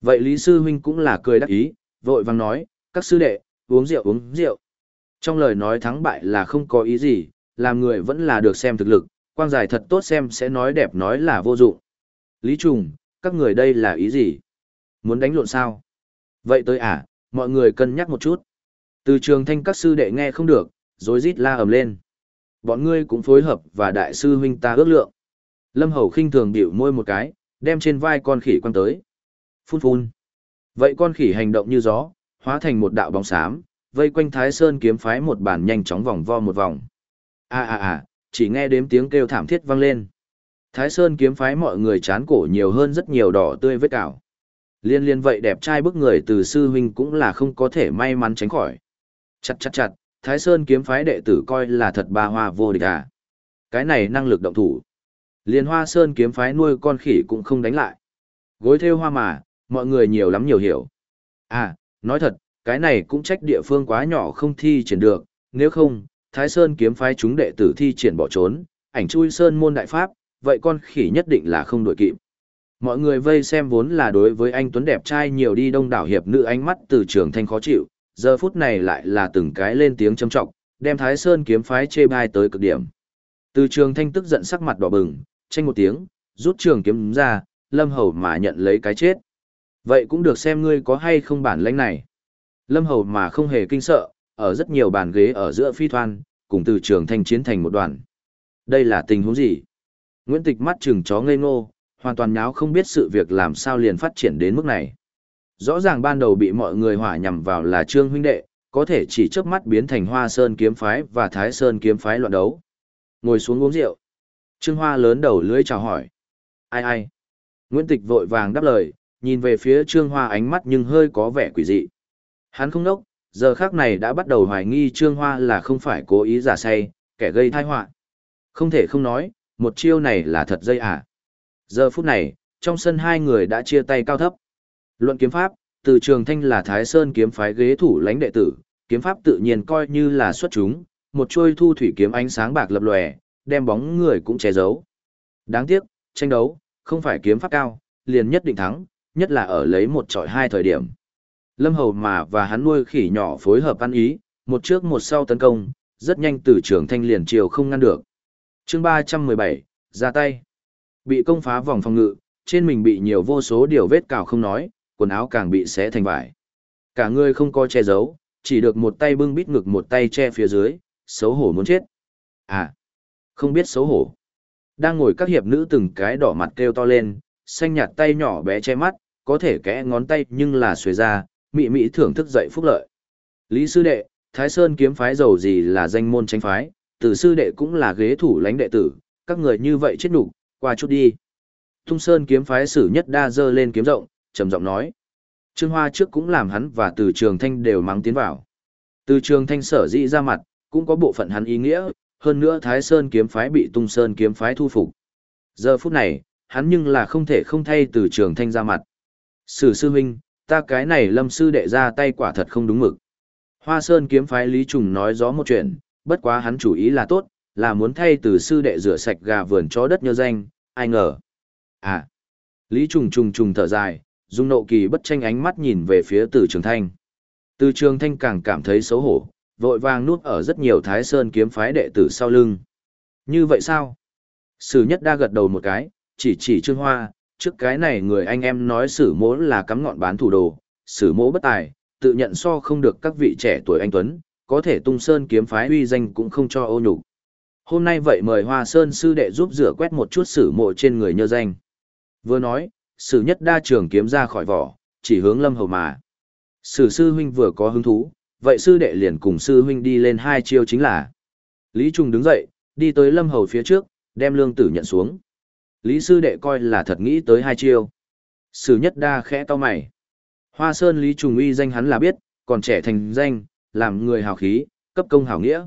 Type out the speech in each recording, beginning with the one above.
Vậy Lý Sư Huynh cũng là cười đắc ý, vội vàng nói, các sư đệ, uống rượu uống rượu. Trong lời nói thắng bại là không có ý gì, làm người vẫn là được xem thực lực, quang giải thật tốt xem sẽ nói đẹp nói là vô dụng. Lý Trùng, các người đây là ý gì? Muốn đánh lộn sao? Vậy tới à, mọi người cân nhắc một chút. Từ trường thanh các sư đệ nghe không được, rồi rít la ầm lên. Bọn ngươi cũng phối hợp và đại sư huynh ta ước lượng. Lâm Hầu khinh thường biểu môi một cái, đem trên vai con khỉ quăng tới. Phun phun. Vậy con khỉ hành động như gió, hóa thành một đạo bóng xám, vây quanh Thái Sơn kiếm phái một bản nhanh chóng vòng vo một vòng. A a a, chỉ nghe đếm tiếng kêu thảm thiết vang lên. Thái Sơn kiếm phái mọi người chán cổ nhiều hơn rất nhiều đỏ tươi vết cào. Liên liên vậy đẹp trai bức người từ sư huynh cũng là không có thể may mắn tránh khỏi. Chặt chặt chặt, Thái Sơn kiếm phái đệ tử coi là thật ba hoa vô địch à. Cái này năng lực động thủ. Liên hoa Sơn kiếm phái nuôi con khỉ cũng không đánh lại. Gối theo hoa mà, mọi người nhiều lắm nhiều hiểu. À, nói thật, cái này cũng trách địa phương quá nhỏ không thi triển được, nếu không, Thái Sơn kiếm phái chúng đệ tử thi triển bỏ trốn, ảnh chui Sơn môn đại pháp, vậy con khỉ nhất định là không đổi kịp. Mọi người vây xem vốn là đối với anh Tuấn đẹp trai nhiều đi đông đảo hiệp nữ ánh mắt từ trường thanh khó chịu, giờ phút này lại là từng cái lên tiếng châm trọng, đem Thái Sơn kiếm phái chê bai tới cực điểm. Từ trường thanh tức giận sắc mặt đỏ bừng, tranh một tiếng, rút trường kiếm ra, lâm hầu mà nhận lấy cái chết. Vậy cũng được xem ngươi có hay không bản lãnh này. Lâm hầu mà không hề kinh sợ, ở rất nhiều bàn ghế ở giữa phi thoan, cùng từ trường thanh chiến thành một đoàn. Đây là tình huống gì? Nguyễn Tịch mắt chừng chó ngây ngô, hoàn toàn nháo không biết sự việc làm sao liền phát triển đến mức này. Rõ ràng ban đầu bị mọi người hỏa nhằm vào là Trương huynh đệ, có thể chỉ chớp mắt biến thành Hoa Sơn kiếm phái và Thái Sơn kiếm phái loạn đấu. Ngồi xuống uống rượu. Trương Hoa lớn đầu lưỡi chào hỏi. Ai ai? Nguyễn Tịch vội vàng đáp lời, nhìn về phía Trương Hoa ánh mắt nhưng hơi có vẻ quỷ dị. Hắn không nốc, giờ khác này đã bắt đầu hoài nghi Trương Hoa là không phải cố ý giả say, kẻ gây tai họa. Không thể không nói, một chiêu này là thật dây à. Giờ phút này, trong sân hai người đã chia tay cao thấp. Luận kiếm pháp, từ trường thanh là Thái Sơn kiếm phái ghế thủ lãnh đệ tử, kiếm pháp tự nhiên coi như là xuất chúng, một chuôi thu thủy kiếm ánh sáng bạc lập lòe, đem bóng người cũng che giấu. Đáng tiếc, tranh đấu, không phải kiếm pháp cao, liền nhất định thắng, nhất là ở lấy một trọi hai thời điểm. Lâm Hầu mà và hắn nuôi khỉ nhỏ phối hợp ăn ý, một trước một sau tấn công, rất nhanh từ trường thanh liền chiều không ngăn được. chương 317, ra tay. Bị công phá vòng phòng ngự, trên mình bị nhiều vô số điều vết cào không nói, quần áo càng bị xé thành vải. Cả người không có che giấu, chỉ được một tay bưng bít ngực một tay che phía dưới, xấu hổ muốn chết. À, không biết xấu hổ. Đang ngồi các hiệp nữ từng cái đỏ mặt kêu to lên, xanh nhạt tay nhỏ bé che mắt, có thể kẽ ngón tay nhưng là xuề ra, mị mị thưởng thức dậy phúc lợi. Lý sư đệ, Thái Sơn kiếm phái giàu gì là danh môn tranh phái, tử sư đệ cũng là ghế thủ lãnh đệ tử, các người như vậy chết đủ, qua chút đi. Tung Sơn kiếm phái sử nhất đa dơ lên kiếm rộng, trầm giọng nói. Trương Hoa trước cũng làm hắn và từ trường thanh đều mắng tiến vào. Từ trường thanh sở dĩ ra mặt, cũng có bộ phận hắn ý nghĩa, hơn nữa Thái Sơn kiếm phái bị Tung Sơn kiếm phái thu phục. Giờ phút này, hắn nhưng là không thể không thay từ trường thanh ra mặt. Sử sư huynh, ta cái này lâm sư đệ ra tay quả thật không đúng mực. Hoa Sơn kiếm phái Lý Trùng nói rõ một chuyện, bất quá hắn chủ ý là tốt, là muốn thay từ sư đệ rửa sạch gà vườn chó đất nhơ danh, ai ngờ. À, Lý Trùng trùng trùng thở dài, dùng nộ kỳ bất tranh ánh mắt nhìn về phía từ trường thanh. Từ trường thanh càng cảm thấy xấu hổ, vội vàng nuốt ở rất nhiều thái sơn kiếm phái đệ tử sau lưng. Như vậy sao? Sử nhất đa gật đầu một cái, chỉ chỉ trương hoa, trước cái này người anh em nói sử mỗ là cắm ngọn bán thủ đồ, sử mỗ bất tài, tự nhận so không được các vị trẻ tuổi anh Tuấn, có thể tung sơn kiếm phái uy danh cũng không cho ô nhục. Hôm nay vậy mời Hoa Sơn sư đệ giúp rửa quét một chút sử mộ trên người nhơ danh. Vừa nói, sử nhất đa trường kiếm ra khỏi vỏ, chỉ hướng lâm hầu mà. Sử sư huynh vừa có hứng thú, vậy sư đệ liền cùng sư huynh đi lên hai chiêu chính là. Lý Trung đứng dậy, đi tới lâm hầu phía trước, đem lương tử nhận xuống. Lý sư đệ coi là thật nghĩ tới hai chiêu. Sử nhất đa khẽ to mày. Hoa Sơn Lý Trùng uy danh hắn là biết, còn trẻ thành danh, làm người hào khí, cấp công hảo nghĩa.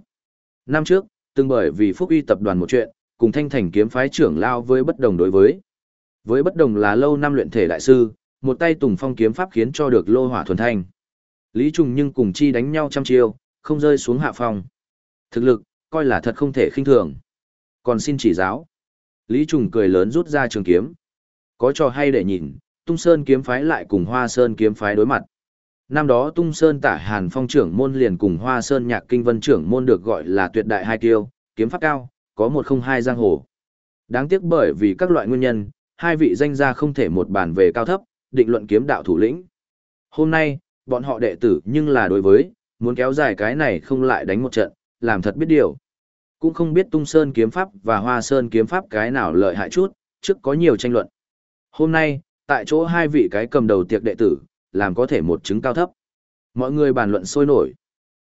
Năm trước, từng bởi vì Phúc Uy tập đoàn một chuyện, cùng Thanh Thành kiếm phái trưởng lao với bất đồng đối với. Với bất đồng là lâu năm luyện thể đại sư, một tay Tùng Phong kiếm pháp khiến cho được lô hỏa thuần thanh. Lý Trùng nhưng cùng chi đánh nhau trăm chiêu, không rơi xuống hạ phong. Thực lực, coi là thật không thể khinh thường. Còn xin chỉ giáo. Lý Trùng cười lớn rút ra trường kiếm. Có trò hay để nhìn, Tung Sơn kiếm phái lại cùng Hoa Sơn kiếm phái đối mặt. Năm đó Tung Sơn tả Hàn Phong trưởng môn liền cùng Hoa Sơn nhạc kinh vân trưởng môn được gọi là tuyệt đại hai kiêu, kiếm pháp cao, có một không hai giang hồ. Đáng tiếc bởi vì các loại nguyên nhân, hai vị danh gia không thể một bàn về cao thấp, định luận kiếm đạo thủ lĩnh. Hôm nay, bọn họ đệ tử nhưng là đối với, muốn kéo dài cái này không lại đánh một trận, làm thật biết điều. Cũng không biết tung sơn kiếm pháp và hoa sơn kiếm pháp cái nào lợi hại chút, trước có nhiều tranh luận. Hôm nay, tại chỗ hai vị cái cầm đầu tiệc đệ tử, làm có thể một chứng cao thấp. Mọi người bàn luận sôi nổi.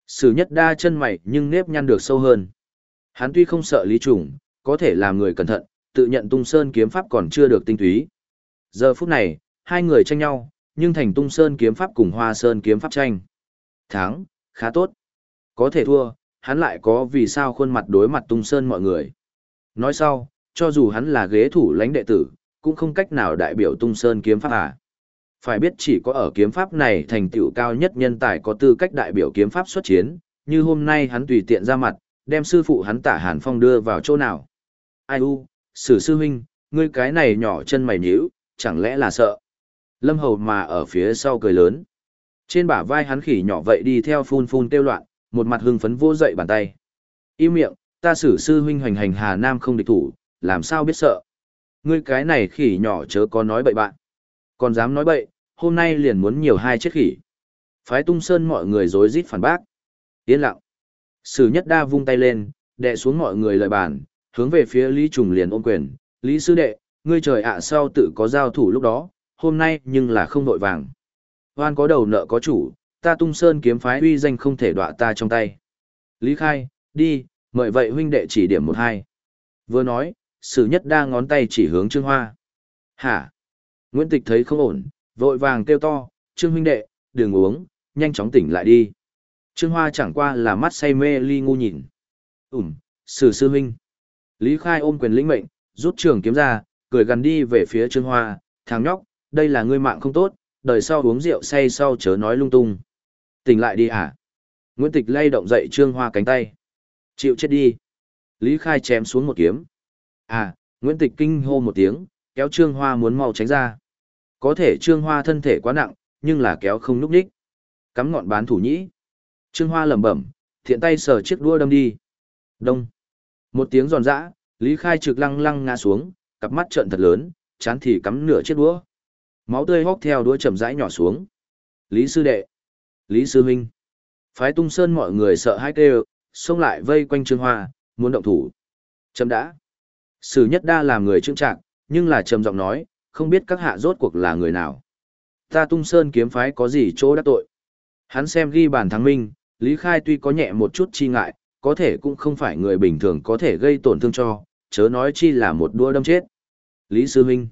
Sử nhất đa chân mày nhưng nếp nhăn được sâu hơn. Hắn tuy không sợ lý trùng, có thể làm người cẩn thận, tự nhận tung sơn kiếm pháp còn chưa được tinh túy. Giờ phút này, hai người tranh nhau, nhưng thành tung sơn kiếm pháp cùng hoa sơn kiếm pháp tranh. Thắng, khá tốt. Có thể thua, hắn lại có vì sao khuôn mặt đối mặt tung sơn mọi người. Nói sau, cho dù hắn là ghế thủ lãnh đệ tử, cũng không cách nào đại biểu tung sơn kiếm pháp à. Phải biết chỉ có ở kiếm pháp này thành tựu cao nhất nhân tài có tư cách đại biểu kiếm pháp xuất chiến, như hôm nay hắn tùy tiện ra mặt, đem sư phụ hắn tả Hàn Phong đưa vào chỗ nào. Ai u, sử sư huynh, ngươi cái này nhỏ chân mày nhíu, chẳng lẽ là sợ. Lâm Hầu mà ở phía sau cười lớn. Trên bả vai hắn khỉ nhỏ vậy đi theo phun phun tiêu loạn, một mặt hưng phấn vô dậy bàn tay. Im miệng, ta xử sư huynh hoành hành Hà Nam không địch thủ, làm sao biết sợ. Ngươi cái này khỉ nhỏ chớ có nói bậy bạn. Còn dám nói bậy, hôm nay liền muốn nhiều hai chiếc khỉ. Phái tung sơn mọi người rối rít phản bác. Yên lặng. Sử nhất đa vung tay lên, đè xuống mọi người lời bàn, hướng về phía Lý Trùng liền ôm quyền. Lý sư đệ, ngươi trời ạ sau tự có giao thủ lúc đó, hôm nay nhưng là không đội vàng. Hoan có đầu nợ có chủ, ta tung sơn kiếm phái uy danh không thể đọa ta trong tay. Lý khai, đi, mời vậy huynh đệ chỉ điểm một hai. Vừa nói, sử nhất đa ngón tay chỉ hướng Trương Hoa. Hả? Nguyễn Tịch thấy không ổn, vội vàng kêu to, Trương huynh đệ, đừng uống, nhanh chóng tỉnh lại đi. Trương Hoa chẳng qua là mắt say mê ly ngu nhìn. Ừm, sử sư huynh. Lý Khai ôm quyền lĩnh mệnh, rút trường kiếm ra, cười gần đi về phía Trương Hoa, thằng nhóc, đây là ngươi mạng không tốt, đời sau uống rượu say sau chớ nói lung tung. Tỉnh lại đi à? Nguyễn Tịch lay động dậy Trương Hoa cánh tay. Chịu chết đi. Lý Khai chém xuống một kiếm. À, Nguyễn Tịch kinh hô một tiếng, kéo Trương Hoa muốn mau tránh ra. Có thể Trương Hoa thân thể quá nặng, nhưng là kéo không núp đích. Cắm ngọn bán thủ nhĩ. Trương Hoa lẩm bẩm, thiện tay sờ chiếc đua đâm đi. Đông. Một tiếng giòn giã, Lý Khai trực lăng lăng ngã xuống, cặp mắt trợn thật lớn, chán thì cắm nửa chiếc đũa. Máu tươi hốc theo đũa chậm rãi nhỏ xuống. Lý sư đệ. Lý sư Minh. Phái tung sơn mọi người sợ hãi kêu, xông lại vây quanh Trương Hoa, muốn động thủ. Chấm đã. Sử nhất đa làm người trương trạng, nhưng là trầm giọng nói, không biết các hạ rốt cuộc là người nào. Ta tung sơn kiếm phái có gì chỗ đắc tội. Hắn xem ghi bàn thắng minh, Lý Khai tuy có nhẹ một chút chi ngại, có thể cũng không phải người bình thường có thể gây tổn thương cho, chớ nói chi là một đua đâm chết. Lý Sư Minh.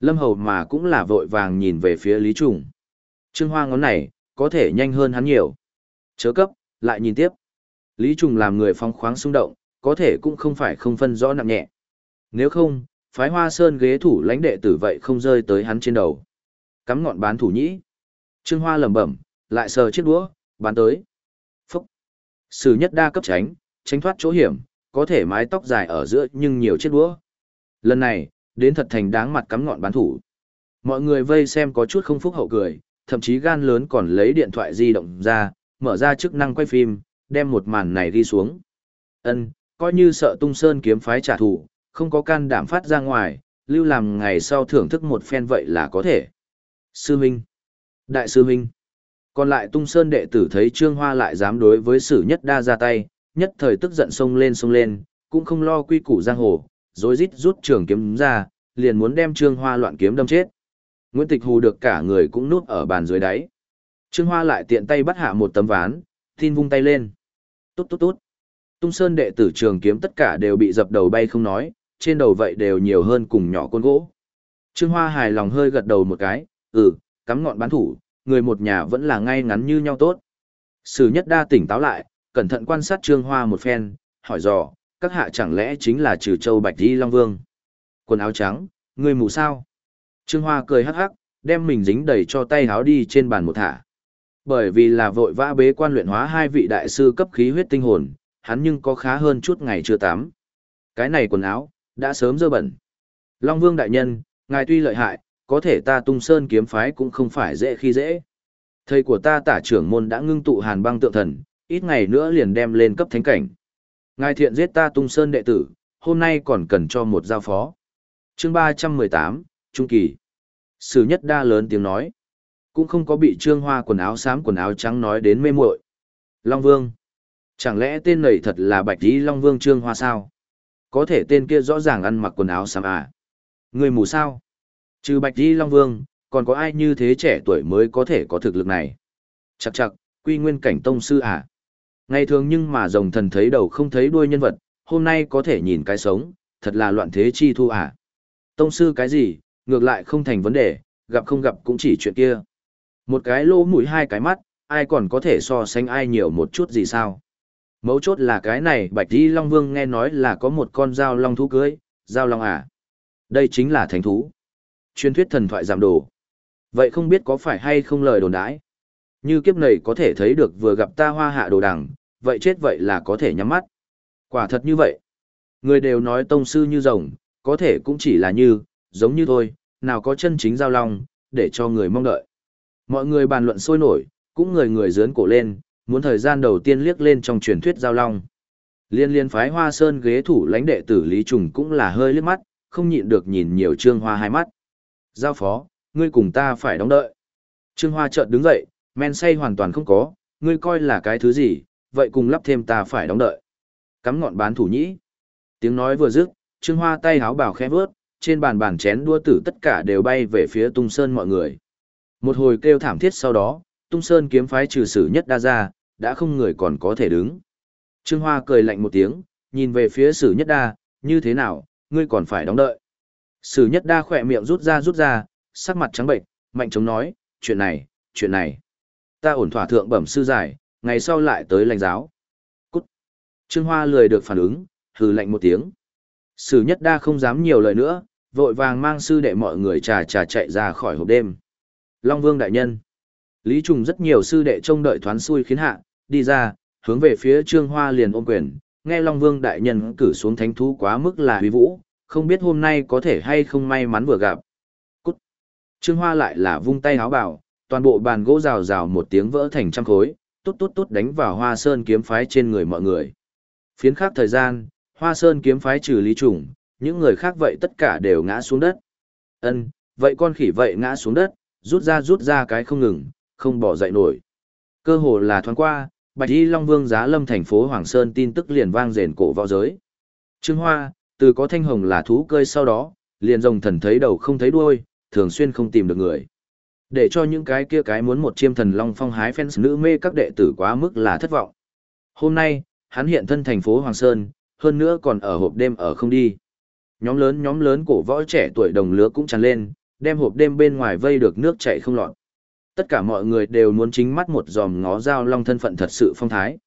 Lâm Hầu mà cũng là vội vàng nhìn về phía Lý Trùng. Trương Hoa ngón này, có thể nhanh hơn hắn nhiều. Chớ cấp, lại nhìn tiếp. Lý Trùng làm người phong khoáng xung động, có thể cũng không phải không phân rõ nặng nhẹ. Nếu không, phái hoa sơn ghế thủ lãnh đệ tử vậy không rơi tới hắn trên đầu. Cắm ngọn bán thủ nhĩ. Trương Hoa lẩm bẩm, lại sờ chiếc đũa, bán tới. Phúc. Sử nhất đa cấp tránh, tránh thoát chỗ hiểm, có thể mái tóc dài ở giữa nhưng nhiều chiếc đũa. Lần này, đến thật thành đáng mặt cắm ngọn bán thủ. Mọi người vây xem có chút không phúc hậu cười, thậm chí gan lớn còn lấy điện thoại di động ra, mở ra chức năng quay phim, đem một màn này đi xuống. Ân, coi như sợ tung sơn kiếm phái trả thù, không có can đảm phát ra ngoài, lưu làm ngày sau thưởng thức một phen vậy là có thể. Sư Minh, Đại sư Minh, còn lại tung sơn đệ tử thấy Trương Hoa lại dám đối với sử nhất đa ra tay, nhất thời tức giận xông lên xông lên, cũng không lo quy củ giang hồ, rồi rít rút trường kiếm ra, liền muốn đem Trương Hoa loạn kiếm đâm chết. Nguyễn Tịch Hù được cả người cũng núp ở bàn dưới đáy. Trương Hoa lại tiện tay bắt hạ một tấm ván, tin vung tay lên. Tốt tốt tốt. Tung Sơn đệ tử trường kiếm tất cả đều bị dập đầu bay không nói, trên đầu vậy đều nhiều hơn cùng nhỏ con gỗ. Trương Hoa hài lòng hơi gật đầu một cái, ừ, cắm ngọn bán thủ, người một nhà vẫn là ngay ngắn như nhau tốt. Sử nhất đa tỉnh táo lại, cẩn thận quan sát Trương Hoa một phen, hỏi dò, các hạ chẳng lẽ chính là trừ châu Bạch Di Long Vương. Quần áo trắng, người mù sao? Trương Hoa cười hắc hắc, đem mình dính đầy cho tay háo đi trên bàn một thả. Bởi vì là vội vã bế quan luyện hóa hai vị đại sư cấp khí huyết tinh hồn, hắn nhưng có khá hơn chút ngày chưa tắm. Cái này quần áo, đã sớm dơ bẩn. Long Vương đại nhân, ngài tuy lợi hại, có thể ta tung sơn kiếm phái cũng không phải dễ khi dễ. Thầy của ta tả trưởng môn đã ngưng tụ hàn băng tượng thần, ít ngày nữa liền đem lên cấp thánh cảnh. Ngài thiện giết ta tung sơn đệ tử, hôm nay còn cần cho một giao phó. chương 318, Trung Kỳ. Sử nhất đa lớn tiếng nói. Cũng không có bị trương hoa quần áo xám quần áo trắng nói đến mê muội Long Vương. Chẳng lẽ tên này thật là bạch tí Long Vương trương hoa sao? Có thể tên kia rõ ràng ăn mặc quần áo xám à? Người mù sao? Trừ bạch tí Long Vương, còn có ai như thế trẻ tuổi mới có thể có thực lực này? chặt chặt quy nguyên cảnh tông sư à? Ngày thường nhưng mà rồng thần thấy đầu không thấy đuôi nhân vật, hôm nay có thể nhìn cái sống, thật là loạn thế chi thu à? Tông sư cái gì, ngược lại không thành vấn đề, gặp không gặp cũng chỉ chuyện kia. Một cái lỗ mũi hai cái mắt, ai còn có thể so sánh ai nhiều một chút gì sao? Mấu chốt là cái này Bạch Di Long Vương nghe nói là có một con dao long thú cưới, dao long à? Đây chính là thánh thú. Truyền thuyết thần thoại giảm đồ. Vậy không biết có phải hay không lời đồn đãi? Như kiếp này có thể thấy được vừa gặp ta hoa hạ đồ đằng, vậy chết vậy là có thể nhắm mắt. Quả thật như vậy. Người đều nói tông sư như rồng, có thể cũng chỉ là như, giống như thôi, nào có chân chính giao long, để cho người mong đợi. Mọi người bàn luận sôi nổi, cũng người người dướn cổ lên, muốn thời gian đầu tiên liếc lên trong truyền thuyết giao long. Liên liên phái hoa sơn ghế thủ lãnh đệ tử Lý Trùng cũng là hơi liếc mắt, không nhịn được nhìn nhiều trương hoa hai mắt. Giao phó, ngươi cùng ta phải đóng đợi. Trương hoa chợt đứng dậy, men say hoàn toàn không có, ngươi coi là cái thứ gì, vậy cùng lắp thêm ta phải đóng đợi. Cắm ngọn bán thủ nhĩ. Tiếng nói vừa dứt, Trương Hoa tay háo bảo khẽ vớt, trên bàn bàn chén đua tử tất cả đều bay về phía tung sơn mọi người. Một hồi kêu thảm thiết sau đó, tung sơn kiếm phái trừ sử nhất đa ra, đã không người còn có thể đứng. Trương Hoa cười lạnh một tiếng, nhìn về phía sử nhất đa, như thế nào, ngươi còn phải đóng đợi. Sử nhất đa khỏe miệng rút ra rút ra, sắc mặt trắng bệnh, mạnh chống nói, chuyện này, chuyện này. Ta ổn thỏa thượng bẩm sư giải, ngày sau lại tới lãnh giáo. Cút. Trương Hoa lười được phản ứng, hừ lạnh một tiếng. Sử nhất đa không dám nhiều lời nữa, vội vàng mang sư đệ mọi người trà trà chạy ra khỏi hộp đêm. Long Vương đại nhân. Lý Trùng rất nhiều sư đệ trông đợi thoán xui khiến hạ, đi ra, hướng về phía Trương Hoa liền ôm quyền, nghe Long Vương đại nhân cử xuống thánh thú quá mức là huy vũ, không biết hôm nay có thể hay không may mắn vừa gặp. Cút. Trương Hoa lại là vung tay háo bảo, toàn bộ bàn gỗ rào rào một tiếng vỡ thành trăm khối, tốt tốt tốt đánh vào Hoa Sơn kiếm phái trên người mọi người. Phiến khác thời gian, Hoa Sơn kiếm phái trừ Lý Trùng, những người khác vậy tất cả đều ngã xuống đất. Ân, vậy con khỉ vậy ngã xuống đất, rút ra rút ra cái không ngừng, không bỏ dậy nổi. Cơ hồ là thoáng qua, Bạch Y Long Vương giá lâm thành phố Hoàng Sơn tin tức liền vang rền cổ võ giới. Trương Hoa, từ có thanh hồng là thú cơi sau đó, liền rồng thần thấy đầu không thấy đuôi, thường xuyên không tìm được người. Để cho những cái kia cái muốn một chiêm thần long phong hái fans nữ mê các đệ tử quá mức là thất vọng. Hôm nay, hắn hiện thân thành phố Hoàng Sơn, hơn nữa còn ở hộp đêm ở không đi. Nhóm lớn nhóm lớn cổ võ trẻ tuổi đồng lứa cũng tràn lên, đem hộp đêm bên ngoài vây được nước chảy không lọt. Tất cả mọi người đều muốn chính mắt một dòm ngó giao long thân phận thật sự phong thái.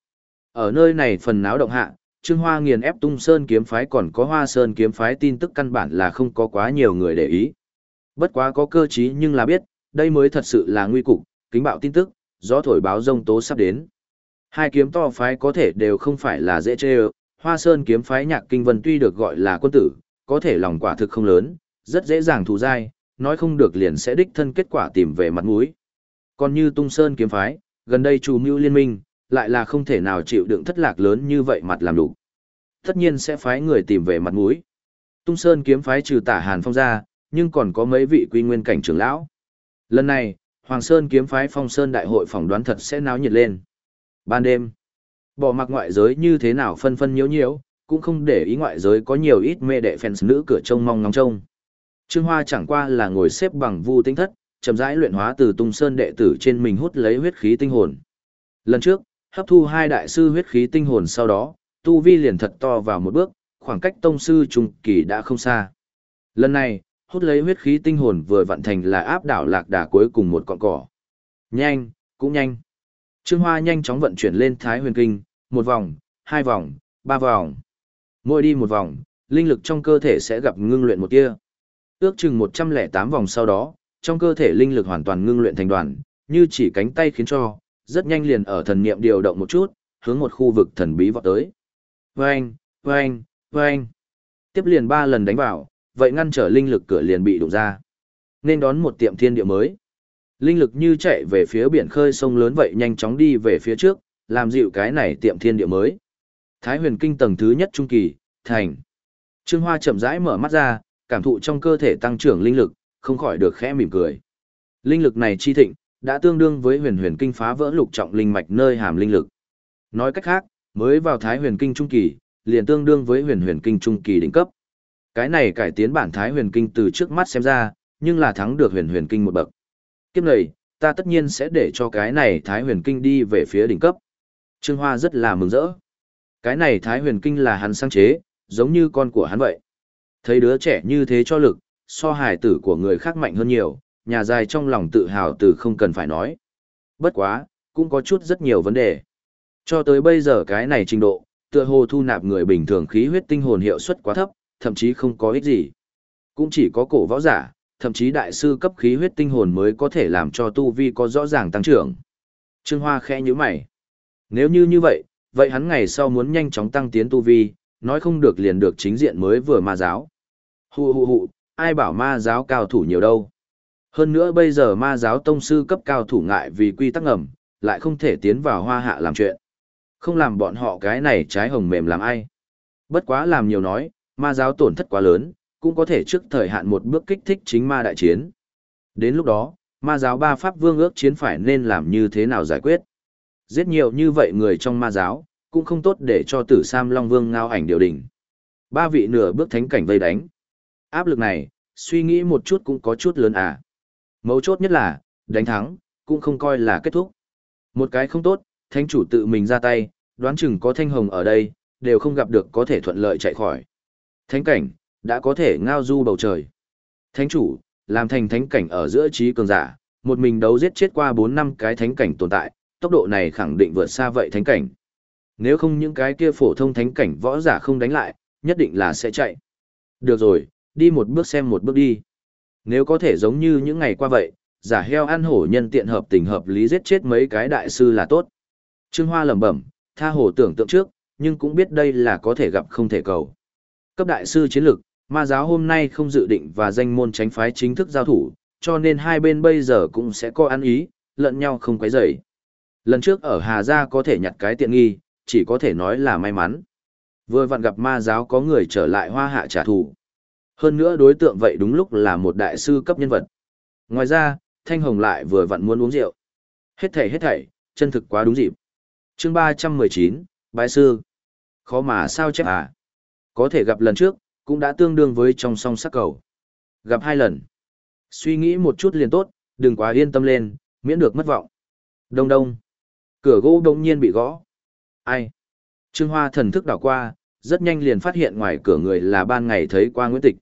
Ở nơi này phần náo động hạ, Trương Hoa nghiền ép tung sơn kiếm phái còn có hoa sơn kiếm phái tin tức căn bản là không có quá nhiều người để ý. Bất quá có cơ trí nhưng là biết, đây mới thật sự là nguy cục, kính bạo tin tức, gió thổi báo rông tố sắp đến. Hai kiếm to phái có thể đều không phải là dễ chê hoa sơn kiếm phái nhạc kinh vân tuy được gọi là quân tử, có thể lòng quả thực không lớn, rất dễ dàng thù dai, nói không được liền sẽ đích thân kết quả tìm về mặt mũi. Còn như tung sơn kiếm phái, gần đây chủ mưu liên minh, lại là không thể nào chịu đựng thất lạc lớn như vậy mặt làm đủ. Tất nhiên sẽ phái người tìm về mặt mũi. Tung sơn kiếm phái trừ tả hàn phong ra, nhưng còn có mấy vị quy nguyên cảnh trưởng lão. Lần này, Hoàng Sơn kiếm phái phong sơn đại hội phỏng đoán thật sẽ náo nhiệt lên. Ban đêm, bỏ mặc ngoại giới như thế nào phân phân nhiễu nhiễu, cũng không để ý ngoại giới có nhiều ít mê đệ fans nữ cửa trông mong ngóng trông. Trương Hoa chẳng qua là ngồi xếp bằng vu tinh thất, chậm rãi luyện hóa từ tung sơn đệ tử trên mình hút lấy huyết khí tinh hồn. Lần trước, hấp thu hai đại sư huyết khí tinh hồn sau đó, tu vi liền thật to vào một bước, khoảng cách tông sư trung kỳ đã không xa. Lần này, hút lấy huyết khí tinh hồn vừa vận thành là áp đảo lạc đà cuối cùng một con cỏ. Nhanh, cũng nhanh. Trương Hoa nhanh chóng vận chuyển lên Thái Huyền Kinh, một vòng, hai vòng, ba vòng. Mỗi đi một vòng, linh lực trong cơ thể sẽ gặp ngưng luyện một tia. Ước chừng 108 vòng sau đó, trong cơ thể linh lực hoàn toàn ngưng luyện thành đoàn, như chỉ cánh tay khiến cho, rất nhanh liền ở thần niệm điều động một chút, hướng một khu vực thần bí vọt tới. Vâng, vâng, vâng. Tiếp liền ba lần đánh vào, vậy ngăn trở linh lực cửa liền bị đụng ra. Nên đón một tiệm thiên địa mới. Linh lực như chạy về phía biển khơi sông lớn vậy nhanh chóng đi về phía trước, làm dịu cái này tiệm thiên địa mới. Thái huyền kinh tầng thứ nhất trung kỳ, thành. Trương Hoa chậm rãi mở mắt ra, cảm thụ trong cơ thể tăng trưởng linh lực, không khỏi được khẽ mỉm cười. Linh lực này chi thịnh, đã tương đương với huyền huyền kinh phá vỡ lục trọng linh mạch nơi hàm linh lực. Nói cách khác, mới vào Thái huyền kinh trung kỳ, liền tương đương với huyền huyền kinh trung kỳ đỉnh cấp. Cái này cải tiến bản Thái huyền kinh từ trước mắt xem ra, nhưng là thắng được huyền huyền kinh một bậc. Kiếp này, ta tất nhiên sẽ để cho cái này Thái huyền kinh đi về phía đỉnh cấp. Trương Hoa rất là mừng rỡ. Cái này Thái huyền kinh là hắn sáng chế, giống như con của hắn vậy. Thấy đứa trẻ như thế cho lực, so hài tử của người khác mạnh hơn nhiều, nhà dài trong lòng tự hào từ không cần phải nói. Bất quá, cũng có chút rất nhiều vấn đề. Cho tới bây giờ cái này trình độ, tựa hồ thu nạp người bình thường khí huyết tinh hồn hiệu suất quá thấp, thậm chí không có ích gì. Cũng chỉ có cổ võ giả, thậm chí đại sư cấp khí huyết tinh hồn mới có thể làm cho tu vi có rõ ràng tăng trưởng. Trương Hoa khẽ như mày. Nếu như như vậy, vậy hắn ngày sau muốn nhanh chóng tăng tiến tu vi, nói không được liền được chính diện mới vừa ma giáo. Hù hù hù, ai bảo ma giáo cao thủ nhiều đâu. Hơn nữa bây giờ ma giáo tông sư cấp cao thủ ngại vì quy tắc ngầm, lại không thể tiến vào hoa hạ làm chuyện. Không làm bọn họ cái này trái hồng mềm làm ai. Bất quá làm nhiều nói, ma giáo tổn thất quá lớn, cũng có thể trước thời hạn một bước kích thích chính ma đại chiến. Đến lúc đó, ma giáo ba pháp vương ước chiến phải nên làm như thế nào giải quyết. Giết nhiều như vậy người trong ma giáo, cũng không tốt để cho tử Sam Long Vương ngao ảnh điều đình. Ba vị nửa bước thánh cảnh vây đánh. Áp lực này, suy nghĩ một chút cũng có chút lớn à. Mấu chốt nhất là, đánh thắng, cũng không coi là kết thúc. Một cái không tốt, thánh chủ tự mình ra tay, đoán chừng có thanh hồng ở đây, đều không gặp được có thể thuận lợi chạy khỏi. Thánh cảnh, đã có thể ngao du bầu trời. Thánh chủ, làm thành thánh cảnh ở giữa trí cường giả, một mình đấu giết chết qua 4 năm cái thánh cảnh tồn tại, tốc độ này khẳng định vượt xa vậy thánh cảnh. Nếu không những cái kia phổ thông thánh cảnh võ giả không đánh lại, nhất định là sẽ chạy. Được rồi, đi một bước xem một bước đi. Nếu có thể giống như những ngày qua vậy, giả heo ăn hổ nhân tiện hợp tình hợp lý giết chết mấy cái đại sư là tốt. Trương Hoa lẩm bẩm, tha hồ tưởng tượng trước, nhưng cũng biết đây là có thể gặp không thể cầu. Cấp đại sư chiến lực, ma giáo hôm nay không dự định và danh môn tránh phái chính thức giao thủ, cho nên hai bên bây giờ cũng sẽ có ăn ý, lẫn nhau không quấy rầy. Lần trước ở Hà Gia có thể nhặt cái tiện nghi, chỉ có thể nói là may mắn. Vừa vặn gặp ma giáo có người trở lại hoa hạ trả thù. Hơn nữa đối tượng vậy đúng lúc là một đại sư cấp nhân vật. Ngoài ra, Thanh Hồng lại vừa vặn muốn uống rượu. Hết thảy hết thảy, chân thực quá đúng dịp. chương 319, Bái Sư. Khó mà sao chép à? Có thể gặp lần trước, cũng đã tương đương với trong song sắc cầu. Gặp hai lần. Suy nghĩ một chút liền tốt, đừng quá yên tâm lên, miễn được mất vọng. Đông đông. Cửa gỗ đông nhiên bị gõ. Ai? Trương Hoa thần thức đảo qua, rất nhanh liền phát hiện ngoài cửa người là ban ngày thấy qua Nguyễn Tịch.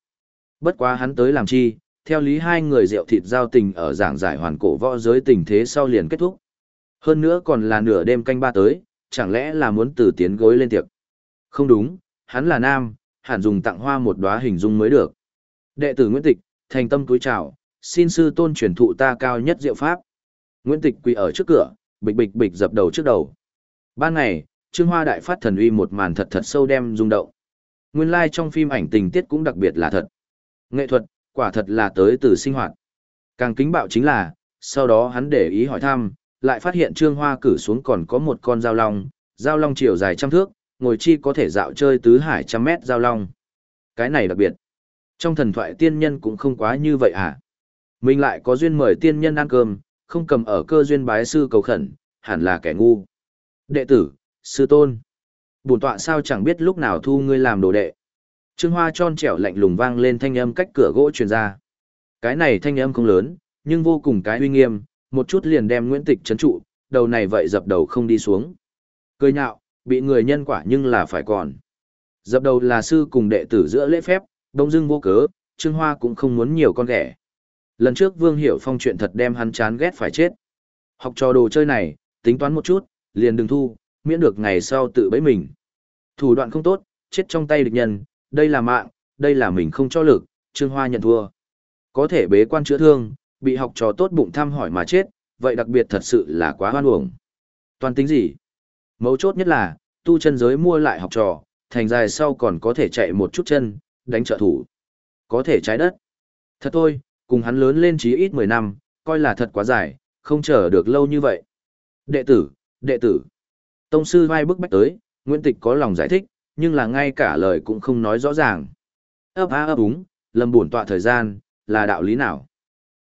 Bất quá hắn tới làm chi, theo lý hai người rượu thịt giao tình ở giảng giải hoàn cổ võ giới tình thế sau liền kết thúc. Hơn nữa còn là nửa đêm canh ba tới, chẳng lẽ là muốn từ tiến gối lên tiệc. Không đúng, hắn là nam, hẳn dùng tặng hoa một đóa hình dung mới được. Đệ tử Nguyễn Tịch, thành tâm túi chào, xin sư tôn truyền thụ ta cao nhất diệu pháp. Nguyễn Tịch quỳ ở trước cửa, bịch bịch bịch dập đầu trước đầu. Ban ngày, Trương Hoa đại phát thần uy một màn thật thật sâu đem rung động. Nguyên lai like trong phim ảnh tình tiết cũng đặc biệt là thật. Nghệ thuật, quả thật là tới từ sinh hoạt. Càng kính bạo chính là, sau đó hắn để ý hỏi thăm, lại phát hiện Trương Hoa cử xuống còn có một con dao long, dao long chiều dài trăm thước, ngồi chi có thể dạo chơi tứ hải trăm mét dao long. Cái này đặc biệt. Trong thần thoại tiên nhân cũng không quá như vậy à? Mình lại có duyên mời tiên nhân ăn cơm, không cầm ở cơ duyên bái sư cầu khẩn, hẳn là kẻ ngu. Đệ tử, sư tôn. Bổn tọa sao chẳng biết lúc nào thu ngươi làm đồ đệ. Trương Hoa tròn trẻo lạnh lùng vang lên thanh âm cách cửa gỗ truyền ra. Cái này thanh âm không lớn, nhưng vô cùng cái uy nghiêm, một chút liền đem Nguyễn Tịch chấn trụ, đầu này vậy dập đầu không đi xuống. Cười nhạo, bị người nhân quả nhưng là phải còn. Dập đầu là sư cùng đệ tử giữa lễ phép, đông dưng vô cớ, Trương Hoa cũng không muốn nhiều con ghẻ. Lần trước Vương Hiểu Phong chuyện thật đem hắn chán ghét phải chết. Học trò đồ chơi này, tính toán một chút, liền đừng thu, miễn được ngày sau tự bẫy mình. Thủ đoạn không tốt, chết trong tay địch nhân, đây là mạng, đây là mình không cho lực, Trương Hoa nhận thua. Có thể bế quan chữa thương, bị học trò tốt bụng thăm hỏi mà chết, vậy đặc biệt thật sự là quá hoan uổng. Toàn tính gì? Mấu chốt nhất là, tu chân giới mua lại học trò, thành dài sau còn có thể chạy một chút chân, đánh trợ thủ. Có thể trái đất. Thật thôi, cùng hắn lớn lên chí ít 10 năm, coi là thật quá dài, không chờ được lâu như vậy. Đệ tử, đệ tử. Tông sư vai bước bách tới, Nguyễn Tịch có lòng giải thích, nhưng là ngay cả lời cũng không nói rõ ràng. Ấp á ấp úng, lầm buồn tọa thời gian, là đạo lý nào?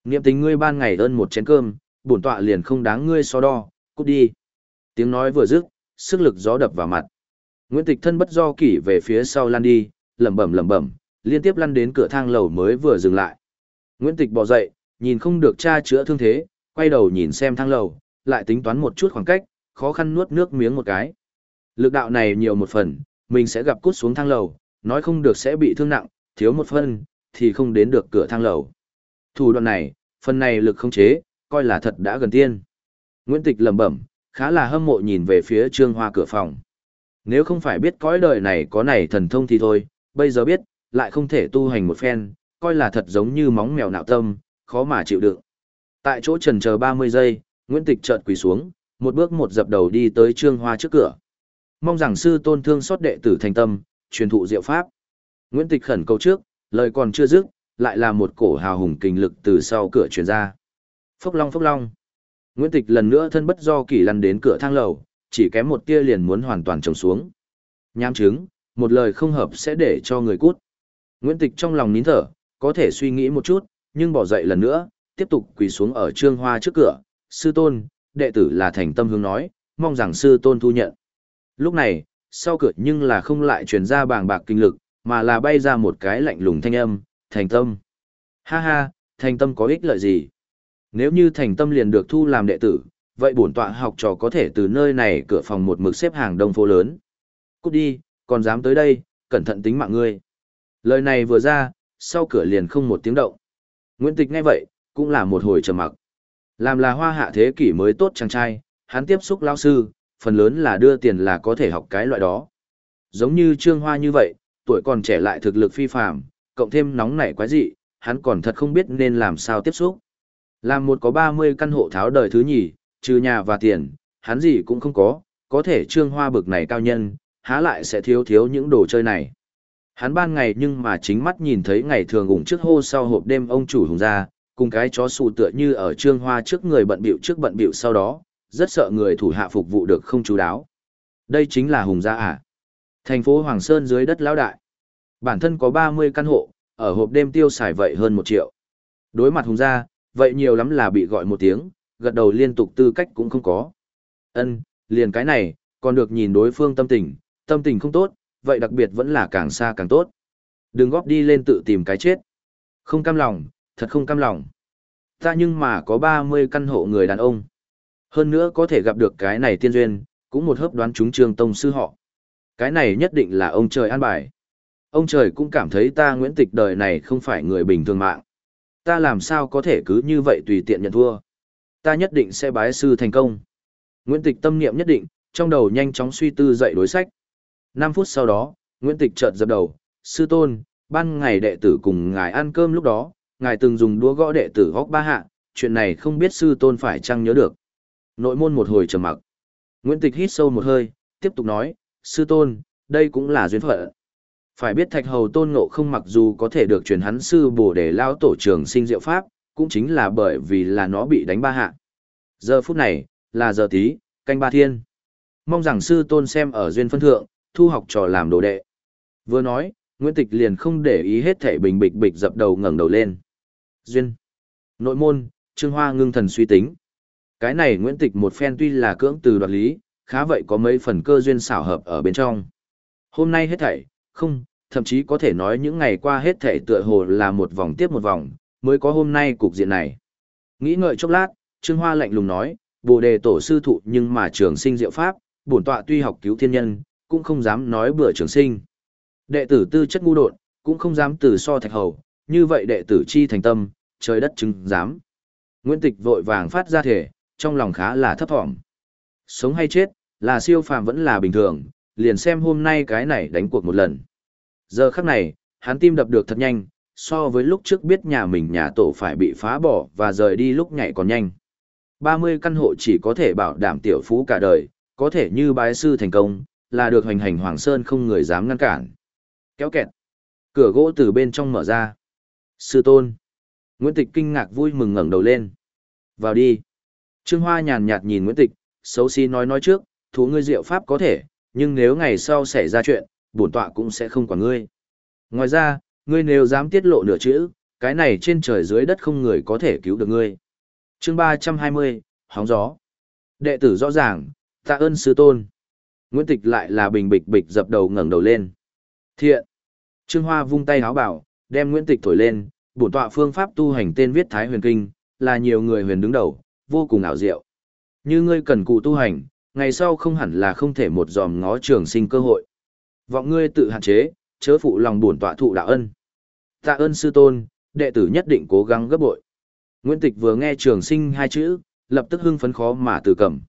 Niệm tình ngươi ban ngày ơn một chén cơm, bổn tọa liền không đáng ngươi so đo, cút đi. Tiếng nói vừa dứt, sức lực gió đập vào mặt. Nguyễn Tịch thân bất do kỷ về phía sau lăn đi, lẩm bẩm lẩm bẩm, liên tiếp lăn đến cửa thang lầu mới vừa dừng lại. Nguyễn Tịch bò dậy, nhìn không được cha chữa thương thế, quay đầu nhìn xem thang lầu, lại tính toán một chút khoảng cách, khó khăn nuốt nước miếng một cái. Lực đạo này nhiều một phần, mình sẽ gặp cút xuống thang lầu, nói không được sẽ bị thương nặng, thiếu một phần, thì không đến được cửa thang lầu. Thủ đoạn này, phần này lực không chế, coi là thật đã gần tiên. Nguyễn Tịch lẩm bẩm, khá là hâm mộ nhìn về phía Trương Hoa cửa phòng. Nếu không phải biết cõi đời này có này thần thông thì thôi, bây giờ biết, lại không thể tu hành một phen, coi là thật giống như móng mèo nạo tâm, khó mà chịu đựng. Tại chỗ trần chờ 30 giây, Nguyễn Tịch chợt quỳ xuống, một bước một dập đầu đi tới Trương Hoa trước cửa. Mong rằng sư tôn thương xót đệ tử thành tâm, truyền thụ diệu pháp. Nguyễn Tịch khẩn cầu trước, lời còn chưa dứt, lại là một cổ hào hùng kinh lực từ sau cửa truyền ra. Phốc long phốc long. Nguyễn Tịch lần nữa thân bất do kỳ lăn đến cửa thang lầu, chỉ kém một tia liền muốn hoàn toàn trồng xuống. Nham chứng, một lời không hợp sẽ để cho người cút. Nguyễn Tịch trong lòng nín thở, có thể suy nghĩ một chút, nhưng bỏ dậy lần nữa, tiếp tục quỳ xuống ở trương hoa trước cửa. Sư tôn, đệ tử là thành tâm hướng nói, mong rằng sư tôn thu nhận. Lúc này, sau cửa nhưng là không lại truyền ra bàng bạc kinh lực, mà là bay ra một cái lạnh lùng thanh âm, thành tâm. Ha ha, thành tâm có ích lợi gì? Nếu như thành tâm liền được thu làm đệ tử, vậy bổn tọa học trò có thể từ nơi này cửa phòng một mực xếp hàng đông phố lớn. Cút đi, còn dám tới đây, cẩn thận tính mạng ngươi. Lời này vừa ra, sau cửa liền không một tiếng động. Nguyễn Tịch nghe vậy, cũng là một hồi trầm mặc. Làm là hoa hạ thế kỷ mới tốt chàng trai, hắn tiếp xúc lao sư, phần lớn là đưa tiền là có thể học cái loại đó. Giống như Trương Hoa như vậy, tuổi còn trẻ lại thực lực phi phàm, cộng thêm nóng nảy quái dị, hắn còn thật không biết nên làm sao tiếp xúc. Làm một có 30 căn hộ tháo đời thứ nhì, trừ nhà và tiền, hắn gì cũng không có, có thể trương hoa bực này cao nhân, há lại sẽ thiếu thiếu những đồ chơi này. Hắn ban ngày nhưng mà chính mắt nhìn thấy ngày thường ủng trước hô sau hộp đêm ông chủ hùng ra, cùng cái chó sụ tựa như ở trương hoa trước người bận bịu trước bận bịu sau đó, rất sợ người thủ hạ phục vụ được không chú đáo. Đây chính là hùng gia à. Thành phố Hoàng Sơn dưới đất lão đại. Bản thân có 30 căn hộ, ở hộp đêm tiêu xài vậy hơn 1 triệu. Đối mặt hùng gia, vậy nhiều lắm là bị gọi một tiếng, gật đầu liên tục tư cách cũng không có. Ân, liền cái này, còn được nhìn đối phương tâm tình, tâm tình không tốt, vậy đặc biệt vẫn là càng xa càng tốt. Đừng góp đi lên tự tìm cái chết. Không cam lòng, thật không cam lòng. Ta nhưng mà có 30 căn hộ người đàn ông. Hơn nữa có thể gặp được cái này tiên duyên, cũng một hớp đoán chúng trường tông sư họ. Cái này nhất định là ông trời an bài. Ông trời cũng cảm thấy ta Nguyễn Tịch đời này không phải người bình thường mạng. Ta làm sao có thể cứ như vậy tùy tiện nhận thua. Ta nhất định sẽ bái sư thành công. Nguyễn Tịch tâm niệm nhất định, trong đầu nhanh chóng suy tư dậy đối sách. 5 phút sau đó, Nguyễn Tịch chợt dập đầu, sư tôn, ban ngày đệ tử cùng ngài ăn cơm lúc đó, ngài từng dùng đũa gõ đệ tử góc ba hạ, chuyện này không biết sư tôn phải chăng nhớ được. Nội môn một hồi trầm mặc. Nguyễn Tịch hít sâu một hơi, tiếp tục nói, sư tôn, đây cũng là duyên phận. Phải biết thạch hầu tôn ngộ không mặc dù có thể được truyền hắn sư bổ để lao tổ trường sinh diệu pháp, cũng chính là bởi vì là nó bị đánh ba hạ. Giờ phút này, là giờ tí, canh ba thiên. Mong rằng sư tôn xem ở duyên phân thượng, thu học trò làm đồ đệ. Vừa nói, Nguyễn Tịch liền không để ý hết thể bình bịch bịch dập đầu ngẩng đầu lên. Duyên. Nội môn, Trương Hoa ngưng thần suy tính. Cái này Nguyễn Tịch một phen tuy là cưỡng từ đoạt lý, khá vậy có mấy phần cơ duyên xảo hợp ở bên trong. Hôm nay hết thảy, không, thậm chí có thể nói những ngày qua hết thảy tựa hồ là một vòng tiếp một vòng, mới có hôm nay cục diện này. Nghĩ ngợi chốc lát, Trương Hoa lạnh lùng nói, bồ đề tổ sư thụ nhưng mà trường sinh diệu pháp, bổn tọa tuy học cứu thiên nhân, cũng không dám nói bừa trường sinh. Đệ tử tư chất ngu đột, cũng không dám từ so thạch hầu, như vậy đệ tử chi thành tâm, trời đất chứng giám. Nguyễn Tịch vội vàng phát ra thể, trong lòng khá là thấp thỏm. Sống hay chết, là siêu phàm vẫn là bình thường, liền xem hôm nay cái này đánh cuộc một lần. Giờ khắc này, hắn tim đập được thật nhanh, so với lúc trước biết nhà mình nhà tổ phải bị phá bỏ và rời đi lúc nhảy còn nhanh. 30 căn hộ chỉ có thể bảo đảm tiểu phú cả đời, có thể như bái sư thành công, là được hoành hành Hoàng Sơn không người dám ngăn cản. Kéo kẹt. Cửa gỗ từ bên trong mở ra. Sư tôn. Nguyễn Tịch kinh ngạc vui mừng ngẩng đầu lên. Vào đi. Trương Hoa nhàn nhạt nhìn Nguyễn Tịch, xấu xí nói nói trước, thú ngươi diệu pháp có thể, nhưng nếu ngày sau xảy ra chuyện, bổn tọa cũng sẽ không quản ngươi. Ngoài ra, ngươi nếu dám tiết lộ nửa chữ, cái này trên trời dưới đất không người có thể cứu được ngươi. Chương 320, hóng gió. Đệ tử rõ ràng, tạ ơn sư tôn. Nguyễn Tịch lại là bình bịch bịch dập đầu ngẩng đầu lên. Thiện. Trương Hoa vung tay háo bảo, đem Nguyễn Tịch thổi lên, bổn tọa phương pháp tu hành tên viết Thái Huyền Kinh, là nhiều người huyền đứng đầu, vô cùng ảo diệu. Như ngươi cần cụ tu hành, ngày sau không hẳn là không thể một dòm ngó trường sinh cơ hội. Vọng ngươi tự hạn chế, chớ phụ lòng bổn tọa thụ đạo ân. Tạ ơn sư tôn, đệ tử nhất định cố gắng gấp bội. Nguyễn Tịch vừa nghe trường sinh hai chữ, lập tức hưng phấn khó mà từ cầm.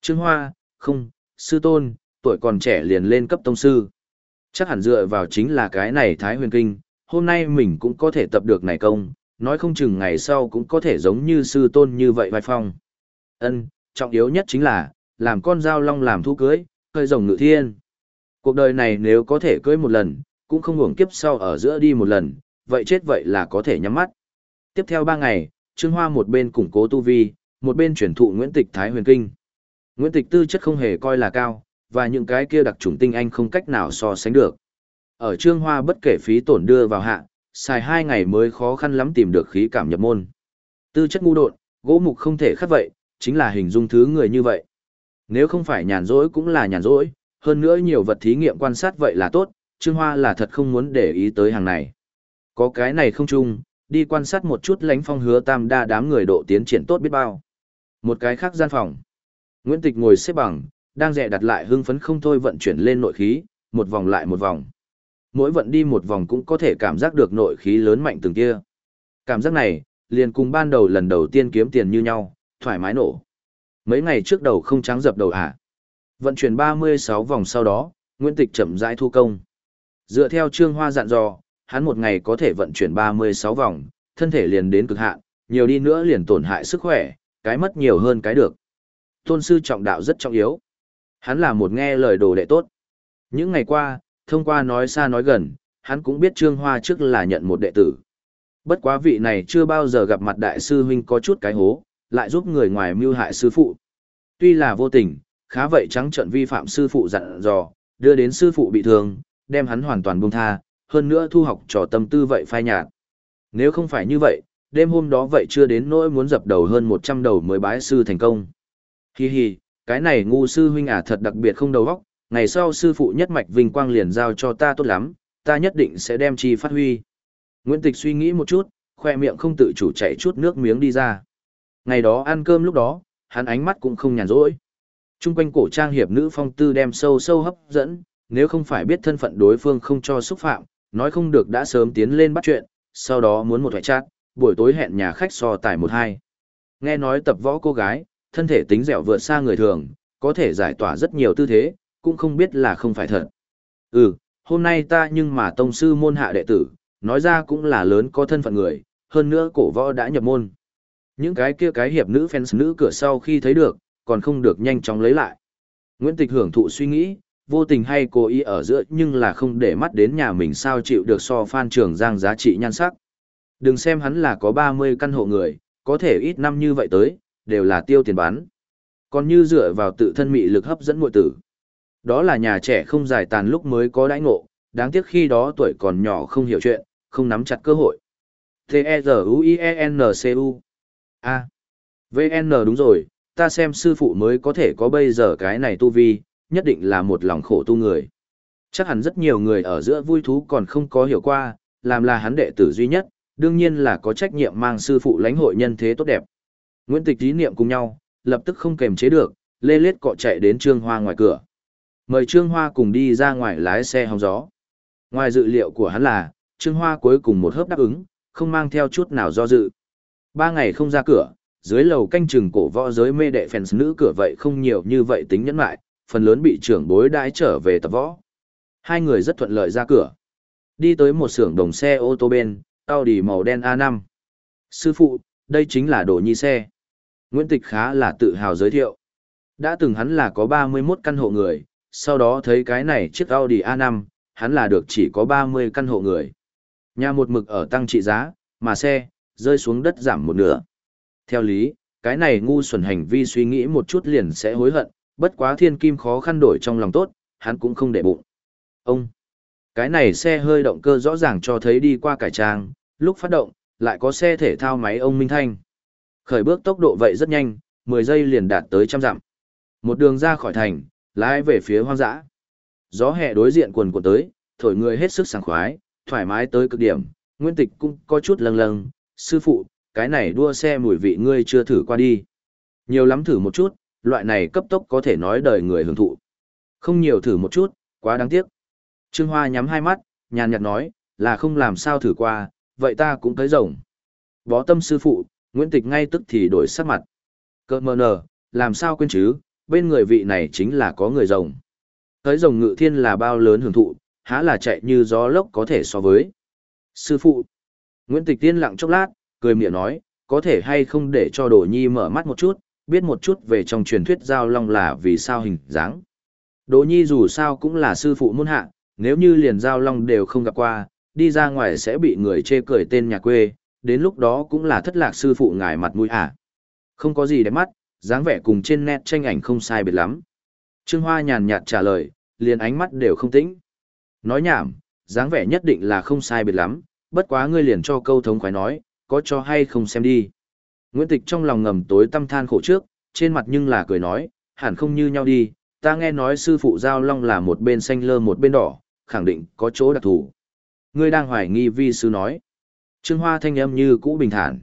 Trương Hoa, không, sư tôn, tuổi còn trẻ liền lên cấp tông sư. Chắc hẳn dựa vào chính là cái này Thái Huyền Kinh, hôm nay mình cũng có thể tập được này công, nói không chừng ngày sau cũng có thể giống như sư tôn như vậy vai phong. Ân, trọng yếu nhất chính là, làm con dao long làm thu cưới, hơi rồng ngự thiên. Cuộc đời này nếu có thể cưới một lần, cũng không hưởng kiếp sau ở giữa đi một lần, vậy chết vậy là có thể nhắm mắt. Tiếp theo ba ngày, Trương Hoa một bên củng cố tu vi, một bên chuyển thụ Nguyễn Tịch Thái Huyền Kinh. Nguyễn Tịch tư chất không hề coi là cao, và những cái kia đặc trùng tinh anh không cách nào so sánh được. Ở Trương Hoa bất kể phí tổn đưa vào hạ, xài hai ngày mới khó khăn lắm tìm được khí cảm nhập môn. Tư chất ngu độn, gỗ mục không thể khắc vậy, chính là hình dung thứ người như vậy. Nếu không phải nhàn rỗi cũng là nhàn rỗi, hơn nữa nhiều vật thí nghiệm quan sát vậy là tốt, Trương Hoa là thật không muốn để ý tới hàng này. Có cái này không chung, đi quan sát một chút lánh phong hứa tam đa đám người độ tiến triển tốt biết bao. Một cái khác gian phòng. Nguyễn Tịch ngồi xếp bằng, đang dẹ đặt lại hưng phấn không thôi vận chuyển lên nội khí, một vòng lại một vòng. Mỗi vận đi một vòng cũng có thể cảm giác được nội khí lớn mạnh từng kia. Cảm giác này, liền cùng ban đầu lần đầu tiên kiếm tiền như nhau, thoải mái nổ. Mấy ngày trước đầu không trắng dập đầu à. Vận chuyển 36 vòng sau đó, Nguyễn Tịch chậm rãi thu công. Dựa theo Trương Hoa dặn dò, hắn một ngày có thể vận chuyển 36 vòng, thân thể liền đến cực hạn, nhiều đi nữa liền tổn hại sức khỏe, cái mất nhiều hơn cái được. Tôn sư trọng đạo rất trọng yếu. Hắn là một nghe lời đồ đệ tốt. Những ngày qua, thông qua nói xa nói gần, hắn cũng biết Trương Hoa trước là nhận một đệ tử. Bất quá vị này chưa bao giờ gặp mặt đại sư huynh có chút cái hố, lại giúp người ngoài mưu hại sư phụ. Tuy là vô tình, khá vậy trắng trận vi phạm sư phụ dặn dò, đưa đến sư phụ bị thương, đem hắn hoàn toàn buông tha, hơn nữa thu học trò tâm tư vậy phai nhạt. Nếu không phải như vậy, đêm hôm đó vậy chưa đến nỗi muốn dập đầu hơn 100 đầu mới bái sư thành công. Hi hi, cái này ngu sư huynh à thật đặc biệt không đầu óc, ngày sau sư phụ nhất mạch vinh quang liền giao cho ta tốt lắm, ta nhất định sẽ đem chi phát huy. Nguyễn Tịch suy nghĩ một chút, khoe miệng không tự chủ chảy chút nước miếng đi ra. Ngày đó ăn cơm lúc đó, hắn ánh mắt cũng không nhàn rỗi. Trung quanh cổ trang hiệp nữ phong tư đem sâu sâu hấp dẫn, nếu không phải biết thân phận đối phương không cho xúc phạm, nói không được đã sớm tiến lên bắt chuyện, sau đó muốn một thoại chát, buổi tối hẹn nhà khách so tài một hai. Nghe nói tập võ cô gái, thân thể tính dẻo vượt xa người thường, có thể giải tỏa rất nhiều tư thế, cũng không biết là không phải thật. Ừ, hôm nay ta nhưng mà tông sư môn hạ đệ tử, nói ra cũng là lớn có thân phận người, hơn nữa cổ võ đã nhập môn. Những cái kia cái hiệp nữ fans nữ cửa sau khi thấy được, còn không được nhanh chóng lấy lại. Nguyễn Tịch hưởng thụ suy nghĩ, vô tình hay cố ý ở giữa nhưng là không để mắt đến nhà mình sao chịu được so phan trường giang giá trị nhan sắc. Đừng xem hắn là có 30 căn hộ người, có thể ít năm như vậy tới, đều là tiêu tiền bán. Còn như dựa vào tự thân mị lực hấp dẫn mội tử. Đó là nhà trẻ không giải tàn lúc mới có đãi ngộ, đáng tiếc khi đó tuổi còn nhỏ không hiểu chuyện, không nắm chặt cơ hội. T-E-Z-U-I-E-N-C-U A. VN đúng rồi, ta xem sư phụ mới có thể có bây giờ cái này tu vi, nhất định là một lòng khổ tu người. Chắc hẳn rất nhiều người ở giữa vui thú còn không có hiểu qua, làm là hắn đệ tử duy nhất, đương nhiên là có trách nhiệm mang sư phụ lãnh hội nhân thế tốt đẹp. Nguyễn Tịch ý niệm cùng nhau, lập tức không kềm chế được, lê lết cọ chạy đến Trương Hoa ngoài cửa. Mời Trương Hoa cùng đi ra ngoài lái xe hóng gió. Ngoài dự liệu của hắn là, Trương Hoa cuối cùng một hớp đáp ứng, không mang theo chút nào do dự. Ba ngày không ra cửa, dưới lầu canh chừng cổ võ giới mê đệ fans nữ cửa vậy không nhiều như vậy tính nhẫn lại, phần lớn bị trưởng bối đãi trở về tập võ. Hai người rất thuận lợi ra cửa. Đi tới một xưởng đồng xe ô tô bên, Audi màu đen A5. Sư phụ, đây chính là đồ nhi xe. Nguyễn Tịch khá là tự hào giới thiệu. Đã từng hắn là có 31 căn hộ người, sau đó thấy cái này chiếc Audi A5, hắn là được chỉ có 30 căn hộ người. Nhà một mực ở tăng trị giá, mà xe, rơi xuống đất giảm một nửa. Theo lý, cái này ngu xuẩn hành vi suy nghĩ một chút liền sẽ hối hận, bất quá thiên kim khó khăn đổi trong lòng tốt, hắn cũng không để bụng. Ông, cái này xe hơi động cơ rõ ràng cho thấy đi qua cải trang, lúc phát động, lại có xe thể thao máy ông Minh Thanh. Khởi bước tốc độ vậy rất nhanh, 10 giây liền đạt tới trăm dặm. Một đường ra khỏi thành, lái về phía hoang dã. Gió hè đối diện quần của tới, thổi người hết sức sảng khoái, thoải mái tới cực điểm. Nguyên tịch cũng có chút lâng lâng, sư phụ, cái này đua xe mùi vị ngươi chưa thử qua đi. Nhiều lắm thử một chút, loại này cấp tốc có thể nói đời người hưởng thụ. Không nhiều thử một chút, quá đáng tiếc. Trương Hoa nhắm hai mắt, nhàn nhạt nói, là không làm sao thử qua, vậy ta cũng tới rồng. Bó tâm sư phụ, Nguyễn Tịch ngay tức thì đổi sắc mặt. Cơ mờ nở làm sao quên chứ, bên người vị này chính là có người rồng. Tới rồng ngự thiên là bao lớn hưởng thụ, há là chạy như gió lốc có thể so với. Sư phụ, Nguyễn Tịch tiên lặng chốc lát, cười miệng nói, có thể hay không để cho Đồ Nhi mở mắt một chút, biết một chút về trong truyền thuyết giao long là vì sao hình dáng. Đồ Nhi dù sao cũng là sư phụ môn hạ, nếu như liền giao long đều không gặp qua, đi ra ngoài sẽ bị người chê cười tên nhà quê, đến lúc đó cũng là thất lạc sư phụ ngài mặt mũi à. Không có gì để mắt, dáng vẻ cùng trên nét tranh ảnh không sai biệt lắm. Trương Hoa nhàn nhạt trả lời, liền ánh mắt đều không tĩnh. Nói nhảm, dáng vẻ nhất định là không sai biệt lắm, bất quá ngươi liền cho câu thống khoái nói, có cho hay không xem đi. Nguyễn Tịch trong lòng ngầm tối tâm than khổ trước, trên mặt nhưng là cười nói, hẳn không như nhau đi, ta nghe nói sư phụ Giao Long là một bên xanh lơ một bên đỏ, khẳng định có chỗ đặc thù. Ngươi đang hoài nghi vi sư nói. Trương Hoa thanh âm như cũ bình thản.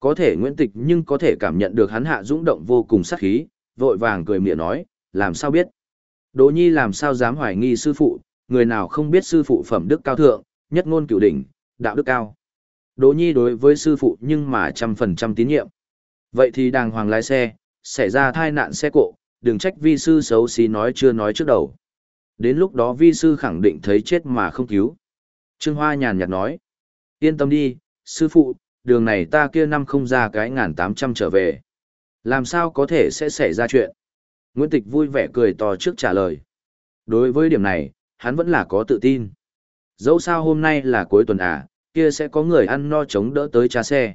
Có thể Nguyễn Tịch nhưng có thể cảm nhận được hắn hạ dũng động vô cùng sát khí, vội vàng cười miệng nói, làm sao biết. Đỗ Nhi làm sao dám hoài nghi sư phụ, người nào không biết sư phụ phẩm đức cao thượng, nhất ngôn cửu đỉnh, đạo đức cao. Đỗ Nhi đối với sư phụ nhưng mà trăm phần trăm tín nhiệm. Vậy thì đàng hoàng lái xe, xảy ra tai nạn xe cộ, đừng trách vi sư xấu xí nói chưa nói trước đầu. Đến lúc đó vi sư khẳng định thấy chết mà không cứu. Trương Hoa nhàn nhạt nói. Yên tâm đi, sư phụ, đường này ta kia năm không ra cái ngàn tám trăm trở về. Làm sao có thể sẽ xảy ra chuyện? Nguyễn Tịch vui vẻ cười to trước trả lời. Đối với điểm này, hắn vẫn là có tự tin. Dẫu sao hôm nay là cuối tuần à, kia sẽ có người ăn no chống đỡ tới trà xe.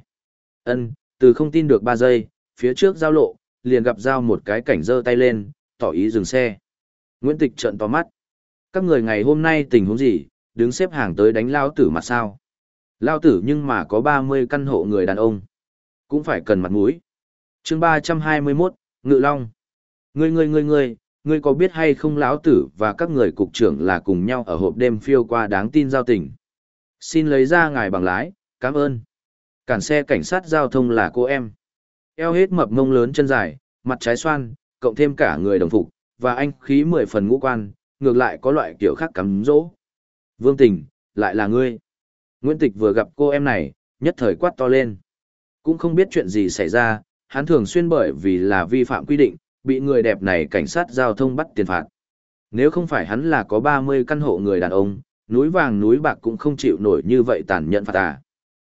Ân, từ không tin được ba giây, phía trước giao lộ, liền gặp giao một cái cảnh giơ tay lên, tỏ ý dừng xe. Nguyễn Tịch trợn to mắt. Các người ngày hôm nay tình huống gì, đứng xếp hàng tới đánh lao tử mặt sao? Lao tử nhưng mà có 30 căn hộ người đàn ông. Cũng phải cần mặt mũi. chương 321, Ngự Long. Ngươi ngươi ngươi ngươi, ngươi có biết hay không lão tử và các người cục trưởng là cùng nhau ở hộp đêm phiêu qua đáng tin giao tình. Xin lấy ra ngài bằng lái, cảm ơn. Cản xe cảnh sát giao thông là cô em. Eo hết mập mông lớn chân dài, mặt trái xoan, cộng thêm cả người đồng phục, và anh khí mười phần ngũ quan, ngược lại có loại kiểu khác cắm dỗ. Vương Tình, lại là ngươi. Nguyễn Tịch vừa gặp cô em này, nhất thời quát to lên. Cũng không biết chuyện gì xảy ra, hắn thường xuyên bởi vì là vi phạm quy định, bị người đẹp này cảnh sát giao thông bắt tiền phạt. Nếu không phải hắn là có 30 căn hộ người đàn ông, núi vàng núi bạc cũng không chịu nổi như vậy tàn nhẫn phạt à.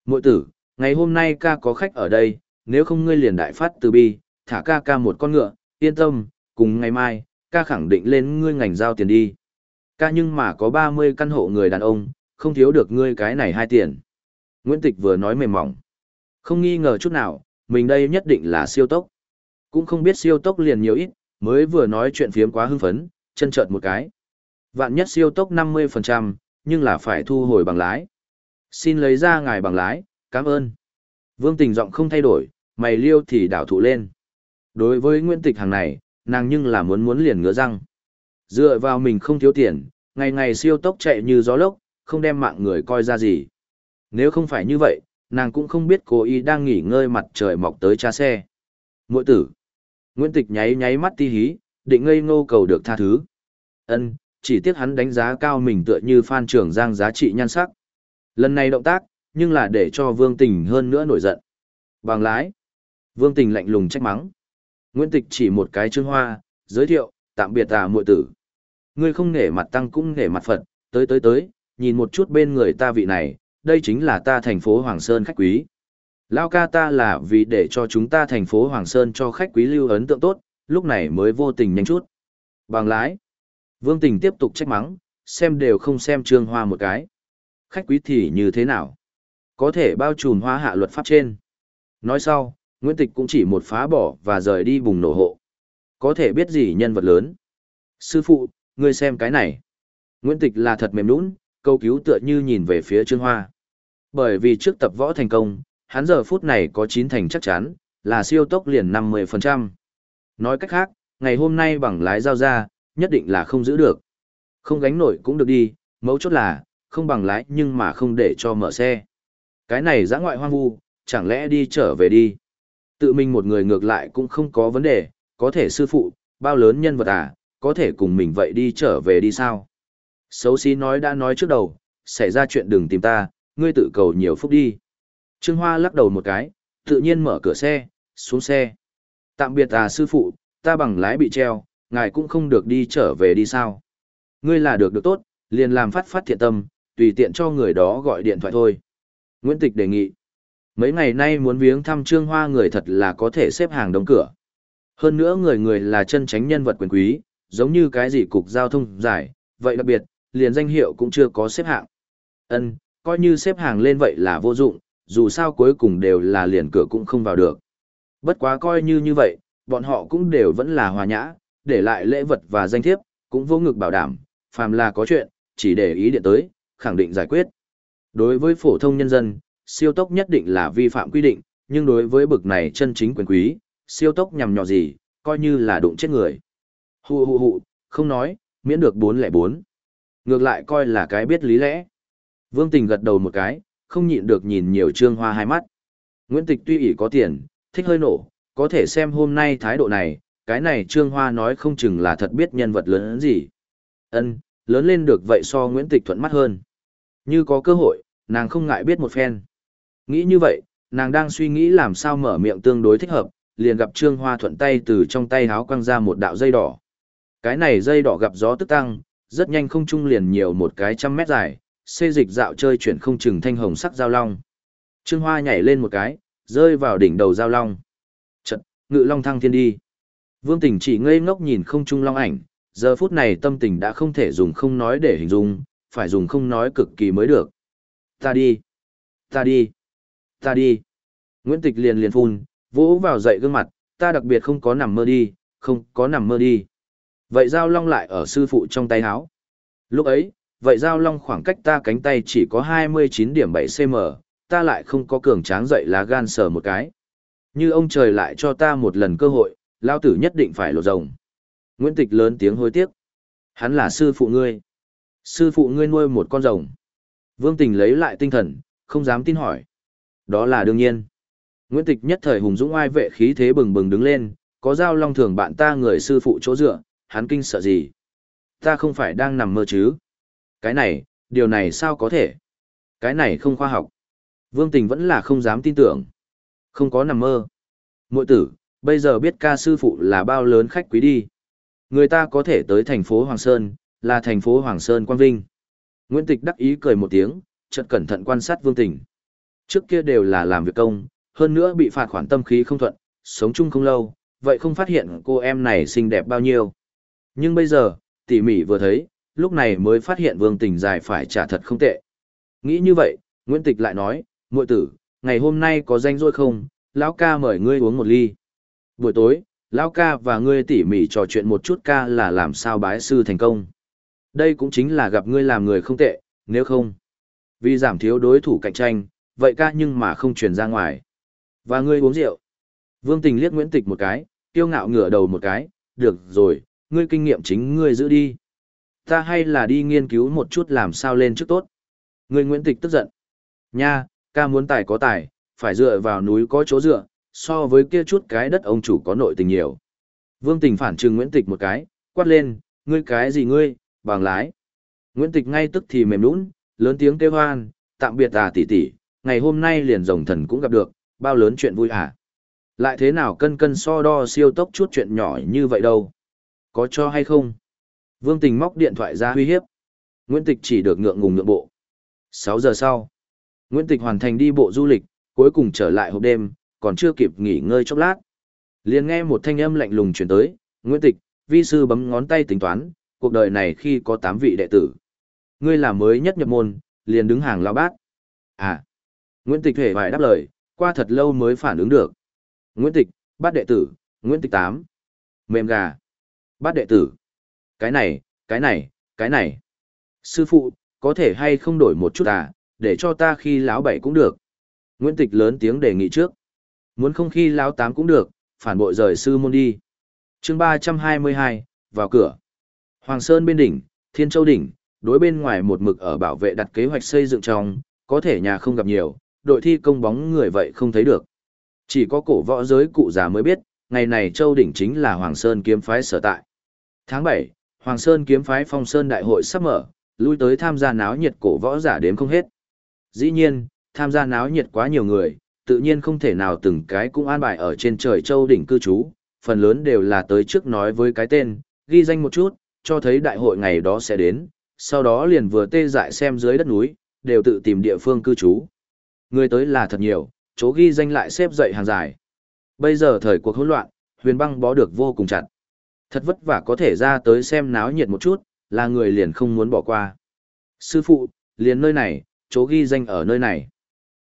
Mội tử, ngày hôm nay ca có khách ở đây, nếu không ngươi liền đại phát từ bi, thả ca ca một con ngựa, yên tâm, cùng ngày mai, ca khẳng định lên ngươi ngành giao tiền đi. Ca nhưng mà có 30 căn hộ người đàn ông, không thiếu được ngươi cái này hai tiền. Nguyễn Tịch vừa nói mềm mỏng. Không nghi ngờ chút nào, mình đây nhất định là siêu tốc. Cũng không biết siêu tốc liền nhiều ít, mới vừa nói chuyện phiếm quá hưng phấn, chân trợn một cái. Vạn nhất siêu tốc 50%, nhưng là phải thu hồi bằng lái. Xin lấy ra ngài bằng lái, cảm ơn. Vương tình giọng không thay đổi, mày liêu thì đảo thụ lên. Đối với Nguyễn Tịch hàng này, nàng nhưng là muốn muốn liền ngứa răng. Dựa vào mình không thiếu tiền, ngày ngày siêu tốc chạy như gió lốc, không đem mạng người coi ra gì. Nếu không phải như vậy, nàng cũng không biết cô y đang nghỉ ngơi mặt trời mọc tới cha xe. Mội tử. Nguyễn Tịch nháy nháy mắt ti hí, định ngây ngô cầu được tha thứ. Ân, chỉ tiếc hắn đánh giá cao mình tựa như phan trưởng giang giá trị nhan sắc. Lần này động tác, nhưng là để cho Vương Tình hơn nữa nổi giận. Bằng lái. Vương Tình lạnh lùng trách mắng. Nguyễn Tịch chỉ một cái chương hoa, giới thiệu, tạm biệt à muội tử. Ngươi không nể mặt tăng cũng nể mặt Phật, tới tới tới, nhìn một chút bên người ta vị này, đây chính là ta thành phố Hoàng Sơn khách quý. Lao ca ta là vì để cho chúng ta thành phố Hoàng Sơn cho khách quý lưu ấn tượng tốt, lúc này mới vô tình nhanh chút. Bằng lái. Vương Tình tiếp tục trách mắng, xem đều không xem Trương Hoa một cái. Khách quý thì như thế nào? Có thể bao trùm hóa hạ luật pháp trên. Nói sau, Nguyễn Tịch cũng chỉ một phá bỏ và rời đi bùng nổ hộ. Có thể biết gì nhân vật lớn. Sư phụ, ngươi xem cái này. Nguyễn Tịch là thật mềm nũng, câu cứu tựa như nhìn về phía Trương Hoa. Bởi vì trước tập võ thành công, hắn giờ phút này có chín thành chắc chắn, là siêu tốc liền 50%. Nói cách khác, ngày hôm nay bằng lái giao ra, nhất định là không giữ được. Không gánh nổi cũng được đi, mấu chốt là, không bằng lái nhưng mà không để cho mở xe. Cái này giã ngoại hoang vu, chẳng lẽ đi trở về đi. Tự mình một người ngược lại cũng không có vấn đề, có thể sư phụ, bao lớn nhân vật à, có thể cùng mình vậy đi trở về đi sao. Xấu xí nói đã nói trước đầu, xảy ra chuyện đừng tìm ta, ngươi tự cầu nhiều phúc đi. Trương Hoa lắc đầu một cái, tự nhiên mở cửa xe, xuống xe. Tạm biệt à sư phụ, ta bằng lái bị treo, ngài cũng không được đi trở về đi sao. Ngươi là được được tốt, liền làm phát phát thiện tâm, tùy tiện cho người đó gọi điện thoại thôi. Nguyễn Tịch đề nghị. Mấy ngày nay muốn viếng thăm Trương Hoa người thật là có thể xếp hàng đóng cửa. Hơn nữa người người là chân tránh nhân vật quyền quý, giống như cái gì cục giao thông giải, vậy đặc biệt, liền danh hiệu cũng chưa có xếp hạng. Ân, coi như xếp hàng lên vậy là vô dụng, dù sao cuối cùng đều là liền cửa cũng không vào được. Bất quá coi như như vậy, bọn họ cũng đều vẫn là hòa nhã, để lại lễ vật và danh thiếp, cũng vô ngực bảo đảm, phàm là có chuyện, chỉ để ý điện tới, khẳng định giải quyết. Đối với phổ thông nhân dân, siêu tốc nhất định là vi phạm quy định, nhưng đối với bực này chân chính quyền quý, siêu tốc nhằm nhỏ gì, coi như là đụng chết người. Hù hù hù, không nói, miễn được 404. Ngược lại coi là cái biết lý lẽ. Vương Tình gật đầu một cái, không nhịn được nhìn nhiều trương hoa hai mắt. Nguyễn Tịch tuy ỷ có tiền, thích hơi nổ, có thể xem hôm nay thái độ này, cái này trương hoa nói không chừng là thật biết nhân vật lớn gì. Ân, lớn lên được vậy so Nguyễn Tịch thuận mắt hơn. Như có cơ hội, nàng không ngại biết một phen. Nghĩ như vậy, nàng đang suy nghĩ làm sao mở miệng tương đối thích hợp, liền gặp Trương Hoa thuận tay từ trong tay háo quăng ra một đạo dây đỏ. Cái này dây đỏ gặp gió tức tăng, rất nhanh không trung liền nhiều một cái trăm mét dài, xê dịch dạo chơi chuyển không chừng thanh hồng sắc giao long. Trương Hoa nhảy lên một cái, rơi vào đỉnh đầu giao long. Chật, ngự long thăng thiên đi. Vương tỉnh chỉ ngây ngốc nhìn không trung long ảnh, giờ phút này tâm tình đã không thể dùng không nói để hình dung, phải dùng không nói cực kỳ mới được. Ta đi, ta đi, ta đi. Nguyễn Tịch liền liền phun, vỗ vào dậy gương mặt, ta đặc biệt không có nằm mơ đi, không có nằm mơ đi. Vậy giao long lại ở sư phụ trong tay háo. Lúc ấy, vậy giao long khoảng cách ta cánh tay chỉ có 29 điểm 7 cm, ta lại không có cường tráng dậy lá gan sờ một cái. Như ông trời lại cho ta một lần cơ hội, lao tử nhất định phải lộ rồng. Nguyễn Tịch lớn tiếng hối tiếc. Hắn là sư phụ ngươi. Sư phụ ngươi nuôi một con rồng. Vương Tình lấy lại tinh thần, không dám tin hỏi. Đó là đương nhiên. Nguyễn Tịch nhất thời hùng dũng ai vệ khí thế bừng bừng đứng lên, có giao long thường bạn ta người sư phụ chỗ dựa, hắn kinh sợ gì? Ta không phải đang nằm mơ chứ? Cái này, điều này sao có thể? Cái này không khoa học. Vương Tình vẫn là không dám tin tưởng. Không có nằm mơ. Mội tử, bây giờ biết ca sư phụ là bao lớn khách quý đi. Người ta có thể tới thành phố Hoàng Sơn, là thành phố Hoàng Sơn Quang Vinh. Nguyễn Tịch đắc ý cười một tiếng, chợt cẩn thận quan sát Vương Tình. Trước kia đều là làm việc công, hơn nữa bị phạt khoản tâm khí không thuận, sống chung không lâu, vậy không phát hiện cô em này xinh đẹp bao nhiêu. Nhưng bây giờ, tỉ mỉ vừa thấy, lúc này mới phát hiện Vương Tình dài phải trả thật không tệ. Nghĩ như vậy, Nguyễn Tịch lại nói, muội tử, ngày hôm nay có danh rỗi không, lão ca mời ngươi uống một ly. Buổi tối, lão ca và ngươi tỉ mỉ trò chuyện một chút ca là làm sao bái sư thành công. Đây cũng chính là gặp ngươi làm người không tệ, nếu không. Vì giảm thiếu đối thủ cạnh tranh, vậy ca nhưng mà không truyền ra ngoài. Và ngươi uống rượu. Vương Tình liếc Nguyễn Tịch một cái, kiêu ngạo ngửa đầu một cái, được rồi, ngươi kinh nghiệm chính ngươi giữ đi. Ta hay là đi nghiên cứu một chút làm sao lên trước tốt. Ngươi Nguyễn Tịch tức giận. Nha, ca muốn tài có tài, phải dựa vào núi có chỗ dựa, so với kia chút cái đất ông chủ có nội tình nhiều. Vương Tình phản trừng Nguyễn Tịch một cái, quát lên, ngươi cái gì ngươi, bằng lái. Nguyễn Tịch ngay tức thì mềm nũng, lớn tiếng kêu hoan, tạm biệt à tỷ tỷ, ngày hôm nay liền rồng thần cũng gặp được, bao lớn chuyện vui à. Lại thế nào cân cân so đo siêu tốc chút chuyện nhỏ như vậy đâu. Có cho hay không? Vương Tình móc điện thoại ra uy hiếp. Nguyễn Tịch chỉ được ngượng ngùng ngượng bộ. 6 giờ sau, Nguyễn Tịch hoàn thành đi bộ du lịch, cuối cùng trở lại hộp đêm, còn chưa kịp nghỉ ngơi chốc lát. liền nghe một thanh âm lạnh lùng truyền tới, Nguyễn Tịch, vi sư bấm ngón tay tính toán, cuộc đời này khi có 8 vị đệ tử. Ngươi là mới nhất nhập môn, liền đứng hàng lao bát. À, Nguyễn Tịch hề vài đáp lời, qua thật lâu mới phản ứng được. Nguyễn Tịch, bát đệ tử, Nguyễn Tịch tám, Mềm gà. Bát đệ tử. Cái này, cái này, cái này. Sư phụ, có thể hay không đổi một chút à, để cho ta khi lão bảy cũng được. Nguyễn Tịch lớn tiếng đề nghị trước. Muốn không khi lão tám cũng được, phản bội rời sư môn đi. chương ba trăm hai mươi hai vào cửa. Hoàng Sơn bên đỉnh, Thiên Châu đỉnh, đối bên ngoài một mực ở bảo vệ đặt kế hoạch xây dựng trong, có thể nhà không gặp nhiều, đội thi công bóng người vậy không thấy được. Chỉ có cổ võ giới cụ già mới biết, ngày này Châu đỉnh chính là Hoàng Sơn kiếm phái sở tại. Tháng bảy, Hoàng Sơn kiếm phái Phong Sơn đại hội sắp mở, lui tới tham gia náo nhiệt cổ võ giả đếm không hết. Dĩ nhiên, tham gia náo nhiệt quá nhiều người, tự nhiên không thể nào từng cái cũng an bài ở trên trời châu đỉnh cư trú, phần lớn đều là tới trước nói với cái tên, ghi danh một chút, cho thấy đại hội ngày đó sẽ đến, sau đó liền vừa tê dại xem dưới đất núi, đều tự tìm địa phương cư trú. Người tới là thật nhiều, chỗ ghi danh lại xếp dậy hàng dài. Bây giờ thời cuộc hỗn loạn, huyền băng bó được vô cùng chặt. Thật vất vả có thể ra tới xem náo nhiệt một chút, là người liền không muốn bỏ qua. Sư phụ, liền nơi này, chỗ ghi danh ở nơi này.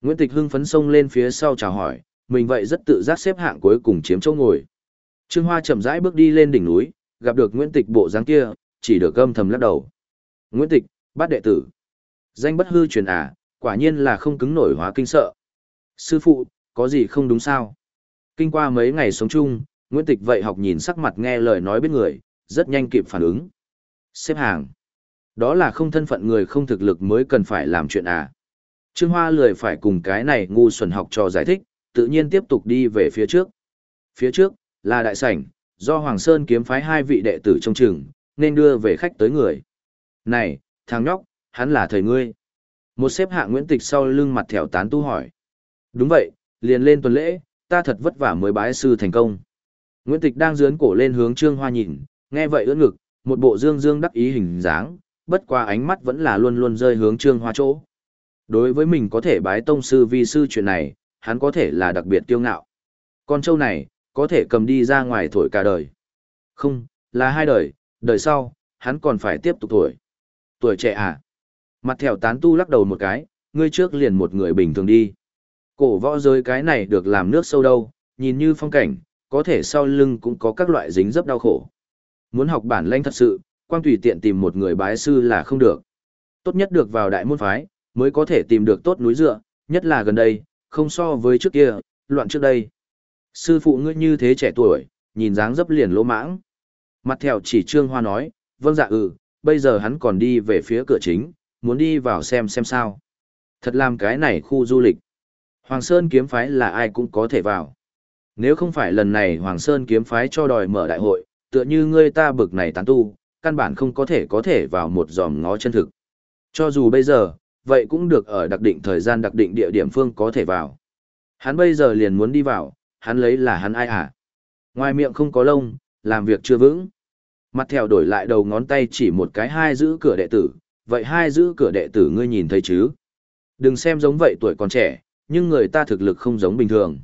Nguyễn Tịch hưng phấn sông lên phía sau chào hỏi, mình vậy rất tự giác xếp hạng cuối cùng chiếm chỗ ngồi. Trương Hoa chậm rãi bước đi lên đỉnh núi, gặp được Nguyễn Tịch bộ dáng kia, chỉ được âm thầm lắc đầu. Nguyễn Tịch, bát đệ tử. Danh bất hư truyền à, quả nhiên là không cứng nổi hóa kinh sợ. Sư phụ, có gì không đúng sao? Kinh qua mấy ngày sống chung, Nguyễn Tịch vậy học nhìn sắc mặt nghe lời nói biết người, rất nhanh kịp phản ứng. Xếp hàng. Đó là không thân phận người không thực lực mới cần phải làm chuyện à. Trương Hoa lười phải cùng cái này ngu xuẩn học trò giải thích, tự nhiên tiếp tục đi về phía trước. Phía trước, là đại sảnh, do Hoàng Sơn kiếm phái hai vị đệ tử trong trường, nên đưa về khách tới người. Này, thằng nhóc, hắn là thầy ngươi. Một xếp hạng Nguyễn Tịch sau lưng mặt thẻo tán tu hỏi. Đúng vậy, liền lên tuần lễ, ta thật vất vả mới bái sư thành công. Nguyễn Tịch đang dướn cổ lên hướng Trương Hoa nhìn, nghe vậy ưỡn ngực, một bộ dương dương đắc ý hình dáng, bất qua ánh mắt vẫn là luôn luôn rơi hướng Trương Hoa chỗ. Đối với mình có thể bái tông sư vi sư chuyện này, hắn có thể là đặc biệt kiêu ngạo. Con trâu này, có thể cầm đi ra ngoài thổi cả đời. Không, là hai đời, đời sau, hắn còn phải tiếp tục thổi. Tuổi trẻ à? Mặt thèo tán tu lắc đầu một cái, ngươi trước liền một người bình thường đi. Cổ võ giới cái này được làm nước sâu đâu, nhìn như phong cảnh, có thể sau lưng cũng có các loại dính dấp đau khổ. Muốn học bản lĩnh thật sự, quang tùy tiện tìm một người bái sư là không được. Tốt nhất được vào đại môn phái, mới có thể tìm được tốt núi dựa, nhất là gần đây, không so với trước kia, loạn trước đây. Sư phụ ngươi như thế trẻ tuổi, nhìn dáng dấp liền lỗ mãng. Mặt theo chỉ trương hoa nói, vâng dạ ừ, bây giờ hắn còn đi về phía cửa chính, muốn đi vào xem xem sao. Thật làm cái này khu du lịch. Hoàng Sơn kiếm phái là ai cũng có thể vào. Nếu không phải lần này Hoàng Sơn kiếm phái cho đòi mở đại hội, tựa như ngươi ta bực này tán tu, căn bản không có thể có thể vào một dòm ngó chân thực. Cho dù bây giờ, vậy cũng được ở đặc định thời gian đặc định địa điểm phương có thể vào. Hắn bây giờ liền muốn đi vào, hắn lấy là hắn ai à? Ngoài miệng không có lông, làm việc chưa vững. Mặt theo đổi lại đầu ngón tay chỉ một cái hai giữ cửa đệ tử, vậy hai giữ cửa đệ tử ngươi nhìn thấy chứ? Đừng xem giống vậy tuổi còn trẻ, nhưng người ta thực lực không giống bình thường.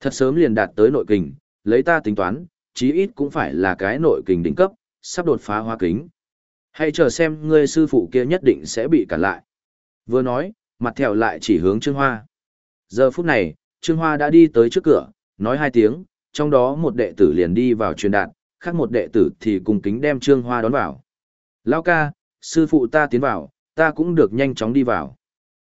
Thật sớm liền đạt tới nội kình, lấy ta tính toán, chí ít cũng phải là cái nội kình đỉnh cấp, sắp đột phá hoa kính. Hãy chờ xem ngươi sư phụ kia nhất định sẽ bị cản lại. Vừa nói, mặt thèo lại chỉ hướng Trương Hoa. Giờ phút này, Trương Hoa đã đi tới trước cửa, nói hai tiếng, trong đó một đệ tử liền đi vào truyền đạt, khác một đệ tử thì cùng kính đem Trương Hoa đón vào. Lao ca, sư phụ ta tiến vào, ta cũng được nhanh chóng đi vào.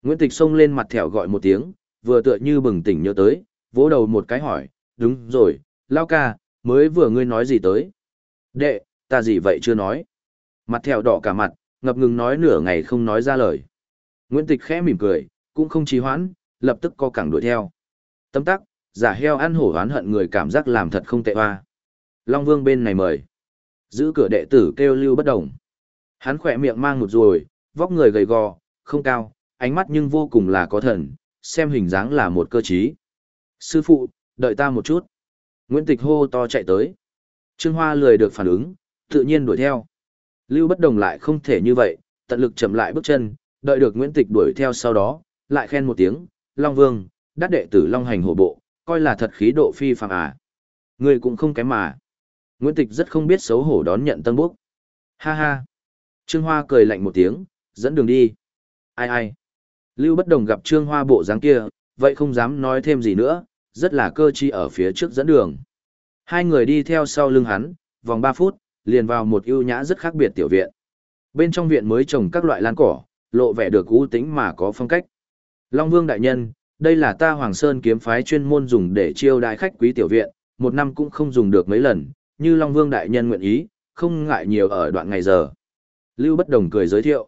Nguyễn Tịch xông lên mặt thèo gọi một tiếng, vừa tựa như bừng tỉnh nhớ tới, vỗ đầu một cái hỏi, đúng rồi, Lao ca, mới vừa ngươi nói gì tới? Đệ, ta gì vậy chưa nói? Mặt theo đỏ cả mặt, ngập ngừng nói nửa ngày không nói ra lời. Nguyễn Tịch khẽ mỉm cười, cũng không trì hoãn, lập tức co cẳng đuổi theo. Tấm tắc, giả heo ăn hổ oán hận người cảm giác làm thật không tệ hoa. Long Vương bên này mời. Giữ cửa đệ tử kêu lưu bất động. Hắn khỏe miệng mang một ruồi, vóc người gầy gò, không cao, ánh mắt nhưng vô cùng là có thần, xem hình dáng là một cơ trí. Sư phụ, đợi ta một chút. Nguyễn Tịch hô to chạy tới. Trương Hoa lười được phản ứng, tự nhiên đuổi theo. Lưu bất đồng lại không thể như vậy, tận lực chậm lại bước chân, đợi được Nguyễn Tịch đuổi theo sau đó, lại khen một tiếng, Long Vương, đắc đệ tử Long hành hổ bộ, coi là thật khí độ phi phàm à. Người cũng không kém mà. Nguyễn Tịch rất không biết xấu hổ đón nhận tân bốc. Ha ha. Trương Hoa cười lạnh một tiếng, dẫn đường đi. Ai ai. Lưu Bất Đồng gặp Trương Hoa bộ dáng kia, vậy không dám nói thêm gì nữa, rất là cơ chi ở phía trước dẫn đường. Hai người đi theo sau lưng hắn, vòng 3 phút, liền vào một ưu nhã rất khác biệt tiểu viện. Bên trong viện mới trồng các loại lan cỏ, lộ vẻ được ưu tĩnh mà có phong cách. Long Vương đại nhân, đây là ta Hoàng Sơn kiếm phái chuyên môn dùng để chiêu đại khách quý tiểu viện, một năm cũng không dùng được mấy lần, như Long Vương đại nhân nguyện ý, không ngại nhiều ở đoạn ngày giờ. Lưu Bất Đồng cười giới thiệu.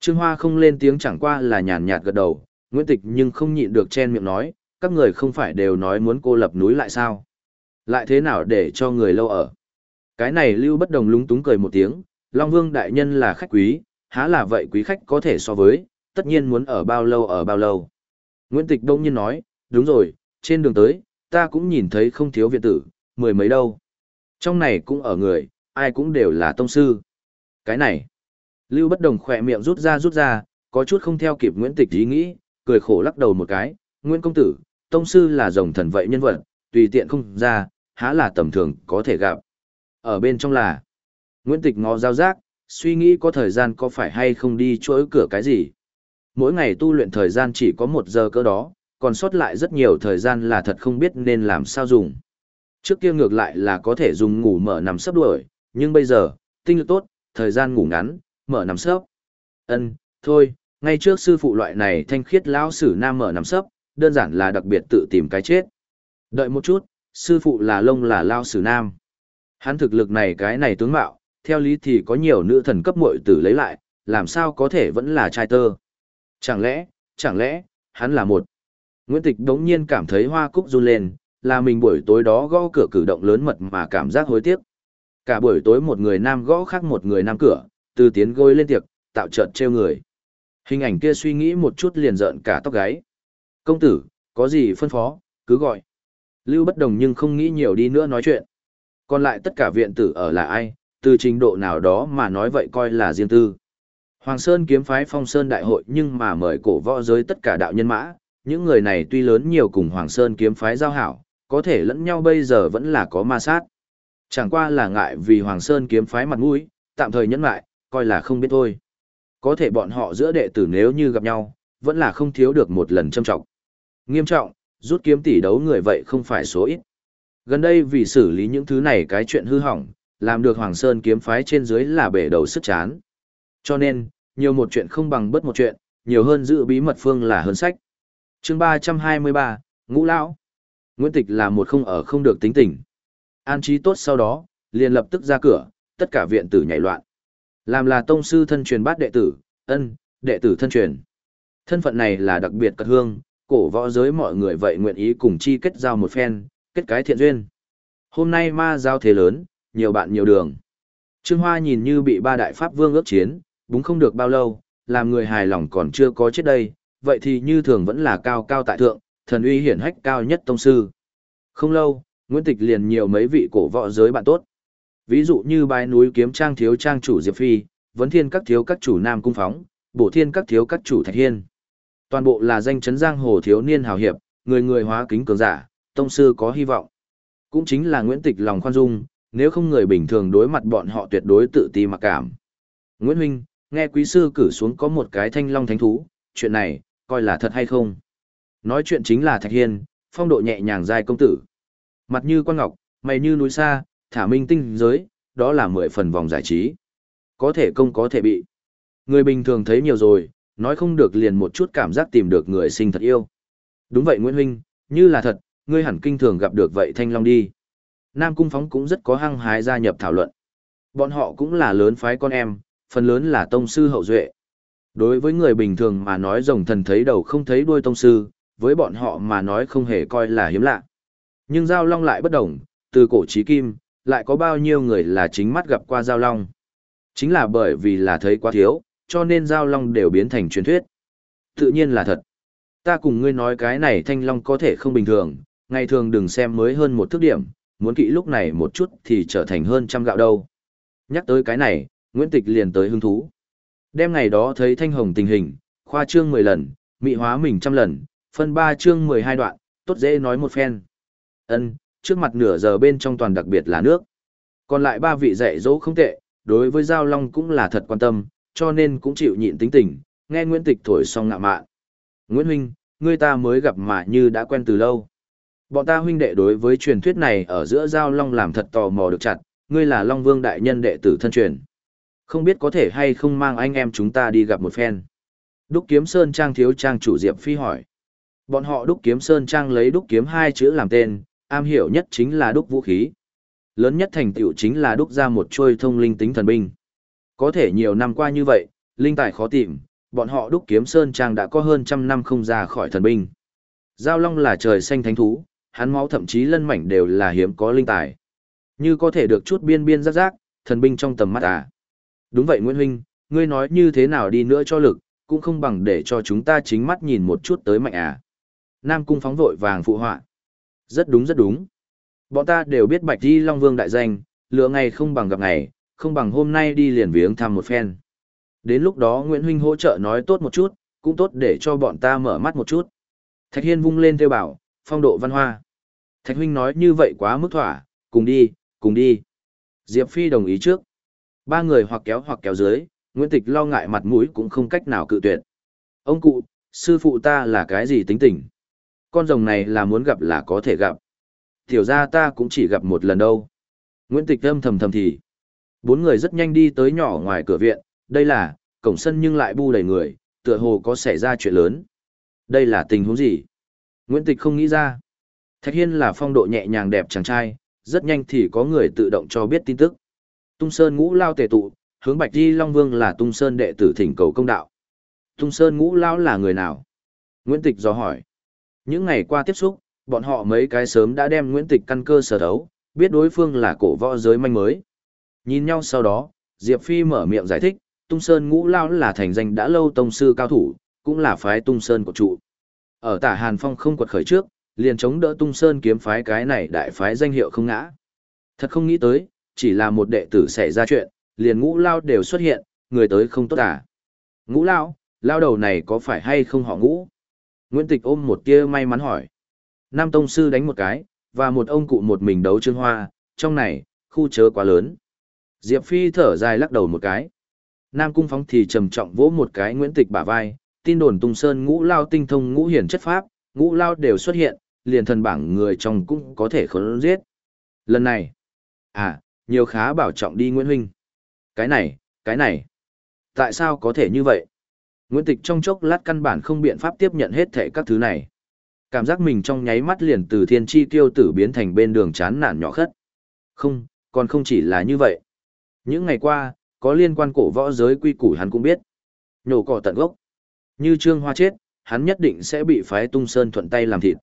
Trương Hoa không lên tiếng chẳng qua là nhàn nhạt gật đầu, Nguyễn Tịch nhưng không nhịn được chen miệng nói, các người không phải đều nói muốn cô lập núi lại sao? Lại thế nào để cho người lâu ở? Cái này Lưu Bất Đồng lúng túng cười một tiếng, Long Vương đại nhân là khách quý, há là vậy quý khách có thể so với, tất nhiên muốn ở bao lâu ở bao lâu. Nguyễn Tịch đông nhiên nói, đúng rồi, trên đường tới, ta cũng nhìn thấy không thiếu viện tử, mười mấy đâu. Trong này cũng ở người, ai cũng đều là tông sư. Cái này, Lưu Bất Đồng khỏe miệng rút ra rút ra, có chút không theo kịp Nguyễn Tịch ý nghĩ, cười khổ lắc đầu một cái, Nguyễn Công Tử, tông sư là rồng thần vậy nhân vật, tùy tiện không ra, há là tầm thường có thể gặp. Ở bên trong là, Nguyễn Tịch ngó giao giác, suy nghĩ có thời gian có phải hay không đi chuỗi cửa cái gì. Mỗi ngày tu luyện thời gian chỉ có một giờ cơ đó, còn sót lại rất nhiều thời gian là thật không biết nên làm sao dùng. Trước kia ngược lại là có thể dùng ngủ mở nằm sấp đuổi, nhưng bây giờ, tinh lực tốt, thời gian ngủ ngắn, mở nằm sấp. Ân, thôi, ngay trước sư phụ loại này thanh khiết lão sử nam mở nằm sấp, đơn giản là đặc biệt tự tìm cái chết. Đợi một chút, sư phụ là lông là lao sử nam. Hắn thực lực này cái này tướng mạo, theo lý thì có nhiều nữ thần cấp muội tử lấy lại, làm sao có thể vẫn là trai tơ. Chẳng lẽ, chẳng lẽ, hắn là một. Nguyễn Tịch đống nhiên cảm thấy hoa cúc run lên, là mình buổi tối đó gõ cửa cử động lớn mật mà cảm giác hối tiếc. Cả buổi tối một người nam gõ khác một người nam cửa, từ tiến gối lên tiệc, tạo trận treo người. Hình ảnh kia suy nghĩ một chút liền giận cả tóc gáy. Công tử, có gì phân phó, cứ gọi. Lưu bất đồng nhưng không nghĩ nhiều đi nữa nói chuyện. Còn lại tất cả viện tử ở là ai, từ trình độ nào đó mà nói vậy coi là riêng tư. Hoàng Sơn kiếm phái phong Sơn đại hội nhưng mà mời cổ võ giới tất cả đạo nhân mã, những người này tuy lớn nhiều cùng Hoàng Sơn kiếm phái giao hảo, có thể lẫn nhau bây giờ vẫn là có ma sát. Chẳng qua là ngại vì Hoàng Sơn kiếm phái mặt mũi, tạm thời nhẫn lại, coi là không biết thôi. Có thể bọn họ giữa đệ tử nếu như gặp nhau, vẫn là không thiếu được một lần châm trọng. Nghiêm trọng, rút kiếm tỷ đấu người vậy không phải số ít. Gần đây vì xử lý những thứ này cái chuyện hư hỏng, làm được Hoàng Sơn kiếm phái trên dưới là bể đầu sức chán. Cho nên, nhiều một chuyện không bằng bất một chuyện, nhiều hơn giữ bí mật phương là hơn sách. chương 323, Ngũ Lão Nguyễn Tịch là một không ở không được tính tình. An trí tốt sau đó, liền lập tức ra cửa, tất cả viện tử nhảy loạn. Làm là tông sư thân truyền bát đệ tử, ân, đệ tử thân truyền. Thân phận này là đặc biệt cật hương, cổ võ giới mọi người vậy nguyện ý cùng chi kết giao một phen, kết cái thiện duyên. Hôm nay ma giao thế lớn, nhiều bạn nhiều đường. Trương Hoa nhìn như bị ba đại pháp vương ước chiến, búng không được bao lâu, làm người hài lòng còn chưa có chết đây, vậy thì như thường vẫn là cao cao tại thượng, thần uy hiển hách cao nhất tông sư. Không lâu, Nguyễn Tịch liền nhiều mấy vị cổ võ giới bạn tốt. Ví dụ như bái núi kiếm trang thiếu trang chủ Diệp Phi, vấn thiên các thiếu các chủ Nam Cung Phóng, bổ thiên các thiếu các chủ Thạch Hiên. Toàn bộ là danh chấn giang hồ thiếu niên hào hiệp, người người hóa kính cường giả, tông sư có hy vọng. Cũng chính là Nguyễn Tịch lòng khoan dung, nếu không người bình thường đối mặt bọn họ tuyệt đối tự ti mặc cảm. Nguyễn Huynh, nghe quý sư cử xuống có một cái thanh long thánh thú, chuyện này, coi là thật hay không? Nói chuyện chính là Thạch Hiên, phong độ nhẹ nhàng dài công tử. Mặt như quan ngọc, mày như núi xa, thả minh tinh giới, đó là mười phần vòng giải trí. Có thể công có thể bị. Người bình thường thấy nhiều rồi, nói không được liền một chút cảm giác tìm được người sinh thật yêu. Đúng vậy Nguyễn Huynh, như là thật, ngươi hẳn kinh thường gặp được vậy Thanh Long đi. Nam Cung Phóng cũng rất có hăng hái gia nhập thảo luận. Bọn họ cũng là lớn phái con em, phần lớn là tông sư hậu duệ. Đối với người bình thường mà nói rồng thần thấy đầu không thấy đuôi tông sư, với bọn họ mà nói không hề coi là hiếm lạ. Nhưng Giao Long lại bất đồng, từ cổ chí kim, lại có bao nhiêu người là chính mắt gặp qua Giao Long. Chính là bởi vì là thấy quá thiếu, cho nên Giao Long đều biến thành truyền thuyết. Tự nhiên là thật. Ta cùng ngươi nói cái này Thanh Long có thể không bình thường, ngày thường đừng xem mới hơn một thước điểm, muốn kỹ lúc này một chút thì trở thành hơn trăm gạo đâu. Nhắc tới cái này, Nguyễn Tịch liền tới hứng thú. Đêm ngày đó thấy Thanh Hồng tình hình, khoa trương 10 lần, mị hóa mình trăm lần, phân ba chương 12 đoạn, tốt dễ nói một phen. Ân, trước mặt nửa giờ bên trong toàn đặc biệt là nước. Còn lại ba vị dạy dỗ không tệ, đối với Giao Long cũng là thật quan tâm, cho nên cũng chịu nhịn tính tình, nghe Nguyễn Tịch thổi xong ngạ mạn. Nguyễn Huynh, ngươi ta mới gặp mà như đã quen từ lâu. Bọn ta huynh đệ đối với truyền thuyết này ở giữa giao long làm thật tò mò được chặt, ngươi là Long Vương đại nhân đệ tử thân truyền. Không biết có thể hay không mang anh em chúng ta đi gặp một phen. Đúc Kiếm Sơn Trang thiếu trang chủ Diệp Phi hỏi. Bọn họ Đúc Kiếm Sơn Trang lấy Đúc Kiếm hai chữ làm tên, am hiểu nhất chính là Đúc vũ khí. Lớn nhất thành tựu chính là Đúc ra một trôi thông linh tính thần binh. Có thể nhiều năm qua như vậy, linh tài khó tìm, bọn họ Đúc Kiếm Sơn Trang đã có hơn trăm năm không ra khỏi thần binh. Giao Long là trời xanh thánh thú, hắn máu thậm chí lân mảnh đều là hiếm có linh tài. Như có thể được chút biên biên rắc rác, thần binh trong tầm mắt à. Đúng vậy Nguyễn Huynh, ngươi nói như thế nào đi nữa cho lực, cũng không bằng để cho chúng ta chính mắt nhìn một chút tới mạnh à. Nam Cung phóng vội vàng phụ họa. Rất đúng rất đúng. Bọn ta đều biết Bạch Di Long Vương đại danh, lựa ngày không bằng gặp ngày, không bằng hôm nay đi liền viếng thăm một phen. Đến lúc đó Nguyễn Huynh hỗ trợ nói tốt một chút, cũng tốt để cho bọn ta mở mắt một chút. Thạch Hiên vung lên theo bảo, phong độ văn hoa. Thạch Huynh nói như vậy quá mức thỏa, cùng đi, cùng đi. Diệp Phi đồng ý trước. Ba người hoặc kéo hoặc kéo dưới, Nguyễn Tịch lo ngại mặt mũi cũng không cách nào cự tuyệt. Ông cụ, sư phụ ta là cái gì tính tình? Con rồng này là muốn gặp là có thể gặp. Tiểu ra ta cũng chỉ gặp một lần đâu. Nguyễn Tịch âm thầm thầm thì. Bốn người rất nhanh đi tới nhỏ ngoài cửa viện, đây là, cổng sân nhưng lại bu đầy người, tựa hồ có xảy ra chuyện lớn. Đây là tình huống gì? Nguyễn Tịch không nghĩ ra. Thạch Hiên là phong độ nhẹ nhàng đẹp chàng trai, rất nhanh thì có người tự động cho biết tin tức. Tung Sơn ngũ lao tề tụ, hướng Bạch Di Long Vương là Tung Sơn đệ tử thỉnh cầu công đạo. Tung Sơn ngũ lao là người nào? Nguyễn Tịch do hỏi. Những ngày qua tiếp xúc, bọn họ mấy cái sớm đã đem Nguyễn Tịch căn cơ sở thấu, biết đối phương là cổ võ giới manh mới. Nhìn nhau sau đó, Diệp Phi mở miệng giải thích, Tung Sơn ngũ lao là thành danh đã lâu tông sư cao thủ, cũng là phái Tung Sơn của trụ. Ở tả Hàn Phong không quật khởi trước, liền chống đỡ Tung Sơn kiếm phái cái này đại phái danh hiệu không ngã. Thật không nghĩ tới, chỉ là một đệ tử xảy ra chuyện, liền ngũ lao đều xuất hiện, người tới không tốt à. Ngũ lao, lao đầu này có phải hay không họ ngũ? Nguyễn Tịch ôm một tia may mắn hỏi. Nam Tông Sư đánh một cái, và một ông cụ một mình đấu trương hoa, trong này, khu chớ quá lớn. Diệp Phi thở dài lắc đầu một cái. Nam Cung Phóng thì trầm trọng vỗ một cái Nguyễn Tịch bả vai, tin đồn tung sơn ngũ lao tinh thông ngũ hiển chất pháp, ngũ lao đều xuất hiện, liền thần bảng người trong cũng có thể khốn giết. Lần này, à, nhiều khá bảo trọng đi Nguyễn Huynh. Cái này, cái này, tại sao có thể như vậy? Nguyễn Tịch trong chốc lát căn bản không biện pháp tiếp nhận hết thể các thứ này. Cảm giác mình trong nháy mắt liền từ thiên chi tiêu tử biến thành bên đường chán nản nhỏ khất. Không, còn không chỉ là như vậy. Những ngày qua, có liên quan cổ võ giới quy củ hắn cũng biết. Nhổ cỏ tận gốc. Như Trương Hoa chết, hắn nhất định sẽ bị phái tung sơn thuận tay làm thịt.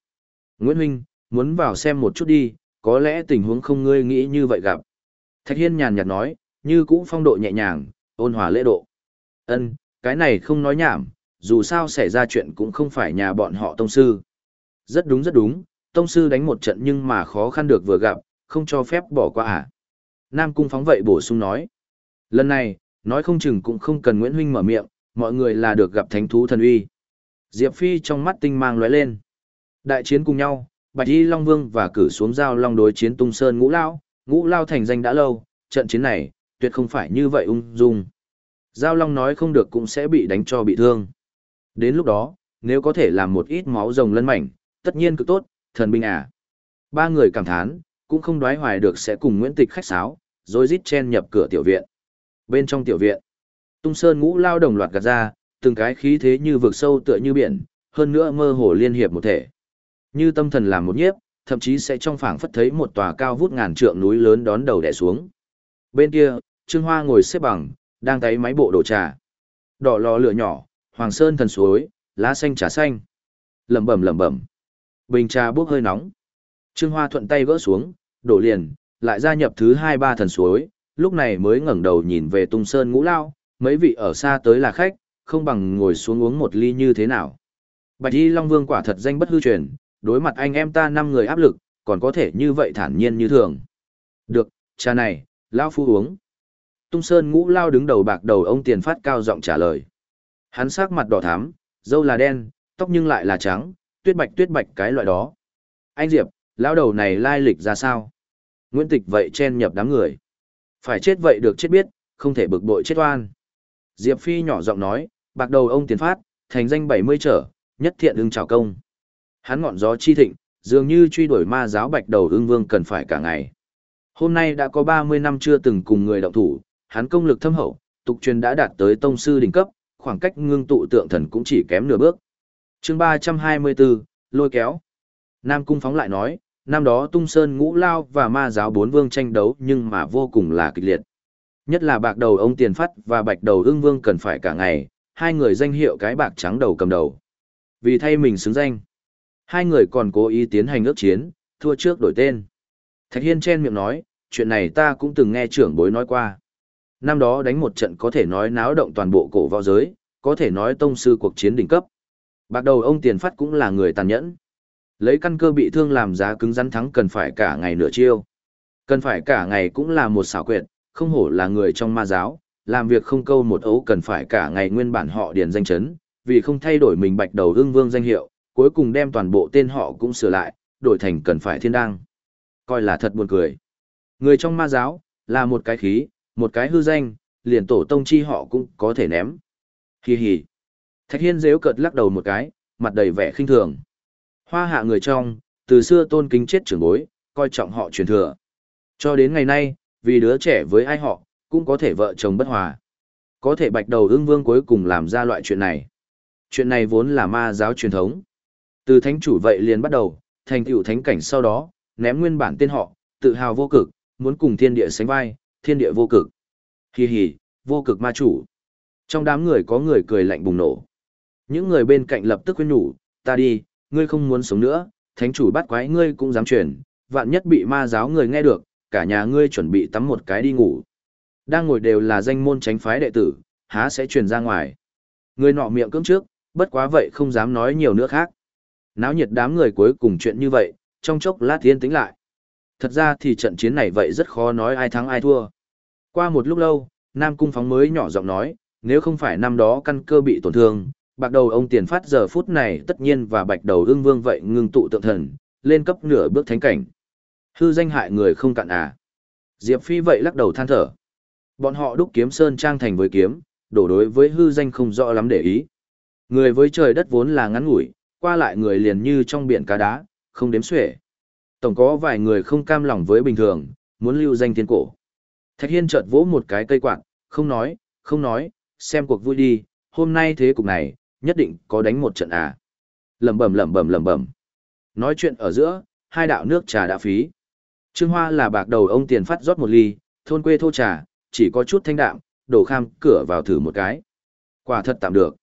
Nguyễn Huynh, muốn vào xem một chút đi, có lẽ tình huống không ngươi nghĩ như vậy gặp. Thạch Hiên nhàn nhạt nói, như cũ phong độ nhẹ nhàng, ôn hòa lễ độ. Ân, cái này không nói nhảm, dù sao xảy ra chuyện cũng không phải nhà bọn họ tông sư. Rất đúng rất đúng, tông sư đánh một trận nhưng mà khó khăn được vừa gặp, không cho phép bỏ qua à. Nam Cung phóng vậy bổ sung nói. Lần này, nói không chừng cũng không cần Nguyễn Huynh mở miệng, mọi người là được gặp thánh thú thần uy. Diệp Phi trong mắt tinh mang lóe lên. Đại chiến cùng nhau, Bạch Y Long Vương và cử xuống giao long đối chiến Tung Sơn Ngũ Lao, Ngũ Lao thành danh đã lâu, trận chiến này, tuyệt không phải như vậy ung dung. Giao long nói không được cũng sẽ bị đánh cho bị thương. Đến lúc đó, nếu có thể làm một ít máu rồng lân mảnh, tất nhiên cực tốt, thần binh à. Ba người cảm thán, cũng không đoái hoài được sẽ cùng Nguyễn Tịch khách sáo, rồi rít chen nhập cửa tiểu viện. Bên trong tiểu viện, Tung Sơn ngũ lao đồng loạt gạt ra, từng cái khí thế như vực sâu tựa như biển, hơn nữa mơ hồ liên hiệp một thể. Như tâm thần làm một nhiếp, thậm chí sẽ trong phảng phất thấy một tòa cao vút ngàn trượng núi lớn đón đầu đè xuống. Bên kia, Trương Hoa ngồi xếp bằng, đang tay máy bộ đồ trà. Đỏ lò lửa nhỏ, hoàng sơn thần suối, lá xanh trà xanh. Lẩm bẩm lẩm bẩm. Bình trà bốc hơi nóng. Trương Hoa thuận tay gỡ xuống, đổ liền, lại gia nhập thứ hai ba thần suối, lúc này mới ngẩng đầu nhìn về Tung Sơn Ngũ Lao, mấy vị ở xa tới là khách, không bằng ngồi xuống uống một ly như thế nào. Bạch Y Long Vương quả thật danh bất hư truyền, đối mặt anh em ta năm người áp lực, còn có thể như vậy thản nhiên như thường. Được, trà này, Lao Phu uống. Tung Sơn Ngũ Lao đứng đầu bạc đầu ông tiền phát cao giọng trả lời. Hắn sắc mặt đỏ thắm, dâu là đen, tóc nhưng lại là trắng, tuyết bạch tuyết bạch cái loại đó. Anh Diệp, lão đầu này lai lịch ra sao? Nguyễn Tịch vậy chen nhập đám người. Phải chết vậy được chết biết, không thể bực bội chết oan. Diệp Phi nhỏ giọng nói, bạc đầu ông tiền phát, thành danh 70 trở, Nhất thiện ưng chào công. Hắn ngọn gió chi thịnh, dường như truy đuổi ma giáo bạch đầu ưng vương cần phải cả ngày. Hôm nay đã có 30 năm chưa từng cùng người động thủ, hắn công lực thâm hậu, tục truyền đã đạt tới tông sư đỉnh cấp, khoảng cách ngưng tụ tượng thần cũng chỉ kém nửa bước. chương 324, lôi kéo. Nam Cung phóng lại nói, năm đó tung sơn ngũ lao và ma giáo bốn vương tranh đấu nhưng mà vô cùng là kịch liệt. Nhất là bạc đầu ông tiền phát và bạch đầu ưng vương cần phải cả ngày, hai người danh hiệu cái bạc trắng đầu cầm đầu. Vì thay mình xứng danh. Hai người còn cố ý tiến hành ước chiến, thua trước đổi tên. Thạch Hiên chen miệng nói, chuyện này ta cũng từng nghe trưởng bối nói qua. Năm đó đánh một trận có thể nói náo động toàn bộ cổ võ giới, có thể nói tông sư cuộc chiến đỉnh cấp. Bạc đầu ông tiền phát cũng là người tàn nhẫn. Lấy căn cơ bị thương làm giá cứng rắn thắng cần phải cả ngày nửa chiêu. Cần phải cả ngày cũng là một xảo quyệt, không hổ là người trong ma giáo, làm việc không câu một ấu cần phải cả ngày nguyên bản họ điền danh chấn, vì không thay đổi mình bạch đầu hương vương danh hiệu, cuối cùng đem toàn bộ tên họ cũng sửa lại, đổi thành cần phải thiên đăng. Coi là thật buồn cười. Người trong ma giáo, là một cái khí, một cái hư danh, liền tổ tông chi họ cũng có thể ném. Hi hi. Thạch Hiên dễu cợt lắc đầu một cái, mặt đầy vẻ khinh thường. Hoa hạ người trong, từ xưa tôn kính chết trưởng bối, coi trọng họ truyền thừa. Cho đến ngày nay, vì đứa trẻ với ai họ, cũng có thể vợ chồng bất hòa. Có thể bạch đầu ưng vương cuối cùng làm ra loại chuyện này. Chuyện này vốn là ma giáo truyền thống. Từ thánh chủ vậy liền bắt đầu, thành tựu thánh cảnh sau đó, ném nguyên bản tên họ, tự hào vô cực, muốn cùng thiên địa sánh vai, thiên địa vô cực. Hì hì, vô cực ma chủ. Trong đám người có người cười lạnh bùng nổ. Những người bên cạnh lập tức khuyên nhủ, ta đi, ngươi không muốn sống nữa, thánh chủ bắt quái ngươi cũng dám truyền, vạn nhất bị ma giáo người nghe được, cả nhà ngươi chuẩn bị tắm một cái đi ngủ. Đang ngồi đều là danh môn tránh phái đệ tử, há sẽ truyền ra ngoài. Người nọ miệng cưỡng trước, bất quá vậy không dám nói nhiều nữa khác. Náo nhiệt đám người cuối cùng chuyện như vậy, trong chốc lát thiên tính lại. Thật ra thì trận chiến này vậy rất khó nói ai thắng ai thua. Qua một lúc lâu, Nam Cung Phóng mới nhỏ giọng nói, nếu không phải năm đó căn cơ bị tổn thương, bạc đầu ông tiền phát giờ phút này tất nhiên và bạch đầu ưng vương vậy ngưng tụ tượng thần, lên cấp nửa bước thánh cảnh. Hư danh hại người không cạn à. Diệp Phi vậy lắc đầu than thở. Bọn họ đúc kiếm sơn trang thành với kiếm, đổ đối với hư danh không rõ lắm để ý. Người với trời đất vốn là ngắn ngủi, qua lại người liền như trong biển cá đá, không đếm xuể. Tổng có vài người không cam lòng với bình thường, muốn lưu danh thiên cổ. Thạch Hiên chợt vỗ một cái cây quạt, không nói, không nói, xem cuộc vui đi, hôm nay thế cục này, nhất định có đánh một trận à. Lẩm bẩm lẩm bẩm lẩm bẩm. Nói chuyện ở giữa, hai đạo nước trà đã phí. Trương Hoa là bạc đầu ông tiền phát rót một ly, thôn quê thô trà, chỉ có chút thanh đạm, đổ kham cửa vào thử một cái. Quả thật tạm được.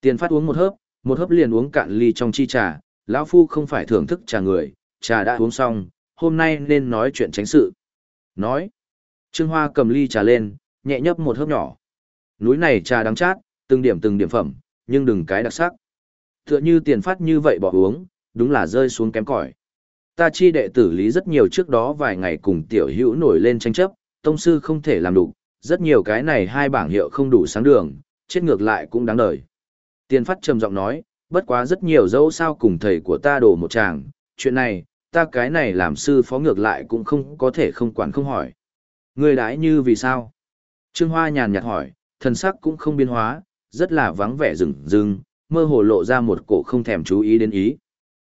Tiền phát uống một hớp, một hớp liền uống cạn ly trong chi trà, lão phu không phải thưởng thức trà người, trà đã uống xong, hôm nay nên nói chuyện tránh sự. Nói. Trương Hoa cầm ly trà lên, nhẹ nhấp một hớp nhỏ. Núi này trà đắng chát, từng điểm từng điểm phẩm, nhưng đừng cái đặc sắc. Tựa như tiền phát như vậy bỏ uống, đúng là rơi xuống kém cỏi. Ta chi đệ tử lý rất nhiều trước đó vài ngày cùng tiểu hữu nổi lên tranh chấp, tông sư không thể làm đủ, rất nhiều cái này hai bảng hiệu không đủ sáng đường, chết ngược lại cũng đáng đời. Tiền phát trầm giọng nói, bất quá rất nhiều dẫu sao cùng thầy của ta đổ một chàng, chuyện này, ta cái này làm sư phó ngược lại cũng không có thể không quản không hỏi. Người đãi như vì sao? Trương Hoa nhàn nhạt hỏi, thần sắc cũng không biến hóa, rất là vắng vẻ rừng rừng, mơ hồ lộ ra một cổ không thèm chú ý đến ý.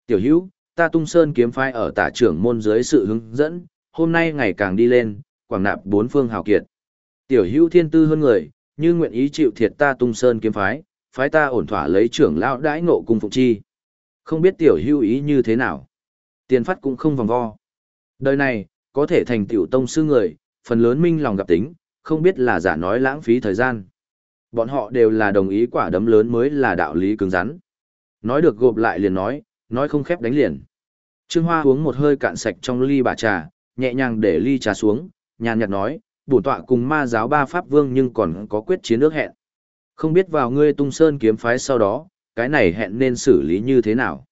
Tiểu hữu, ta tung sơn kiếm phái ở tả trưởng môn dưới sự hướng dẫn, hôm nay ngày càng đi lên, quảng nạp bốn phương hào kiệt. Tiểu hữu thiên tư hơn người, như nguyện ý chịu thiệt ta tung sơn kiếm phái, phái ta ổn thỏa lấy trưởng lão đãi ngộ cùng phụng chi. Không biết tiểu hữu ý như thế nào. Tiền phát cũng không vòng vo. Đời này, có thể thành tiểu tông sư người, phần lớn minh lòng gặp tính, không biết là giả nói lãng phí thời gian. Bọn họ đều là đồng ý quả đấm lớn mới là đạo lý cứng rắn. Nói được gộp lại liền nói, nói không khép đánh liền. Trương Hoa uống một hơi cạn sạch trong ly bà trà, nhẹ nhàng để ly trà xuống, nhàn nhạt nói, bổn tọa cùng ma giáo ba pháp vương nhưng còn có quyết chiến ước hẹn. Không biết vào ngươi tung sơn kiếm phái sau đó, cái này hẹn nên xử lý như thế nào.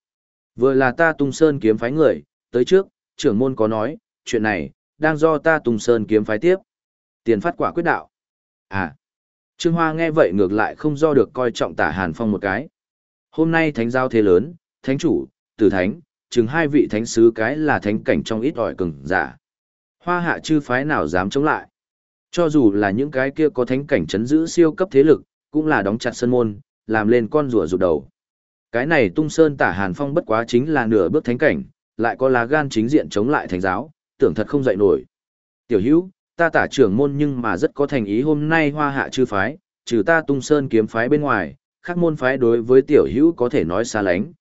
Vừa là ta tung sơn kiếm phái người, tới trước, trưởng môn có nói, chuyện này, đang do ta tung sơn kiếm phái tiếp. Tiền phát quả quyết đạo. À, Trương Hoa nghe vậy ngược lại không do được coi trọng tả Hàn Phong một cái. Hôm nay thánh giao thế lớn, thánh chủ, tử thánh, chừng hai vị thánh sứ cái là thánh cảnh trong ít ỏi cường giả. Hoa hạ chư phái nào dám chống lại. Cho dù là những cái kia có thánh cảnh chấn giữ siêu cấp thế lực, cũng là đóng chặt sân môn, làm lên con rùa rụt đầu. Cái này tung sơn tả Hàn Phong bất quá chính là nửa bước thánh cảnh, lại có lá gan chính diện chống lại thánh giáo, tưởng thật không dậy nổi. Tiểu hữu, ta tả trưởng môn nhưng mà rất có thành ý hôm nay hoa hạ chư phái, trừ ta tung sơn kiếm phái bên ngoài, khác môn phái đối với tiểu hữu có thể nói xa lánh.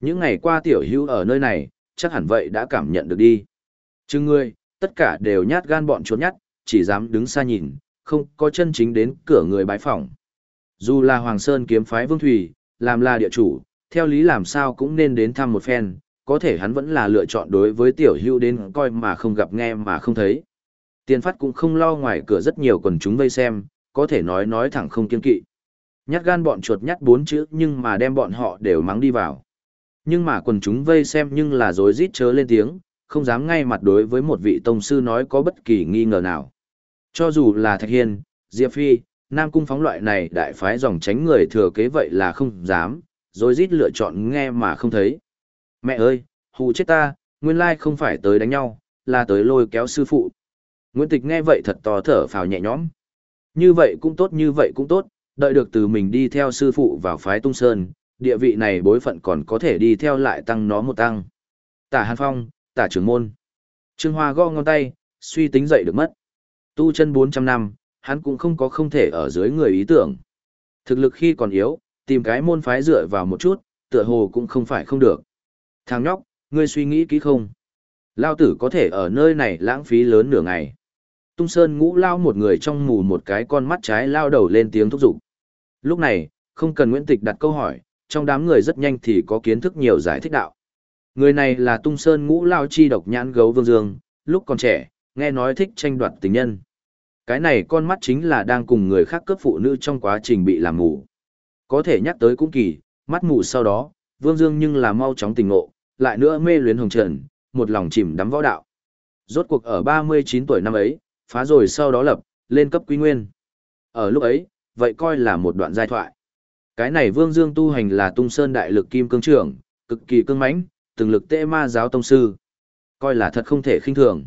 Những ngày qua tiểu hữu ở nơi này, chắc hẳn vậy đã cảm nhận được đi. Chứ ngươi, tất cả đều nhát gan bọn trốn nhát, chỉ dám đứng xa nhìn, không có chân chính đến cửa người bái phỏng. Dù là Hoàng Sơn kiếm phái Vương Thủy, làm là địa chủ, theo lý làm sao cũng nên đến thăm một phen, có thể hắn vẫn là lựa chọn đối với tiểu hữu đến coi mà không gặp nghe mà không thấy. Tiền phát cũng không lo ngoài cửa rất nhiều quần chúng vây xem, có thể nói nói thẳng không kiên kỵ. Nhát gan bọn chuột nhát bốn chữ nhưng mà đem bọn họ đều mắng đi vào. Nhưng mà quần chúng vây xem nhưng là dối rít chớ lên tiếng, không dám ngay mặt đối với một vị tông sư nói có bất kỳ nghi ngờ nào. Cho dù là Thạch Hiên, Diệp Phi, Nam Cung phóng loại này đại phái dòng tránh người thừa kế vậy là không dám, rồi rít lựa chọn nghe mà không thấy. Mẹ ơi, hù chết ta, nguyên lai không phải tới đánh nhau, là tới lôi kéo sư phụ. Nguyễn Tịch nghe vậy thật to thở phào nhẹ nhõm. Như vậy cũng tốt như vậy cũng tốt, đợi được từ mình đi theo sư phụ vào phái tung sơn, địa vị này bối phận còn có thể đi theo lại tăng nó một tăng. Tả Hàn Phong, tả trưởng môn. Trương Hoa gõ ngón tay, suy tính dậy được mất. Tu chân 400 năm, hắn cũng không có không thể ở dưới người ý tưởng. Thực lực khi còn yếu, tìm cái môn phái dựa vào một chút, tựa hồ cũng không phải không được. Thằng nhóc, ngươi suy nghĩ kỹ không? Lao tử có thể ở nơi này lãng phí lớn nửa ngày. Tung Sơn ngũ lao một người trong mù một cái con mắt trái lao đầu lên tiếng thúc giục. Lúc này, không cần Nguyễn Tịch đặt câu hỏi, trong đám người rất nhanh thì có kiến thức nhiều giải thích đạo. Người này là Tung Sơn ngũ lao chi độc nhãn gấu vương dương, lúc còn trẻ, nghe nói thích tranh đoạt tình nhân. Cái này con mắt chính là đang cùng người khác cướp phụ nữ trong quá trình bị làm mù. Có thể nhắc tới cũng kỳ, mắt mù sau đó, Vương Dương nhưng là mau chóng tình ngộ, lại nữa mê luyến hồng trần, một lòng chìm đắm võ đạo. Rốt cuộc ở 39 tuổi năm ấy, phá rồi sau đó lập, lên cấp quý nguyên. Ở lúc ấy, vậy coi là một đoạn giai thoại. Cái này Vương Dương tu hành là tung sơn đại lực kim cương trưởng, cực kỳ cương mãnh, từng lực tệ ma giáo tông sư. Coi là thật không thể khinh thường.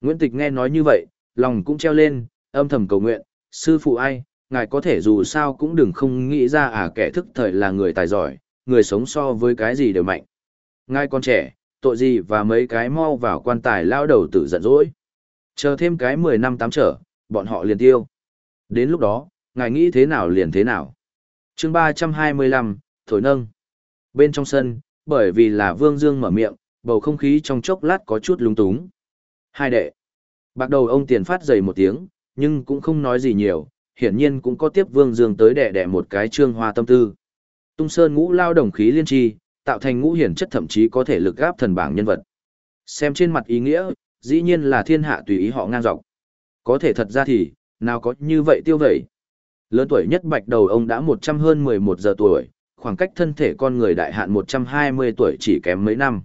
Nguyễn Tịch nghe nói như vậy, lòng cũng treo lên, âm thầm cầu nguyện, sư phụ ai, ngài có thể dù sao cũng đừng không nghĩ ra à kẻ thức thời là người tài giỏi, người sống so với cái gì đều mạnh. Ngài con trẻ, tội gì và mấy cái mau vào quan tài lao đầu tử giận dỗi. Chờ thêm cái 10 năm tám trở, bọn họ liền tiêu. Đến lúc đó, ngài nghĩ thế nào liền thế nào. chương 325, Thổi Nâng. Bên trong sân, bởi vì là Vương Dương mở miệng, bầu không khí trong chốc lát có chút lung túng. Hai đệ. Bạc đầu ông tiền phát dày một tiếng, nhưng cũng không nói gì nhiều, hiển nhiên cũng có tiếp Vương Dương tới đẻ đẻ một cái trương hoa tâm tư. Tung Sơn ngũ lao đồng khí liên tri, tạo thành ngũ hiển chất thậm chí có thể lực gáp thần bảng nhân vật. Xem trên mặt ý nghĩa, dĩ nhiên là thiên hạ tùy ý họ ngang dọc. Có thể thật ra thì, nào có như vậy tiêu vẩy. Lớn tuổi nhất bạch đầu ông đã 100 hơn 11 giờ tuổi, khoảng cách thân thể con người đại hạn 120 tuổi chỉ kém mấy năm.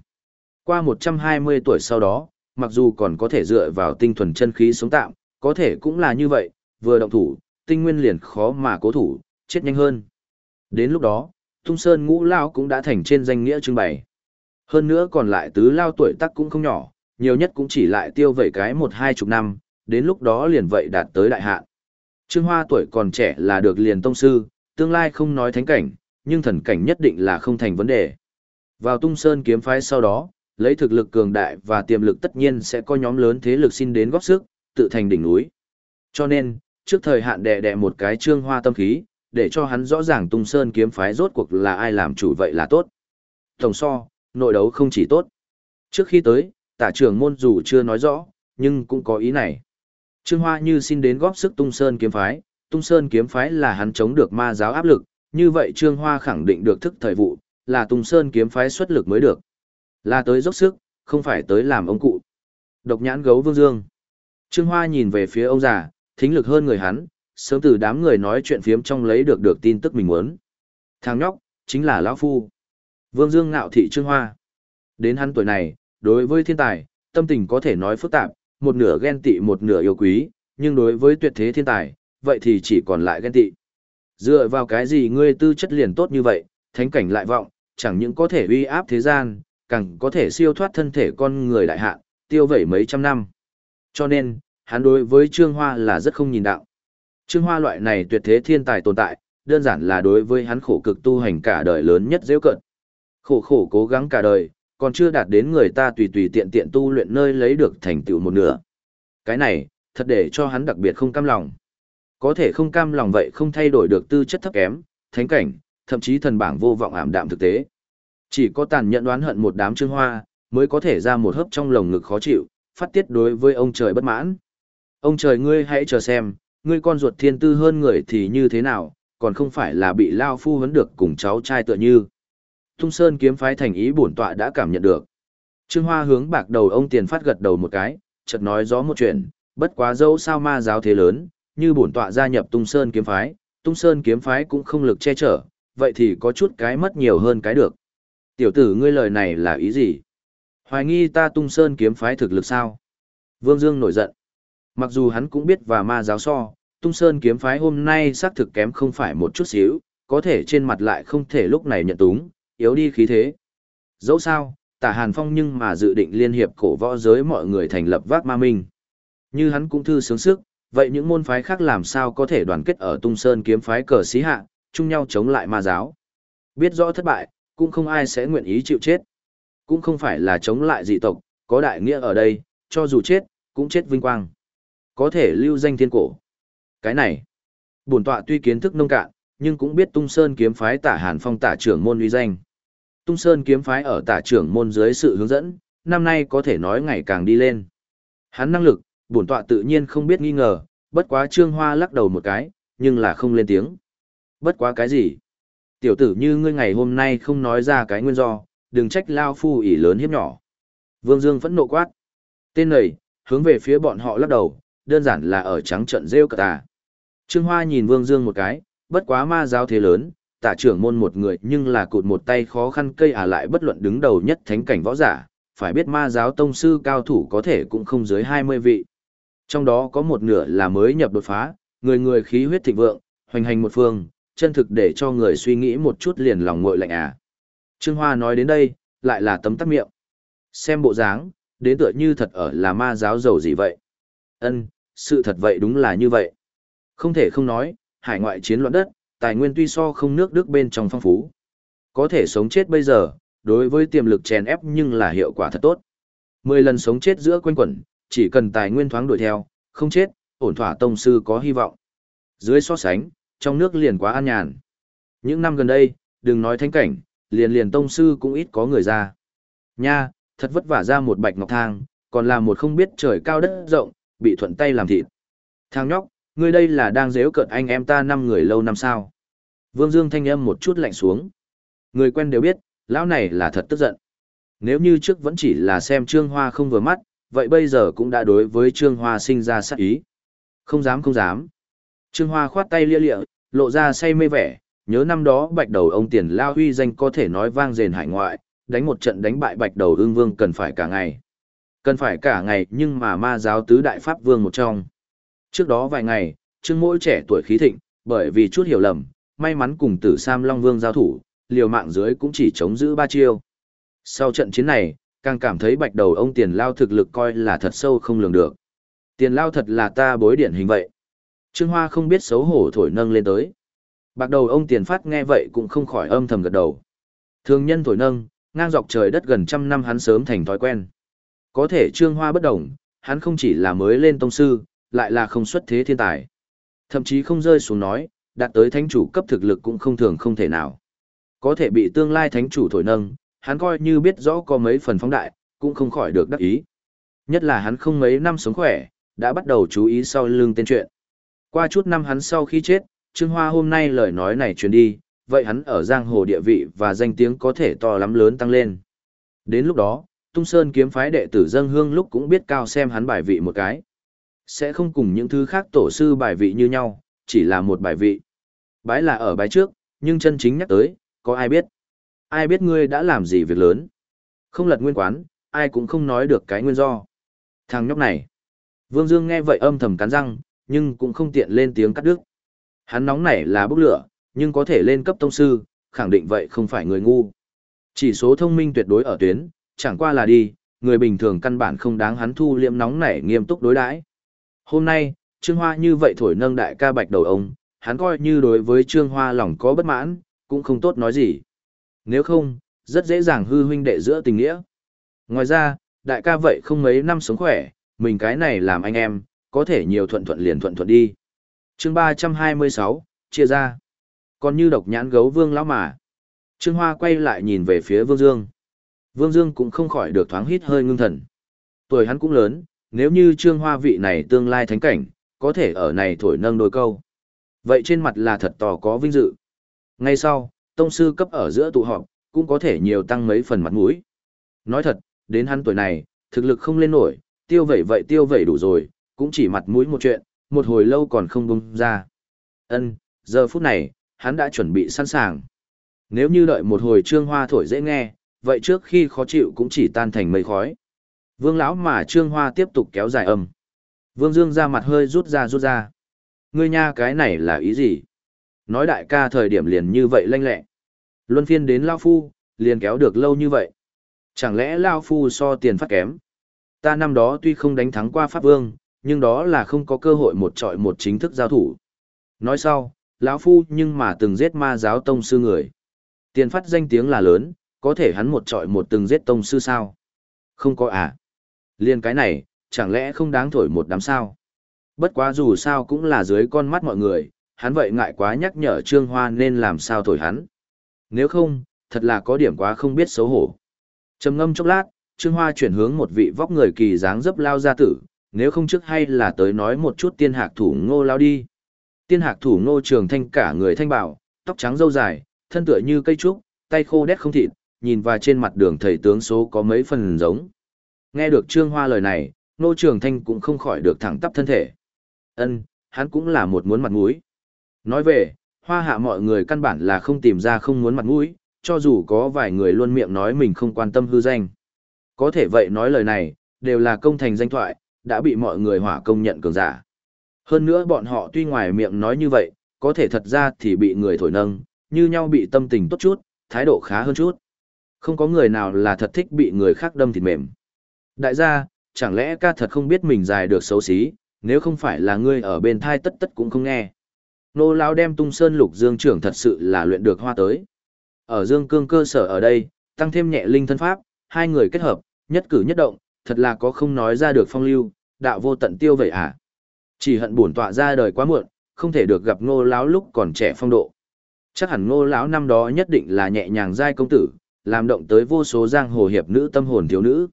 Qua 120 tuổi sau đó, mặc dù còn có thể dựa vào tinh thuần chân khí sống tạm, có thể cũng là như vậy, vừa động thủ, tinh nguyên liền khó mà cố thủ, chết nhanh hơn. Đến lúc đó, Tung Sơn ngũ lao cũng đã thành trên danh nghĩa trưng bày. Hơn nữa còn lại tứ lao tuổi tác cũng không nhỏ, nhiều nhất cũng chỉ lại tiêu vẩy cái một hai chục năm, đến lúc đó liền vậy đạt tới đại hạn. Trương Hoa tuổi còn trẻ là được liền tông sư, tương lai không nói thánh cảnh, nhưng thần cảnh nhất định là không thành vấn đề. Vào tung sơn kiếm phái sau đó, lấy thực lực cường đại và tiềm lực tất nhiên sẽ có nhóm lớn thế lực xin đến góp sức, tự thành đỉnh núi. Cho nên, trước thời hạn đè đè một cái trương hoa tâm khí, để cho hắn rõ ràng tung sơn kiếm phái rốt cuộc là ai làm chủ vậy là tốt. Tổng so, nội đấu không chỉ tốt. Trước khi tới, tả trưởng môn dù chưa nói rõ, nhưng cũng có ý này. Trương Hoa như xin đến góp sức tung sơn kiếm phái, tung sơn kiếm phái là hắn chống được ma giáo áp lực, như vậy Trương Hoa khẳng định được thức thời vụ, là tung sơn kiếm phái xuất lực mới được. Là tới dốc sức, không phải tới làm ông cụ. Độc nhãn gấu vương dương. Trương Hoa nhìn về phía ông già, thính lực hơn người hắn, sớm từ đám người nói chuyện phiếm trong lấy được được tin tức mình muốn. Thằng nhóc, chính là lão Phu. Vương Dương ngạo thị Trương Hoa. Đến hắn tuổi này, đối với thiên tài, tâm tình có thể nói phức tạp, một nửa ghen tị một nửa yêu quý, nhưng đối với tuyệt thế thiên tài, vậy thì chỉ còn lại ghen tị. Dựa vào cái gì ngươi tư chất liền tốt như vậy, thánh cảnh lại vọng, chẳng những có thể uy áp thế gian, càng có thể siêu thoát thân thể con người đại hạn, tiêu vẩy mấy trăm năm. Cho nên, hắn đối với Trương Hoa là rất không nhìn đạo. Trương Hoa loại này tuyệt thế thiên tài tồn tại, đơn giản là đối với hắn khổ cực tu hành cả đời lớn nhất dễ cận. Khổ khổ cố gắng cả đời, còn chưa đạt đến người ta tùy tùy tiện tiện tu luyện nơi lấy được thành tựu một nửa. Cái này, thật để cho hắn đặc biệt không cam lòng. Có thể không cam lòng vậy không thay đổi được tư chất thấp kém, thánh cảnh, thậm chí thần bảng vô vọng ảm đạm thực tế. Chỉ có tàn nhẫn đoán hận một đám trương hoa, mới có thể ra một hớp trong lồng ngực khó chịu, phát tiết đối với ông trời bất mãn. Ông trời ngươi hãy chờ xem, ngươi con ruột thiên tư hơn người thì như thế nào, còn không phải là bị lao phu vấn được cùng cháu trai tựa như. Tung Sơn kiếm phái thành ý bổn tọa đã cảm nhận được. Trương Hoa hướng bạc đầu ông tiền phát gật đầu một cái, chợt nói rõ một chuyện, bất quá dẫu sao ma giáo thế lớn, như bổn tọa gia nhập Tung Sơn kiếm phái, Tung Sơn kiếm phái cũng không lực che chở, vậy thì có chút cái mất nhiều hơn cái được. Tiểu tử ngươi lời này là ý gì? Hoài nghi ta Tung Sơn kiếm phái thực lực sao? Vương Dương nổi giận. Mặc dù hắn cũng biết và ma giáo so, Tung Sơn kiếm phái hôm nay xác thực kém không phải một chút xíu, có thể trên mặt lại không thể lúc này nhận túng, yếu đi khí thế. Dẫu sao, tả Hàn Phong nhưng mà dự định liên hiệp cổ võ giới mọi người thành lập vác ma minh. Như hắn cũng thư sướng sức, vậy những môn phái khác làm sao có thể đoàn kết ở Tung Sơn kiếm phái cờ xí hạ, chung nhau chống lại ma giáo. Biết rõ thất bại, cũng không ai sẽ nguyện ý chịu chết. Cũng không phải là chống lại dị tộc, có đại nghĩa ở đây, cho dù chết, cũng chết vinh quang. Có thể lưu danh thiên cổ. Cái này, bổn tọa tuy kiến thức nông cạn, nhưng cũng biết Tung Sơn kiếm phái tả Hàn Phong tả trưởng môn uy danh. Tung Sơn kiếm phái ở tả trưởng môn dưới sự hướng dẫn, năm nay có thể nói ngày càng đi lên. Hắn năng lực, bổn tọa tự nhiên không biết nghi ngờ, bất quá Trương Hoa lắc đầu một cái, nhưng là không lên tiếng. Bất quá cái gì? Tiểu tử như ngươi ngày hôm nay không nói ra cái nguyên do, đừng trách lao phu ỷ lớn hiếp nhỏ. Vương Dương phẫn nộ quát. Tên này, hướng về phía bọn họ lắc đầu, đơn giản là ở trắng trận rêu cả tà. Trương Hoa nhìn Vương Dương một cái, bất quá ma giáo thế lớn, tả trưởng môn một người nhưng là cụt một tay khó khăn cây à lại bất luận đứng đầu nhất thánh cảnh võ giả, phải biết ma giáo tông sư cao thủ có thể cũng không dưới 20 vị. Trong đó có một nửa là mới nhập đột phá, người người khí huyết thịnh vượng, hoành hành một phương, chân thực để cho người suy nghĩ một chút liền lòng ngội lạnh à. Trương Hoa nói đến đây, lại là tấm tắc miệng. Xem bộ dáng, đến tựa như thật ở là ma giáo giàu gì vậy. Ân, sự thật vậy đúng là như vậy. Không thể không nói, hải ngoại chiến loạn đất, tài nguyên tuy so không nước Đức bên trong phong phú. Có thể sống chết bây giờ, đối với tiềm lực chèn ép nhưng là hiệu quả thật tốt. Mười lần sống chết giữa quanh quẩn, chỉ cần tài nguyên thoáng đuổi theo, không chết, ổn thỏa tông sư có hy vọng. Dưới so sánh, trong nước liền quá an nhàn. Những năm gần đây, đừng nói thánh cảnh, liền liền tông sư cũng ít có người ra. Nha, thật vất vả ra một bạch ngọc thang, còn là một không biết trời cao đất rộng, bị thuận tay làm thịt. Thang nhóc, ngươi đây là đang dếu cợt anh em ta năm người lâu năm sao. Vương Dương thanh âm một chút lạnh xuống. Người quen đều biết, lão này là thật tức giận. Nếu như trước vẫn chỉ là xem Trương Hoa không vừa mắt, vậy bây giờ cũng đã đối với Trương Hoa sinh ra sát ý. Không dám không dám. Trương Hoa khoát tay lia lịa, lộ ra say mê vẻ, nhớ năm đó bạch đầu ông tiền lao huy danh có thể nói vang rền hải ngoại, đánh một trận đánh bại bạch đầu ương vương cần phải cả ngày. Cần phải cả ngày nhưng mà ma giáo tứ đại pháp vương một trong. Trước đó vài ngày, Trương Mỗi trẻ tuổi khí thịnh, bởi vì chút hiểu lầm, may mắn cùng tử Sam Long Vương giao thủ, liều mạng dưới cũng chỉ chống giữ ba chiêu. Sau trận chiến này, càng cảm thấy bạch đầu ông tiền lao thực lực coi là thật sâu không lường được. Tiền lao thật là ta bối điển hình vậy. Trương Hoa không biết xấu hổ thổi nâng lên tới. Bạc đầu ông tiền phát nghe vậy cũng không khỏi âm thầm gật đầu. Thường nhân thổi nâng, ngang dọc trời đất gần trăm năm hắn sớm thành thói quen. Có thể Trương Hoa bất đồng, hắn không chỉ là mới lên tông sư, lại là không xuất thế thiên tài. Thậm chí không rơi xuống nói, đạt tới thánh chủ cấp thực lực cũng không thường không thể nào. Có thể bị tương lai thánh chủ thổi nâng, hắn coi như biết rõ có mấy phần phóng đại, cũng không khỏi được đắc ý. Nhất là hắn không mấy năm sống khỏe, đã bắt đầu chú ý sau lưng tên chuyện. Qua chút năm hắn sau khi chết, Trương Hoa hôm nay lời nói này truyền đi, vậy hắn ở giang hồ địa vị và danh tiếng có thể to lắm lớn tăng lên. Đến lúc đó, Tung Sơn kiếm phái đệ tử dân hương lúc cũng biết cao xem hắn bài vị một cái. Sẽ không cùng những thứ khác tổ sư bài vị như nhau, chỉ là một bài vị. Bái là ở bái trước, nhưng chân chính nhắc tới, có ai biết? Ai biết ngươi đã làm gì việc lớn? Không lật nguyên quán, ai cũng không nói được cái nguyên do. Thằng nhóc này. Vương Dương nghe vậy âm thầm cắn răng, nhưng cũng không tiện lên tiếng cắt đứt. Hắn nóng nảy là bốc lửa, nhưng có thể lên cấp tông sư, khẳng định vậy không phải người ngu. Chỉ số thông minh tuyệt đối ở tuyến, chẳng qua là đi, người bình thường căn bản không đáng hắn thu liệm nóng nảy nghiêm túc đối đãi. Hôm nay, Trương Hoa như vậy thổi nâng đại ca bạch đầu ông, hắn coi như đối với Trương Hoa lòng có bất mãn, cũng không tốt nói gì. Nếu không, rất dễ dàng hư huynh đệ giữa tình nghĩa. Ngoài ra, đại ca vậy không mấy năm sống khỏe, mình cái này làm anh em, có thể nhiều thuận thuận liền thuận thuận đi. chương 326, chia ra. Còn như độc nhãn gấu vương lão mà. Trương Hoa quay lại nhìn về phía Vương Dương. Vương Dương cũng không khỏi được thoáng hít hơi ngưng thần. Tuổi hắn cũng lớn, nếu như Trương Hoa vị này tương lai thánh cảnh, có thể ở này thổi nâng đôi câu. Vậy trên mặt là thật tỏ có vinh dự. Ngay sau, tông sư cấp ở giữa tụ họp, cũng có thể nhiều tăng mấy phần mặt mũi. Nói thật, đến hắn tuổi này, thực lực không lên nổi, tiêu vẩy vậy tiêu vẩy đủ rồi, cũng chỉ mặt mũi một chuyện, một hồi lâu còn không bung ra. Ân, giờ phút này, hắn đã chuẩn bị sẵn sàng. Nếu như đợi một hồi trương hoa thổi dễ nghe, vậy trước khi khó chịu cũng chỉ tan thành mây khói. Vương lão mà trương hoa tiếp tục kéo dài âm. Vương Dương ra mặt hơi rút ra rút ra. Ngươi nha cái này là ý gì? Nói đại ca thời điểm liền như vậy lanh lẹ. Luân phiên đến Lao Phu, liền kéo được lâu như vậy. Chẳng lẽ Lao Phu so tiền phát kém? Ta năm đó tuy không đánh thắng qua Pháp Vương, nhưng đó là không có cơ hội một trọi một chính thức giao thủ. Nói sau, lão Phu nhưng mà từng giết ma giáo tông sư người. Tiền phát danh tiếng là lớn, có thể hắn một trọi một từng giết tông sư sao? Không có à? Liên cái này, chẳng lẽ không đáng thổi một đám sao? Bất quá dù sao cũng là dưới con mắt mọi người, hắn vậy ngại quá nhắc nhở Trương Hoa nên làm sao thổi hắn. Nếu không, thật là có điểm quá không biết xấu hổ. Trầm ngâm chốc lát, Trương Hoa chuyển hướng một vị vóc người kỳ dáng dấp lao gia tử, nếu không trước hay là tới nói một chút tiên hạc thủ ngô lao đi. Tiên hạc thủ ngô trường thanh cả người thanh bảo, tóc trắng râu dài, thân tựa như cây trúc, tay khô đét không thịt, nhìn vào trên mặt đường thầy tướng số có mấy phần giống. Nghe được Trương Hoa lời này, nô trường thanh cũng không khỏi được thẳng tắp thân thể. Ân, hắn cũng là một muốn mặt mũi. Nói về, hoa hạ mọi người căn bản là không tìm ra không muốn mặt mũi, cho dù có vài người luôn miệng nói mình không quan tâm hư danh. Có thể vậy nói lời này, đều là công thành danh thoại, đã bị mọi người hỏa công nhận cường giả. Hơn nữa bọn họ tuy ngoài miệng nói như vậy, có thể thật ra thì bị người thổi nâng, như nhau bị tâm tình tốt chút, thái độ khá hơn chút. Không có người nào là thật thích bị người khác đâm thịt mềm. Đại gia, chẳng lẽ ca thật không biết mình dài được xấu xí, nếu không phải là ngươi ở bên thai tất tất cũng không nghe. Nô lão đem tung sơn lục dương trưởng thật sự là luyện được hoa tới. Ở dương cương cơ sở ở đây, tăng thêm nhẹ linh thân pháp, hai người kết hợp, nhất cử nhất động, thật là có không nói ra được phong lưu, đạo vô tận tiêu vậy à. Chỉ hận buồn tọa ra đời quá muộn, không thể được gặp ngô lão lúc còn trẻ phong độ. Chắc hẳn ngô lão năm đó nhất định là nhẹ nhàng giai công tử, làm động tới vô số giang hồ hiệp nữ tâm hồn thiếu nữ.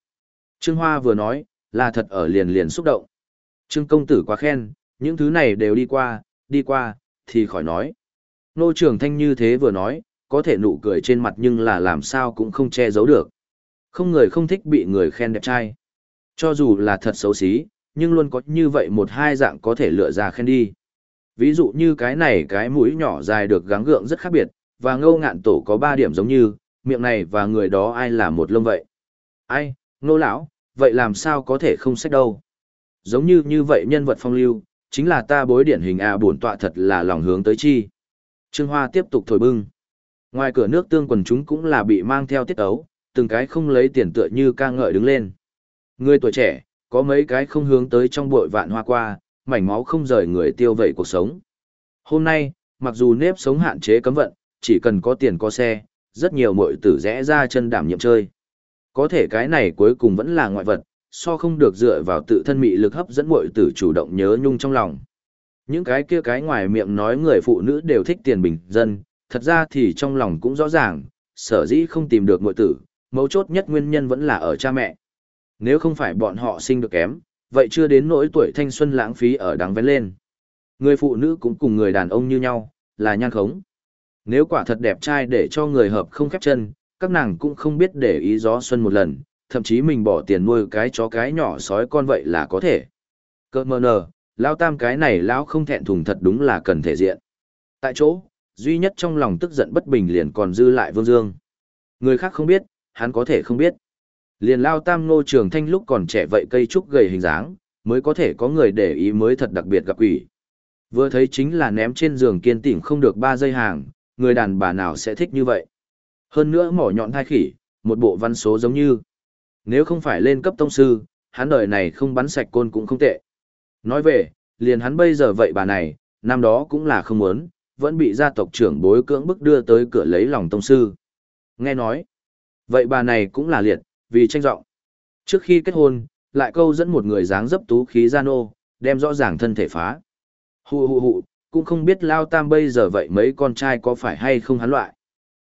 Trương Hoa vừa nói, là thật ở liền liền xúc động. Trương công tử quá khen, những thứ này đều đi qua, đi qua, thì khỏi nói. Nô trường thanh như thế vừa nói, có thể nụ cười trên mặt nhưng là làm sao cũng không che giấu được. Không người không thích bị người khen đẹp trai. Cho dù là thật xấu xí, nhưng luôn có như vậy một hai dạng có thể lựa ra khen đi. Ví dụ như cái này cái mũi nhỏ dài được gắng gượng rất khác biệt, và ngâu ngạn tổ có ba điểm giống như, miệng này và người đó ai là một lông vậy. Ai, ngô lão, vậy làm sao có thể không sách đâu. Giống như như vậy nhân vật phong lưu, chính là ta bối điển hình à bổn tọa thật là lòng hướng tới chi. Trương Hoa tiếp tục thổi bưng. Ngoài cửa nước tương quần chúng cũng là bị mang theo tiết ấu, từng cái không lấy tiền tựa như ca ngợi đứng lên. Người tuổi trẻ, có mấy cái không hướng tới trong bội vạn hoa qua, mảnh máu không rời người tiêu vẩy cuộc sống. Hôm nay, mặc dù nếp sống hạn chế cấm vận, chỉ cần có tiền có xe, rất nhiều muội tử rẽ ra chân đảm nhiệm chơi. Có thể cái này cuối cùng vẫn là ngoại vật, so không được dựa vào tự thân mị lực hấp dẫn muội tử chủ động nhớ nhung trong lòng. Những cái kia cái ngoài miệng nói người phụ nữ đều thích tiền bình dân, thật ra thì trong lòng cũng rõ ràng, sở dĩ không tìm được muội tử, mấu chốt nhất nguyên nhân vẫn là ở cha mẹ. Nếu không phải bọn họ sinh được kém, vậy chưa đến nỗi tuổi thanh xuân lãng phí ở đáng vén lên. Người phụ nữ cũng cùng người đàn ông như nhau, là nhan khống. Nếu quả thật đẹp trai để cho người hợp không khép chân, các nàng cũng không biết để ý gió xuân một lần, thậm chí mình bỏ tiền nuôi cái chó cái nhỏ sói con vậy là có thể. Cơ mơ nờ, lao tam cái này lão không thẹn thùng thật đúng là cần thể diện. Tại chỗ, duy nhất trong lòng tức giận bất bình liền còn dư lại Vương Dương. Người khác không biết, hắn có thể không biết. Liền lao tam ngô trường thanh lúc còn trẻ vậy cây trúc gầy hình dáng, mới có thể có người để ý mới thật đặc biệt gặp quỷ. Vừa thấy chính là ném trên giường kiên tỉnh không được 3 giây hàng, người đàn bà nào sẽ thích như vậy. Hơn nữa mỏ nhọn thai khỉ, một bộ văn số giống như. Nếu không phải lên cấp tông sư, hắn đời này không bắn sạch côn cũng không tệ. Nói về, liền hắn bây giờ vậy bà này, năm đó cũng là không muốn, vẫn bị gia tộc trưởng bối cưỡng bức đưa tới cửa lấy lòng tông sư. Nghe nói, vậy bà này cũng là liệt, vì tranh giọng. Trước khi kết hôn, lại câu dẫn một người dáng dấp tú khí gian ô, đem rõ ràng thân thể phá. Hù hù hù, cũng không biết Lao Tam bây giờ vậy mấy con trai có phải hay không hắn loại.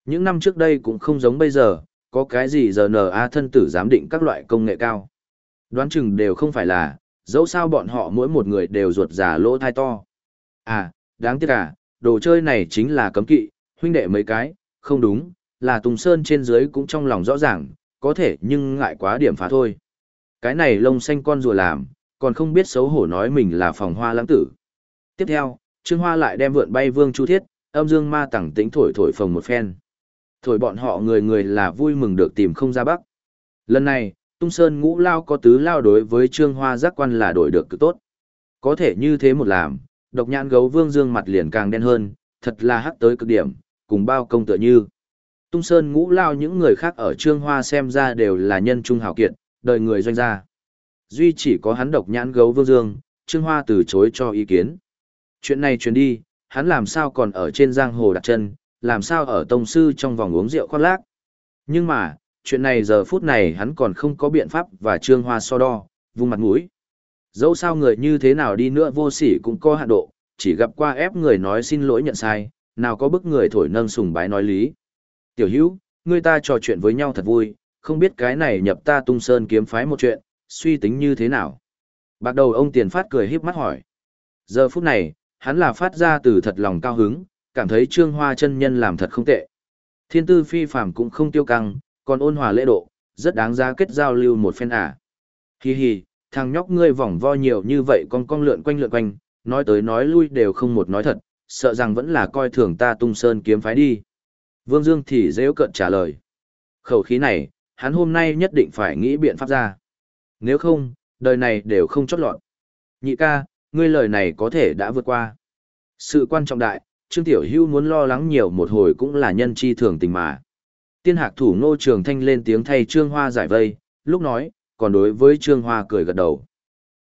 Những năm trước đây cũng không giống bây giờ, có cái gì giờ NA thân tử giám định các loại công nghệ cao. Đoán chừng đều không phải là, dẫu sao bọn họ mỗi một người đều ruột già lỗ thai to. À, đáng tiếc à, đồ chơi này chính là cấm kỵ, huynh đệ mấy cái, không đúng, là Tùng Sơn trên dưới cũng trong lòng rõ ràng, có thể nhưng ngại quá điểm phá thôi. Cái này lông xanh con rùa làm, còn không biết xấu hổ nói mình là phòng hoa lãng tử. Tiếp theo, Trương Hoa lại đem vượn bay vương chu thiết, âm dương ma tẳng tĩnh thổi thổi phồng một phen. Thổi bọn họ người người là vui mừng được tìm không ra bắc. Lần này, tung sơn ngũ lao có tứ lao đối với Trương Hoa giác quan là đổi được cực tốt. Có thể như thế một làm, độc nhãn gấu vương dương mặt liền càng đen hơn, thật là hắc tới cực điểm, cùng bao công tựa như. Tung sơn ngũ lao những người khác ở Trương Hoa xem ra đều là nhân trung hào kiệt, đời người doanh gia. Duy chỉ có hắn độc nhãn gấu vương dương, Trương Hoa từ chối cho ý kiến. Chuyện này truyền đi, hắn làm sao còn ở trên giang hồ đặt chân, làm sao ở tông sư trong vòng uống rượu khoác lác. Nhưng mà, chuyện này giờ phút này hắn còn không có biện pháp và Trương Hoa so đo, vung mặt mũi. Dẫu sao người như thế nào đi nữa vô sỉ cũng có hạn độ, chỉ gặp qua ép người nói xin lỗi nhận sai, nào có bức người thổi nâng sùng bái nói lý. Tiểu hữu, người ta trò chuyện với nhau thật vui, không biết cái này nhập ta tung sơn kiếm phái một chuyện, suy tính như thế nào. Bạc đầu ông tiền phát cười híp mắt hỏi. Giờ phút này, hắn là phát ra từ thật lòng cao hứng, cảm thấy trương hoa chân nhân làm thật không tệ. Thiên tư phi phàm cũng không tiêu căng, còn ôn hòa lễ độ, rất đáng giá kết giao lưu một phen à. Hi hi, thằng nhóc ngươi vòng vo nhiều như vậy con con lượn quanh lượn quanh, nói tới nói lui đều không một nói thật, sợ rằng vẫn là coi thường ta tung sơn kiếm phái đi. Vương Dương thì dễ cận trả lời. Khẩu khí này, hắn hôm nay nhất định phải nghĩ biện pháp ra. Nếu không, đời này đều không chót lọt. Nhị ca, ngươi lời này có thể đã vượt qua. Sự quan trọng đại, Trương Tiểu Hưu muốn lo lắng nhiều một hồi cũng là nhân chi thường tình mà. Tiên hạc thủ ngô trường thanh lên tiếng thay Trương Hoa giải vây, lúc nói, còn đối với Trương Hoa cười gật đầu.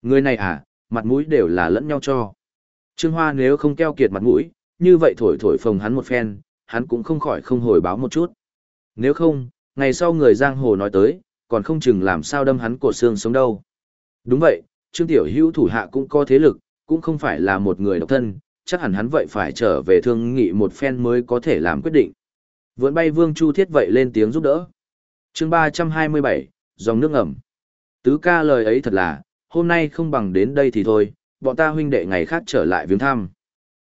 Người này à, mặt mũi đều là lẫn nhau cho. Trương Hoa nếu không keo kiệt mặt mũi, như vậy thổi thổi phồng hắn một phen, hắn cũng không khỏi không hồi báo một chút. Nếu không, ngày sau người giang hồ nói tới, còn không chừng làm sao đâm hắn cổ xương sống đâu. Đúng vậy, Trương Tiểu Hữu thủ hạ cũng có thế lực, cũng không phải là một người độc thân, chắc hẳn hắn vậy phải trở về thương nghị một phen mới có thể làm quyết định. Vượn bay Vương Chu Thiết vậy lên tiếng giúp đỡ. chương 327, dòng nước ẩm. Tứ ca lời ấy thật là, hôm nay không bằng đến đây thì thôi, bọn ta huynh đệ ngày khác trở lại viếng thăm.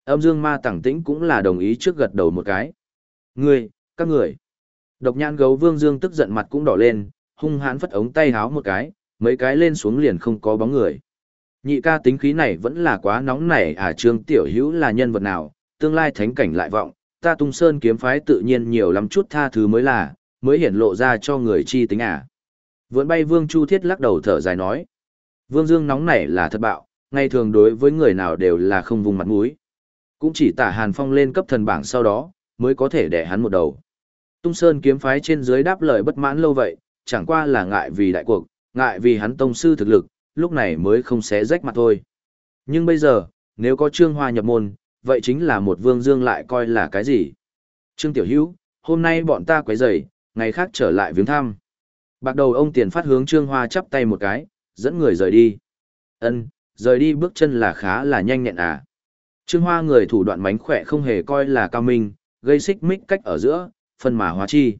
Âm dương ma tẳng tĩnh cũng là đồng ý trước gật đầu một cái. Ngươi, các người. Độc nhãn gấu vương dương tức giận mặt cũng đỏ lên, hung hãn phất ống tay háo một cái, mấy cái lên xuống liền không có bóng người. Nhị ca tính khí này vẫn là quá nóng nảy à trương tiểu hữu là nhân vật nào, tương lai thánh cảnh lại vọng, ta tung sơn kiếm phái tự nhiên nhiều lắm chút tha thứ mới là, mới hiển lộ ra cho người chi tính à. Vượn bay vương chu thiết lắc đầu thở dài nói. Vương dương nóng nảy là thật bạo, ngày thường đối với người nào đều là không vùng mặt mũi. Cũng chỉ tả hàn phong lên cấp thần bảng sau đó, mới có thể đẻ hắn một đầu. Tung Sơn kiếm phái trên dưới đáp lời bất mãn lâu vậy, chẳng qua là ngại vì đại cuộc, ngại vì hắn tông sư thực lực, lúc này mới không xé rách mặt thôi. Nhưng bây giờ, nếu có Trương Hoa nhập môn, vậy chính là một vương dương lại coi là cái gì? Trương Tiểu Hữu, hôm nay bọn ta quấy rầy, ngày khác trở lại viếng thăm. Bạc đầu ông tiền phát hướng Trương Hoa chắp tay một cái, dẫn người rời đi. Ân, rời đi bước chân là khá là nhanh nhẹn à. Trương Hoa người thủ đoạn mánh khỏe không hề coi là cao minh, gây xích mích cách ở giữa, phân mà hóa chi.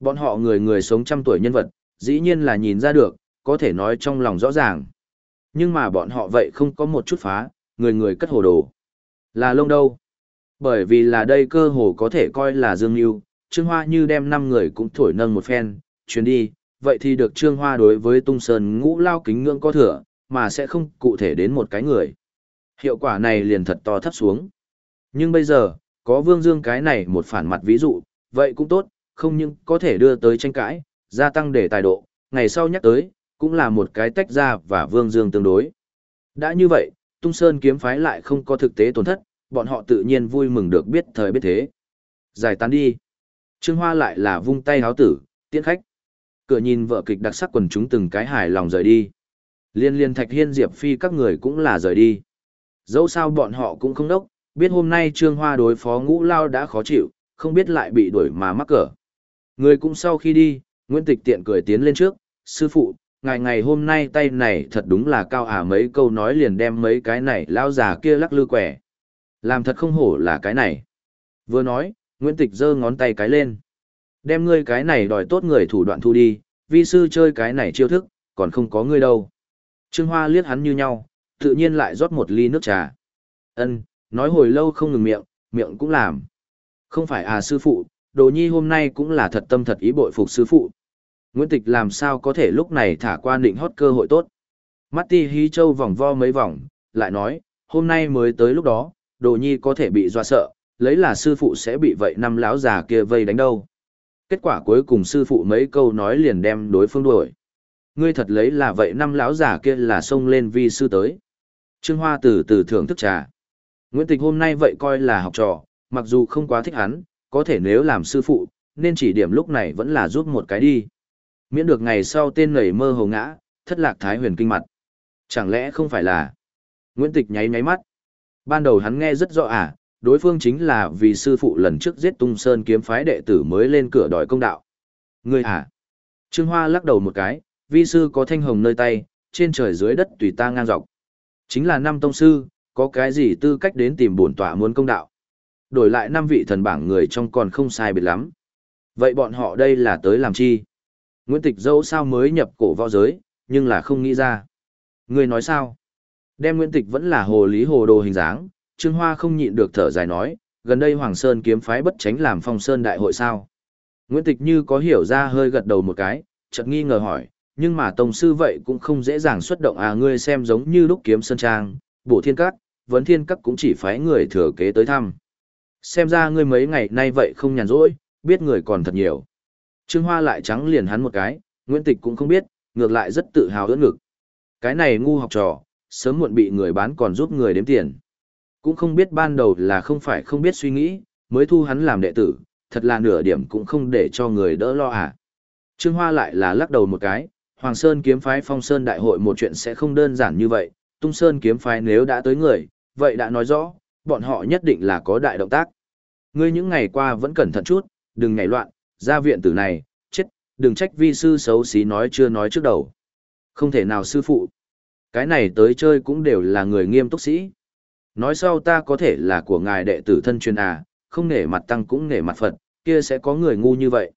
Bọn họ người người sống trăm tuổi nhân vật, dĩ nhiên là nhìn ra được, có thể nói trong lòng rõ ràng. Nhưng mà bọn họ vậy không có một chút phá, người người cất hồ đồ. Là lông đâu? Bởi vì là đây cơ hồ có thể coi là dương lưu, Trương Hoa như đem năm người cũng thổi nâng một phen, chuyến đi, vậy thì được Trương Hoa đối với tung sơn ngũ lao kính ngưỡng có thừa, mà sẽ không cụ thể đến một cái người. Hiệu quả này liền thật to thấp xuống. Nhưng bây giờ, có Vương Dương cái này một phản mặt ví dụ, vậy cũng tốt, không những có thể đưa tới tranh cãi, gia tăng để tài độ, ngày sau nhắc tới, cũng là một cái tách ra và Vương Dương tương đối. Đã như vậy, Tung Sơn kiếm phái lại không có thực tế tổn thất, bọn họ tự nhiên vui mừng được biết thời biết thế. Giải tán đi. Trương Hoa lại là vung tay háo tử, tiễn khách. Cửa nhìn vợ kịch đặc sắc quần chúng từng cái hài lòng rời đi. Liên liên thạch hiên diệp phi các người cũng là rời đi. Dẫu sao bọn họ cũng không đốc, biết hôm nay Trương Hoa đối phó ngũ lao đã khó chịu, không biết lại bị đuổi mà mắc cỡ. Người cũng sau khi đi, Nguyễn Tịch tiện cười tiến lên trước, sư phụ, ngày ngày hôm nay tay này thật đúng là cao à mấy câu nói liền đem mấy cái này lao già kia lắc lư quẻ. Làm thật không hổ là cái này. Vừa nói, Nguyễn Tịch giơ ngón tay cái lên. Đem ngươi cái này đòi tốt người thủ đoạn thu đi, vi sư chơi cái này chiêu thức, còn không có ngươi đâu. Trương Hoa liếc hắn như nhau, tự nhiên lại rót một ly nước trà. Ân, nói hồi lâu không ngừng miệng, miệng cũng làm. Không phải à sư phụ, đồ nhi hôm nay cũng là thật tâm thật ý bội phục sư phụ. Nguyễn Tịch làm sao có thể lúc này thả qua định hót cơ hội tốt. Matty hí châu vòng vo mấy vòng, lại nói, hôm nay mới tới lúc đó, đồ nhi có thể bị doa sợ, lấy là sư phụ sẽ bị vậy năm lão già kia vây đánh đâu. Kết quả cuối cùng sư phụ mấy câu nói liền đem đối phương đuổi. Ngươi thật lấy là vậy năm lão già kia là xông lên vi sư tới. Trương Hoa từ từ thưởng thức trà. Nguyễn Tịch hôm nay vậy coi là học trò, mặc dù không quá thích hắn, có thể nếu làm sư phụ, nên chỉ điểm lúc này vẫn là giúp một cái đi. Miễn được ngày sau tên nảy mơ hồ ngã, thất lạc thái huyền kinh mặt. Chẳng lẽ không phải là... Nguyễn Tịch nháy nháy mắt. Ban đầu hắn nghe rất rõ à, đối phương chính là vì sư phụ lần trước giết tung sơn kiếm phái đệ tử mới lên cửa đòi công đạo. Ngươi à? Trương Hoa lắc đầu một cái, vi sư có thanh hồng nơi tay, trên trời dưới đất tùy ta ngang dọc. Chính là năm tông sư, có cái gì tư cách đến tìm bổn tọa muốn công đạo. Đổi lại năm vị thần bảng người trong còn không sai biệt lắm. Vậy bọn họ đây là tới làm chi? Nguyễn Tịch dẫu sao mới nhập cổ võ giới, nhưng là không nghĩ ra. Người nói sao? Đem Nguyễn Tịch vẫn là hồ lý hồ đồ hình dáng, Trương Hoa không nhịn được thở dài nói, gần đây Hoàng Sơn kiếm phái bất tránh làm phong sơn đại hội sao. Nguyễn Tịch như có hiểu ra hơi gật đầu một cái, chợt nghi ngờ hỏi, nhưng mà tông sư vậy cũng không dễ dàng xuất động à ngươi xem giống như lúc kiếm sơn trang, bổ thiên các, vấn thiên các cũng chỉ phái người thừa kế tới thăm. Xem ra ngươi mấy ngày nay vậy không nhàn rỗi, biết người còn thật nhiều. Trương Hoa lại trắng liền hắn một cái, Nguyễn Tịch cũng không biết, ngược lại rất tự hào ưỡn ngực. Cái này ngu học trò, sớm muộn bị người bán còn giúp người đếm tiền. Cũng không biết ban đầu là không phải không biết suy nghĩ, mới thu hắn làm đệ tử, thật là nửa điểm cũng không để cho người đỡ lo à. Trương Hoa lại là lắc đầu một cái, Hoàng Sơn kiếm phái Phong Sơn đại hội một chuyện sẽ không đơn giản như vậy, Tung Sơn kiếm phái nếu đã tới người, vậy đã nói rõ, bọn họ nhất định là có đại động tác. Ngươi những ngày qua vẫn cẩn thận chút, đừng nhảy loạn, ra viện tử này, chết, đừng trách vi sư xấu xí nói chưa nói trước đầu. Không thể nào sư phụ. Cái này tới chơi cũng đều là người nghiêm túc sĩ. Nói sau ta có thể là của ngài đệ tử thân truyền à, không nể mặt tăng cũng nể mặt Phật, kia sẽ có người ngu như vậy.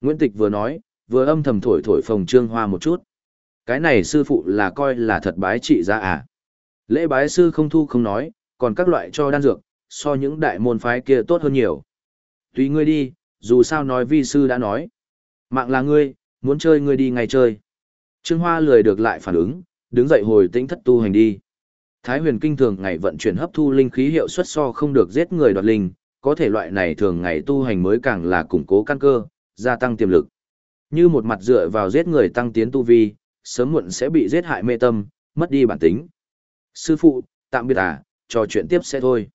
Nguyễn Tịch vừa nói, vừa âm thầm thổi thổi phồng trương hoa một chút. Cái này sư phụ là coi là thật bái trị ra à. Lễ bái sư không thu không nói, còn các loại cho đan dược, so những đại môn phái kia tốt hơn nhiều. Tùy ngươi đi, dù sao nói vi sư đã nói. Mạng là ngươi, muốn chơi ngươi đi ngay chơi. Trương Hoa lười được lại phản ứng, đứng dậy hồi tĩnh thất tu hành đi. Thái huyền kinh thường ngày vận chuyển hấp thu linh khí hiệu suất so không được giết người đoạt linh, có thể loại này thường ngày tu hành mới càng là củng cố căn cơ, gia tăng tiềm lực. Như một mặt dựa vào giết người tăng tiến tu vi, sớm muộn sẽ bị giết hại mê tâm, mất đi bản tính. Sư phụ, tạm biệt à, trò chuyện tiếp sẽ thôi.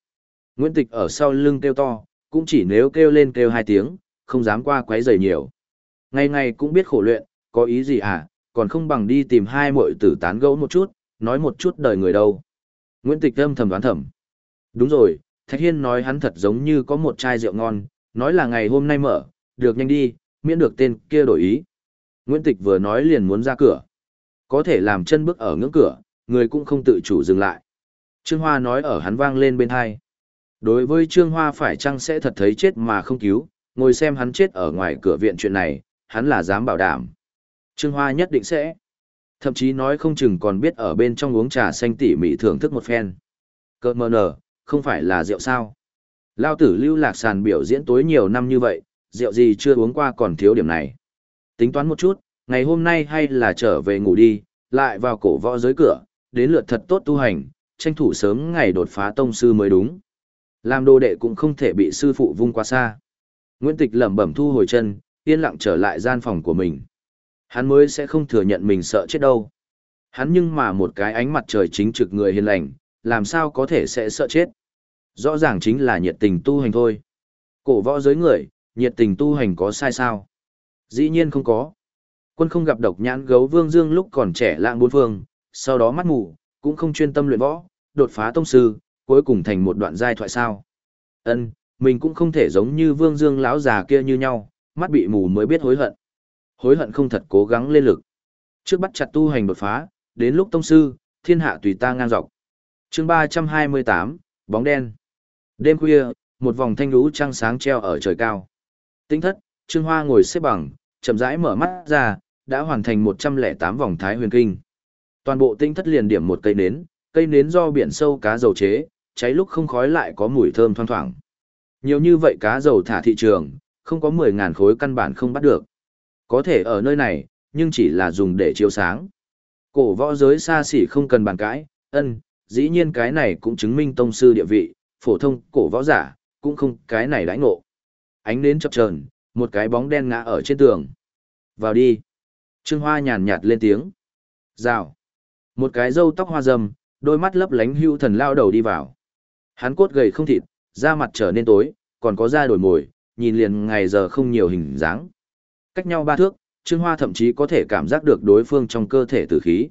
Nguyễn Tịch ở sau lưng kêu to, cũng chỉ nếu kêu lên kêu hai tiếng, không dám qua quấy rầy nhiều. Ngày ngày cũng biết khổ luyện, có ý gì à, còn không bằng đi tìm hai muội tử tán gẫu một chút, nói một chút đời người đâu. Nguyễn Tịch âm thầm đoán thầm. Đúng rồi, Thạch Hiên nói hắn thật giống như có một chai rượu ngon, nói là ngày hôm nay mở, được nhanh đi, miễn được tên kia đổi ý. Nguyễn Tịch vừa nói liền muốn ra cửa. Có thể làm chân bước ở ngưỡng cửa, người cũng không tự chủ dừng lại. Trương Hoa nói ở hắn vang lên bên hai. Đối với Trương Hoa phải chăng sẽ thật thấy chết mà không cứu, ngồi xem hắn chết ở ngoài cửa viện chuyện này, hắn là dám bảo đảm. Trương Hoa nhất định sẽ. Thậm chí nói không chừng còn biết ở bên trong uống trà xanh tỉ mỉ thưởng thức một phen. Cơ mờ nở, không phải là rượu sao. Lao tử lưu lạc sàn biểu diễn tối nhiều năm như vậy, rượu gì chưa uống qua còn thiếu điểm này. Tính toán một chút, ngày hôm nay hay là trở về ngủ đi, lại vào cổ võ giới cửa, đến lượt thật tốt tu hành, tranh thủ sớm ngày đột phá tông sư mới đúng. Làm đồ đệ cũng không thể bị sư phụ vung qua xa. Nguyễn Tịch lẩm bẩm thu hồi chân, yên lặng trở lại gian phòng của mình. Hắn mới sẽ không thừa nhận mình sợ chết đâu. Hắn nhưng mà một cái ánh mặt trời chính trực người hiền lành, làm sao có thể sẽ sợ chết. Rõ ràng chính là nhiệt tình tu hành thôi. Cổ võ giới người, nhiệt tình tu hành có sai sao? Dĩ nhiên không có. Quân không gặp độc nhãn gấu vương dương lúc còn trẻ lạng bốn phương, sau đó mắt mù, cũng không chuyên tâm luyện võ, đột phá tông sư, cuối cùng thành một đoạn giai thoại sao. Ân, mình cũng không thể giống như Vương Dương lão già kia như nhau, mắt bị mù mới biết hối hận. Hối hận không thật cố gắng lên lực. Trước bắt chặt tu hành đột phá, đến lúc tông sư, thiên hạ tùy ta ngang dọc. Chương 328, bóng đen. Đêm khuya, một vòng thanh lũ trăng sáng treo ở trời cao. Tinh thất, Trương Hoa ngồi xếp bằng, chậm rãi mở mắt ra, đã hoàn thành 108 vòng thái huyền kinh. Toàn bộ tinh thất liền điểm một cây nến, cây nến do biển sâu cá dầu chế, cháy lúc không khói lại có mùi thơm thoang thoảng. Nhiều như vậy cá dầu thả thị trường, không có 10.000 khối căn bản không bắt được. Có thể ở nơi này, nhưng chỉ là dùng để chiếu sáng. Cổ võ giới xa xỉ không cần bàn cãi, ân, dĩ nhiên cái này cũng chứng minh tông sư địa vị, phổ thông cổ võ giả, cũng không cái này đãi ngộ. Ánh đến chập chờn, một cái bóng đen ngã ở trên tường. Vào đi. Trương Hoa nhàn nhạt lên tiếng. Rào. Một cái râu tóc hoa râm, đôi mắt lấp lánh hưu thần lao đầu đi vào. Hắn cốt gầy không thịt, da mặt trở nên tối, còn có da đổi mồi, nhìn liền ngày giờ không nhiều hình dáng. Cách nhau ba thước, Trương Hoa thậm chí có thể cảm giác được đối phương trong cơ thể tử khí.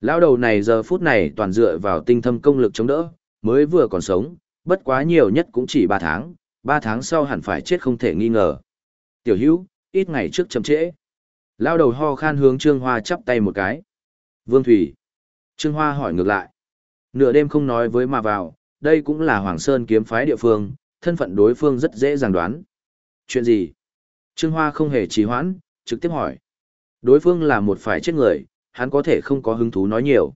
Lao đầu này giờ phút này toàn dựa vào tinh thâm công lực chống đỡ, mới vừa còn sống, bất quá nhiều nhất cũng chỉ ba tháng, ba tháng sau hẳn phải chết không thể nghi ngờ. Tiểu hữu, ít ngày trước chậm trễ. Lao đầu ho khan hướng Trương Hoa chắp tay một cái. Vương Thủy. Trương Hoa hỏi ngược lại. Nửa đêm không nói với mà vào, đây cũng là Hoàng Sơn kiếm phái địa phương, thân phận đối phương rất dễ dàng đoán. Chuyện gì? Trương Hoa không hề trì hoãn, trực tiếp hỏi. Đối phương là một phải chết người, hắn có thể không có hứng thú nói nhiều.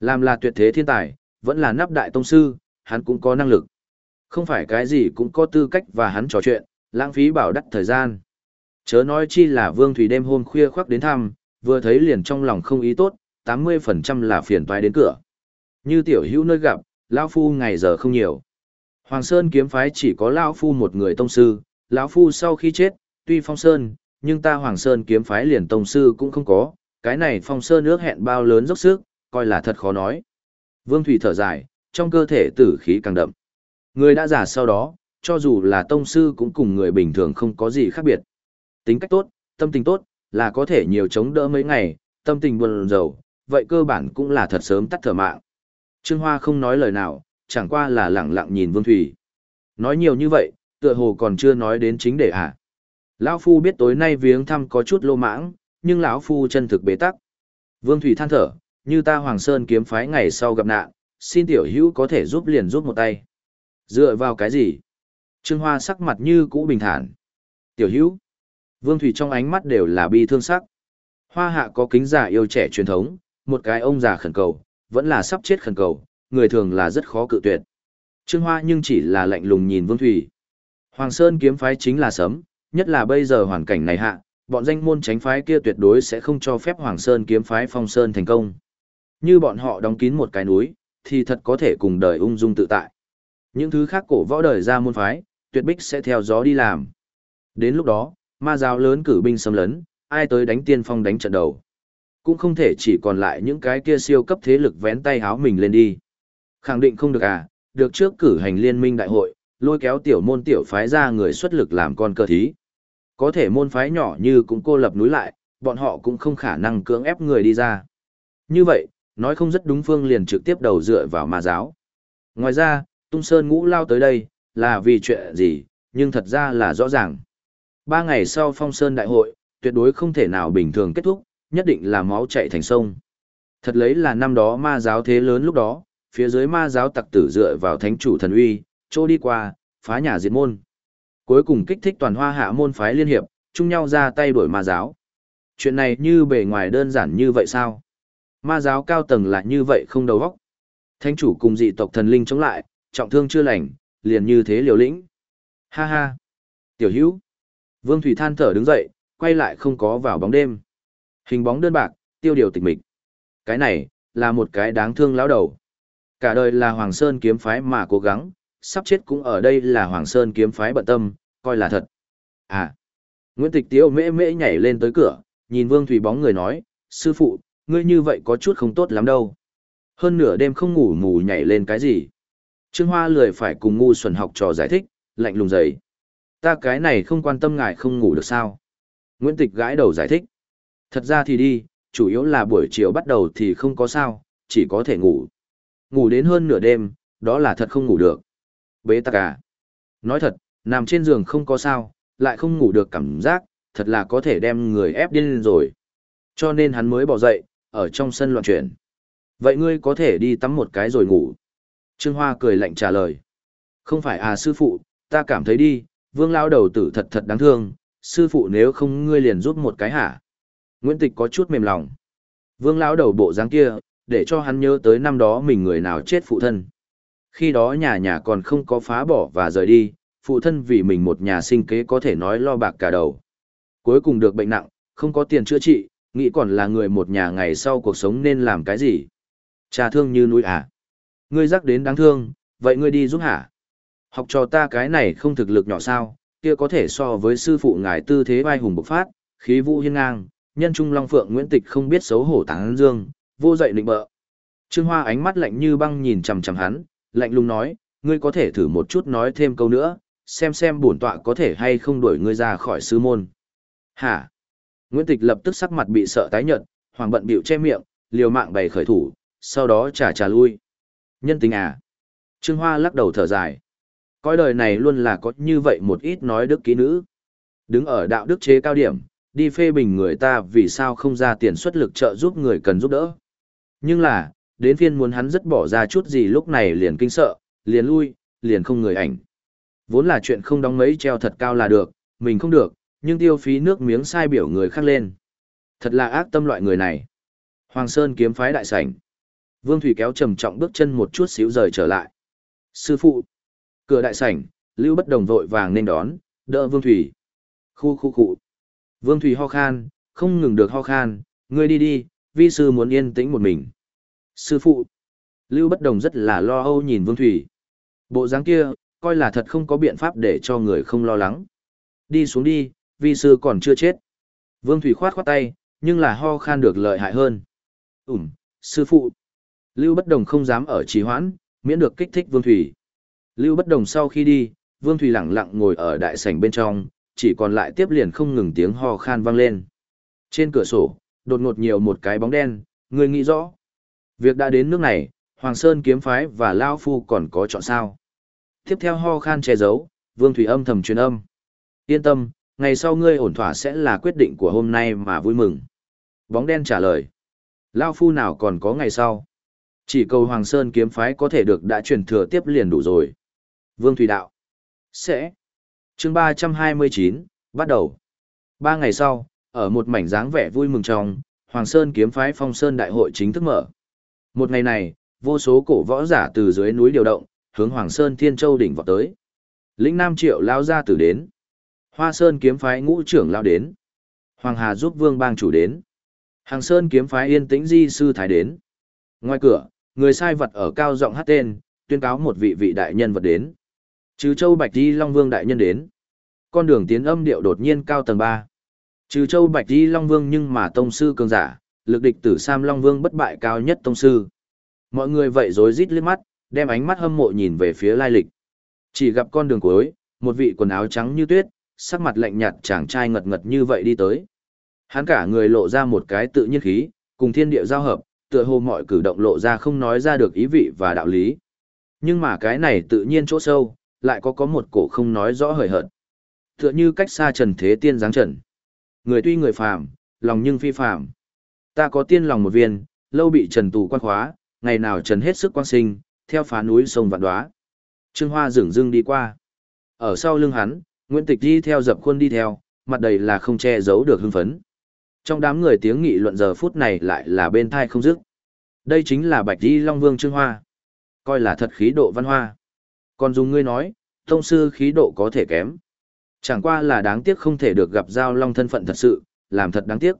Làm là tuyệt thế thiên tài, vẫn là nắp đại tông sư, hắn cũng có năng lực. Không phải cái gì cũng có tư cách và hắn trò chuyện, lãng phí bảo đắt thời gian. Chớ nói chi là Vương Thủy đêm hôm khuya khoác đến thăm, vừa thấy liền trong lòng không ý tốt, 80% là phiền toái đến cửa. Như tiểu hữu nơi gặp, lão phu ngày giờ không nhiều. Hoàng Sơn kiếm phái chỉ có lão phu một người tông sư, lão phu sau khi chết, tuy phong sơn, nhưng ta Hoàng Sơn kiếm phái liền tông sư cũng không có, cái này phong sơn ước hẹn bao lớn dốc sức, coi là thật khó nói. Vương Thủy thở dài, trong cơ thể tử khí càng đậm. Người đã giả sau đó, cho dù là tông sư cũng cùng người bình thường không có gì khác biệt. Tính cách tốt, tâm tình tốt, là có thể nhiều chống đỡ mấy ngày, tâm tình buồn rầu, vậy cơ bản cũng là thật sớm tắt thở mạng. Trương Hoa không nói lời nào, chẳng qua là lặng lặng nhìn Vương Thủy. Nói nhiều như vậy, tựa hồ còn chưa nói đến chính đề à. Lão Phu biết tối nay viếng thăm có chút lô mãng, nhưng lão Phu chân thực bế tắc. Vương Thủy than thở, như ta Hoàng Sơn kiếm phái ngày sau gặp nạn, xin tiểu hữu có thể giúp liền giúp một tay. Dựa vào cái gì? Trương Hoa sắc mặt như cũ bình thản. Tiểu hữu. Vương Thủy trong ánh mắt đều là bi thương sắc. Hoa hạ có kính giả yêu trẻ truyền thống, một cái ông già khẩn cầu, vẫn là sắp chết khẩn cầu, người thường là rất khó cự tuyệt. Trương Hoa nhưng chỉ là lạnh lùng nhìn Vương Thủy. Hoàng Sơn kiếm phái chính là sấm, nhất là bây giờ hoàn cảnh này hạ, bọn danh môn tránh phái kia tuyệt đối sẽ không cho phép Hoàng Sơn kiếm phái phong sơn thành công. Như bọn họ đóng kín một cái núi, thì thật có thể cùng đời ung dung tự tại. Những thứ khác cổ võ đời ra môn phái, tuyệt bích sẽ theo gió đi làm. Đến lúc đó, ma giáo lớn cử binh xâm lấn, ai tới đánh tiên phong đánh trận đầu. Cũng không thể chỉ còn lại những cái kia siêu cấp thế lực vén tay háo mình lên đi. Khẳng định không được à, được trước cử hành liên minh đại hội, lôi kéo tiểu môn tiểu phái ra người xuất lực làm con cơ thí. Có thể môn phái nhỏ như cũng cô lập núi lại, bọn họ cũng không khả năng cưỡng ép người đi ra. Như vậy, nói không rất đúng phương liền trực tiếp đầu dựa vào ma giáo. Ngoài ra, tung sơn ngũ lao tới đây, là vì chuyện gì, nhưng thật ra là rõ ràng. Ba ngày sau phong sơn đại hội, tuyệt đối không thể nào bình thường kết thúc, nhất định là máu chạy thành sông. Thật lấy là năm đó ma giáo thế lớn lúc đó, phía dưới ma giáo tặc tử dựa vào thánh chủ thần uy, trô đi qua, phá nhà diệt môn. Cuối cùng kích thích toàn hoa hạ môn phái liên hiệp, chung nhau ra tay đuổi ma giáo. Chuyện này như bề ngoài đơn giản như vậy sao? Ma giáo cao tầng là như vậy không đầu óc. Thánh chủ cùng dị tộc thần linh chống lại, trọng thương chưa lành, liền như thế liều lĩnh. Ha ha! Tiểu hữu! Vương Thủy than thở đứng dậy, quay lại không có vào bóng đêm. Hình bóng đơn bạc, tiêu điều tịch mịch. Cái này, là một cái đáng thương lão đầu. Cả đời là Hoàng Sơn kiếm phái mà cố gắng, sắp chết cũng ở đây là Hoàng Sơn kiếm phái bận tâm, coi là thật. À! Nguyễn Tịch Tiếu mễ mễ nhảy lên tới cửa, nhìn Vương Thủy bóng người nói, sư phụ, ngươi như vậy có chút không tốt lắm đâu. Hơn nửa đêm không ngủ mù nhảy lên cái gì. Trương Hoa lười phải cùng ngu xuẩn học trò giải thích, lạnh lùng dày. Ta cái này không quan tâm ngài không ngủ được sao. Nguyễn Tịch gãi đầu giải thích. Thật ra thì đi, chủ yếu là buổi chiều bắt đầu thì không có sao, chỉ có thể ngủ. Ngủ đến hơn nửa đêm, đó là thật không ngủ được. Bế tắc à? Nói thật, nằm trên giường không có sao, lại không ngủ được cảm giác, thật là có thể đem người ép điên lên rồi. Cho nên hắn mới bỏ dậy, ở trong sân loạn chuyển. Vậy ngươi có thể đi tắm một cái rồi ngủ. Trương Hoa cười lạnh trả lời. Không phải à sư phụ, ta cảm thấy đi, vương lao đầu tử thật thật đáng thương, sư phụ nếu không ngươi liền giúp một cái hả? Nguyễn Tịch có chút mềm lòng. Vương lão đầu bộ dáng kia, để cho hắn nhớ tới năm đó mình người nào chết phụ thân. Khi đó nhà nhà còn không có phá bỏ và rời đi, phụ thân vì mình một nhà sinh kế có thể nói lo bạc cả đầu. Cuối cùng được bệnh nặng, không có tiền chữa trị, nghĩ còn là người một nhà ngày sau cuộc sống nên làm cái gì. Cha thương như núi à. Ngươi rắc đến đáng thương, vậy ngươi đi giúp hả? Học trò ta cái này không thực lực nhỏ sao, kia có thể so với sư phụ ngài tư thế vai hùng bộc phát, khí vũ hiên ngang, nhân trung long phượng Nguyễn Tịch không biết xấu hổ tán dương, vô dậy định bợ. Trương Hoa ánh mắt lạnh như băng nhìn chằm chằm hắn, lạnh lùng nói, ngươi có thể thử một chút nói thêm câu nữa, xem xem bổn tọa có thể hay không đuổi ngươi ra khỏi sư môn. Hả? Nguyễn Tịch lập tức sắc mặt bị sợ tái nhợt, hoàng bận bịu che miệng, liều mạng bày khởi thủ, sau đó trả trả lui. Nhân tình à? Trương Hoa lắc đầu thở dài. Coi đời này luôn là có như vậy một ít nói đức ký nữ. Đứng ở đạo đức chế cao điểm, đi phê bình người ta vì sao không ra tiền xuất lực trợ giúp người cần giúp đỡ. Nhưng là, đến phiên muốn hắn rất bỏ ra chút gì lúc này liền kinh sợ, liền lui, liền không người ảnh. Vốn là chuyện không đóng mấy treo thật cao là được, mình không được, nhưng tiêu phí nước miếng sai biểu người khác lên. Thật là ác tâm loại người này. Hoàng Sơn kiếm phái đại sảnh. Vương Thủy kéo trầm trọng bước chân một chút xíu rời trở lại. Sư phụ. Cửa đại sảnh, Lưu Bất Đồng vội vàng nên đón, đỡ Vương Thủy. Khu khu khu. Vương Thủy ho khan, không ngừng được ho khan, ngươi đi đi, vi sư muốn yên tĩnh một mình. Sư phụ. Lưu Bất Đồng rất là lo âu nhìn Vương Thủy. Bộ dáng kia, coi là thật không có biện pháp để cho người không lo lắng. Đi xuống đi, vi sư còn chưa chết. Vương Thủy khoát khoát tay, nhưng là ho khan được lợi hại hơn. Ừm, sư phụ. Lưu Bất Đồng không dám ở trì hoãn, miễn được kích thích Vương Thủy. Lưu Bất Đồng sau khi đi, Vương Thủy lặng lặng ngồi ở đại sảnh bên trong, chỉ còn lại tiếp liền không ngừng tiếng ho khan vang lên. Trên cửa sổ, đột ngột nhiều một cái bóng đen, người nghĩ rõ. Việc đã đến nước này, Hoàng Sơn kiếm phái và Lao Phu còn có chọn sao. Tiếp theo ho khan che giấu, Vương Thủy âm thầm truyền âm. Yên tâm, ngày sau ngươi ổn thỏa sẽ là quyết định của hôm nay mà vui mừng. Bóng đen trả lời. Lao Phu nào còn có ngày sau. Chỉ cầu Hoàng Sơn kiếm phái có thể được đã truyền thừa tiếp liền đủ rồi. Vương Thủy Đạo. Sẽ chương ba trăm hai mươi chín bắt đầu. Ba ngày sau, ở một mảnh dáng vẻ vui mừng trong, Hoàng Sơn kiếm phái phong sơn đại hội chính thức mở. Một ngày này, vô số cổ võ giả từ dưới núi điều động, hướng Hoàng Sơn Thiên Châu đỉnh vọt tới. Lĩnh Nam Triệu lao ra từ đến. Hoa Sơn kiếm phái ngũ trưởng lao đến. Hoàng Hà giúp vương bang chủ đến. Hàng Sơn kiếm phái yên tĩnh di sư thái đến. Ngoài cửa, người sai vật ở cao giọng hát tên, tuyên cáo một vị vị đại nhân vật đến. Trừ Châu Bạch Di Long Vương đại nhân đến. Con đường tiến âm điệu đột nhiên cao tầng 3. Trừ Châu Bạch Di Long Vương nhưng mà tông sư cường giả, lực địch tử Sam Long Vương bất bại cao nhất tông sư. Mọi người vậy rối rít liếc mắt, đem ánh mắt hâm mộ nhìn về phía lai lịch. Chỉ gặp con đường cuối, một vị quần áo trắng như tuyết, sắc mặt lạnh nhạt chàng trai ngật ngật như vậy đi tới. Hắn cả người lộ ra một cái tự nhiên khí, cùng thiên địa giao hợp, tựa hồ mọi cử động lộ ra không nói ra được ý vị và đạo lý. Nhưng mà cái này tự nhiên chỗ sâu, lại có có một cổ không nói rõ hời hợt. Tựa như cách xa trần thế tiên dáng trần. Người tuy người phàm, lòng nhưng phi phàm. Ta có tiên lòng một viên, lâu bị trần tù quan khóa, ngày nào trần hết sức quang sinh, theo phá núi sông vạn đoá. Trương Hoa dửng dưng đi qua. Ở sau lưng hắn, Nguyễn Tịch đi theo dập khuôn đi theo, mặt đầy là không che giấu được hưng phấn. Trong đám người tiếng nghị luận giờ phút này lại là bên thai không dứt. Đây chính là Bạch Di Long Vương Trương Hoa. Coi là thật khí độ văn hoa. Còn dùng ngươi nói, tông sư khí độ có thể kém. Chẳng qua là đáng tiếc không thể được gặp Giao Long thân phận thật sự, làm thật đáng tiếc.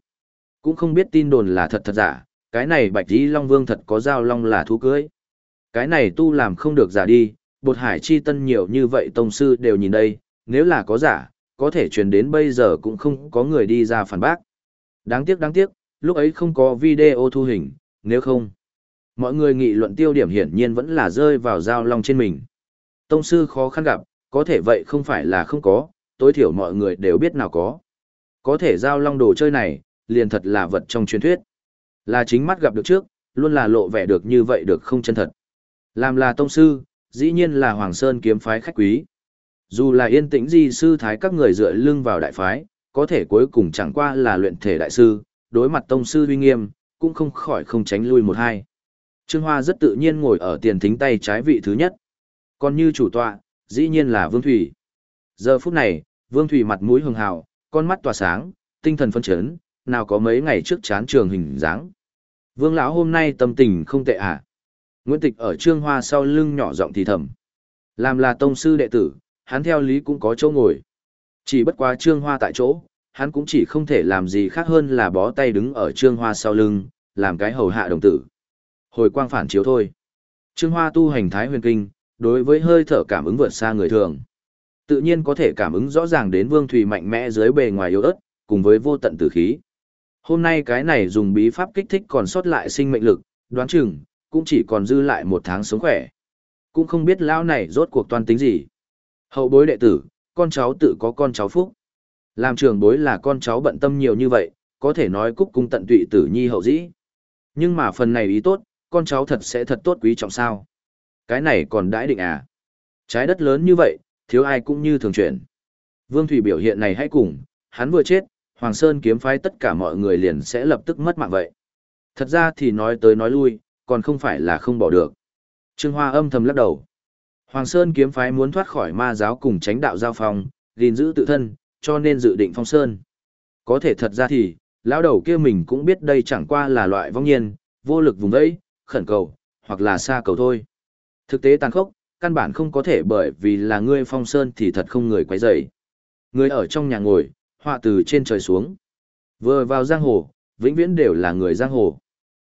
Cũng không biết tin đồn là thật thật giả, cái này Bạch dĩ Long Vương thật có Giao Long là thú cưới. Cái này tu làm không được giả đi, bột hải chi tân nhiều như vậy tông sư đều nhìn đây, nếu là có giả, có thể truyền đến bây giờ cũng không có người đi ra phản bác. Đáng tiếc đáng tiếc, lúc ấy không có video thu hình, nếu không. Mọi người nghị luận tiêu điểm hiển nhiên vẫn là rơi vào giao long trên mình. Tông sư khó khăn gặp, có thể vậy không phải là không có, tối thiểu mọi người đều biết nào có. Có thể giao long đồ chơi này, liền thật là vật trong truyền thuyết. Là chính mắt gặp được trước, luôn là lộ vẻ được như vậy được không chân thật. Làm là tông sư, dĩ nhiên là Hoàng Sơn kiếm phái khách quý. Dù là yên tĩnh di sư thái các người dựa lưng vào đại phái, có thể cuối cùng chẳng qua là luyện thể đại sư, đối mặt tông sư uy nghiêm, cũng không khỏi không tránh lui một hai. Trương Hoa rất tự nhiên ngồi ở tiền thính tay trái vị thứ nhất. Còn như chủ tọa, dĩ nhiên là Vương Thủy. Giờ phút này, Vương Thủy mặt mũi hường hào, con mắt tỏa sáng, tinh thần phấn chấn, nào có mấy ngày trước chán trường hình dáng. Vương lão hôm nay tâm tình không tệ à? Nguyễn Tịch ở Trương Hoa sau lưng nhỏ giọng thì thầm. Làm là tông sư đệ tử, hắn theo lý cũng có chỗ ngồi. Chỉ bất quá Trương Hoa tại chỗ, hắn cũng chỉ không thể làm gì khác hơn là bó tay đứng ở Trương Hoa sau lưng, làm cái hầu hạ đồng tử. Hồi quang phản chiếu thôi. Trương Hoa tu hành thái huyền kinh, đối với hơi thở cảm ứng vượt xa người thường. Tự nhiên có thể cảm ứng rõ ràng đến Vương Thùy mạnh mẽ dưới bề ngoài yếu ớt, cùng với vô tận tử khí. Hôm nay cái này dùng bí pháp kích thích còn sót lại sinh mệnh lực, đoán chừng, cũng chỉ còn dư lại một tháng sống khỏe. Cũng không biết lão này rốt cuộc toàn tính gì. Hậu bối đệ tử, con cháu tự có con cháu phúc. Làm trường bối là con cháu bận tâm nhiều như vậy, có thể nói cúc cung tận tụy tử nhi hậu dĩ. Nhưng mà phần này ý tốt, con cháu thật sẽ thật tốt quý trọng sao. Cái này còn đãi định à. Trái đất lớn như vậy, thiếu ai cũng như thường chuyển. Vương Thủy biểu hiện này hãy cùng, hắn vừa chết, Hoàng Sơn kiếm phái tất cả mọi người liền sẽ lập tức mất mạng vậy. Thật ra thì nói tới nói lui, còn không phải là không bỏ được. Trương Hoa âm thầm lắc đầu. Hoàng Sơn kiếm phái muốn thoát khỏi ma giáo cùng tránh đạo giao phong, gìn giữ tự thân, cho nên dự định phong sơn. Có thể thật ra thì, lão đầu kia mình cũng biết đây chẳng qua là loại vong nhiên, vô lực vùng đấy, khẩn cầu, hoặc là xa cầu thôi. Thực tế tàn khốc, căn bản không có thể bởi vì là ngươi phong sơn thì thật không người quấy rầy. Người ở trong nhà ngồi, họa từ trên trời xuống. Vừa vào giang hồ, vĩnh viễn đều là người giang hồ.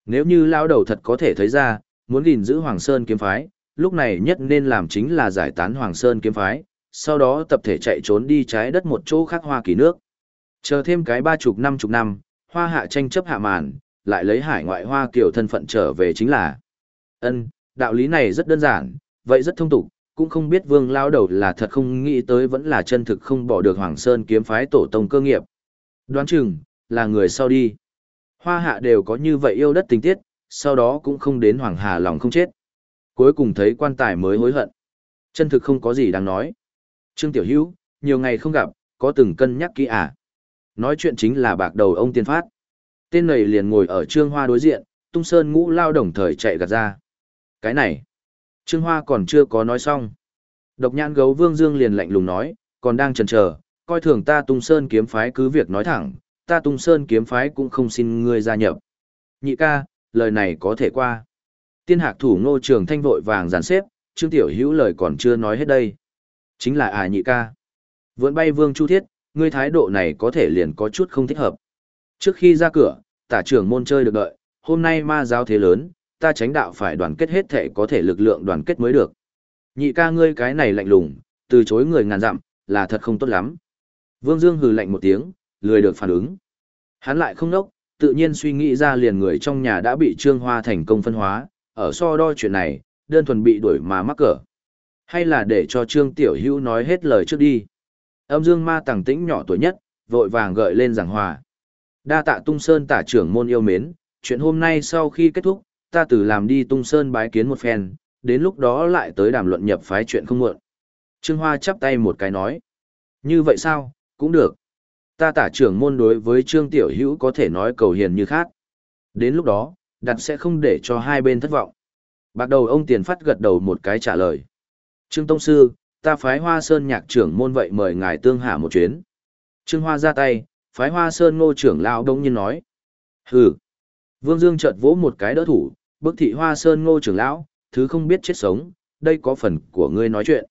Nếu như lão đầu thật có thể thấy ra, muốn gìn giữ Hoàng Sơn kiếm phái, lúc này nhất nên làm chính là giải tán Hoàng Sơn kiếm phái, sau đó tập thể chạy trốn đi trái đất một chỗ khác Hoa Kỳ nước. Chờ thêm cái ba chục năm chục năm, Hoa Hạ tranh chấp hạ màn, lại lấy hải ngoại Hoa Kiều thân phận trở về chính là. ân đạo lý này rất đơn giản, vậy rất thông tục, cũng không biết Vương lao đầu là thật không nghĩ tới vẫn là chân thực không bỏ được Hoàng Sơn kiếm phái tổ tông cơ nghiệp. Đoán chừng, là người sau đi. Hoa hạ đều có như vậy yêu đất tình tiết, sau đó cũng không đến Hoàng Hà lòng không chết. Cuối cùng thấy quan tài mới hối hận. Chân thực không có gì đáng nói. Trương Tiểu Hữu, nhiều ngày không gặp, có từng cân nhắc kỹ à? Nói chuyện chính là bạc đầu ông tiên phát. Tên này liền ngồi ở Trương Hoa đối diện, tung sơn ngũ lao đồng thời chạy gạt ra. Cái này, Trương Hoa còn chưa có nói xong. Độc nhãn gấu Vương Dương liền lạnh lùng nói, còn đang chần chờ, coi thường ta tung sơn kiếm phái cứ việc nói thẳng, ta tung sơn kiếm phái cũng không xin ngươi gia nhập. Nhị ca, lời này có thể qua. Tiên hạc thủ ngô trường thanh vội vàng dàn xếp, Trương Tiểu Hữu lời còn chưa nói hết đây. Chính là à nhị ca. Vượn bay vương chu thiết, ngươi thái độ này có thể liền có chút không thích hợp. Trước khi ra cửa, tả trưởng môn chơi được đợi, hôm nay ma giáo thế lớn, ta tránh đạo phải đoàn kết hết thể có thể lực lượng đoàn kết mới được. Nhị ca ngươi cái này lạnh lùng, từ chối người ngàn dặm, là thật không tốt lắm. Vương Dương hừ lạnh một tiếng, lười được phản ứng. Hắn lại không nốc, tự nhiên suy nghĩ ra liền người trong nhà đã bị Trương Hoa thành công phân hóa, ở so đo chuyện này, đơn thuần bị đuổi mà mắc cỡ. Hay là để cho Trương Tiểu Hữu nói hết lời trước đi. Âm Dương Ma tàng tĩnh nhỏ tuổi nhất, vội vàng gợi lên giảng hòa. Đa tạ Tung Sơn tả trưởng môn yêu mến, chuyện hôm nay sau khi kết thúc, ta từ làm đi Tung Sơn bái kiến một phen, đến lúc đó lại tới đàm luận nhập phái chuyện không muộn. Trương Hoa chắp tay một cái nói. Như vậy sao, cũng được. Ta tả trưởng môn đối với Trương Tiểu Hữu có thể nói cầu hiền như khác. Đến lúc đó, đặt sẽ không để cho hai bên thất vọng. Bạc đầu ông tiền phát gật đầu một cái trả lời. Trương Tông Sư, ta phái Hoa Sơn nhạc trưởng môn vậy mời ngài tương hạ một chuyến. Trương Hoa ra tay, phái Hoa Sơn ngô trưởng lão đông nhiên nói. Hừ. Vương Dương chợt vỗ một cái đỡ thủ, bức thị Hoa Sơn ngô trưởng lão, thứ không biết chết sống, đây có phần của ngươi nói chuyện.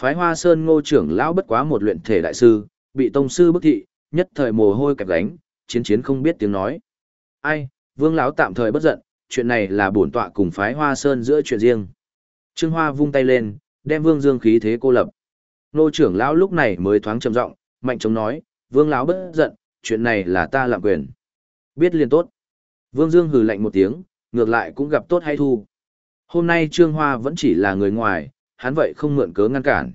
Phái Hoa Sơn ngô trưởng lão bất quá một luyện thể đại sư, bị tông sư bức thị, nhất thời mồ hôi kẹp gánh, chiến chiến không biết tiếng nói. Ai, Vương lão tạm thời bất giận, chuyện này là bổn tọa cùng phái Hoa Sơn giữa chuyện riêng. Trương Hoa vung tay lên, đem Vương Dương khí thế cô lập. Ngô trưởng lão lúc này mới thoáng trầm giọng, mạnh chống nói, Vương lão bất giận, chuyện này là ta làm quyền. Biết liền tốt. Vương Dương hừ lạnh một tiếng, ngược lại cũng gặp tốt hay thu. Hôm nay Trương Hoa vẫn chỉ là người ngoài, hắn vậy không mượn cớ ngăn cản.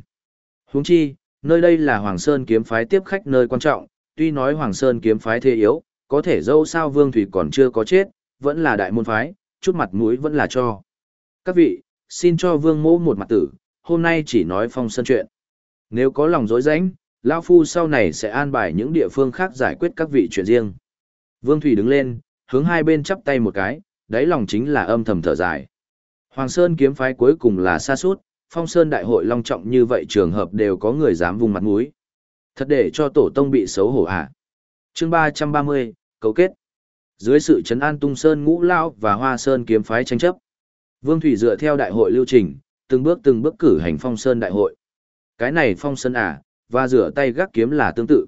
Huống chi, nơi đây là Hoàng Sơn kiếm phái tiếp khách nơi quan trọng, tuy nói Hoàng Sơn kiếm phái thế yếu, có thể dâu sao Vương Thủy còn chưa có chết, vẫn là đại môn phái, chút mặt mũi vẫn là cho. Các vị, xin cho vương mỗ một mặt tử, hôm nay chỉ nói phong sơn chuyện. Nếu có lòng dối rãnh, Lao Phu sau này sẽ an bài những địa phương khác giải quyết các vị chuyện riêng. Vương Thủy đứng lên, hướng hai bên chắp tay một cái, đáy lòng chính là âm thầm thở dài. Hoàng Sơn kiếm phái cuối cùng là xa suốt, phong sơn đại hội long trọng như vậy trường hợp đều có người dám vùng mặt mũi. Thật để cho tổ tông bị xấu hổ à. chương ba trăm ba mươi cấu kết. Dưới sự chấn an tung sơn ngũ lao và hoa sơn kiếm phái tranh chấp. Vương Thủy dựa theo đại hội lưu trình, từng bước từng bước cử hành phong sơn đại hội. Cái này phong sơn à, và rửa tay gác kiếm là tương tự.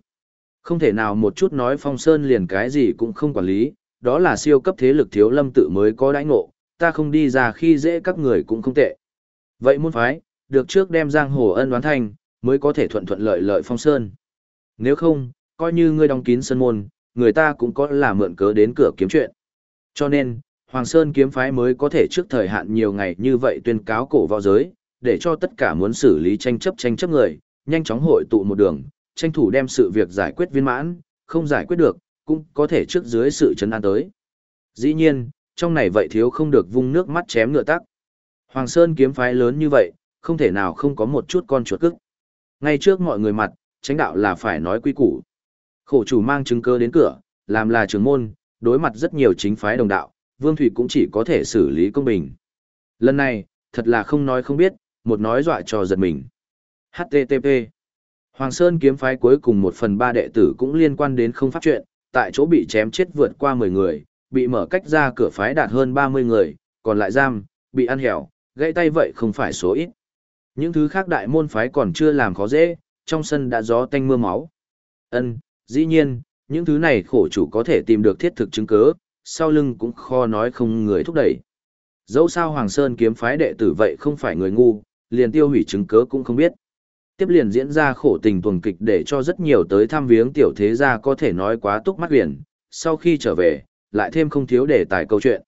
Không thể nào một chút nói phong sơn liền cái gì cũng không quản lý, đó là siêu cấp thế lực thiếu lâm tự mới có đãi ngộ, ta không đi ra khi dễ các người cũng không tệ. Vậy môn phái, được trước đem giang hồ ân đoán thành, mới có thể thuận thuận lợi lợi phong sơn. Nếu không, coi như ngươi đóng kín sân môn, người ta cũng có là mượn cớ đến cửa kiếm chuyện. Cho nên, Hoàng Sơn kiếm phái mới có thể trước thời hạn nhiều ngày như vậy tuyên cáo cổ vào giới, để cho tất cả muốn xử lý tranh chấp tranh chấp người, nhanh chóng hội tụ một đường, tranh thủ đem sự việc giải quyết viên mãn, không giải quyết được, cũng có thể trước dưới sự chấn an tới. Dĩ nhiên, trong này vậy thiếu không được vung nước mắt chém ngựa tắc. Hoàng Sơn kiếm phái lớn như vậy, không thể nào không có một chút con chuột cức. Ngay trước mọi người mặt, tránh đạo là phải nói quy củ. Khổ chủ mang chứng cơ đến cửa, làm là trưởng môn, đối mặt rất nhiều chính phái đồng đạo, Vương Thủy cũng chỉ có thể xử lý công bình. Lần này, thật là không nói không biết, một nói dọa cho giật mình. HTTP Hoàng Sơn kiếm phái cuối cùng một phần ba đệ tử cũng liên quan đến không pháp chuyện, tại chỗ bị chém chết vượt qua 10 người, bị mở cách ra cửa phái đạt hơn 30 người, còn lại giam, bị ăn hẻo, gãy tay vậy không phải số ít. Những thứ khác đại môn phái còn chưa làm khó dễ, trong sân đã gió tanh mưa máu. Ân, dĩ nhiên, những thứ này khổ chủ có thể tìm được thiết thực chứng cứ, sau lưng cũng khó nói không người thúc đẩy. Dẫu sao Hoàng Sơn kiếm phái đệ tử vậy không phải người ngu, liền tiêu hủy chứng cứ cũng không biết. Tiếp liền diễn ra khổ tình tuần kịch để cho rất nhiều tới thăm viếng tiểu thế gia có thể nói quá túc mắt biển, sau khi trở về, lại thêm không thiếu đề tài câu chuyện.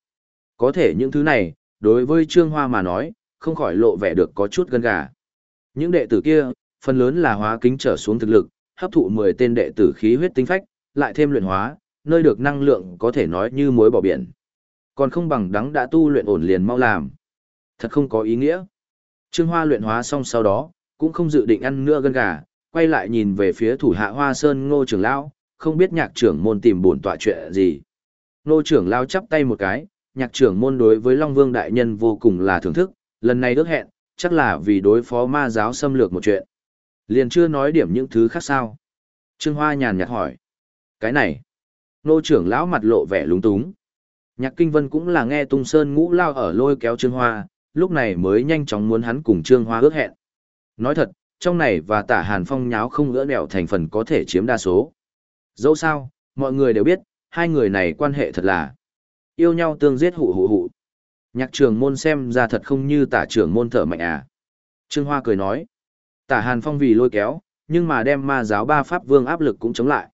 Có thể những thứ này, đối với Trương Hoa mà nói, không khỏi lộ vẻ được có chút gân gà. Những đệ tử kia, phần lớn là hóa kính trở xuống thực lực, hấp thụ 10 tên đệ tử khí huyết tinh phách, lại thêm luyện hóa, nơi được năng lượng có thể nói như muối bỏ biển. Còn không bằng đắng đã tu luyện ổn liền mau làm. Thật không có ý nghĩa. Trương Hoa luyện hóa xong sau đó, cũng không dự định ăn nữa gân gà, quay lại nhìn về phía thủ hạ Hoa Sơn Ngô trưởng lão, không biết nhạc trưởng môn tìm bổn tọa chuyện gì. Ngô trưởng lão chắp tay một cái, nhạc trưởng môn đối với Long Vương đại nhân vô cùng là thưởng thức, lần này ước hẹn, chắc là vì đối phó ma giáo xâm lược một chuyện. Liền chưa nói điểm những thứ khác sao. Trương Hoa nhàn nhạt hỏi. Cái này. Nô trưởng lão mặt lộ vẻ lúng túng. Nhạc Kinh Vân cũng là nghe Tung Sơn ngũ lao ở lôi kéo Trương Hoa, lúc này mới nhanh chóng muốn hắn cùng Trương Hoa ước hẹn. Nói thật, trong này và tả Hàn Phong nháo không gỡ đèo thành phần có thể chiếm đa số. Dẫu sao, mọi người đều biết, hai người này quan hệ thật là yêu nhau tương giết hụ hụ hụ. Nhạc trường môn xem ra thật không như tả trưởng môn thở mạnh à. Trương Hoa cười nói. Tả Hàn Phong vì lôi kéo, nhưng mà đem ma giáo ba pháp vương áp lực cũng chống lại.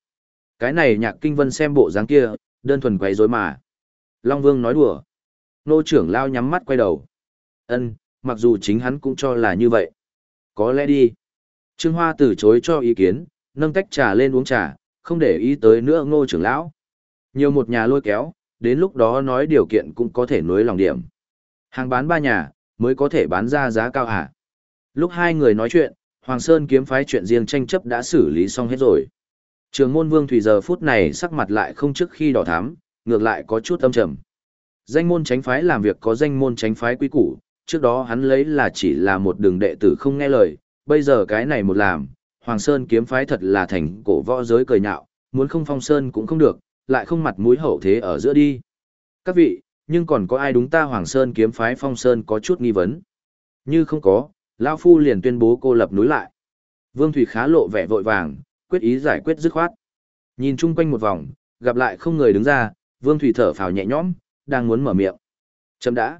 Cái này nhạc kinh vân xem bộ dáng kia, đơn thuần quấy rối mà. Long Vương nói đùa. Nô trưởng lao nhắm mắt quay đầu. Ân, mặc dù chính hắn cũng cho là như vậy. Có lẽ đi. Trương Hoa từ chối cho ý kiến, nâng tách trà lên uống trà, không để ý tới nữa ngô trưởng lão. Nhiều một nhà lôi kéo, đến lúc đó nói điều kiện cũng có thể nối lòng điểm. Hàng bán ba nhà, mới có thể bán ra giá cao hả? Lúc hai người nói chuyện, Hoàng Sơn kiếm phái chuyện riêng tranh chấp đã xử lý xong hết rồi. Trường môn vương thủy giờ phút này sắc mặt lại không trước khi đỏ thắm, ngược lại có chút âm trầm. Danh môn tránh phái làm việc có danh môn tránh phái quý củ, trước đó hắn lấy là chỉ là một đường đệ tử không nghe lời, bây giờ cái này một làm, Hoàng Sơn kiếm phái thật là thành cổ võ giới cười nhạo, muốn không phong sơn cũng không được, lại không mặt mũi hậu thế ở giữa đi. Các vị, nhưng còn có ai đúng ta Hoàng Sơn kiếm phái phong sơn có chút nghi vấn? Như không có, lão Phu liền tuyên bố cô lập núi lại. Vương Thủy khá lộ vẻ vội vàng, quyết ý giải quyết dứt khoát. Nhìn chung quanh một vòng, gặp lại không người đứng ra, Vương Thủy thở phào nhẹ nhõm, đang muốn mở miệng. Chấm đã.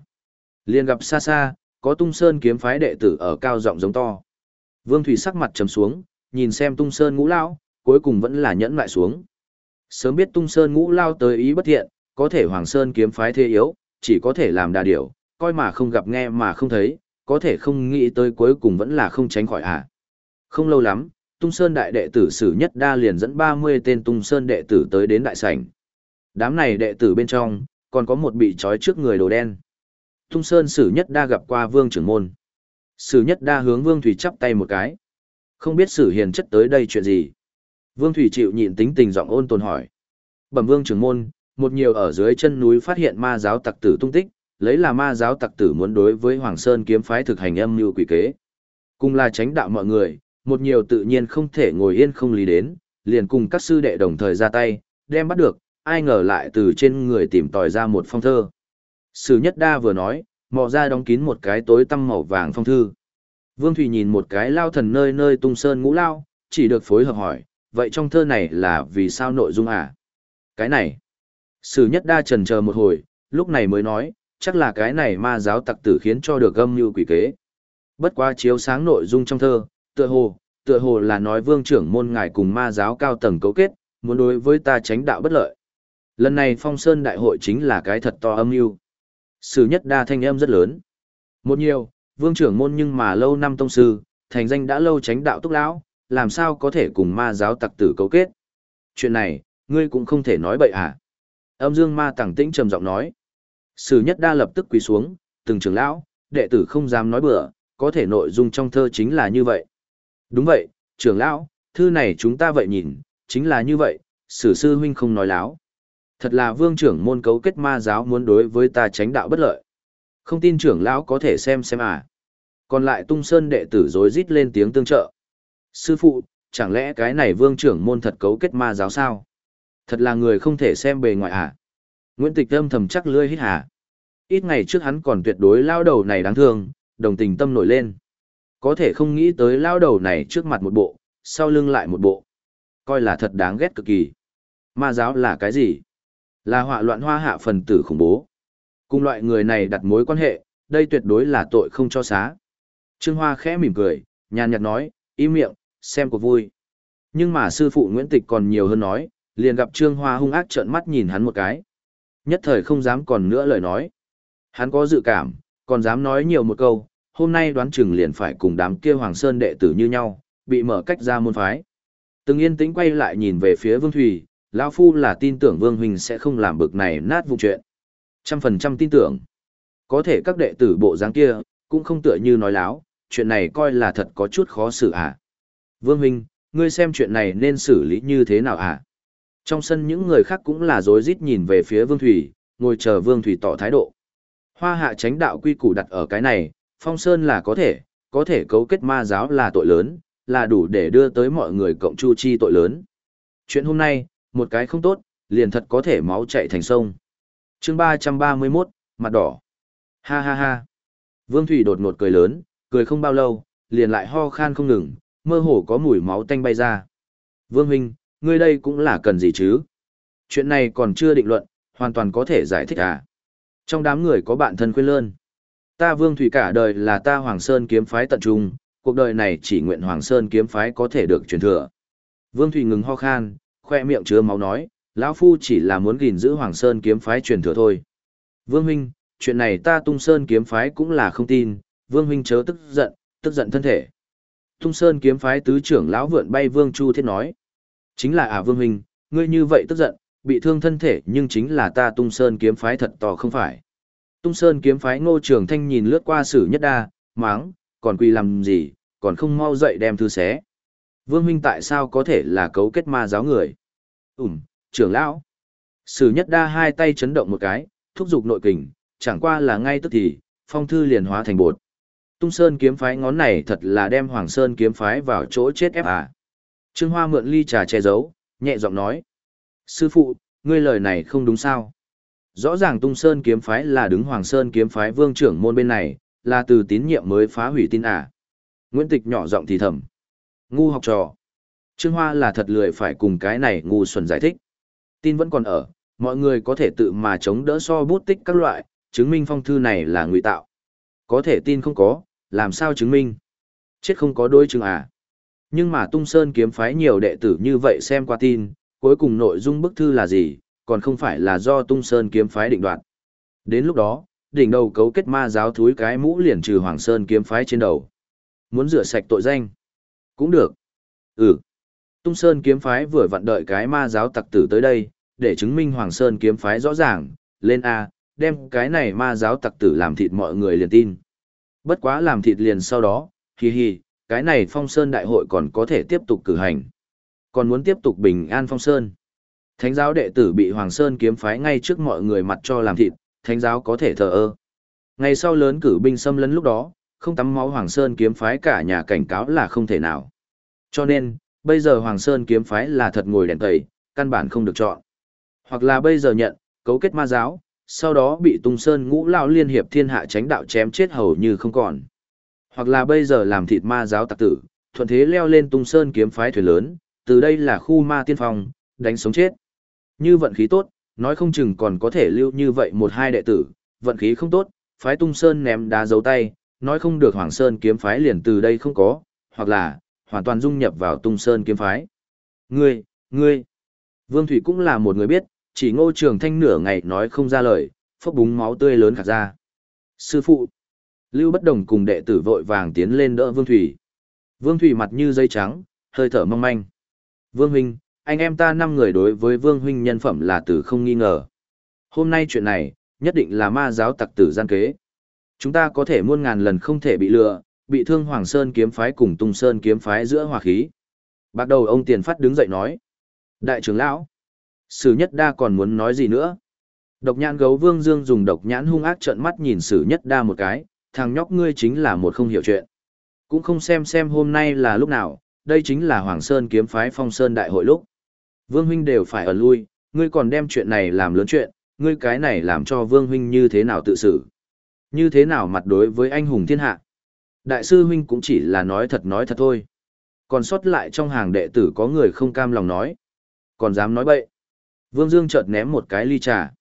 Liền gặp xa xa, có tung sơn kiếm phái đệ tử ở cao giọng giống to. Vương Thủy sắc mặt trầm xuống, nhìn xem tung sơn ngũ lao, cuối cùng vẫn là nhẫn lại xuống. Sớm biết tung sơn ngũ lao tới ý bất thiện, có thể hoàng sơn kiếm phái thế yếu, chỉ có thể làm đà điểu, coi mà không gặp nghe mà không thấy, có thể không nghĩ tới cuối cùng vẫn là không tránh khỏi à. Không lâu lắm, tung sơn đại đệ tử sử nhất đa liền dẫn 30 tên tung sơn đệ tử tới đến đại sảnh. Đám này đệ tử bên trong, còn có một bị trói trước người đồ đen. Tung Sơn Sử Nhất Đa gặp qua Vương trưởng môn. Sử Nhất Đa hướng Vương Thủy chắp tay một cái. Không biết Sử Hiền chất tới đây chuyện gì. Vương Thủy chịu nhịn tính tình giọng ôn tồn hỏi. Bẩm Vương trưởng môn, một nhiều ở dưới chân núi phát hiện ma giáo tặc tử tung tích, lấy là ma giáo tặc tử muốn đối với Hoàng Sơn kiếm phái thực hành âm mưu quỷ kế. Cùng là tránh đạo mọi người, một nhiều tự nhiên không thể ngồi yên không lý đến, liền cùng các sư đệ đồng thời ra tay, đem bắt được, ai ngờ lại từ trên người tìm tòi ra một phong thơ. Sử nhất đa vừa nói, mò ra đóng kín một cái tối tăm màu vàng phong thư. Vương Thủy nhìn một cái lao thần nơi nơi tung sơn ngũ lao, chỉ được phối hợp hỏi, vậy trong thơ này là vì sao nội dung à? Cái này. Sử nhất đa trần chờ một hồi, lúc này mới nói, chắc là cái này ma giáo tặc tử khiến cho được gâm như quỷ kế. Bất quá chiếu sáng nội dung trong thơ, tựa hồ, tựa hồ là nói vương trưởng môn ngài cùng ma giáo cao tầng cấu kết, muốn đối với ta tránh đạo bất lợi. Lần này phong sơn đại hội chính là cái thật to âm mưu Sử nhất đa thanh âm rất lớn. Một nhiều, vương trưởng môn nhưng mà lâu năm tông sư, thành danh đã lâu tránh đạo túc lão, làm sao có thể cùng ma giáo tặc tử cấu kết. Chuyện này, ngươi cũng không thể nói bậy à. Âm dương ma tẳng tĩnh trầm giọng nói. Sử nhất đa lập tức quỳ xuống, từng trưởng lão, đệ tử không dám nói bừa, có thể nội dung trong thơ chính là như vậy. Đúng vậy, trưởng lão, thư này chúng ta vậy nhìn, chính là như vậy, sử sư huynh không nói láo. Thật là vương trưởng môn cấu kết ma giáo muốn đối với ta tránh đạo bất lợi. Không tin trưởng lão có thể xem xem à. Còn lại tung sơn đệ tử rối rít lên tiếng tương trợ. Sư phụ, chẳng lẽ cái này vương trưởng môn thật cấu kết ma giáo sao? Thật là người không thể xem bề ngoài à? Nguyễn Tịch âm thầm chắc lươi hít hà. Ít ngày trước hắn còn tuyệt đối lao đầu này đáng thương, đồng tình tâm nổi lên. Có thể không nghĩ tới lao đầu này trước mặt một bộ, sau lưng lại một bộ. Coi là thật đáng ghét cực kỳ. Ma giáo là cái gì? Là họa loạn hoa hạ phần tử khủng bố. Cùng loại người này đặt mối quan hệ, đây tuyệt đối là tội không cho xá. Trương Hoa khẽ mỉm cười, nhàn nhạt nói, im miệng, xem cuộc vui. Nhưng mà sư phụ Nguyễn Tịch còn nhiều hơn nói, liền gặp Trương Hoa hung ác trợn mắt nhìn hắn một cái. Nhất thời không dám còn nữa lời nói. Hắn có dự cảm, còn dám nói nhiều một câu, hôm nay đoán chừng liền phải cùng đám kia Hoàng Sơn đệ tử như nhau, bị mở cách ra môn phái. Từng yên tĩnh quay lại nhìn về phía Vương Thủy lão Phu là tin tưởng Vương Huynh sẽ không làm bực này nát vụ chuyện. Trăm phần trăm tin tưởng. Có thể các đệ tử bộ dáng kia, cũng không tựa như nói láo, chuyện này coi là thật có chút khó xử à. Vương Huynh, ngươi xem chuyện này nên xử lý như thế nào à? Trong sân những người khác cũng là rối rít nhìn về phía Vương Thủy, ngồi chờ Vương Thủy tỏ thái độ. Hoa hạ tránh đạo quy củ đặt ở cái này, phong sơn là có thể, có thể cấu kết ma giáo là tội lớn, là đủ để đưa tới mọi người cộng chu chi tội lớn. Chuyện hôm nay, một cái không tốt, liền thật có thể máu chạy thành sông. chương 331, mặt đỏ. Ha ha ha. Vương Thủy đột ngột cười lớn, cười không bao lâu, liền lại ho khan không ngừng, mơ hồ có mùi máu tanh bay ra. Vương Huynh, ngươi đây cũng là cần gì chứ? Chuyện này còn chưa định luận, hoàn toàn có thể giải thích à? Trong đám người có bạn thân khuyên lơn. Ta Vương Thủy cả đời là ta Hoàng Sơn kiếm phái tận trung, cuộc đời này chỉ nguyện Hoàng Sơn kiếm phái có thể được truyền thừa. Vương Thủy ngừng ho khan, khoe miệng chứa máu nói, lão phu chỉ là muốn gìn giữ Hoàng Sơn kiếm phái truyền thừa thôi. Vương huynh, chuyện này ta Tung Sơn kiếm phái cũng là không tin, Vương huynh chớ tức giận, tức giận thân thể. Tung Sơn kiếm phái tứ trưởng lão vượn bay Vương Chu Thiết nói, chính là à Vương huynh, ngươi như vậy tức giận, bị thương thân thể nhưng chính là ta Tung Sơn kiếm phái thật to không phải. Tung Sơn kiếm phái Ngô Trường Thanh nhìn lướt qua Sử Nhất Đa, máng, còn quỳ làm gì, còn không mau dậy đem thư xé. Vương Minh tại sao có thể là cấu kết ma giáo người? Ừm, trưởng lão. Sử Nhất Đa hai tay chấn động một cái, thúc giục nội kình, chẳng qua là ngay tức thì, phong thư liền hóa thành bột. Tung Sơn kiếm phái ngón này thật là đem Hoàng Sơn kiếm phái vào chỗ chết ép à. Trương Hoa mượn ly trà che giấu, nhẹ giọng nói. Sư phụ, ngươi lời này không đúng sao? Rõ ràng Tung Sơn kiếm phái là đứng Hoàng Sơn kiếm phái vương trưởng môn bên này, là từ tín nhiệm mới phá hủy tin à. Nguyễn Tịch nhỏ giọng thì thầm. Ngu học trò. Trương Hoa là thật lười phải cùng cái này ngu xuẩn giải thích. Tin vẫn còn ở, mọi người có thể tự mà chống đỡ so bút tích các loại, chứng minh phong thư này là ngụy tạo. Có thể tin không có, làm sao chứng minh? Chết không có đôi chứng à. Nhưng mà Tung Sơn kiếm phái nhiều đệ tử như vậy xem qua tin, cuối cùng nội dung bức thư là gì, còn không phải là do Tung Sơn kiếm phái định đoạt. Đến lúc đó, đỉnh đầu cấu kết ma giáo thúi cái mũ liền trừ Hoàng Sơn kiếm phái trên đầu. Muốn rửa sạch tội danh. Cũng được. Ừ. Tung Sơn kiếm phái vừa vặn đợi cái ma giáo tặc tử tới đây, để chứng minh Hoàng Sơn kiếm phái rõ ràng, lên A, đem cái này ma giáo tặc tử làm thịt mọi người liền tin. Bất quá làm thịt liền sau đó, hì hi, cái này phong sơn đại hội còn có thể tiếp tục cử hành. Còn muốn tiếp tục bình an phong sơn. Thánh giáo đệ tử bị Hoàng Sơn kiếm phái ngay trước mọi người mặt cho làm thịt, thánh giáo có thể thờ ơ. Ngày sau lớn cử binh xâm lấn lúc đó, không tắm máu Hoàng Sơn kiếm phái cả nhà cảnh cáo là không thể nào. Cho nên, bây giờ Hoàng Sơn kiếm phái là thật ngồi đèn tẩy, căn bản không được chọn. Hoặc là bây giờ nhận, cấu kết ma giáo, sau đó bị tung sơn ngũ lao liên hiệp thiên hạ tránh đạo chém chết hầu như không còn. Hoặc là bây giờ làm thịt ma giáo tặc tử, thuận thế leo lên tung sơn kiếm phái thuyền lớn, từ đây là khu ma tiên phong, đánh sống chết. Như vận khí tốt, nói không chừng còn có thể lưu như vậy một hai đệ tử, vận khí không tốt, phái tung sơn ném đá dấu tay, nói không được Hoàng Sơn kiếm phái liền từ đây không có, hoặc là, hoàn toàn dung nhập vào tung sơn kiếm phái. Ngươi, ngươi, Vương Thủy cũng là một người biết, chỉ ngô trường thanh nửa ngày nói không ra lời, phốc búng máu tươi lớn khạc ra. Sư phụ, Lưu Bất Đồng cùng đệ tử vội vàng tiến lên đỡ Vương Thủy. Vương Thủy mặt như dây trắng, hơi thở mong manh. Vương Huynh, anh em ta năm người đối với Vương Huynh nhân phẩm là từ không nghi ngờ. Hôm nay chuyện này, nhất định là ma giáo tặc tử gian kế. Chúng ta có thể muôn ngàn lần không thể bị lừa, bị thương Hoàng Sơn kiếm phái cùng Tung Sơn kiếm phái giữa hòa khí. Bắt đầu ông Tiền Phát đứng dậy nói. Đại trưởng lão, Sử Nhất Đa còn muốn nói gì nữa? Độc nhãn gấu Vương Dương dùng độc nhãn hung ác trợn mắt nhìn Sử Nhất Đa một cái, thằng nhóc ngươi chính là một không hiểu chuyện. Cũng không xem xem hôm nay là lúc nào, đây chính là Hoàng Sơn kiếm phái Phong Sơn đại hội lúc. Vương huynh đều phải ở lui, ngươi còn đem chuyện này làm lớn chuyện, ngươi cái này làm cho Vương huynh như thế nào tự xử? Như thế nào mặt đối với anh hùng thiên hạ? Đại sư huynh cũng chỉ là nói thật nói thật thôi. Còn sót lại trong hàng đệ tử có người không cam lòng nói. Còn dám nói bậy. Vương Dương chợt ném một cái ly trà.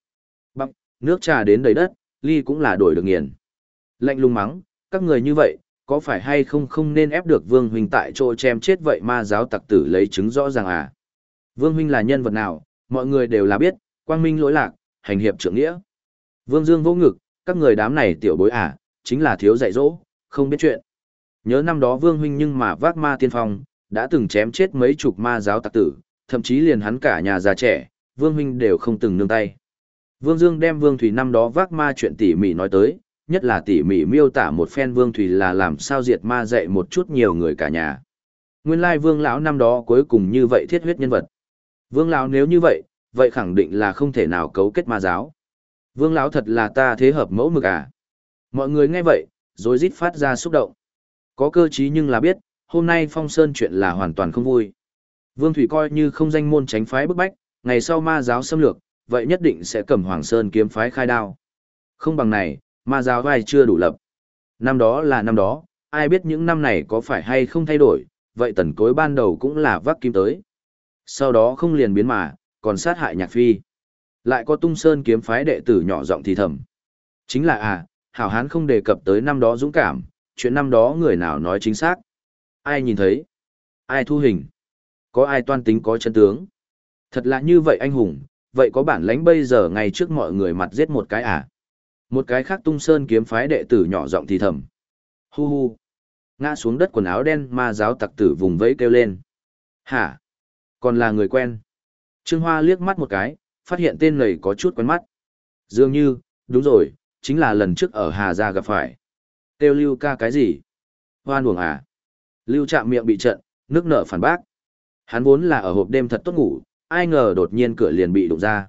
Bắp, nước trà đến đầy đất, ly cũng là đổi được nghiền. Lạnh lùng mắng, các người như vậy, có phải hay không không nên ép được Vương Huynh tại chỗ chém chết vậy ma giáo tặc tử lấy chứng rõ ràng à? Vương Huynh là nhân vật nào, mọi người đều là biết, quang minh lỗi lạc, hành hiệp trưởng nghĩa. Vương Dương vô ngực, các người đám này tiểu bối à, chính là thiếu dạy dỗ, không biết chuyện. Nhớ năm đó Vương Huynh nhưng mà vác ma tiên phong, đã từng chém chết mấy chục ma giáo tặc tử, thậm chí liền hắn cả nhà già trẻ, Vương Huynh đều không từng nương tay. Vương Dương đem Vương Thủy năm đó vác ma chuyện tỉ mỉ nói tới, nhất là tỉ mỉ miêu tả một phen Vương Thủy là làm sao diệt ma dạy một chút nhiều người cả nhà. Nguyên lai Vương lão năm đó cuối cùng như vậy thiết huyết nhân vật. Vương lão nếu như vậy, vậy khẳng định là không thể nào cấu kết ma giáo. Vương lão thật là ta thế hợp mẫu mực à. Mọi người nghe vậy, rồi rít phát ra xúc động. Có cơ trí nhưng là biết, hôm nay Phong Sơn chuyện là hoàn toàn không vui. Vương Thủy coi như không danh môn tránh phái bức bách, ngày sau ma giáo xâm lược, vậy nhất định sẽ cầm Hoàng Sơn kiếm phái khai đao. Không bằng này, ma giáo vai chưa đủ lập. Năm đó là năm đó, ai biết những năm này có phải hay không thay đổi, vậy tần cối ban đầu cũng là vác kim tới. Sau đó không liền biến mà, còn sát hại nhạc phi. Lại có tung sơn kiếm phái đệ tử nhỏ giọng thì thầm. Chính là à, hảo hán không đề cập tới năm đó dũng cảm, chuyện năm đó người nào nói chính xác. Ai nhìn thấy? Ai thu hình? Có ai toan tính có chân tướng? Thật là như vậy anh hùng, vậy có bản lãnh bây giờ ngay trước mọi người mặt giết một cái à? Một cái khác tung sơn kiếm phái đệ tử nhỏ giọng thì thầm. Hu hu. Ngã xuống đất quần áo đen ma giáo tặc tử vùng vẫy kêu lên. Hả? Còn là người quen. Trương Hoa liếc mắt một cái, phát hiện tên này có chút quen mắt. Dường như, đúng rồi, chính là lần trước ở Hà Gia gặp phải. Têu Lưu ca cái gì? Hoan uổng à? Lưu chạm miệng bị trận, nước nở phản bác. Hắn vốn là ở hộp đêm thật tốt ngủ, ai ngờ đột nhiên cửa liền bị đụng ra.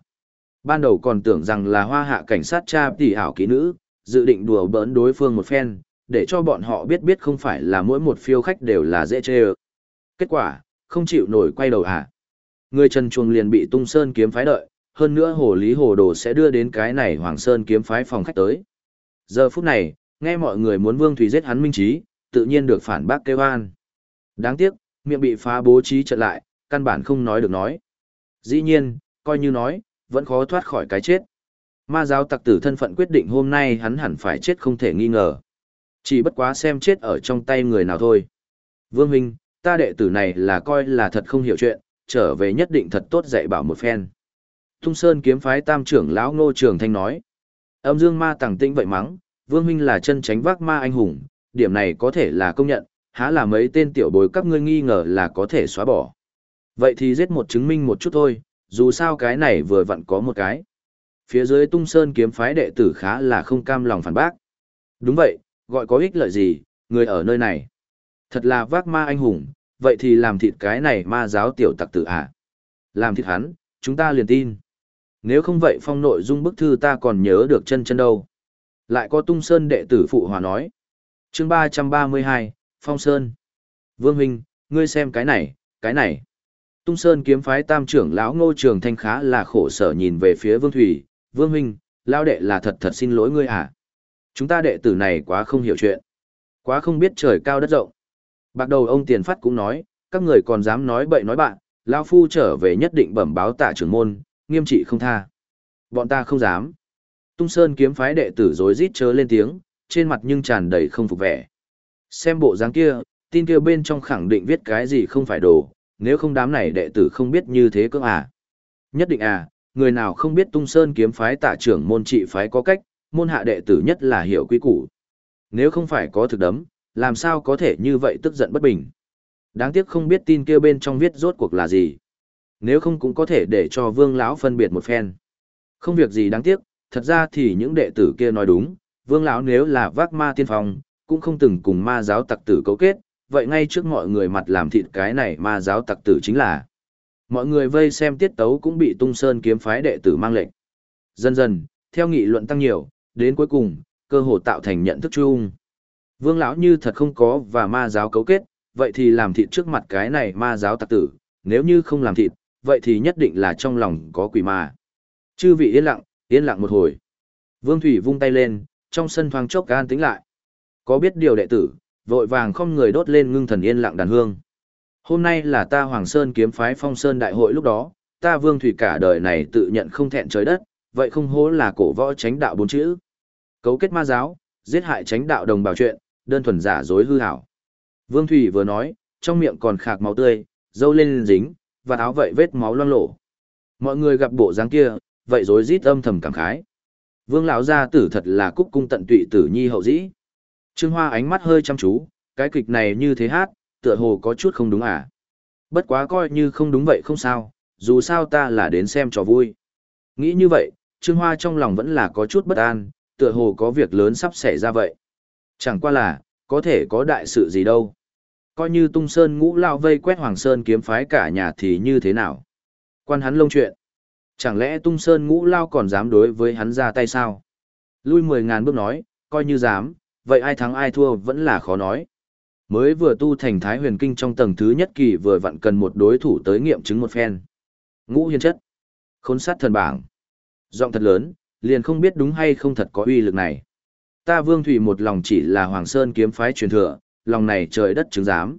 Ban đầu còn tưởng rằng là hoa hạ cảnh sát cha tỷ hảo kỹ nữ, dự định đùa bỡn đối phương một phen, để cho bọn họ biết biết không phải là mỗi một phiêu khách đều là dễ chê ơ. Kết quả, không chịu nổi quay đầu hả. Người Trần Chuồng liền bị tung sơn kiếm phái đợi, hơn nữa hồ lý hồ đồ sẽ đưa đến cái này Hoàng Sơn kiếm phái phòng khách tới. Giờ phút này, nghe mọi người muốn Vương Thủy giết hắn minh trí, tự nhiên được phản bác kêu an. Đáng tiếc, miệng bị phá bố trí trận lại, căn bản không nói được nói. Dĩ nhiên, coi như nói, vẫn khó thoát khỏi cái chết. Ma giáo tặc tử thân phận quyết định hôm nay hắn hẳn phải chết không thể nghi ngờ. Chỉ bất quá xem chết ở trong tay người nào thôi. Vương Huynh, ta đệ tử này là coi là thật không hiểu chuyện, trở về nhất định thật tốt dạy bảo một phen. Tung Sơn kiếm phái tam trưởng lão Ngô Trường Thanh nói. Âm dương ma tàng tĩnh vậy mắng, Vương Huynh là chân tránh vác ma anh hùng, điểm này có thể là công nhận, há là mấy tên tiểu bối các ngươi nghi ngờ là có thể xóa bỏ. Vậy thì giết một chứng minh một chút thôi, dù sao cái này vừa vặn có một cái. Phía dưới tung sơn kiếm phái đệ tử khá là không cam lòng phản bác. Đúng vậy, gọi có ích lợi gì, người ở nơi này. Thật là vác ma anh hùng, vậy thì làm thịt cái này ma giáo tiểu tặc tử à? Làm thịt hắn, chúng ta liền tin. Nếu không vậy phong nội dung bức thư ta còn nhớ được chân chân đâu. Lại có tung sơn đệ tử phụ hòa nói. chương ba trăm ba mươi hai Phong Sơn. Vương Huynh, ngươi xem cái này, cái này. Tung Sơn kiếm phái tam trưởng lão ngô trường thanh khá là khổ sở nhìn về phía Vương Thủy. Vương Huynh, lao đệ là thật thật xin lỗi ngươi à. Chúng ta đệ tử này quá không hiểu chuyện. Quá không biết trời cao đất rộng. Bạc đầu ông tiền phát cũng nói, các người còn dám nói bậy nói bạn, lão phu trở về nhất định bẩm báo tạ trưởng môn, nghiêm trị không tha. Bọn ta không dám. Tung Sơn kiếm phái đệ tử rối rít chớ lên tiếng, trên mặt nhưng tràn đầy không phục vẻ. Xem bộ dáng kia, tin kia bên trong khẳng định viết cái gì không phải đồ, nếu không đám này đệ tử không biết như thế cơ à. Nhất định à, người nào không biết Tung Sơn kiếm phái tạ trưởng môn trị phái có cách, môn hạ đệ tử nhất là hiểu quy củ. Nếu không phải có thực đấm, làm sao có thể như vậy tức giận bất bình. Đáng tiếc không biết tin kia bên trong viết rốt cuộc là gì. Nếu không cũng có thể để cho vương lão phân biệt một phen. Không việc gì đáng tiếc, thật ra thì những đệ tử kia nói đúng, vương lão nếu là vác ma tiên phong, cũng không từng cùng ma giáo tặc tử cấu kết, vậy ngay trước mọi người mặt làm thịt cái này ma giáo tặc tử chính là. Mọi người vây xem tiết tấu cũng bị tung sơn kiếm phái đệ tử mang lệnh. Dần dần, theo nghị luận tăng nhiều, đến cuối cùng, cơ hội tạo thành nhận thức chung. Vương lão như thật không có và ma giáo cấu kết, vậy thì làm thịt trước mặt cái này ma giáo tặc tử, nếu như không làm thịt, vậy thì nhất định là trong lòng có quỷ mà. Chư vị yên lặng, yên lặng một hồi. Vương Thủy vung tay lên, trong sân thoáng chốc gan tính lại. Có biết điều đệ tử, vội vàng không người đốt lên ngưng thần yên lặng đàn hương. Hôm nay là ta Hoàng Sơn kiếm phái phong sơn đại hội lúc đó, ta Vương Thủy cả đời này tự nhận không thẹn trời đất, vậy không hố là cổ võ tránh đạo bốn chữ. Cấu kết ma giáo, giết hại tránh đạo đồng bào chuyện, đơn thuần giả dối hư hảo. Vương Thủy vừa nói, trong miệng còn khạc máu tươi, dâu lên dính, và áo vậy vết máu loang lổ. Mọi người gặp bộ dáng kia, vậy rối rít âm thầm cảm khái. Vương lão gia tử thật là cúc cung tận tụy tử nhi hậu dĩ. Trương Hoa ánh mắt hơi chăm chú, cái kịch này như thế hát, tựa hồ có chút không đúng à. Bất quá coi như không đúng vậy không sao, dù sao ta là đến xem trò vui. Nghĩ như vậy, Trương Hoa trong lòng vẫn là có chút bất an, tựa hồ có việc lớn sắp xảy ra vậy. Chẳng qua là, có thể có đại sự gì đâu. Coi như tung sơn ngũ lao vây quét Hoàng Sơn kiếm phái cả nhà thì như thế nào. Quan hắn lông chuyện. Chẳng lẽ tung sơn ngũ lao còn dám đối với hắn ra tay sao? Lui mười ngàn bước nói, coi như dám, vậy ai thắng ai thua vẫn là khó nói. Mới vừa tu thành Thái huyền kinh trong tầng thứ nhất kỳ vừa vặn cần một đối thủ tới nghiệm chứng một phen. Ngũ hiên chất. Khốn sát thần bảng. Giọng thật lớn, liền không biết đúng hay không thật có uy lực này. Ta Vương Thủy một lòng chỉ là Hoàng Sơn kiếm phái truyền thừa, lòng này trời đất chứng giám.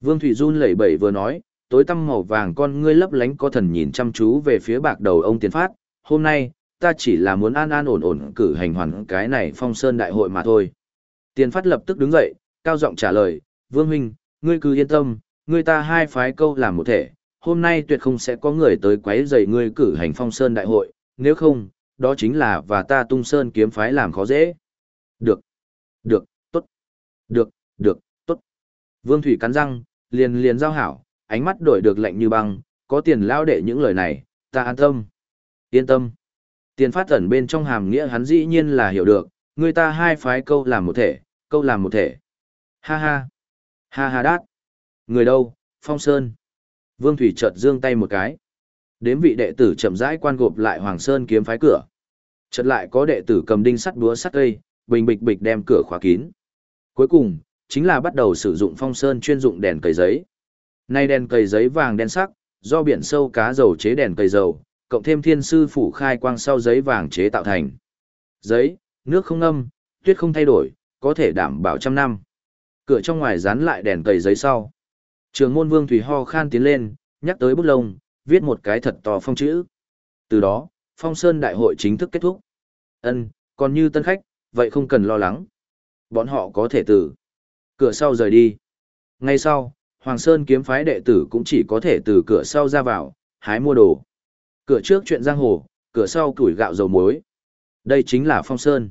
Vương Thủy run lẩy bẩy vừa nói, tối tăm màu vàng con ngươi lấp lánh có thần nhìn chăm chú về phía bạc đầu ông Tiến Phát, hôm nay, ta chỉ là muốn an an ổn ổn cử hành hoàn cái này phong sơn đại hội mà thôi. Tiến Phát lập tức đứng dậy, cao giọng trả lời, Vương Huynh, ngươi cứ yên tâm, ngươi ta hai phái câu làm một thể, hôm nay tuyệt không sẽ có người tới quấy rầy ngươi cử hành phong sơn đại hội, nếu không, đó chính là và ta tung sơn kiếm phái làm khó dễ. Được, được, tốt, được, được, tốt. Vương Thủy cắn răng, liền liền giao hảo, ánh mắt đổi được lạnh như băng, có tiền lao đệ những lời này, ta an tâm. Yên tâm. Tiền phát ẩn bên trong hàm nghĩa hắn dĩ nhiên là hiểu được, người ta hai phái câu làm một thể, câu làm một thể. Ha ha. Ha ha đát. Người đâu, Phong Sơn. Vương Thủy chợt dương tay một cái. Đếm vị đệ tử chậm rãi quan gộp lại Hoàng Sơn kiếm phái cửa. Chợt lại có đệ tử cầm đinh sắt búa sắt cây, bình bịch bịch đem cửa khóa kín. Cuối cùng, chính là bắt đầu sử dụng Phong Sơn chuyên dụng đèn cầy giấy. Nay đèn cầy giấy vàng đen sắc, do biển sâu cá dầu chế đèn cầy dầu, cộng thêm thiên sư phủ khai quang sau giấy vàng chế tạo thành. Giấy, nước không ngâm, tuyết không thay đổi, có thể đảm bảo trăm năm. Cửa trong ngoài dán lại đèn cầy giấy sau. Trường môn vương thủy ho khan tiến lên, nhắc tới bút lông, viết một cái thật to phong chữ. Từ đó, phong sơn đại hội chính thức kết thúc. Ân, còn như tân khách, vậy không cần lo lắng. Bọn họ có thể từ cửa sau rời đi. Ngay sau, Hoàng Sơn kiếm phái đệ tử cũng chỉ có thể từ cửa sau ra vào, hái mua đồ. Cửa trước chuyện giang hồ, cửa sau củi gạo dầu muối. Đây chính là Phong Sơn.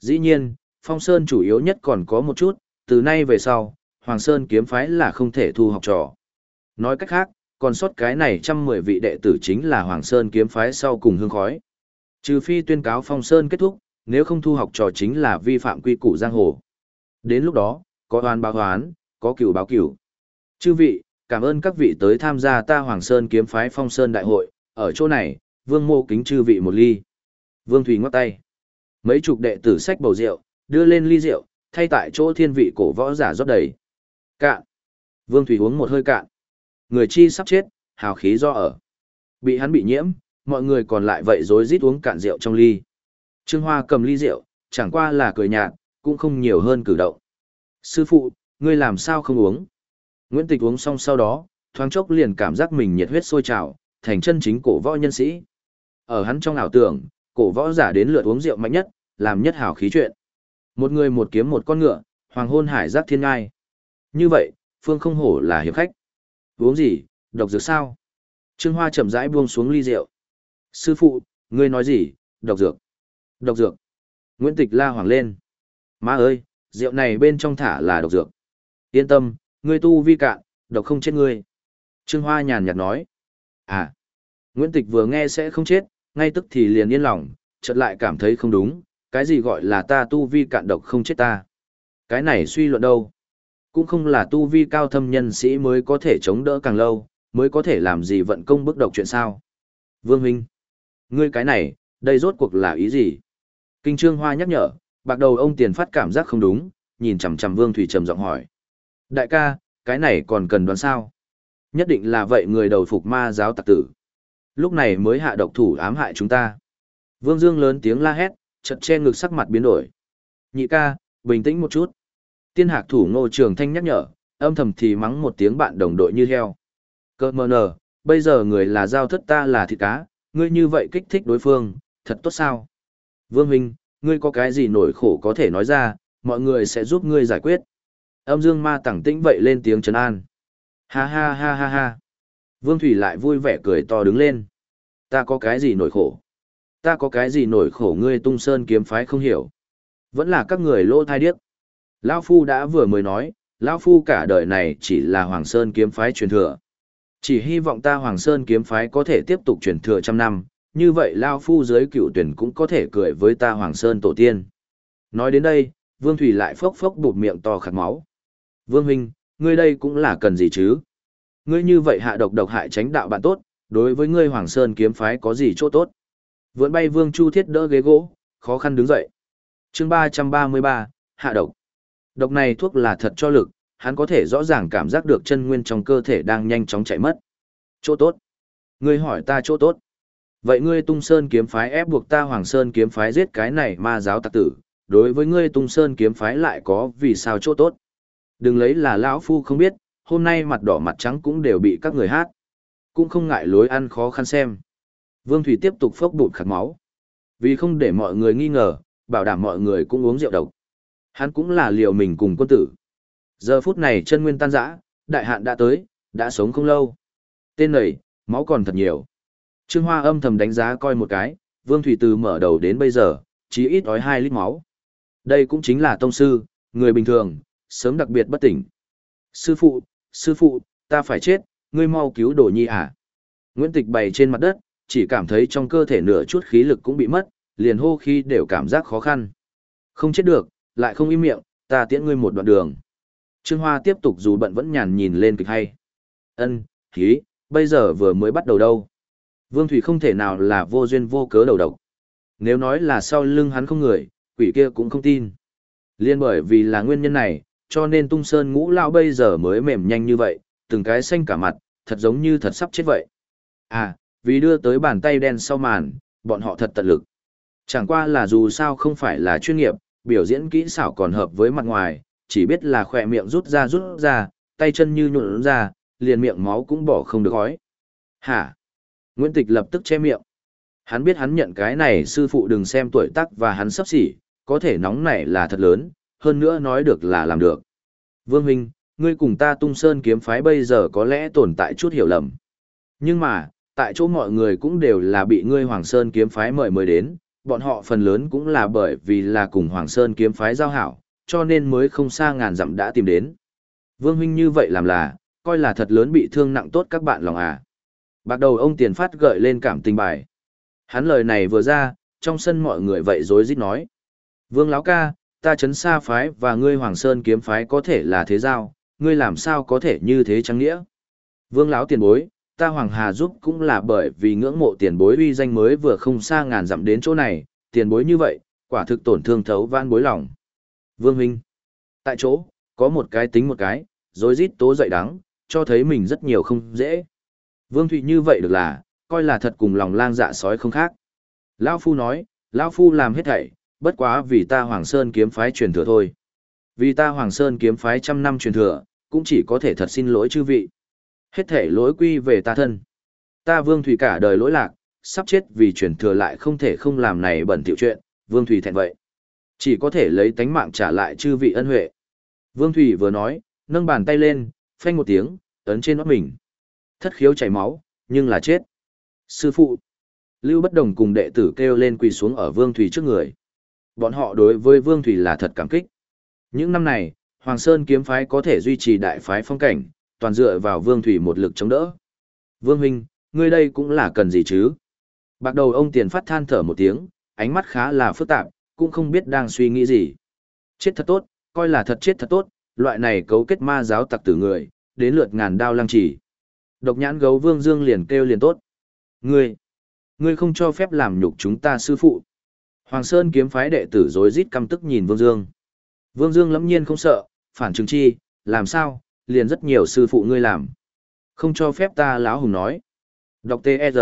Dĩ nhiên, Phong Sơn chủ yếu nhất còn có một chút, từ nay về sau, Hoàng Sơn kiếm phái là không thể thu học trò. Nói cách khác, còn sót cái này trăm mười vị đệ tử chính là Hoàng Sơn kiếm phái sau cùng hương khói. Trừ phi tuyên cáo phong sơn kết thúc, nếu không thu học trò chính là vi phạm quy củ giang hồ. Đến lúc đó, có oan báo oán, có cửu báo cửu. Chư vị, cảm ơn các vị tới tham gia ta Hoàng Sơn kiếm phái phong sơn đại hội, ở chỗ này, vương mô kính chư vị một ly. Vương Thủy ngoắc tay. Mấy chục đệ tử sách bầu rượu, đưa lên ly rượu, thay tại chỗ thiên vị cổ võ giả rót đầy. Cạn. Vương Thủy uống một hơi cạn. Người chi sắp chết, hào khí do ở. Bị hắn bị nhiễm, mọi người còn lại vậy rối rít uống cạn rượu trong ly. Trương Hoa cầm ly rượu, chẳng qua là cười nhạt, cũng không nhiều hơn cử động. Sư phụ, ngươi làm sao không uống? Nguyễn Tịch uống xong sau đó, thoáng chốc liền cảm giác mình nhiệt huyết sôi trào, thành chân chính cổ võ nhân sĩ. Ở hắn trong ảo tưởng, cổ võ giả đến lượt uống rượu mạnh nhất, làm nhất hào khí chuyện. Một người một kiếm một con ngựa, hoàng hôn hải giác thiên ngai. Như vậy, Phương không hổ là hiệp khách. Uống gì, độc dược sao? Trương Hoa chậm rãi buông xuống ly rượu. Sư phụ, ngươi nói gì, độc dược? Độc dược. Nguyễn Tịch la hoàng lên. Má ơi, rượu này bên trong thả là độc dược. Yên tâm, ngươi tu vi cạn, độc không chết ngươi. Trương Hoa nhàn nhạt nói. À, Nguyễn Tịch vừa nghe sẽ không chết, ngay tức thì liền yên lòng, chợt lại cảm thấy không đúng, cái gì gọi là ta tu vi cạn độc không chết ta. Cái này suy luận đâu. Cũng không là tu vi cao thâm nhân sĩ mới có thể chống đỡ càng lâu, mới có thể làm gì vận công bức độc chuyện sao. Vương Huynh, ngươi cái này, đây rốt cuộc là ý gì? Kinh Trương Hoa nhắc nhở, bạc đầu ông tiền phát cảm giác không đúng, nhìn chằm chằm Vương Thủy trầm giọng hỏi. Đại ca, cái này còn cần đoán sao? Nhất định là vậy người đầu phục ma giáo tặc tử. Lúc này mới hạ độc thủ ám hại chúng ta. Vương Dương lớn tiếng la hét, chật che ngực sắc mặt biến đổi. Nhị ca, bình tĩnh một chút. Tiên hạc thủ ngô trường thanh nhắc nhở, âm thầm thì mắng một tiếng bạn đồng đội như heo. Cơ mờ nờ, bây giờ người là giao thất ta là thịt cá, ngươi như vậy kích thích đối phương, thật tốt sao? Vương Huynh, ngươi có cái gì nổi khổ có thể nói ra, mọi người sẽ giúp ngươi giải quyết. Âm dương ma tẳng tĩnh vậy lên tiếng trấn an. Ha ha ha ha ha. Vương Thủy lại vui vẻ cười to đứng lên. Ta có cái gì nổi khổ? Ta có cái gì nổi khổ ngươi tung sơn kiếm phái không hiểu? Vẫn là các người lỗ thai điếc. Lão Phu đã vừa mới nói, Lão Phu cả đời này chỉ là Hoàng Sơn kiếm phái truyền thừa. Chỉ hy vọng ta Hoàng Sơn kiếm phái có thể tiếp tục truyền thừa trăm năm, như vậy Lão Phu dưới cựu tuyển cũng có thể cười với ta Hoàng Sơn tổ tiên. Nói đến đây, Vương Thủy lại phốc phốc bụt miệng to khát máu. Vương Huynh, ngươi đây cũng là cần gì chứ? Ngươi như vậy hạ độc độc hại tránh đạo bạn tốt, đối với ngươi Hoàng Sơn kiếm phái có gì chỗ tốt? Vượn bay Vương Chu Thiết đỡ ghế gỗ, khó khăn đứng dậy. chương ba trăm ba mươi ba, hạ độc. Độc này thuốc là thật cho lực, hắn có thể rõ ràng cảm giác được chân nguyên trong cơ thể đang nhanh chóng chạy mất. Chỗ tốt. Ngươi hỏi ta chỗ tốt. Vậy ngươi tung sơn kiếm phái ép buộc ta Hoàng Sơn kiếm phái giết cái này ma giáo tạc tử, đối với ngươi tung sơn kiếm phái lại có vì sao chỗ tốt. Đừng lấy là lão phu không biết, hôm nay mặt đỏ mặt trắng cũng đều bị các người hát. Cũng không ngại lối ăn khó khăn xem. Vương Thủy tiếp tục phốc bụt khát máu. Vì không để mọi người nghi ngờ, bảo đảm mọi người cũng uống rượu độc. Hắn cũng là liều mình cùng quân tử. Giờ phút này chân nguyên tan rã, đại hạn đã tới, đã sống không lâu. Tên này, máu còn thật nhiều. Trương Hoa âm thầm đánh giá coi một cái, Vương Thủy từ mở đầu đến bây giờ, chỉ ít ói 2 lít máu. Đây cũng chính là tông sư, người bình thường, sớm đặc biệt bất tỉnh. Sư phụ, sư phụ, ta phải chết, ngươi mau cứu đồ nhi à. Nguyễn Tịch bày trên mặt đất, chỉ cảm thấy trong cơ thể nửa chút khí lực cũng bị mất, liền hô khi đều cảm giác khó khăn. Không chết được, lại không im miệng, ta tiễn ngươi một đoạn đường. Trương Hoa tiếp tục dù bận vẫn nhàn nhìn lên kịch hay. Ân, khí, bây giờ vừa mới bắt đầu đâu. Vương Thủy không thể nào là vô duyên vô cớ đầu độc. Nếu nói là sau lưng hắn không người, quỷ kia cũng không tin. Liên bởi vì là nguyên nhân này, cho nên tung sơn ngũ lão bây giờ mới mềm nhanh như vậy, từng cái xanh cả mặt, thật giống như thật sắp chết vậy. À, vì đưa tới bàn tay đen sau màn, bọn họ thật tận lực. Chẳng qua là dù sao không phải là chuyên nghiệp, biểu diễn kỹ xảo còn hợp với mặt ngoài, chỉ biết là khỏe miệng rút ra rút ra, tay chân như nhuộn ra, liền miệng máu cũng bỏ không được gói. Hả? Nguyễn Tịch lập tức che miệng. Hắn biết hắn nhận cái này sư phụ đừng xem tuổi tác và hắn sắp xỉ, có thể nóng này là thật lớn, hơn nữa nói được là làm được. Vương Huynh, ngươi cùng ta tung sơn kiếm phái bây giờ có lẽ tồn tại chút hiểu lầm. Nhưng mà, tại chỗ mọi người cũng đều là bị ngươi Hoàng Sơn kiếm phái mời mời đến, bọn họ phần lớn cũng là bởi vì là cùng Hoàng Sơn kiếm phái giao hảo, cho nên mới không xa ngàn dặm đã tìm đến. Vương huynh như vậy làm là, coi là thật lớn bị thương nặng tốt các bạn lòng à. Bạc đầu ông tiền phát gợi lên cảm tình bài. Hắn lời này vừa ra, trong sân mọi người vậy rối rít nói. Vương Lão ca, ta chấn xa phái và ngươi Hoàng Sơn kiếm phái có thể là thế giao, ngươi làm sao có thể như thế trắng nghĩa. Vương Lão tiền bối, ta Hoàng Hà giúp cũng là bởi vì ngưỡng mộ tiền bối uy danh mới vừa không xa ngàn dặm đến chỗ này, tiền bối như vậy, quả thực tổn thương thấu van bối lòng. Vương Huynh, tại chỗ, có một cái tính một cái, rối rít tố dậy đắng, cho thấy mình rất nhiều không dễ. Vương Thụy như vậy được là, coi là thật cùng lòng lang dạ sói không khác. Lão Phu nói, Lão Phu làm hết thảy, bất quá vì ta Hoàng Sơn kiếm phái truyền thừa thôi. Vì ta Hoàng Sơn kiếm phái trăm năm truyền thừa, cũng chỉ có thể thật xin lỗi chư vị. Hết thảy lỗi quy về ta thân. Ta Vương Thủy cả đời lỗi lạc, sắp chết vì truyền thừa lại không thể không làm này bẩn tiểu chuyện, Vương Thủy thẹn vậy. Chỉ có thể lấy tánh mạng trả lại chư vị ân huệ. Vương Thủy vừa nói, nâng bàn tay lên, phanh một tiếng, ấn trên nót mình. Thất khiếu chảy máu, nhưng là chết. Sư phụ. Lưu Bất Đồng cùng đệ tử kêu lên quỳ xuống ở Vương Thủy trước người. Bọn họ đối với Vương Thủy là thật cảm kích. Những năm này, Hoàng Sơn kiếm phái có thể duy trì đại phái phong cảnh, toàn dựa vào Vương Thủy một lực chống đỡ. Vương Huynh, ngươi đây cũng là cần gì chứ? Bạc đầu ông tiền phát than thở một tiếng, ánh mắt khá là phức tạp, cũng không biết đang suy nghĩ gì. Chết thật tốt, coi là thật chết thật tốt, loại này cấu kết ma giáo tặc tử người, đến lượt ngàn đao lăng chỉ. Độc nhãn gấu Vương Dương liền kêu liền tốt. Ngươi, ngươi không cho phép làm nhục chúng ta sư phụ. Hoàng Sơn kiếm phái đệ tử rối rít căm tức nhìn Vương Dương. Vương Dương lẫm nhiên không sợ, phản trừng chi, làm sao, liền rất nhiều sư phụ ngươi làm. Không cho phép ta lão hùng nói. Đọc T.E.R.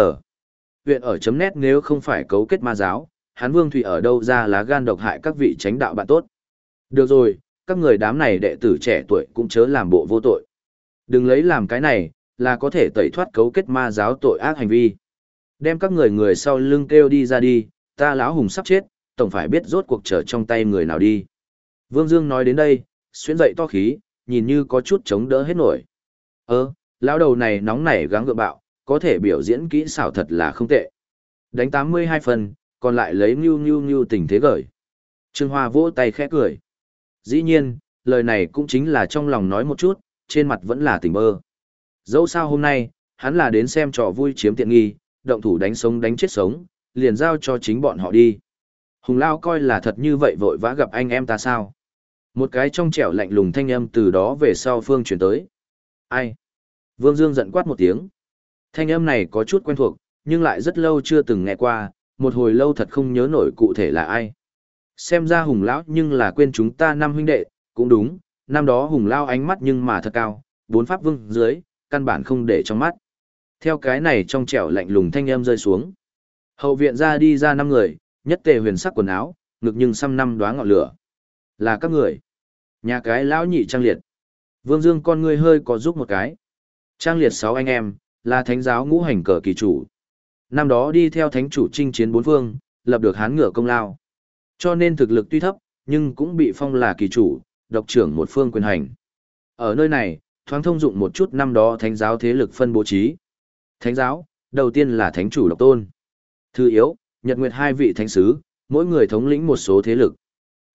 Huyện ở chấm nét nếu không phải cấu kết ma giáo, hán Vương Thủy ở đâu ra lá gan độc hại các vị tránh đạo bạn tốt. Được rồi, các người đám này đệ tử trẻ tuổi cũng chớ làm bộ vô tội. Đừng lấy làm cái này, là có thể tẩy thoát cấu kết ma giáo tội ác hành vi. Đem các người người sau lưng kêu đi ra đi, ta lão hùng sắp chết, tổng phải biết rốt cuộc trở trong tay người nào đi. Vương Dương nói đến đây, xuyên dậy to khí, nhìn như có chút chống đỡ hết nổi. Ơ, lão đầu này nóng nảy gắng gượng bạo, có thể biểu diễn kỹ xảo thật là không tệ. Đánh 82 phần, còn lại lấy nhu nhu nhu tình thế gởi. Trương Hoa vỗ tay khẽ cười. Dĩ nhiên, lời này cũng chính là trong lòng nói một chút, trên mặt vẫn là tình mơ. Dẫu sao hôm nay, hắn là đến xem trò vui chiếm tiện nghi, động thủ đánh sống đánh chết sống, liền giao cho chính bọn họ đi. Hùng Lao coi là thật như vậy vội vã gặp anh em ta sao? Một cái trong trẻo lạnh lùng thanh âm từ đó về sau phương chuyển tới. Ai? Vương Dương giận quát một tiếng. Thanh âm này có chút quen thuộc, nhưng lại rất lâu chưa từng nghe qua, một hồi lâu thật không nhớ nổi cụ thể là ai. Xem ra hùng lão nhưng là quên chúng ta năm huynh đệ, cũng đúng, năm đó hùng lao ánh mắt nhưng mà thật cao, bốn pháp vương dưới, căn bản không để trong mắt. Theo cái này trong trẻo lạnh lùng thanh âm rơi xuống. Hậu viện ra đi ra năm người, nhất tề huyền sắc quần áo, ngực nhưng xăm năm đoá ngọn lửa. Là các người. Nhà cái lão nhị trang liệt. Vương Dương con ngươi hơi có giúp một cái. Trang liệt sáu anh em, là thánh giáo ngũ hành cờ kỳ chủ. Năm đó đi theo thánh chủ chinh chiến bốn phương, lập được hán ngựa công lao. Cho nên thực lực tuy thấp, nhưng cũng bị phong là kỳ chủ, độc trưởng một phương quyền hành. Ở nơi này, thoáng thông dụng một chút năm đó thánh giáo thế lực phân bố trí. Thánh giáo, đầu tiên là thánh chủ độc tôn. Thứ yếu, nhật nguyệt hai vị thánh sứ, mỗi người thống lĩnh một số thế lực.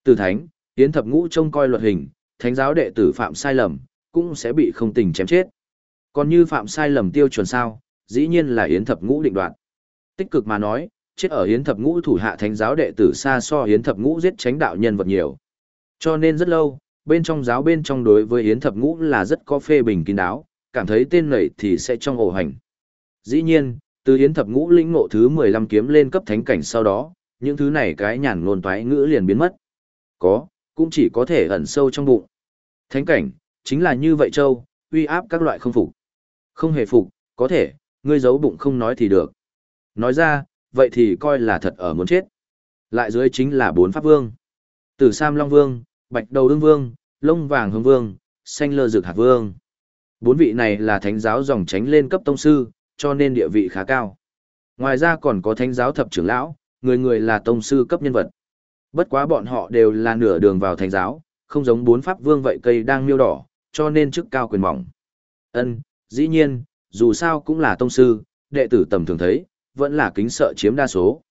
Từ thánh, Yến thập ngũ trông coi luật hình, thánh giáo đệ tử phạm sai lầm, cũng sẽ bị không tình chém chết. Còn như phạm sai lầm tiêu chuẩn sao, dĩ nhiên là Yến thập ngũ định đoạt. Tích cực mà nói, chết ở Yến thập ngũ thủ hạ thánh giáo đệ tử xa so Yến thập ngũ giết tránh đạo nhân vật nhiều. Cho nên rất lâu, bên trong giáo bên trong đối với Yến thập ngũ là rất có phê bình kín đáo, cảm thấy tên này thì sẽ trong ổ hành. Dĩ nhiên, từ Yến thập ngũ lĩnh ngộ thứ 15 kiếm lên cấp thánh cảnh sau đó, những thứ này cái nhàn ngôn toái ngữ liền biến mất. Có, cũng chỉ có thể ẩn sâu trong bụng. Thánh cảnh, chính là như vậy châu, uy áp các loại không phục. Không hề phục, có thể, ngươi giấu bụng không nói thì được. Nói ra, vậy thì coi là thật ở muốn chết. Lại dưới chính là bốn pháp vương. Tử Sam Long Vương, Bạch Đầu Đương Vương, Lông Vàng Hương Vương, Xanh Lơ Dược Hạt Vương. Bốn vị này là thánh giáo dòng tránh lên cấp tông sư, cho nên địa vị khá cao. Ngoài ra còn có thánh giáo thập trưởng lão, người người là tông sư cấp nhân vật. Bất quá bọn họ đều là nửa đường vào thánh giáo, không giống bốn pháp vương vậy cây đang miêu đỏ, cho nên chức cao quyền mỏng. Ân, dĩ nhiên, dù sao cũng là tông sư, đệ tử tầm thường thấy, vẫn là kính sợ chiếm đa số.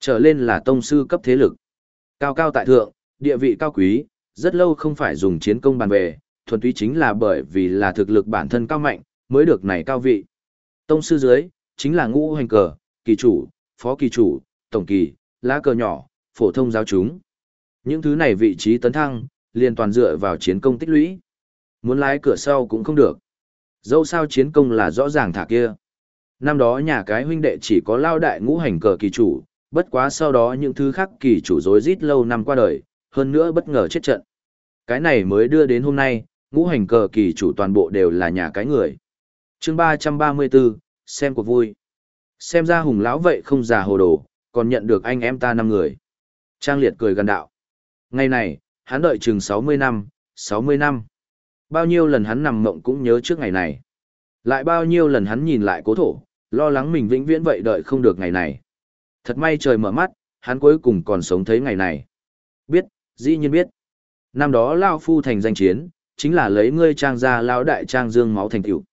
Trở lên là tông sư cấp thế lực. Cao cao tại thượng, địa vị cao quý, rất lâu không phải dùng chiến công bàn về, thuần túy chính là bởi vì là thực lực bản thân cao mạnh, mới được này cao vị. Tông sư dưới, chính là ngũ hành cờ, kỳ chủ, phó kỳ chủ, tổng kỳ, lá cờ nhỏ, phổ thông giáo chúng. Những thứ này vị trí tấn thăng, liền toàn dựa vào chiến công tích lũy. Muốn lái cửa sau cũng không được. Dẫu sao chiến công là rõ ràng thả kia. Năm đó nhà cái huynh đệ chỉ có lao đại ngũ hành cờ kỳ chủ, bất quá sau đó những thứ khác kỳ chủ rối rít lâu năm qua đời, hơn nữa bất ngờ chết trận. Cái này mới đưa đến hôm nay, ngũ hành cờ kỳ chủ toàn bộ đều là nhà cái người. chương 334, xem cuộc vui. Xem ra hùng lão vậy không già hồ đồ, còn nhận được anh em ta năm người. Trang liệt cười gần đạo. Ngày này, hắn đợi chừng 60 năm, 60 năm. Bao nhiêu lần hắn nằm mộng cũng nhớ trước ngày này. Lại bao nhiêu lần hắn nhìn lại cố thổ, lo lắng mình vĩnh viễn vậy đợi không được ngày này. Thật may trời mở mắt, hắn cuối cùng còn sống thấy ngày này. Biết, dĩ nhiên biết. Năm đó Lao Phu thành danh chiến, chính là lấy ngươi trang ra Lao Đại Trang Dương máu thành tiểu.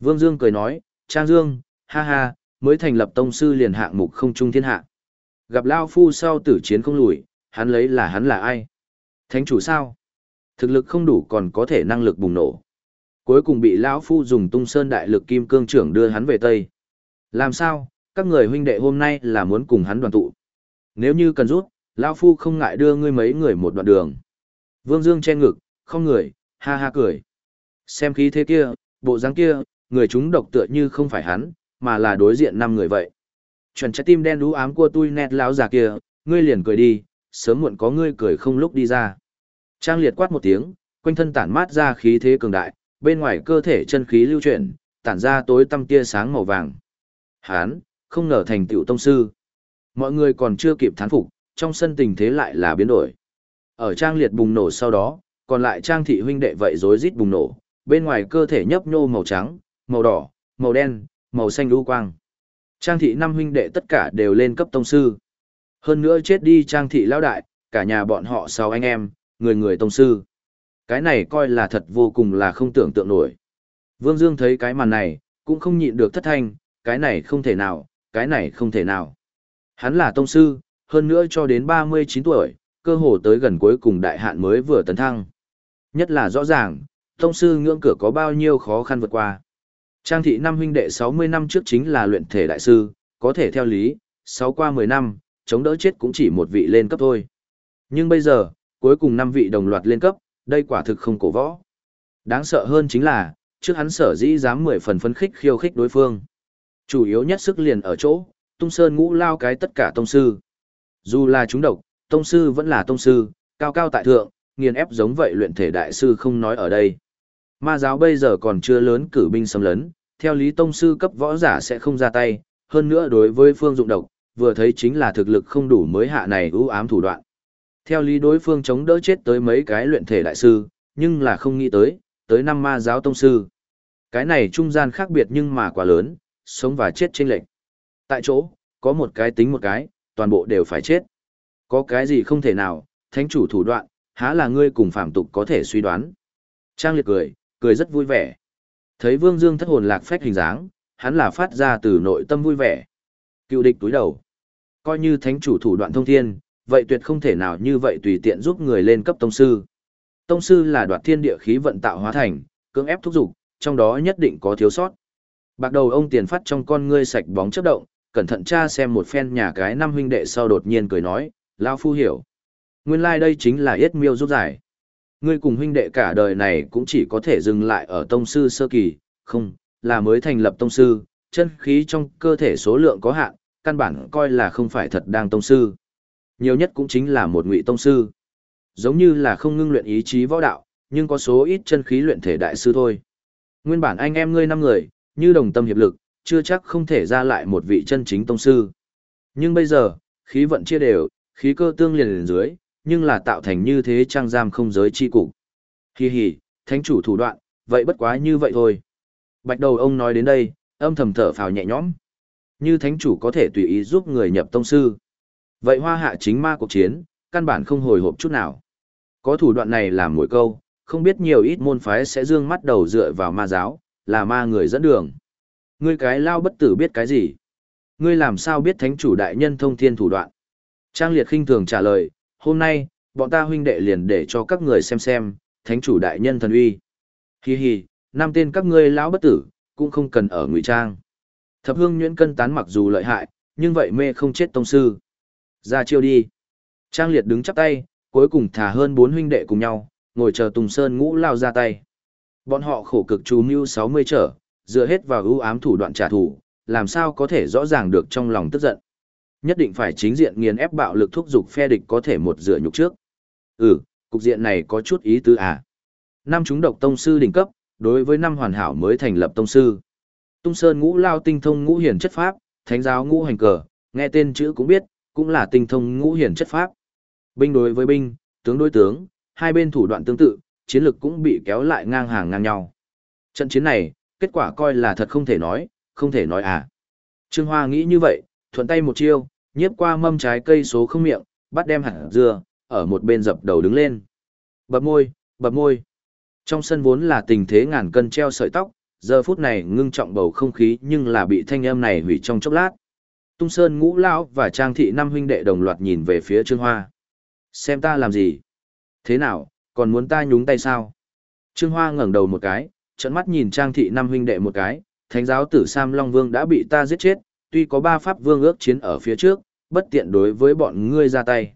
Vương Dương cười nói, Trang Dương, ha ha, mới thành lập tông sư liền hạng mục không trung thiên hạ. Gặp Lao Phu sau tử chiến không lùi, hắn lấy là hắn là ai? Thánh chủ sao? Thực lực không đủ còn có thể năng lực bùng nổ. Cuối cùng bị lão Phu dùng tung sơn đại lực kim cương trưởng đưa hắn về Tây. Làm sao, các người huynh đệ hôm nay là muốn cùng hắn đoàn tụ. Nếu như cần rút, lão Phu không ngại đưa ngươi mấy người một đoạn đường. Vương Dương che ngực, không người, ha ha cười. Xem khí thế kia, bộ dáng kia, người chúng độc tựa như không phải hắn, mà là đối diện năm người vậy. Chuẩn trái tim đen đú ám của tôi nét lão già kia, ngươi liền cười đi, sớm muộn có ngươi cười không lúc đi ra. Trang liệt quát một tiếng, quanh thân tản mát ra khí thế cường đại, bên ngoài cơ thể chân khí lưu chuyển, tản ra tối tăm tia sáng màu vàng. Hán, không ngờ thành tựu tông sư. Mọi người còn chưa kịp thán phục, trong sân tình thế lại là biến đổi. Ở trang liệt bùng nổ sau đó, còn lại trang thị huynh đệ vậy rối rít bùng nổ, bên ngoài cơ thể nhấp nhô màu trắng, màu đỏ, màu đen, màu xanh lũ quang. Trang thị năm huynh đệ tất cả đều lên cấp tông sư. Hơn nữa chết đi trang thị lão đại, cả nhà bọn họ sáu anh em, người người tông sư. Cái này coi là thật vô cùng là không tưởng tượng nổi. Vương Dương thấy cái màn này, cũng không nhịn được thất thanh, cái này không thể nào, cái này không thể nào. Hắn là tông sư, hơn nữa cho đến 39 tuổi, cơ hồ tới gần cuối cùng đại hạn mới vừa tấn thăng. Nhất là rõ ràng, tông sư ngưỡng cửa có bao nhiêu khó khăn vượt qua. Trang thị năm huynh đệ 60 năm trước chính là luyện thể đại sư, có thể theo lý, 6 qua 10 năm, chống đỡ chết cũng chỉ một vị lên cấp thôi. Nhưng bây giờ, cuối cùng năm vị đồng loạt lên cấp, đây quả thực không cổ võ. Đáng sợ hơn chính là, trước hắn sở dĩ dám 10 phần phấn khích khiêu khích đối phương. Chủ yếu nhất sức liền ở chỗ, tung sơn ngũ lao cái tất cả tông sư. Dù là chúng độc, tông sư vẫn là tông sư, cao cao tại thượng, nghiền ép giống vậy luyện thể đại sư không nói ở đây. Ma giáo bây giờ còn chưa lớn cử binh xâm lấn, theo lý tông sư cấp võ giả sẽ không ra tay, hơn nữa đối với phương dụng độc, vừa thấy chính là thực lực không đủ mới hạ này ưu ám thủ đoạn. Theo lý đối phương chống đỡ chết tới mấy cái luyện thể đại sư, nhưng là không nghĩ tới, tới năm ma giáo tông sư. Cái này trung gian khác biệt nhưng mà quá lớn, sống và chết chênh lệch. Tại chỗ, có một cái tính một cái, toàn bộ đều phải chết. Có cái gì không thể nào, thánh chủ thủ đoạn, há là ngươi cùng phạm tục có thể suy đoán. Trang liệt cười, cười rất vui vẻ. Thấy Vương Dương thất hồn lạc phách hình dáng, hắn là phát ra từ nội tâm vui vẻ. Cựu địch túi đầu. Coi như thánh chủ thủ đoạn thông thiên, vậy tuyệt không thể nào như vậy tùy tiện giúp người lên cấp tông sư. Tông sư là đoạt thiên địa khí vận tạo hóa thành, cưỡng ép thúc dục, trong đó nhất định có thiếu sót. Bạc đầu ông tiền phát trong con ngươi sạch bóng chớp động, cẩn thận tra xem một phen nhà cái năm huynh đệ sau đột nhiên cười nói, lão phu hiểu. Nguyên lai like đây chính là yết miêu giúp giải. Ngươi cùng huynh đệ cả đời này cũng chỉ có thể dừng lại ở tông sư sơ kỳ, không, là mới thành lập tông sư, chân khí trong cơ thể số lượng có hạn, căn bản coi là không phải thật đang tông sư. Nhiều nhất cũng chính là một ngụy tông sư. Giống như là không ngưng luyện ý chí võ đạo, nhưng có số ít chân khí luyện thể đại sư thôi. Nguyên bản anh em ngươi năm người, như đồng tâm hiệp lực, chưa chắc không thể ra lại một vị chân chính tông sư. Nhưng bây giờ, khí vận chia đều, khí cơ tương liền lên dưới, nhưng là tạo thành như thế trang giam không giới chi cục. Hi hi, thánh chủ thủ đoạn, vậy bất quá như vậy thôi. Bạch đầu ông nói đến đây, âm thầm thở phào nhẹ nhõm. Như thánh chủ có thể tùy ý giúp người nhập tông sư. Vậy hoa hạ chính ma cuộc chiến, căn bản không hồi hộp chút nào. Có thủ đoạn này làm mỗi câu, không biết nhiều ít môn phái sẽ dương mắt đầu dựa vào ma giáo, là ma người dẫn đường. Ngươi cái lao bất tử biết cái gì? Ngươi làm sao biết thánh chủ đại nhân thông thiên thủ đoạn? Trang liệt khinh thường trả lời, hôm nay, bọn ta huynh đệ liền để cho các người xem xem, thánh chủ đại nhân thần uy. Hi hi, năm tên các ngươi lão bất tử, cũng không cần ở ngụy trang. Thập hương nhuyễn cân tán mặc dù lợi hại, nhưng vậy mê không chết tông sư. Ra chiêu đi. Trang liệt đứng chắp tay, cuối cùng thả hơn bốn huynh đệ cùng nhau, ngồi chờ Tùng Sơn ngũ lao ra tay. Bọn họ khổ cực chú mưu 60 trở, dựa hết vào ưu ám thủ đoạn trả thù, làm sao có thể rõ ràng được trong lòng tức giận. Nhất định phải chính diện nghiền ép bạo lực thúc giục phe địch có thể một dựa nhục trước. Ừ, cục diện này có chút ý tứ à. Năm chúng độc tông sư đỉnh cấp, đối với năm hoàn hảo mới thành lập tông sư. Tung Sơn ngũ lao tinh thông ngũ hiển chất pháp, thánh giáo ngũ hành cờ, nghe tên chữ cũng biết, cũng là tinh thông ngũ hiển chất pháp. Binh đối với binh, tướng đối tướng, hai bên thủ đoạn tương tự, chiến lực cũng bị kéo lại ngang hàng ngang nhau. Trận chiến này, kết quả coi là thật không thể nói, không thể nói à. Trương Hoa nghĩ như vậy, thuận tay một chiêu, nhiếp qua mâm trái cây số không miệng, bắt đem hạt dưa, ở một bên dập đầu đứng lên. Bập môi, bập môi. Trong sân vốn là tình thế ngàn cân treo sợi tóc, giờ phút này ngưng trọng bầu không khí nhưng là bị thanh âm này hủy trong chốc lát. Tung Sơn ngũ lão và Trang thị năm huynh đệ đồng loạt nhìn về phía Trương Hoa. Xem ta làm gì? Thế nào, còn muốn ta nhúng tay sao? Trương Hoa ngẩng đầu một cái, trận mắt nhìn Trang thị năm huynh đệ một cái, thánh giáo tử Sam Long Vương đã bị ta giết chết, tuy có ba pháp vương ước chiến ở phía trước, bất tiện đối với bọn ngươi ra tay.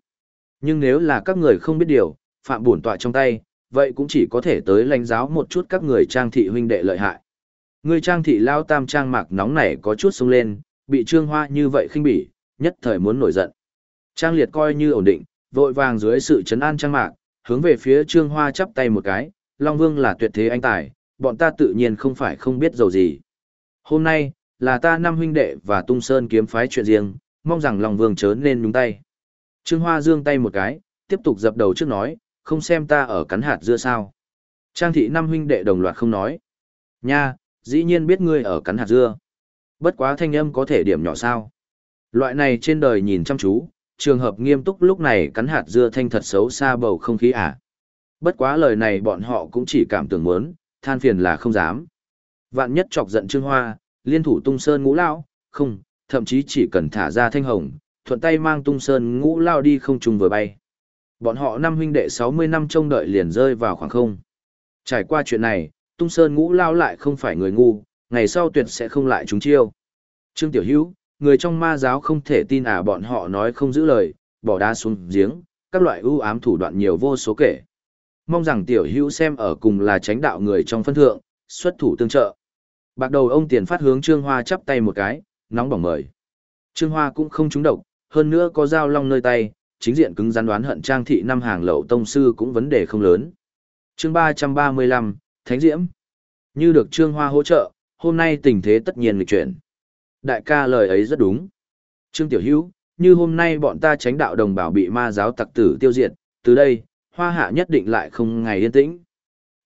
Nhưng nếu là các người không biết điều, phạm bổn tọa trong tay, vậy cũng chỉ có thể tới lãnh giáo một chút các người trang thị huynh đệ lợi hại. Người trang thị lao tam trang mạc nóng này có chút sung lên, bị trương hoa như vậy khinh bỉ, nhất thời muốn nổi giận. Trang liệt coi như ổn định, vội vàng dưới sự chấn an trang mạc, hướng về phía trương hoa chắp tay một cái, Long Vương là tuyệt thế anh tài, bọn ta tự nhiên không phải không biết dầu gì. Hôm nay, là ta năm huynh đệ và tung sơn kiếm phái chuyện riêng, mong rằng lòng Vương chớ nên nhúng tay. Trương Hoa dương tay một cái, tiếp tục dập đầu trước nói, không xem ta ở cắn hạt dưa sao. Trang thị năm huynh đệ đồng loạt không nói. Nha, dĩ nhiên biết ngươi ở cắn hạt dưa. Bất quá thanh âm có thể điểm nhỏ sao. Loại này trên đời nhìn chăm chú, trường hợp nghiêm túc lúc này cắn hạt dưa thanh thật xấu xa bầu không khí à. Bất quá lời này bọn họ cũng chỉ cảm tưởng muốn, than phiền là không dám. Vạn nhất chọc giận Trương Hoa, liên thủ tung sơn ngũ lao, không, thậm chí chỉ cần thả ra thanh hồng, thuận tay mang tung sơn ngũ lao đi không trùng vừa bay. Bọn họ năm huynh đệ 60 năm trông đợi liền rơi vào khoảng không. Trải qua chuyện này, tung sơn ngũ lao lại không phải người ngu, ngày sau tuyệt sẽ không lại chúng chiêu. Trương Tiểu Hữu, người trong ma giáo không thể tin à bọn họ nói không giữ lời, bỏ đá xuống giếng, các loại ưu ám thủ đoạn nhiều vô số kể. Mong rằng Tiểu Hữu xem ở cùng là tránh đạo người trong phân thượng, xuất thủ tương trợ. Bạc đầu ông tiền phát hướng Trương Hoa chắp tay một cái, nóng bỏng mời. Trương Hoa cũng không trúng độc, hơn nữa có dao long nơi tay, chính diện cứng rắn đoán hận trang thị năm hàng lậu tông sư cũng vấn đề không lớn. Chương 335, Thánh Diễm. Như được Trương Hoa hỗ trợ, hôm nay tình thế tất nhiên lịch chuyển. Đại ca lời ấy rất đúng. Trương Tiểu Hữu, như hôm nay bọn ta tránh đạo đồng bảo bị ma giáo tặc tử tiêu diệt, từ đây, hoa hạ nhất định lại không ngày yên tĩnh.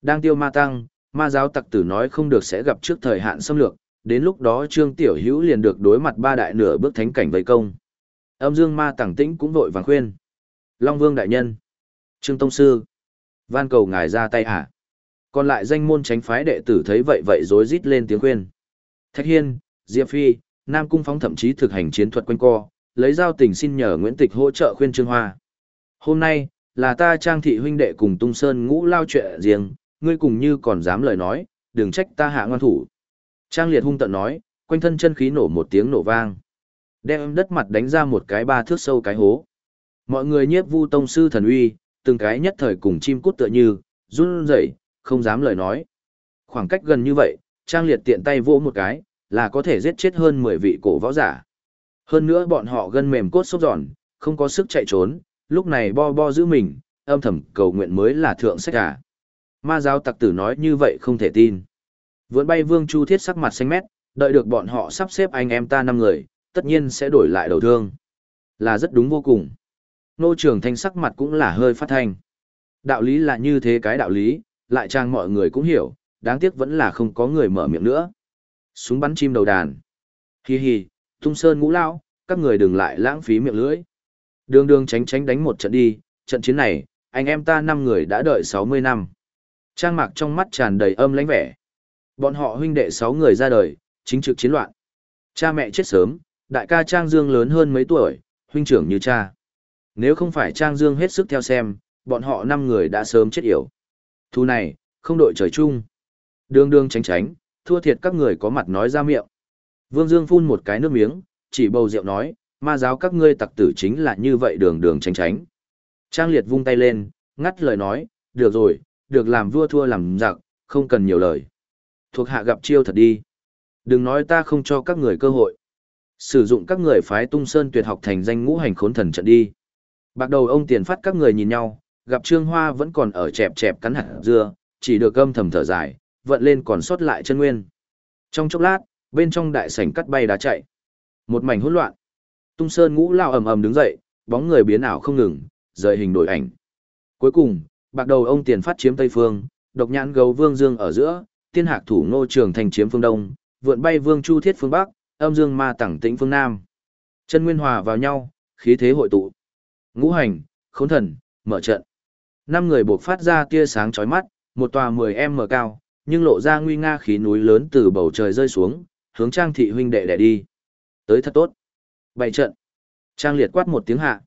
Đang tiêu ma tăng, ma giáo tặc tử nói không được sẽ gặp trước thời hạn xâm lược, đến lúc đó Trương Tiểu Hữu liền được đối mặt ba đại nửa bước thánh cảnh vây công. Âm dương ma tẳng tĩnh cũng vội vàng khuyên. Long Vương đại nhân, Trương Tông Sư, van cầu ngài ra tay hả? Còn lại danh môn tránh phái đệ tử thấy vậy vậy rối rít lên tiếng khuyên. Thạch Hiên, Diệp Phi, Nam Cung Phóng thậm chí thực hành chiến thuật quanh co, lấy giao tình xin nhờ Nguyễn Tịch hỗ trợ khuyên Trương Hoa. Hôm nay, là ta trang thị huynh đệ cùng tung sơn ngũ lao chuyện riêng, ngươi cùng như còn dám lời nói, đừng trách ta hạ ngoan thủ. Trang liệt hung tận nói, quanh thân chân khí nổ một tiếng nổ vang. Đem đất mặt đánh ra một cái ba thước sâu cái hố. Mọi người nhiếp vu tông sư thần uy, từng cái nhất thời cùng chim cút tựa như, run rẩy, không dám lời nói. Khoảng cách gần như vậy, Trang liệt tiện tay vỗ một cái, là có thể giết chết hơn 10 vị cổ võ giả. Hơn nữa bọn họ gân mềm cốt sốc giòn, không có sức chạy trốn, lúc này bo bo giữ mình, âm thầm cầu nguyện mới là thượng sách cả. Ma giáo tặc tử nói như vậy không thể tin. Vượn bay vương chu thiết sắc mặt xanh mét, đợi được bọn họ sắp xếp anh em ta năm người, tất nhiên sẽ đổi lại đầu thương. Là rất đúng vô cùng. Nô trưởng thanh sắc mặt cũng là hơi phát thanh. Đạo lý là như thế cái đạo lý, lại trang mọi người cũng hiểu, đáng tiếc vẫn là không có người mở miệng nữa. Súng bắn chim đầu đàn. Hi hi, tung sơn ngũ lao, các người đừng lại lãng phí miệng lưỡi. Đường đường tránh tránh đánh một trận đi, trận chiến này, anh em ta năm người đã đợi 60 năm. Trang mạc trong mắt tràn đầy âm lãnh vẻ. Bọn họ huynh đệ 6 người ra đời, chính trực chiến loạn. Cha mẹ chết sớm, đại ca Trang Dương lớn hơn mấy tuổi, huynh trưởng như cha. Nếu không phải Trang Dương hết sức theo xem, bọn họ 5 người đã sớm chết yểu. Thu này, không đội trời chung. Đường đường tránh tránh, thua thiệt các người có mặt nói ra miệng. Vương Dương phun một cái nước miếng, chỉ bầu rượu nói, ma giáo các ngươi tặc tử chính là như vậy đường đường tránh tránh. Trang liệt vung tay lên, ngắt lời nói, được rồi, được làm vua thua làm giặc, không cần nhiều lời. Thuộc hạ gặp chiêu thật đi. Đừng nói ta không cho các người cơ hội. Sử dụng các người phái tung sơn tuyệt học thành danh ngũ hành khốn thần trận đi. Bạc đầu ông tiền phát các người nhìn nhau, gặp Trương Hoa vẫn còn ở chẹp chẹp cắn hạt dưa, chỉ được âm thầm thở dài, vận lên còn sót lại chân nguyên. Trong chốc lát, bên trong đại sảnh cắt bay đá chạy. Một mảnh hỗn loạn. Tung Sơn Ngũ lao ầm ầm đứng dậy, bóng người biến ảo không ngừng, rời hình đổi ảnh. Cuối cùng, bạc đầu ông tiền phát chiếm Tây Phương, độc nhãn gấu Vương Dương ở giữa, tiên hạc thủ Ngô Trường thành chiếm phương Đông, vượn bay Vương Chu Thiết phương Bắc, âm dương ma tẳng tĩnh phương Nam. Chân nguyên hòa vào nhau, khí thế hội tụ. Ngũ hành, khốn thần, mở trận. Năm người buộc phát ra tia sáng chói mắt, một tòa 10m cao, nhưng lộ ra nguy nga khí núi lớn từ bầu trời rơi xuống, hướng Trang thị huynh đệ đẻ đi. Tới thật tốt. Bày trận. Trang liệt quát một tiếng hạ.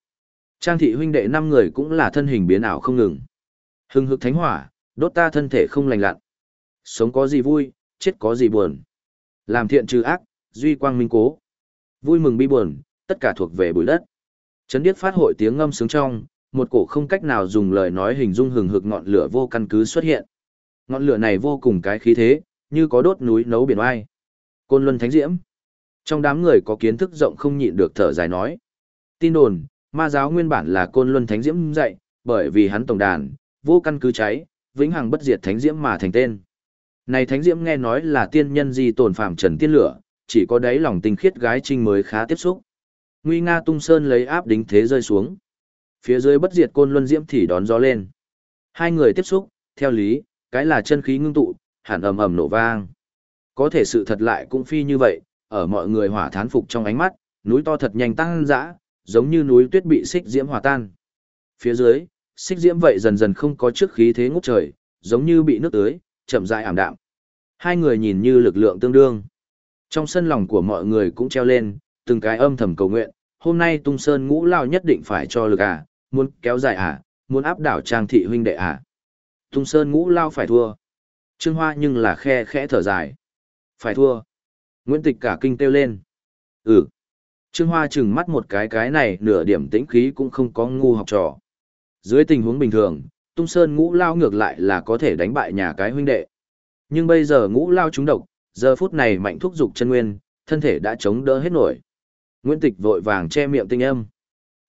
Trang thị huynh đệ năm người cũng là thân hình biến ảo không ngừng. Hưng hực thánh hỏa, đốt ta thân thể không lành lặn. Sống có gì vui, chết có gì buồn. Làm thiện trừ ác, duy quang minh cố. Vui mừng bi buồn, tất cả thuộc về bụi đất. Chấn điếc phát hội tiếng ngâm sướng trong, một cổ không cách nào dùng lời nói hình dung hừng hực ngọn lửa vô căn cứ xuất hiện. Ngọn lửa này vô cùng cái khí thế, như có đốt núi nấu biển oai. Côn Luân Thánh Diễm. Trong đám người có kiến thức rộng không nhịn được thở dài nói. Tin đồn, ma giáo nguyên bản là Côn Luân Thánh Diễm dạy, bởi vì hắn tổng đàn, vô căn cứ cháy, vĩnh hằng bất diệt Thánh Diễm mà thành tên. Này Thánh Diễm nghe nói là tiên nhân di tồn phạm trần tiên lửa, chỉ có đáy lòng tinh khiết gái trinh mới khá tiếp xúc. Nguy nga tung sơn lấy áp đính thế rơi xuống. Phía dưới bất diệt côn luân diễm thì đón gió lên. Hai người tiếp xúc, theo lý, cái là chân khí ngưng tụ, hẳn ầm ầm nổ vang. Có thể sự thật lại cũng phi như vậy, ở mọi người hỏa thán phục trong ánh mắt, núi to thật nhanh tăng dã, giống như núi tuyết bị xích diễm hòa tan. Phía dưới, xích diễm vậy dần dần không có trước khí thế ngút trời, giống như bị nước tưới, chậm rãi ảm đạm. Hai người nhìn như lực lượng tương đương. Trong sân lòng của mọi người cũng treo lên, từng cái âm thầm cầu nguyện, hôm nay tung sơn ngũ lao nhất định phải cho lực à, muốn kéo dài à, muốn áp đảo trang thị huynh đệ à. Tung sơn ngũ lao phải thua. Trương Hoa nhưng là khe khẽ thở dài. Phải thua. Nguyễn Tịch cả kinh kêu lên. Ừ. Trương Hoa chừng mắt một cái cái này nửa điểm tĩnh khí cũng không có ngu học trò. Dưới tình huống bình thường, tung sơn ngũ lao ngược lại là có thể đánh bại nhà cái huynh đệ. Nhưng bây giờ ngũ lao trúng độc, giờ phút này mạnh thúc dục chân nguyên, thân thể đã chống đỡ hết nổi. Nguyễn Tịch vội vàng che miệng tinh âm.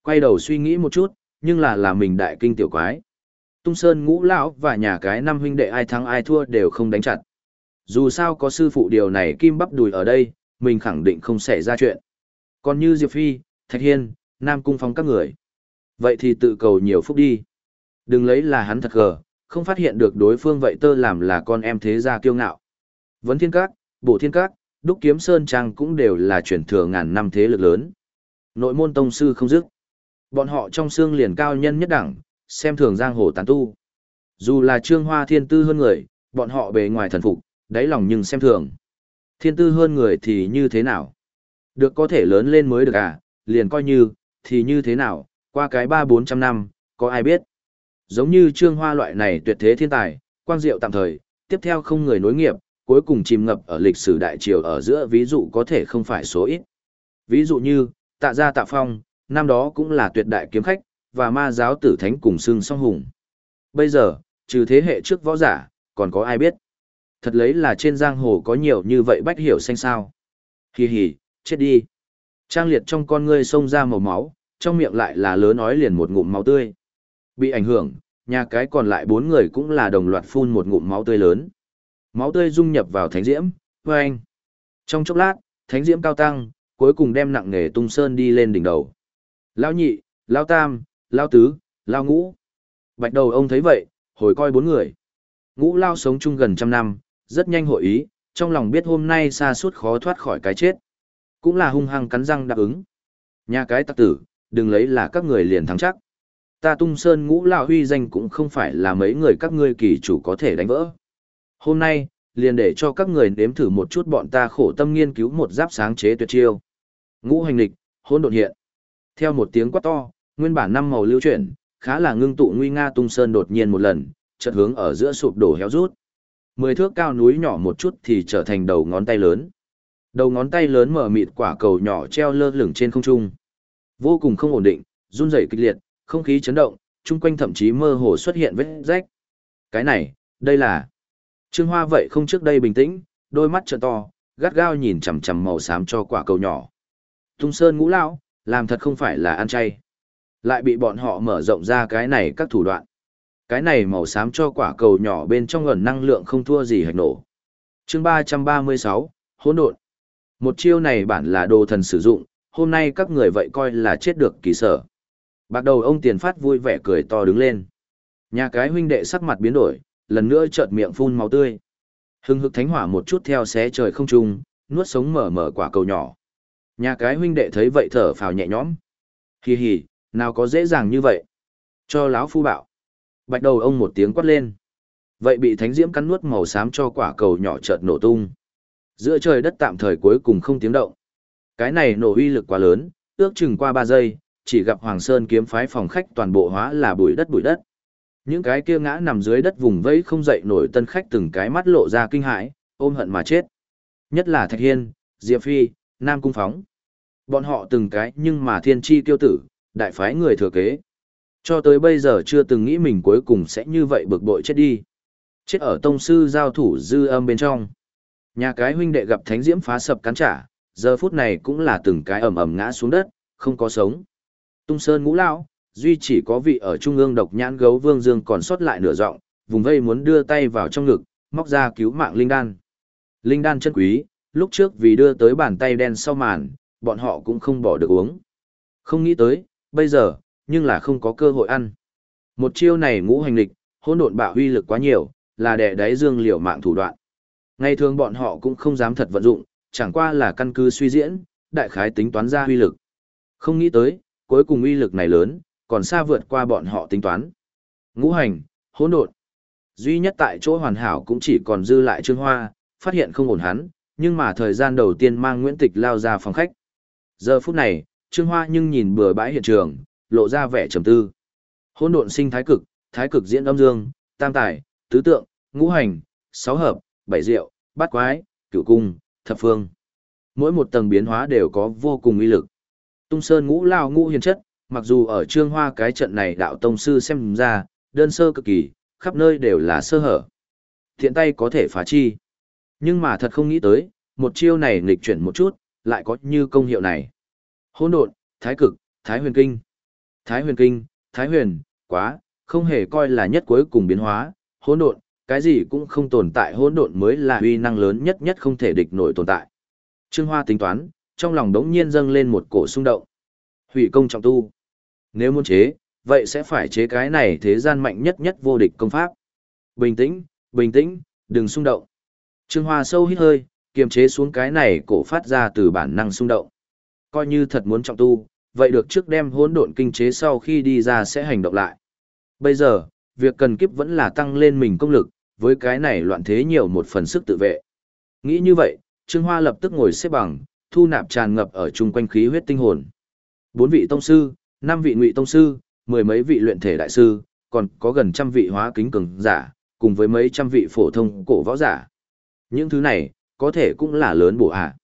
Quay đầu suy nghĩ một chút, nhưng là là mình đại kinh tiểu quái. Tung Sơn ngũ lão và nhà cái năm huynh đệ ai thắng ai thua đều không đánh chặt. Dù sao có sư phụ điều này kim bắp đùi ở đây, mình khẳng định không xảy ra chuyện. Còn như Diệp Phi, Thạch Hiên, Nam Cung Phong các người. Vậy thì tự cầu nhiều phúc đi. Đừng lấy là hắn thật gờ, không phát hiện được đối phương vậy tơ làm là con em thế gia kiêu ngạo. Vấn thiên các, Bộ thiên các, đúc kiếm sơn trang cũng đều là truyền thừa ngàn năm thế lực lớn. Nội môn tông sư không dứt. Bọn họ trong xương liền cao nhân nhất đẳng, xem thường giang hồ tán tu. Dù là trương hoa thiên tư hơn người, bọn họ bề ngoài thần phục, đáy lòng nhưng xem thường. Thiên tư hơn người thì như thế nào? Được có thể lớn lên mới được à, liền coi như, thì như thế nào, qua cái ba bốn trăm năm, có ai biết? Giống như trương hoa loại này tuyệt thế thiên tài, quang diệu tạm thời, tiếp theo không người nối nghiệp, cuối cùng chìm ngập ở lịch sử đại triều ở giữa ví dụ có thể không phải số ít. Ví dụ như, tạ gia tạ phong, năm đó cũng là tuyệt đại kiếm khách, và ma giáo tử thánh cùng xưng song hùng. Bây giờ, trừ thế hệ trước võ giả, còn có ai biết? Thật lấy là trên giang hồ có nhiều như vậy bách hiểu xanh sao. Hì hì, chết đi. Trang liệt trong con ngươi xông ra màu máu, trong miệng lại là lớn nói liền một ngụm máu tươi. Bị ảnh hưởng, nhà cái còn lại bốn người cũng là đồng loạt phun một ngụm máu tươi lớn. Máu tươi dung nhập vào thánh diễm, vâng. Trong chốc lát, thánh diễm cao tăng, cuối cùng đem nặng nghề tung sơn đi lên đỉnh đầu. Lao nhị, lao tam, lao tứ, lao ngũ. Bạch đầu ông thấy vậy, hồi coi bốn người. Ngũ lao sống chung gần trăm năm, rất nhanh hội ý, trong lòng biết hôm nay xa suốt khó thoát khỏi cái chết. Cũng là hung hăng cắn răng đáp ứng. Nhà cái tặc tử, đừng lấy là các người liền thắng chắc. Ta tung sơn ngũ lão huy danh cũng không phải là mấy người các ngươi kỳ chủ có thể đánh vỡ. Hôm nay, liền để cho các người nếm thử một chút bọn ta khổ tâm nghiên cứu một giáp sáng chế tuyệt chiêu. Ngũ hành lịch, hôn đột hiện. Theo một tiếng quát to, nguyên bản năm màu lưu chuyển, khá là ngưng tụ nguy nga tung sơn đột nhiên một lần, chợt hướng ở giữa sụp đổ héo rút. Mười thước cao núi nhỏ một chút thì trở thành đầu ngón tay lớn. Đầu ngón tay lớn mở mịt quả cầu nhỏ treo lơ lửng trên không trung. Vô cùng không ổn định, run rẩy kịch liệt, không khí chấn động, chung quanh thậm chí mơ hồ xuất hiện vết rách. Cái này, đây là... Trương Hoa vậy không trước đây bình tĩnh, đôi mắt trợn to, gắt gao nhìn chằm chằm màu xám cho quả cầu nhỏ. Tung Sơn ngũ lão, làm thật không phải là ăn chay. Lại bị bọn họ mở rộng ra cái này các thủ đoạn. Cái này màu xám cho quả cầu nhỏ bên trong ẩn năng lượng không thua gì hạch nổ. chương 336, hỗn độn. Một chiêu này bản là đồ thần sử dụng, hôm nay các người vậy coi là chết được kỳ sở. Bạc đầu ông tiền phát vui vẻ cười to đứng lên. Nhà cái huynh đệ sắc mặt biến đổi, lần nữa chợt miệng phun máu tươi. Hưng hực thánh hỏa một chút theo xé trời không trung, nuốt sống mở mở quả cầu nhỏ. Nhà cái huynh đệ thấy vậy thở phào nhẹ nhõm. Hì hì, nào có dễ dàng như vậy. Cho lão phu bảo. Bạch đầu ông một tiếng quát lên. Vậy bị thánh diễm cắn nuốt màu xám cho quả cầu nhỏ chợt nổ tung. Giữa trời đất tạm thời cuối cùng không tiếng động. Cái này nổ uy lực quá lớn, ước chừng qua ba giây, chỉ gặp Hoàng Sơn kiếm phái phòng khách toàn bộ hóa là bụi đất bụi đất. Những cái kia ngã nằm dưới đất vùng vẫy không dậy nổi tân khách từng cái mắt lộ ra kinh hãi, ôm hận mà chết. Nhất là Thạch Hiên, Diệp Phi, Nam Cung Phóng. Bọn họ từng cái nhưng mà thiên chi tiêu tử, đại phái người thừa kế. Cho tới bây giờ chưa từng nghĩ mình cuối cùng sẽ như vậy bực bội chết đi. Chết ở tông sư giao thủ dư âm bên trong. Nhà cái huynh đệ gặp thánh diễm phá sập cắn trả, giờ phút này cũng là từng cái ầm ầm ngã xuống đất, không có sống. Tung Sơn ngũ lão, duy chỉ có vị ở trung ương độc nhãn gấu Vương Dương còn sót lại nửa giọng, vùng vây muốn đưa tay vào trong ngực, móc ra cứu mạng linh đan. Linh đan chân quý, lúc trước vì đưa tới bàn tay đen sau màn, bọn họ cũng không bỏ được uống. Không nghĩ tới, bây giờ, nhưng là không có cơ hội ăn. Một chiêu này ngũ hành lịch, hỗn độn bạo huy lực quá nhiều, là đè đáy dương liều mạng thủ đoạn. Ngày thường bọn họ cũng không dám thật vận dụng, chẳng qua là căn cứ suy diễn, đại khái tính toán ra huy lực. Không nghĩ tới, cuối cùng uy lực này lớn, còn xa vượt qua bọn họ tính toán. Ngũ hành, hỗn độn. Duy nhất tại chỗ hoàn hảo cũng chỉ còn dư lại Trương Hoa, phát hiện không ổn hắn, nhưng mà thời gian đầu tiên mang Nguyễn Tịch lao ra phòng khách. Giờ phút này, Trương Hoa nhưng nhìn bừa bãi hiện trường, lộ ra vẻ trầm tư. Hỗn độn sinh thái cực, thái cực diễn âm dương, tam tài, tứ tượng, ngũ hành, sáu hợp, bảy diệu, bát quái, cửu cung, thập phương. Mỗi một tầng biến hóa đều có vô cùng uy lực. Tung Sơn ngũ lao ngũ hiền chất, mặc dù ở Trương Hoa cái trận này đạo tông sư xem ra, đơn sơ cực kỳ, khắp nơi đều là sơ hở. Thiện tay có thể phá chi. Nhưng mà thật không nghĩ tới, một chiêu này nghịch chuyển một chút, lại có như công hiệu này. Hỗn độn, thái cực, thái huyền kinh. Thái huyền kinh, thái huyền, quá, không hề coi là nhất cuối cùng biến hóa, hỗn độn, cái gì cũng không tồn tại hỗn độn mới là uy năng lớn nhất nhất không thể địch nổi tồn tại. Trương Hoa tính toán, trong lòng đống nhiên dâng lên một cổ xung động. Hủy công trọng tu. Nếu muốn chế, vậy sẽ phải chế cái này thế gian mạnh nhất nhất vô địch công pháp. Bình tĩnh, bình tĩnh, đừng xung động. Trương Hoa sâu hít hơi, kiềm chế xuống cái này cổ phát ra từ bản năng xung động. Coi như thật muốn trọng tu, vậy được trước đem hỗn độn kinh chế sau khi đi ra sẽ hành động lại. Bây giờ, việc cần kiếp vẫn là tăng lên mình công lực, với cái này loạn thế nhiều một phần sức tự vệ. Nghĩ như vậy, Trương Hoa lập tức ngồi xếp bằng, thu nạp tràn ngập ở chung quanh khí huyết tinh hồn. Bốn vị tông sư, năm vị ngụy tông sư, mười mấy vị luyện thể đại sư, còn có gần trăm vị hóa kính cường giả, cùng với mấy trăm vị phổ thông cổ võ giả. Những thứ này, có thể cũng là lớn bổ hạ.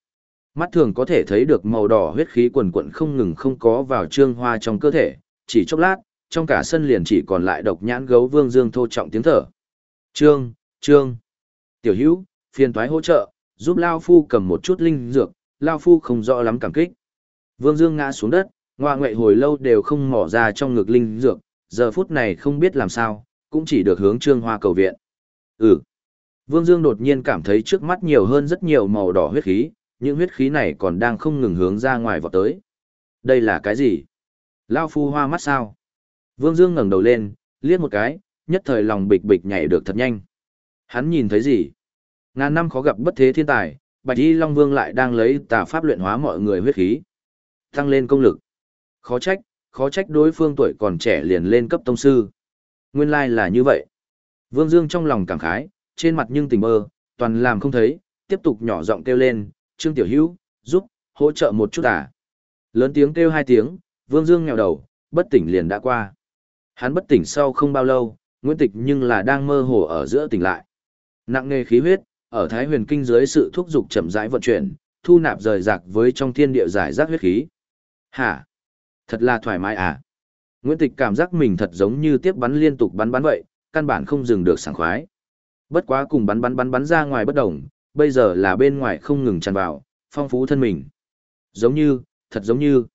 Mắt thường có thể thấy được màu đỏ huyết khí quần quận không ngừng không có vào trương hoa trong cơ thể, chỉ chốc lát, trong cả sân liền chỉ còn lại độc nhãn gấu vương dương thô trọng tiếng thở. Trương, trương, tiểu hữu, phiền thoái hỗ trợ, giúp Lao Phu cầm một chút linh dược, Lao Phu không rõ lắm cảm kích. Vương Dương ngã xuống đất, ngoa ngoại hồi lâu đều không mỏ ra trong ngực linh dược, giờ phút này không biết làm sao, cũng chỉ được hướng Trương Hoa cầu viện. Ừ. Vương Dương đột nhiên cảm thấy trước mắt nhiều hơn rất nhiều màu đỏ huyết khí, những huyết khí này còn đang không ngừng hướng ra ngoài vọt tới. Đây là cái gì? Lao Phu hoa mắt sao? Vương Dương ngẩng đầu lên, liếc một cái, nhất thời lòng bịch bịch nhảy được thật nhanh. Hắn nhìn thấy gì? Ngàn năm khó gặp bất thế thiên tài, Bạch Y Long Vương lại đang lấy tà pháp luyện hóa mọi người huyết khí. Tăng lên công lực. Khó trách, khó trách đối phương tuổi còn trẻ liền lên cấp tông sư. Nguyên lai là như vậy. Vương Dương trong lòng cảm khái, trên mặt nhưng tình mơ, toàn làm không thấy, tiếp tục nhỏ giọng kêu lên, Trương Tiểu Hữu, giúp, hỗ trợ một chút à. Lớn tiếng kêu hai tiếng, Vương Dương nghèo đầu, bất tỉnh liền đã qua. Hắn bất tỉnh sau không bao lâu, Nguyễn Tịch nhưng là đang mơ hồ ở giữa tỉnh lại. Nặng nề khí huyết, ở Thái Huyền Kinh dưới sự thúc dục chậm rãi vận chuyển, thu nạp rời rạc với trong thiên địa giải rác huyết khí. Hả? Thật là thoải mái à. Nguyễn Tịch cảm giác mình thật giống như tiếp bắn liên tục bắn bắn vậy, căn bản không dừng được sảng khoái. Bất quá cùng bắn bắn bắn bắn ra ngoài bất đồng, bây giờ là bên ngoài không ngừng tràn vào, phong phú thân mình. Giống như, thật giống như,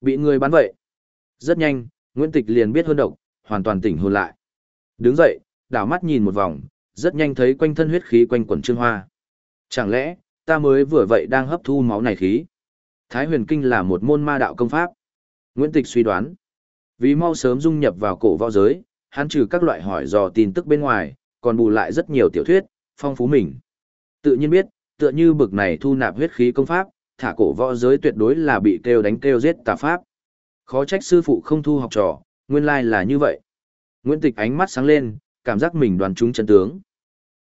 bị người bắn vậy. Rất nhanh, Nguyễn Tịch liền biết hơn độc, hoàn toàn tỉnh hồn lại. Đứng dậy, đảo mắt nhìn một vòng, rất nhanh thấy quanh thân huyết khí quanh quần trương hoa. Chẳng lẽ, ta mới vừa vậy đang hấp thu máu này khí? Thái huyền kinh là một môn ma đạo công pháp. Nguyễn Tịch suy đoán. Vì mau sớm dung nhập vào cổ võ giới, hắn trừ các loại hỏi dò tin tức bên ngoài, còn bù lại rất nhiều tiểu thuyết, phong phú mình. Tự nhiên biết, tựa như bực này thu nạp huyết khí công pháp, thả cổ võ giới tuyệt đối là bị kêu đánh kêu giết tà pháp. Khó trách sư phụ không thu học trò, nguyên lai là như vậy. Nguyễn Tịch ánh mắt sáng lên, cảm giác mình đoàn trúng chân tướng.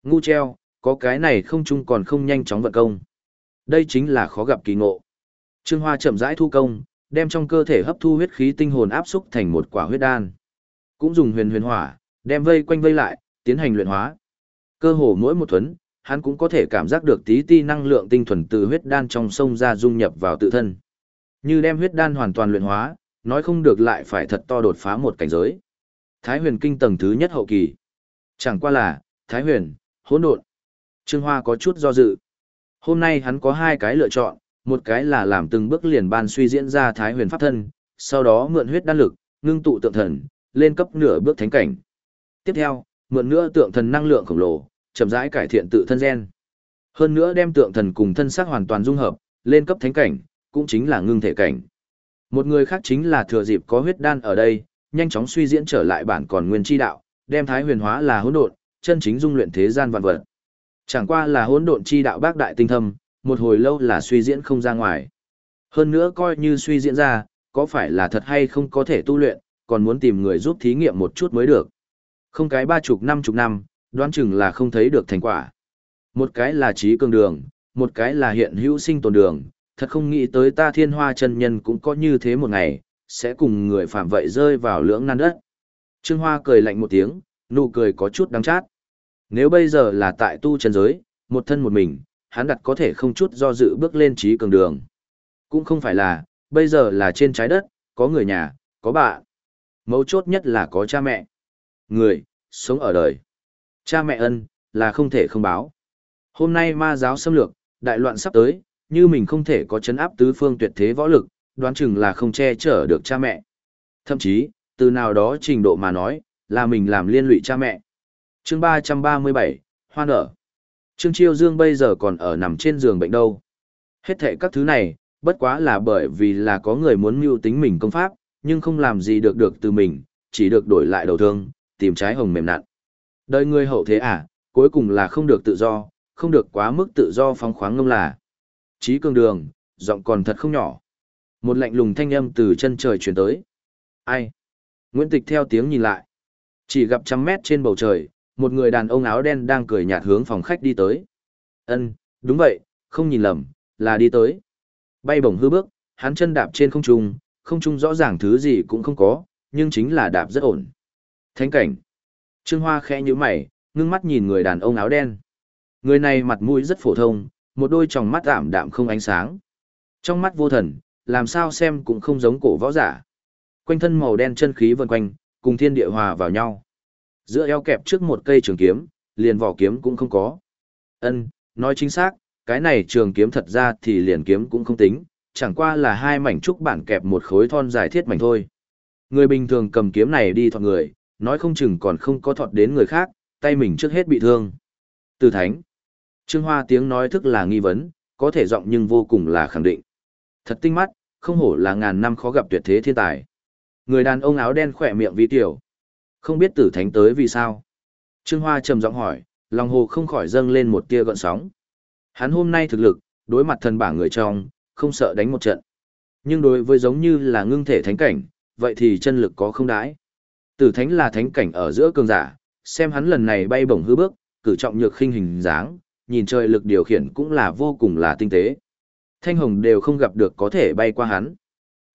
Ngu treo, có cái này không chung còn không nhanh chóng vận công. Đây chính là khó gặp kỳ ngộ. Trương Hoa chậm rãi thu công, đem trong cơ thể hấp thu huyết khí tinh hồn áp xúc thành một quả huyết đan. Cũng dùng huyền huyền hỏa, đem vây quanh vây lại, tiến hành luyện hóa. Cơ hồ mỗi một thuấn, hắn cũng có thể cảm giác được tí ti năng lượng tinh thuần từ huyết đan trong sông ra dung nhập vào tự thân. Như đem huyết đan hoàn toàn luyện hóa, nói không được lại phải thật to đột phá một cảnh giới. Thái huyền kinh tầng thứ nhất hậu kỳ. Chẳng qua là, Thái huyền, hỗn độn. Trương Hoa có chút do dự. Hôm nay hắn có hai cái lựa chọn, một cái là làm từng bước liền ban suy diễn ra Thái huyền pháp thân, sau đó mượn huyết đan lực, ngưng tụ tượng thần, lên cấp nửa bước thánh cảnh. Tiếp theo, mượn nữa tượng thần năng lượng khổng lồ, chậm rãi cải thiện tự thân gen. Hơn nữa đem tượng thần cùng thân xác hoàn toàn dung hợp, lên cấp thánh cảnh, cũng chính là ngưng thể cảnh. Một người khác chính là thừa dịp có huyết đan ở đây, nhanh chóng suy diễn trở lại bản còn nguyên chi đạo, đem thái huyền hóa là hỗn độn, chân chính dung luyện thế gian vạn vật. Chẳng qua là hỗn độn chi đạo bác đại tinh thâm, một hồi lâu là suy diễn không ra ngoài. Hơn nữa coi như suy diễn ra, có phải là thật hay không có thể tu luyện, còn muốn tìm người giúp thí nghiệm một chút mới được. Không cái ba chục năm chục năm, đoán chừng là không thấy được thành quả. Một cái là trí cường đường, một cái là hiện hữu sinh tồn đường, thật không nghĩ tới ta thiên hoa chân nhân cũng có như thế một ngày, sẽ cùng người phạm vậy rơi vào lưỡng nan đất. Trương Hoa cười lạnh một tiếng, nụ cười có chút đắng chát. Nếu bây giờ là tại tu chân giới, một thân một mình, hắn đặt có thể không chút do dự bước lên trí cường đường. Cũng không phải là, bây giờ là trên trái đất, có người nhà, có bạn. Mấu chốt nhất là có cha mẹ. Người, sống ở đời. Cha mẹ ân, là không thể không báo. Hôm nay ma giáo xâm lược, đại loạn sắp tới, như mình không thể có chấn áp tứ phương tuyệt thế võ lực, đoán chừng là không che chở được cha mẹ. Thậm chí, từ nào đó trình độ mà nói, là mình làm liên lụy cha mẹ. chương 337, Hoa nở. Trương Chiêu Dương bây giờ còn ở nằm trên giường bệnh đâu. Hết thệ các thứ này, bất quá là bởi vì là có người muốn mưu tính mình công pháp, nhưng không làm gì được được từ mình, chỉ được đổi lại đầu thương, tìm trái hồng mềm nặn. Đời người hậu thế à, cuối cùng là không được tự do, không được quá mức tự do phóng khoáng ngông là. Chí cường đường, giọng còn thật không nhỏ. Một lạnh lùng thanh âm từ chân trời truyền tới. Ai? Nguyễn Tịch theo tiếng nhìn lại. Chỉ gặp trăm mét trên bầu trời, một người đàn ông áo đen đang cười nhạt hướng phòng khách đi tới. Ân, đúng vậy, không nhìn lầm, là đi tới. Bay bổng hư bước, hắn chân đạp trên không trung, không trung rõ ràng thứ gì cũng không có, nhưng chính là đạp rất ổn. Thánh cảnh. Trương Hoa khẽ nhíu mày, ngưng mắt nhìn người đàn ông áo đen. Người này mặt mũi rất phổ thông, một đôi tròng mắt ảm đạm không ánh sáng. Trong mắt vô thần, làm sao xem cũng không giống cổ võ giả. Quanh thân màu đen chân khí vần quanh, cùng thiên địa hòa vào nhau. Giữa eo kẹp trước một cây trường kiếm, liền vỏ kiếm cũng không có. Ân, nói chính xác, cái này trường kiếm thật ra thì liền kiếm cũng không tính, chẳng qua là hai mảnh trúc bản kẹp một khối thon dài thiết mảnh thôi. Người bình thường cầm kiếm này đi thọt người, nói không chừng còn không có thọt đến người khác, tay mình trước hết bị thương. Từ thánh. Trương Hoa tiếng nói thức là nghi vấn, có thể giọng nhưng vô cùng là khẳng định. Thật tinh mắt, không hổ là ngàn năm khó gặp tuyệt thế thiên tài. Người đàn ông áo đen khỏe miệng vi tiểu. Không biết tử thánh tới vì sao. Trương Hoa trầm giọng hỏi, lòng hồ không khỏi dâng lên một tia gợn sóng. Hắn hôm nay thực lực, đối mặt thần bảng người trong, không sợ đánh một trận. Nhưng đối với giống như là ngưng thể thánh cảnh, vậy thì chân lực có không đãi. Tử thánh là thánh cảnh ở giữa cường giả, xem hắn lần này bay bổng hư bước, cử trọng nhược khinh hình dáng, nhìn trời lực điều khiển cũng là vô cùng là tinh tế. Thanh hồng đều không gặp được có thể bay qua hắn.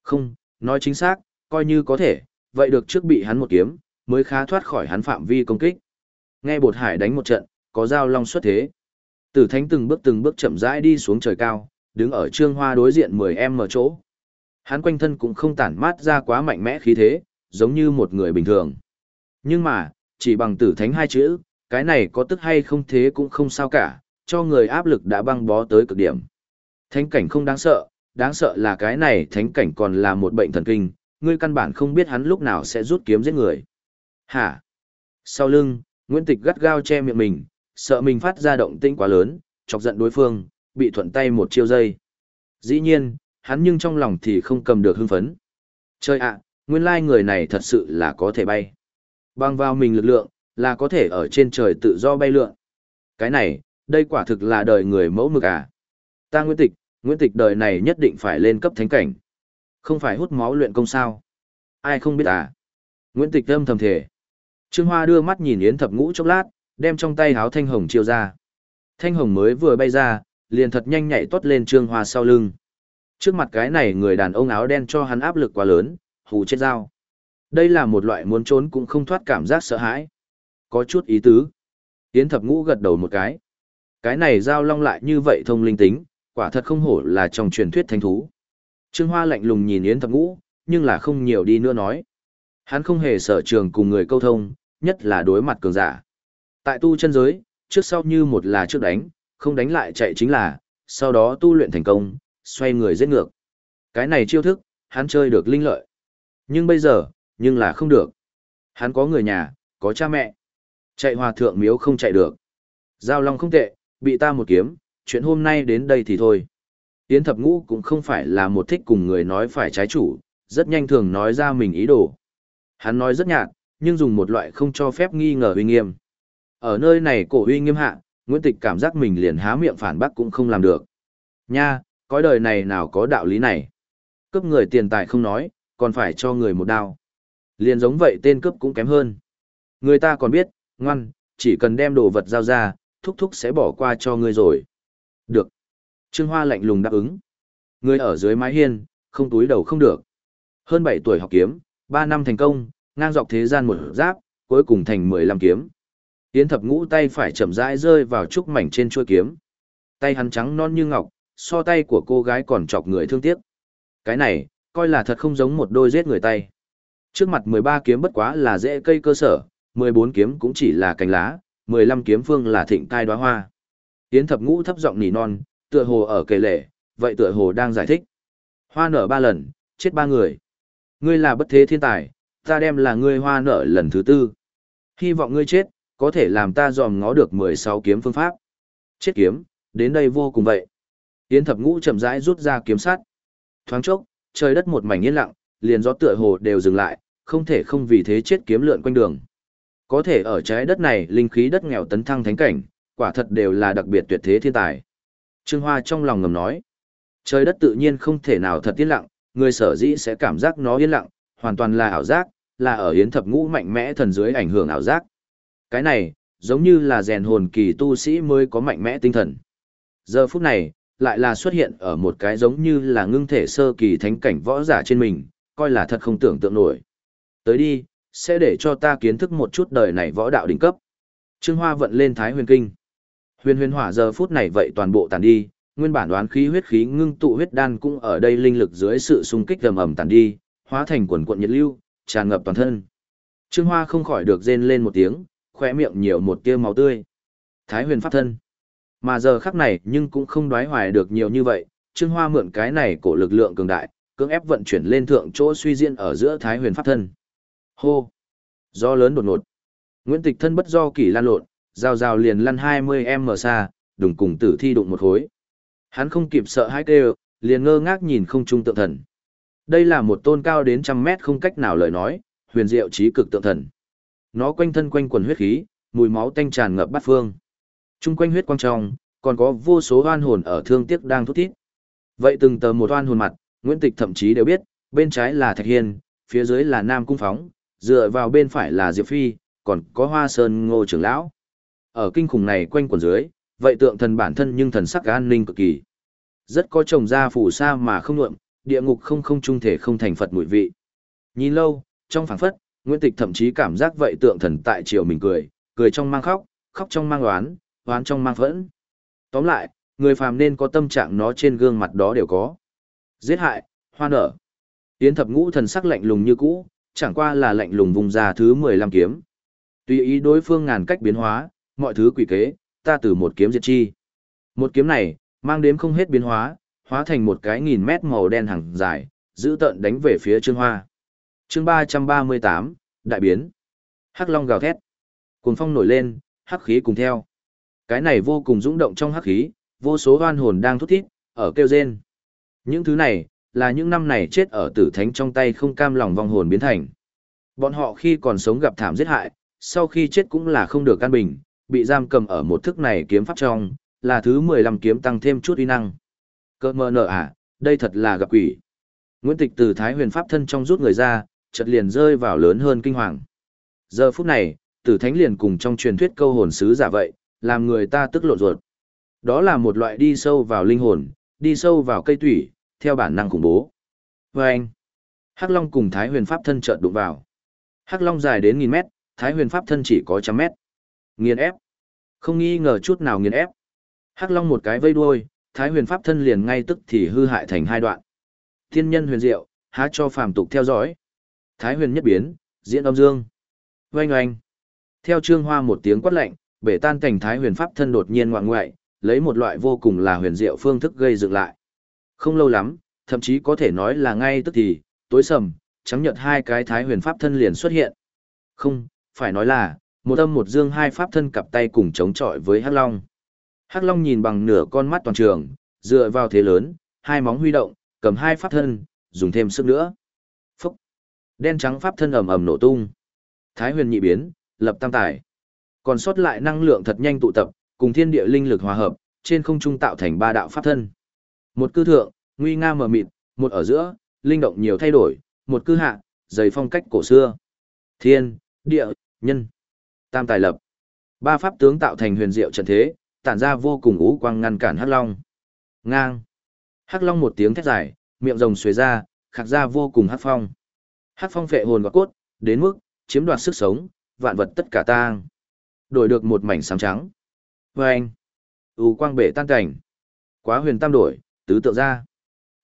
Không, nói chính xác, coi như có thể, vậy được trước bị hắn một kiếm, mới khá thoát khỏi hắn phạm vi công kích. Nghe bột hải đánh một trận, có dao long xuất thế. Tử thánh từng bước từng bước chậm rãi đi xuống trời cao, đứng ở trương hoa đối diện 10 em mở chỗ. Hắn quanh thân cũng không tản mát ra quá mạnh mẽ khí thế, giống như một người bình thường. Nhưng mà, chỉ bằng tử thánh hai chữ, cái này có tức hay không thế cũng không sao cả, cho người áp lực đã băng bó tới cực điểm. Thánh cảnh không đáng sợ, đáng sợ là cái này thánh cảnh còn là một bệnh thần kinh, ngươi căn bản không biết hắn lúc nào sẽ rút kiếm giết người. Hả? Sau lưng, Nguyễn Tịch gắt gao che miệng mình, sợ mình phát ra động tĩnh quá lớn, chọc giận đối phương, bị thuận tay một chiêu dây. Dĩ nhiên, hắn nhưng trong lòng thì không cầm được hưng phấn. Chơi ạ, nguyên lai người này thật sự là có thể bay. Bằng vào mình lực lượng, là có thể ở trên trời tự do bay lượn. Cái này, đây quả thực là đời người mẫu mực à. Ta Nguyễn Tịch, Nguyễn Tịch đời này nhất định phải lên cấp thánh cảnh. Không phải hút máu luyện công sao. Ai không biết à. Nguyễn Tịch âm thầm thể. Trương Hoa đưa mắt nhìn Yến Thập Ngũ chốc lát, đem trong tay háo thanh hồng chiêu ra. Thanh hồng mới vừa bay ra, liền thật nhanh nhảy tuốt lên Trương Hoa sau lưng. Trước mặt cái này người đàn ông áo đen cho hắn áp lực quá lớn, hù chết dao. Đây là một loại muốn trốn cũng không thoát cảm giác sợ hãi. Có chút ý tứ. Yến Thập Ngũ gật đầu một cái. Cái này giao long lại như vậy thông linh tính, quả thật không hổ là trong truyền thuyết thánh thú. Trương Hoa lạnh lùng nhìn Yến Thập Ngũ, nhưng là không nhiều đi nữa nói. Hắn không hề sở trường cùng người câu thông, nhất là đối mặt cường giả. Tại tu chân giới, trước sau như một là trước đánh, không đánh lại chạy chính là, sau đó tu luyện thành công, xoay người giết ngược. Cái này chiêu thức, hắn chơi được linh lợi. Nhưng bây giờ, nhưng là không được. Hắn có người nhà, có cha mẹ. Chạy hòa thượng miếu không chạy được. Giao long không tệ, bị ta một kiếm, chuyện hôm nay đến đây thì thôi. Yến thập ngũ cũng không phải là một thích cùng người nói phải trái chủ, rất nhanh thường nói ra mình ý đồ. Hắn nói rất nhạt, nhưng dùng một loại không cho phép nghi ngờ uy nghiêm. Ở nơi này cổ uy nghiêm hạ, Nguyễn Tịch cảm giác mình liền há miệng phản bác cũng không làm được. Nha, cõi đời này nào có đạo lý này. Cấp người tiền tài không nói, còn phải cho người một đao. Liền giống vậy tên cướp cũng kém hơn. Người ta còn biết, ngoan, chỉ cần đem đồ vật giao ra, thúc thúc sẽ bỏ qua cho ngươi rồi. Được. Trương Hoa lạnh lùng đáp ứng. Người ở dưới mái hiên, không túi đầu không được. Hơn 7 tuổi học kiếm, 3 năm thành công, ngang dọc thế gian một giáp, cuối cùng thành 15 kiếm. Yến thập ngũ tay phải chậm rãi rơi vào trúc mảnh trên chuôi kiếm. Tay hắn trắng non như ngọc, so tay của cô gái còn chọc người thương tiếc. Cái này, coi là thật không giống một đôi giết người tay. Trước mặt 13 kiếm bất quá là dễ cây cơ sở, 14 kiếm cũng chỉ là cành lá, 15 kiếm phương là thịnh tai đóa hoa. Yến thập ngũ thấp giọng nỉ non, tựa hồ ở kể lệ, vậy tựa hồ đang giải thích. Hoa nở ba lần, chết ba người. Ngươi là bất thế thiên tài, ta đem là ngươi hoa nở lần thứ tư. Hy vọng ngươi chết, có thể làm ta dòm ngó được 16 kiếm phương pháp. Chết kiếm, đến đây vô cùng vậy. Yến thập ngũ chậm rãi rút ra kiếm sắt. Thoáng chốc, trời đất một mảnh yên lặng, liền gió tựa hồ đều dừng lại, không thể không vì thế chết kiếm lượn quanh đường. Có thể ở trái đất này linh khí đất nghèo tấn thăng thánh cảnh, quả thật đều là đặc biệt tuyệt thế thiên tài. Trương Hoa trong lòng ngầm nói, trời đất tự nhiên không thể nào thật yên lặng, người sở dĩ sẽ cảm giác nó yên lặng, hoàn toàn là ảo giác, là ở yến thập ngũ mạnh mẽ thần dưới ảnh hưởng ảo giác. Cái này, giống như là rèn hồn kỳ tu sĩ mới có mạnh mẽ tinh thần. Giờ phút này, lại là xuất hiện ở một cái giống như là ngưng thể sơ kỳ thánh cảnh võ giả trên mình, coi là thật không tưởng tượng nổi. Tới đi, sẽ để cho ta kiến thức một chút đời này võ đạo đỉnh cấp. Trương Hoa vận lên Thái Huyền Kinh. Huyền huyền hỏa giờ phút này vậy toàn bộ tàn đi, nguyên bản đoán khí huyết khí ngưng tụ huyết đan cũng ở đây linh lực dưới sự xung kích ầm ầm tàn đi, hóa thành quần quần nhiệt lưu, tràn ngập toàn thân. Trương Hoa không khỏi được rên lên một tiếng, khóe miệng nhiều một tia máu tươi. Thái huyền pháp thân. Mà giờ khắc này nhưng cũng không đoái hoài được nhiều như vậy, Trương Hoa mượn cái này cổ lực lượng cường đại, cưỡng ép vận chuyển lên thượng chỗ suy diễn ở giữa Thái huyền pháp thân. Hô! Do lớn đột ngột. Nguyễn Tịch thân bất do kỳ lan lộn, rào rào liền lăn 20m xa, đùng cùng tử thi đụng một khối. Hắn không kịp sợ hãi kêu, liền ngơ ngác nhìn không trung tượng thần. Đây là một tôn cao đến trăm mét không cách nào lời nói, huyền diệu trí cực tượng thần. Nó quanh thân quanh quần huyết khí, mùi máu tanh tràn ngập bát phương. Trung quanh huyết quang trong, còn có vô số oan hồn ở thương tiếc đang thút thít. Vậy từng tờ một oan hồn mặt, Nguyễn Tịch thậm chí đều biết, bên trái là Thạch Hiên, phía dưới là Nam Cung Phóng, dựa vào bên phải là Diệp Phi, còn có Hoa Sơn Ngô trưởng lão. Ở kinh khủng này quanh quần dưới, vậy tượng thần bản thân nhưng thần sắc an ninh cực kỳ. Rất có trồng ra phủ sa mà không nhuộm, địa ngục không không trung thể không thành Phật mùi vị. Nhìn lâu, trong phảng phất, Nguyễn Tịch thậm chí cảm giác vậy tượng thần tại chiều mình cười, cười trong mang khóc, khóc trong mang oán, hoán trong mang phẫn. Tóm lại, người phàm nên có tâm trạng nó trên gương mặt đó đều có. Giết hại, hoa nở, Yến thập ngũ thần sắc lạnh lùng như cũ, chẳng qua là lạnh lùng vùng ra thứ 15 kiếm. Tùy ý đối phương ngàn cách biến hóa, mọi thứ quỷ kế, ta từ một kiếm diệt chi. Một kiếm này, mang đến không hết biến hóa, hóa thành một cái nghìn mét màu đen hàng dài, giữ tận đánh về phía Trương Hoa. Chương 338, Đại biến. Hắc Long gào thét. Cuồng phong nổi lên, hắc khí cùng theo. Cái này vô cùng dũng động trong hắc khí, vô số oan hồn đang thút thít, ở kêu rên. Những thứ này, là những năm này chết ở tử thánh trong tay không cam lòng vong hồn biến thành. Bọn họ khi còn sống gặp thảm giết hại, sau khi chết cũng là không được căn bình, bị giam cầm ở một thức này kiếm pháp trong, là thứ 15 kiếm tăng thêm chút uy năng. Cơ mơ nợ à, đây thật là gặp quỷ. Nguyễn Tịch từ Thái huyền pháp thân trong rút người ra, chợt liền rơi vào lớn hơn kinh hoàng. Giờ phút này, tử thánh liền cùng trong truyền thuyết câu hồn sứ giả vậy, làm người ta tức lộn ruột. Đó là một loại đi sâu vào linh hồn, đi sâu vào cây tủy, theo bản năng khủng bố. Và anh, Hắc Long cùng Thái huyền pháp thân chợt đụng vào. Hắc Long dài đến nghìn mét, Thái huyền pháp thân chỉ có trăm mét. Nghiền ép. Không nghi ngờ chút nào nghiền ép. Hắc Long một cái vây đuôi, Thái huyền pháp thân liền ngay tức thì hư hại thành hai đoạn. Thiên nhân huyền diệu, há cho phàm tục theo dõi. Thái huyền nhất biến, diễn âm dương. Oanh oanh. Theo trương hoa một tiếng quát lạnh, bể tan cảnh thái huyền pháp thân đột nhiên ngoạn ngoại, lấy một loại vô cùng là huyền diệu phương thức gây dựng lại. Không lâu lắm, thậm chí có thể nói là ngay tức thì, tối sầm, trắng nhợt hai cái thái huyền pháp thân liền xuất hiện. Không, phải nói là, một âm một dương hai pháp thân cặp tay cùng chống chọi với Hắc Long. Hắc Long nhìn bằng nửa con mắt toàn trường, dựa vào thế lớn, hai móng huy động, cầm hai pháp thân, dùng thêm sức nữa. Phúc! Đen trắng pháp thân ầm ầm nổ tung. Thái huyền nhị biến, lập tam tài. Còn sót lại năng lượng thật nhanh tụ tập, cùng thiên địa linh lực hòa hợp, trên không trung tạo thành ba đạo pháp thân. Một cư thượng, nguy nga mờ mịt, một ở giữa, linh động nhiều thay đổi, một cư hạ, dày phong cách cổ xưa. Thiên, địa, nhân. Tam tài lập. Ba pháp tướng tạo thành huyền diệu trận thế, tản ra vô cùng ú quang ngăn cản Hắc Long. Ngang. Hắc Long một tiếng thét dài, miệng rồng xuề ra, khạc ra vô cùng hắc phong. Hắc phong phệ hồn và cốt, đến mức chiếm đoạt sức sống, vạn vật tất cả tang. Đổi được một mảnh sáng trắng. Và anh, ù quang bể tan cảnh. Quá huyền tam đổi, tứ tượng ra.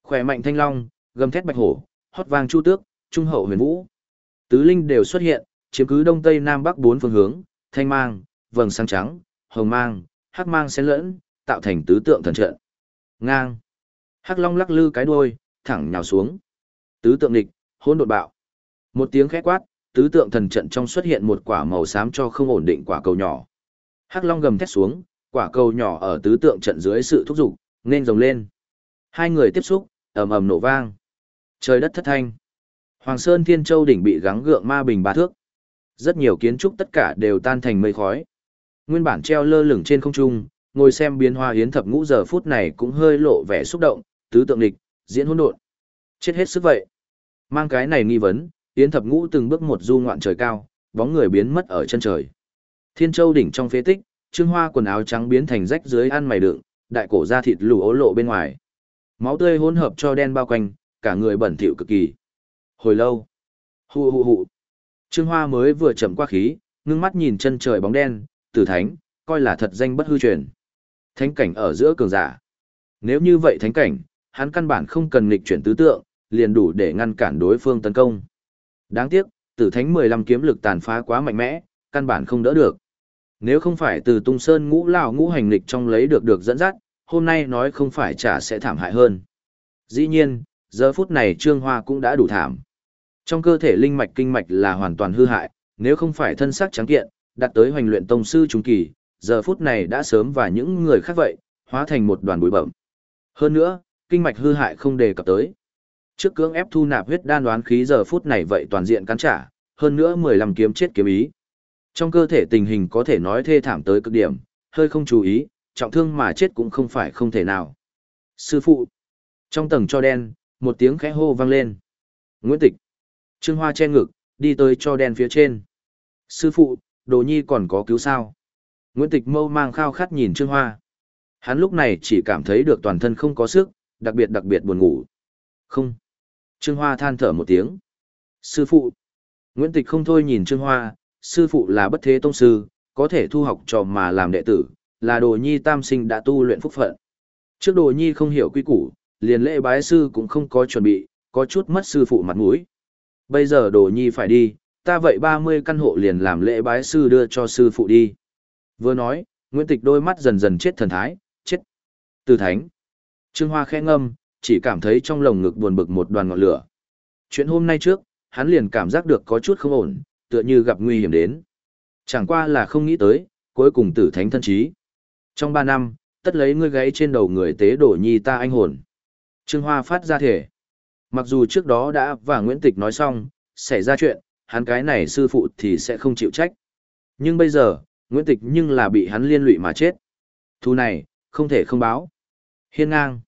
Khỏe mạnh thanh long, gầm thét bạch hổ, hót vang chu tước, trung hậu huyền vũ. Tứ linh đều xuất hiện, chiếm cứ đông tây nam bắc bốn phương hướng, thanh mang, vầng sáng trắng, hồng mang, hắc mang xen lẫn, tạo thành tứ tượng thần trận. Ngang. Hắc long lắc lư cái đuôi, thẳng nhào xuống. Tứ tượng địch, hỗn độn bạo. Một tiếng khẽ quát, tứ tượng thần trận trong xuất hiện một quả màu xám cho không ổn định quả cầu nhỏ. Hắc Long gầm thét xuống, quả cầu nhỏ ở tứ tượng trận dưới sự thúc giục, nên rồng lên. Hai người tiếp xúc, ầm ầm nổ vang. Trời đất thất thanh. Hoàng Sơn Thiên Châu đỉnh bị gắng gượng ma bình ba thước. Rất nhiều kiến trúc tất cả đều tan thành mây khói. Nguyên bản treo lơ lửng trên không trung, ngồi xem biến hoa yến thập ngũ giờ phút này cũng hơi lộ vẻ xúc động, tứ tượng địch, diễn hỗn độn. Chết hết sức vậy. Mang cái này nghi vấn, Yến thập ngũ từng bước một du ngoạn trời cao, bóng người biến mất ở chân trời. Thiên Châu đỉnh trong phế tích, Trương Hoa quần áo trắng biến thành rách dưới ăn mày đựng, đại cổ da thịt lù ố lộ bên ngoài. Máu tươi hỗn hợp cho đen bao quanh, cả người bẩn thỉu cực kỳ. Hồi lâu, hù hù hù. Trương Hoa mới vừa chậm qua khí, ngưng mắt nhìn chân trời bóng đen, tử thánh, coi là thật danh bất hư truyền. Thánh cảnh ở giữa cường giả. Nếu như vậy thánh cảnh, hắn căn bản không cần nghịch chuyển tứ tượng, liền đủ để ngăn cản đối phương tấn công. Đáng tiếc, tử thánh 15 kiếm lực tàn phá quá mạnh mẽ, căn bản không đỡ được. Nếu không phải từ tung sơn ngũ lão ngũ hành lịch trong lấy được được dẫn dắt, hôm nay nói không phải chả sẽ thảm hại hơn. Dĩ nhiên, giờ phút này Trương Hoa cũng đã đủ thảm. Trong cơ thể linh mạch kinh mạch là hoàn toàn hư hại, nếu không phải thân xác trắng kiện, đặt tới hoành luyện tông sư trung kỳ, giờ phút này đã sớm và những người khác vậy, hóa thành một đoàn bụi bẩm. Hơn nữa, kinh mạch hư hại không đề cập tới. Trước cưỡng ép thu nạp huyết đan đoán khí giờ phút này vậy toàn diện cắn trả, hơn nữa 15 kiếm chết kiếm ý. Trong cơ thể tình hình có thể nói thê thảm tới cực điểm, hơi không chú ý, trọng thương mà chết cũng không phải không thể nào. Sư phụ. Trong tầng cho đen, một tiếng khẽ hô vang lên. Nguyễn Tịch. Trương Hoa che ngực, đi tới cho đen phía trên. Sư phụ, đồ nhi còn có cứu sao? Nguyễn Tịch mâu mang khao khát nhìn Trương Hoa. Hắn lúc này chỉ cảm thấy được toàn thân không có sức, đặc biệt đặc biệt buồn ngủ. Không. Trương Hoa than thở một tiếng. Sư phụ. Nguyễn Tịch không thôi nhìn Trương Hoa, sư phụ là bất thế tông sư, có thể thu học trò mà làm đệ tử, là đồ nhi tam sinh đã tu luyện phúc phận. Trước đồ nhi không hiểu quy củ, liền lễ bái sư cũng không có chuẩn bị, có chút mất sư phụ mặt mũi. Bây giờ đồ nhi phải đi, ta vậy 30 căn hộ liền làm lễ bái sư đưa cho sư phụ đi. Vừa nói, Nguyễn Tịch đôi mắt dần dần chết thần thái, chết. Từ thánh. Trương Hoa khẽ ngâm, chỉ cảm thấy trong lồng ngực buồn bực một đoàn ngọn lửa. Chuyện hôm nay trước, hắn liền cảm giác được có chút không ổn, tựa như gặp nguy hiểm đến. Chẳng qua là không nghĩ tới, cuối cùng tử thánh thân trí. Trong ba năm, tất lấy ngươi gáy trên đầu người tế đổ nhi ta anh hồn. Trương Hoa phát ra thể. Mặc dù trước đó đã và Nguyễn Tịch nói xong, xảy ra chuyện, hắn cái này sư phụ thì sẽ không chịu trách. Nhưng bây giờ, Nguyễn Tịch nhưng là bị hắn liên lụy mà chết. Thu này, không thể không báo. Hiên ngang.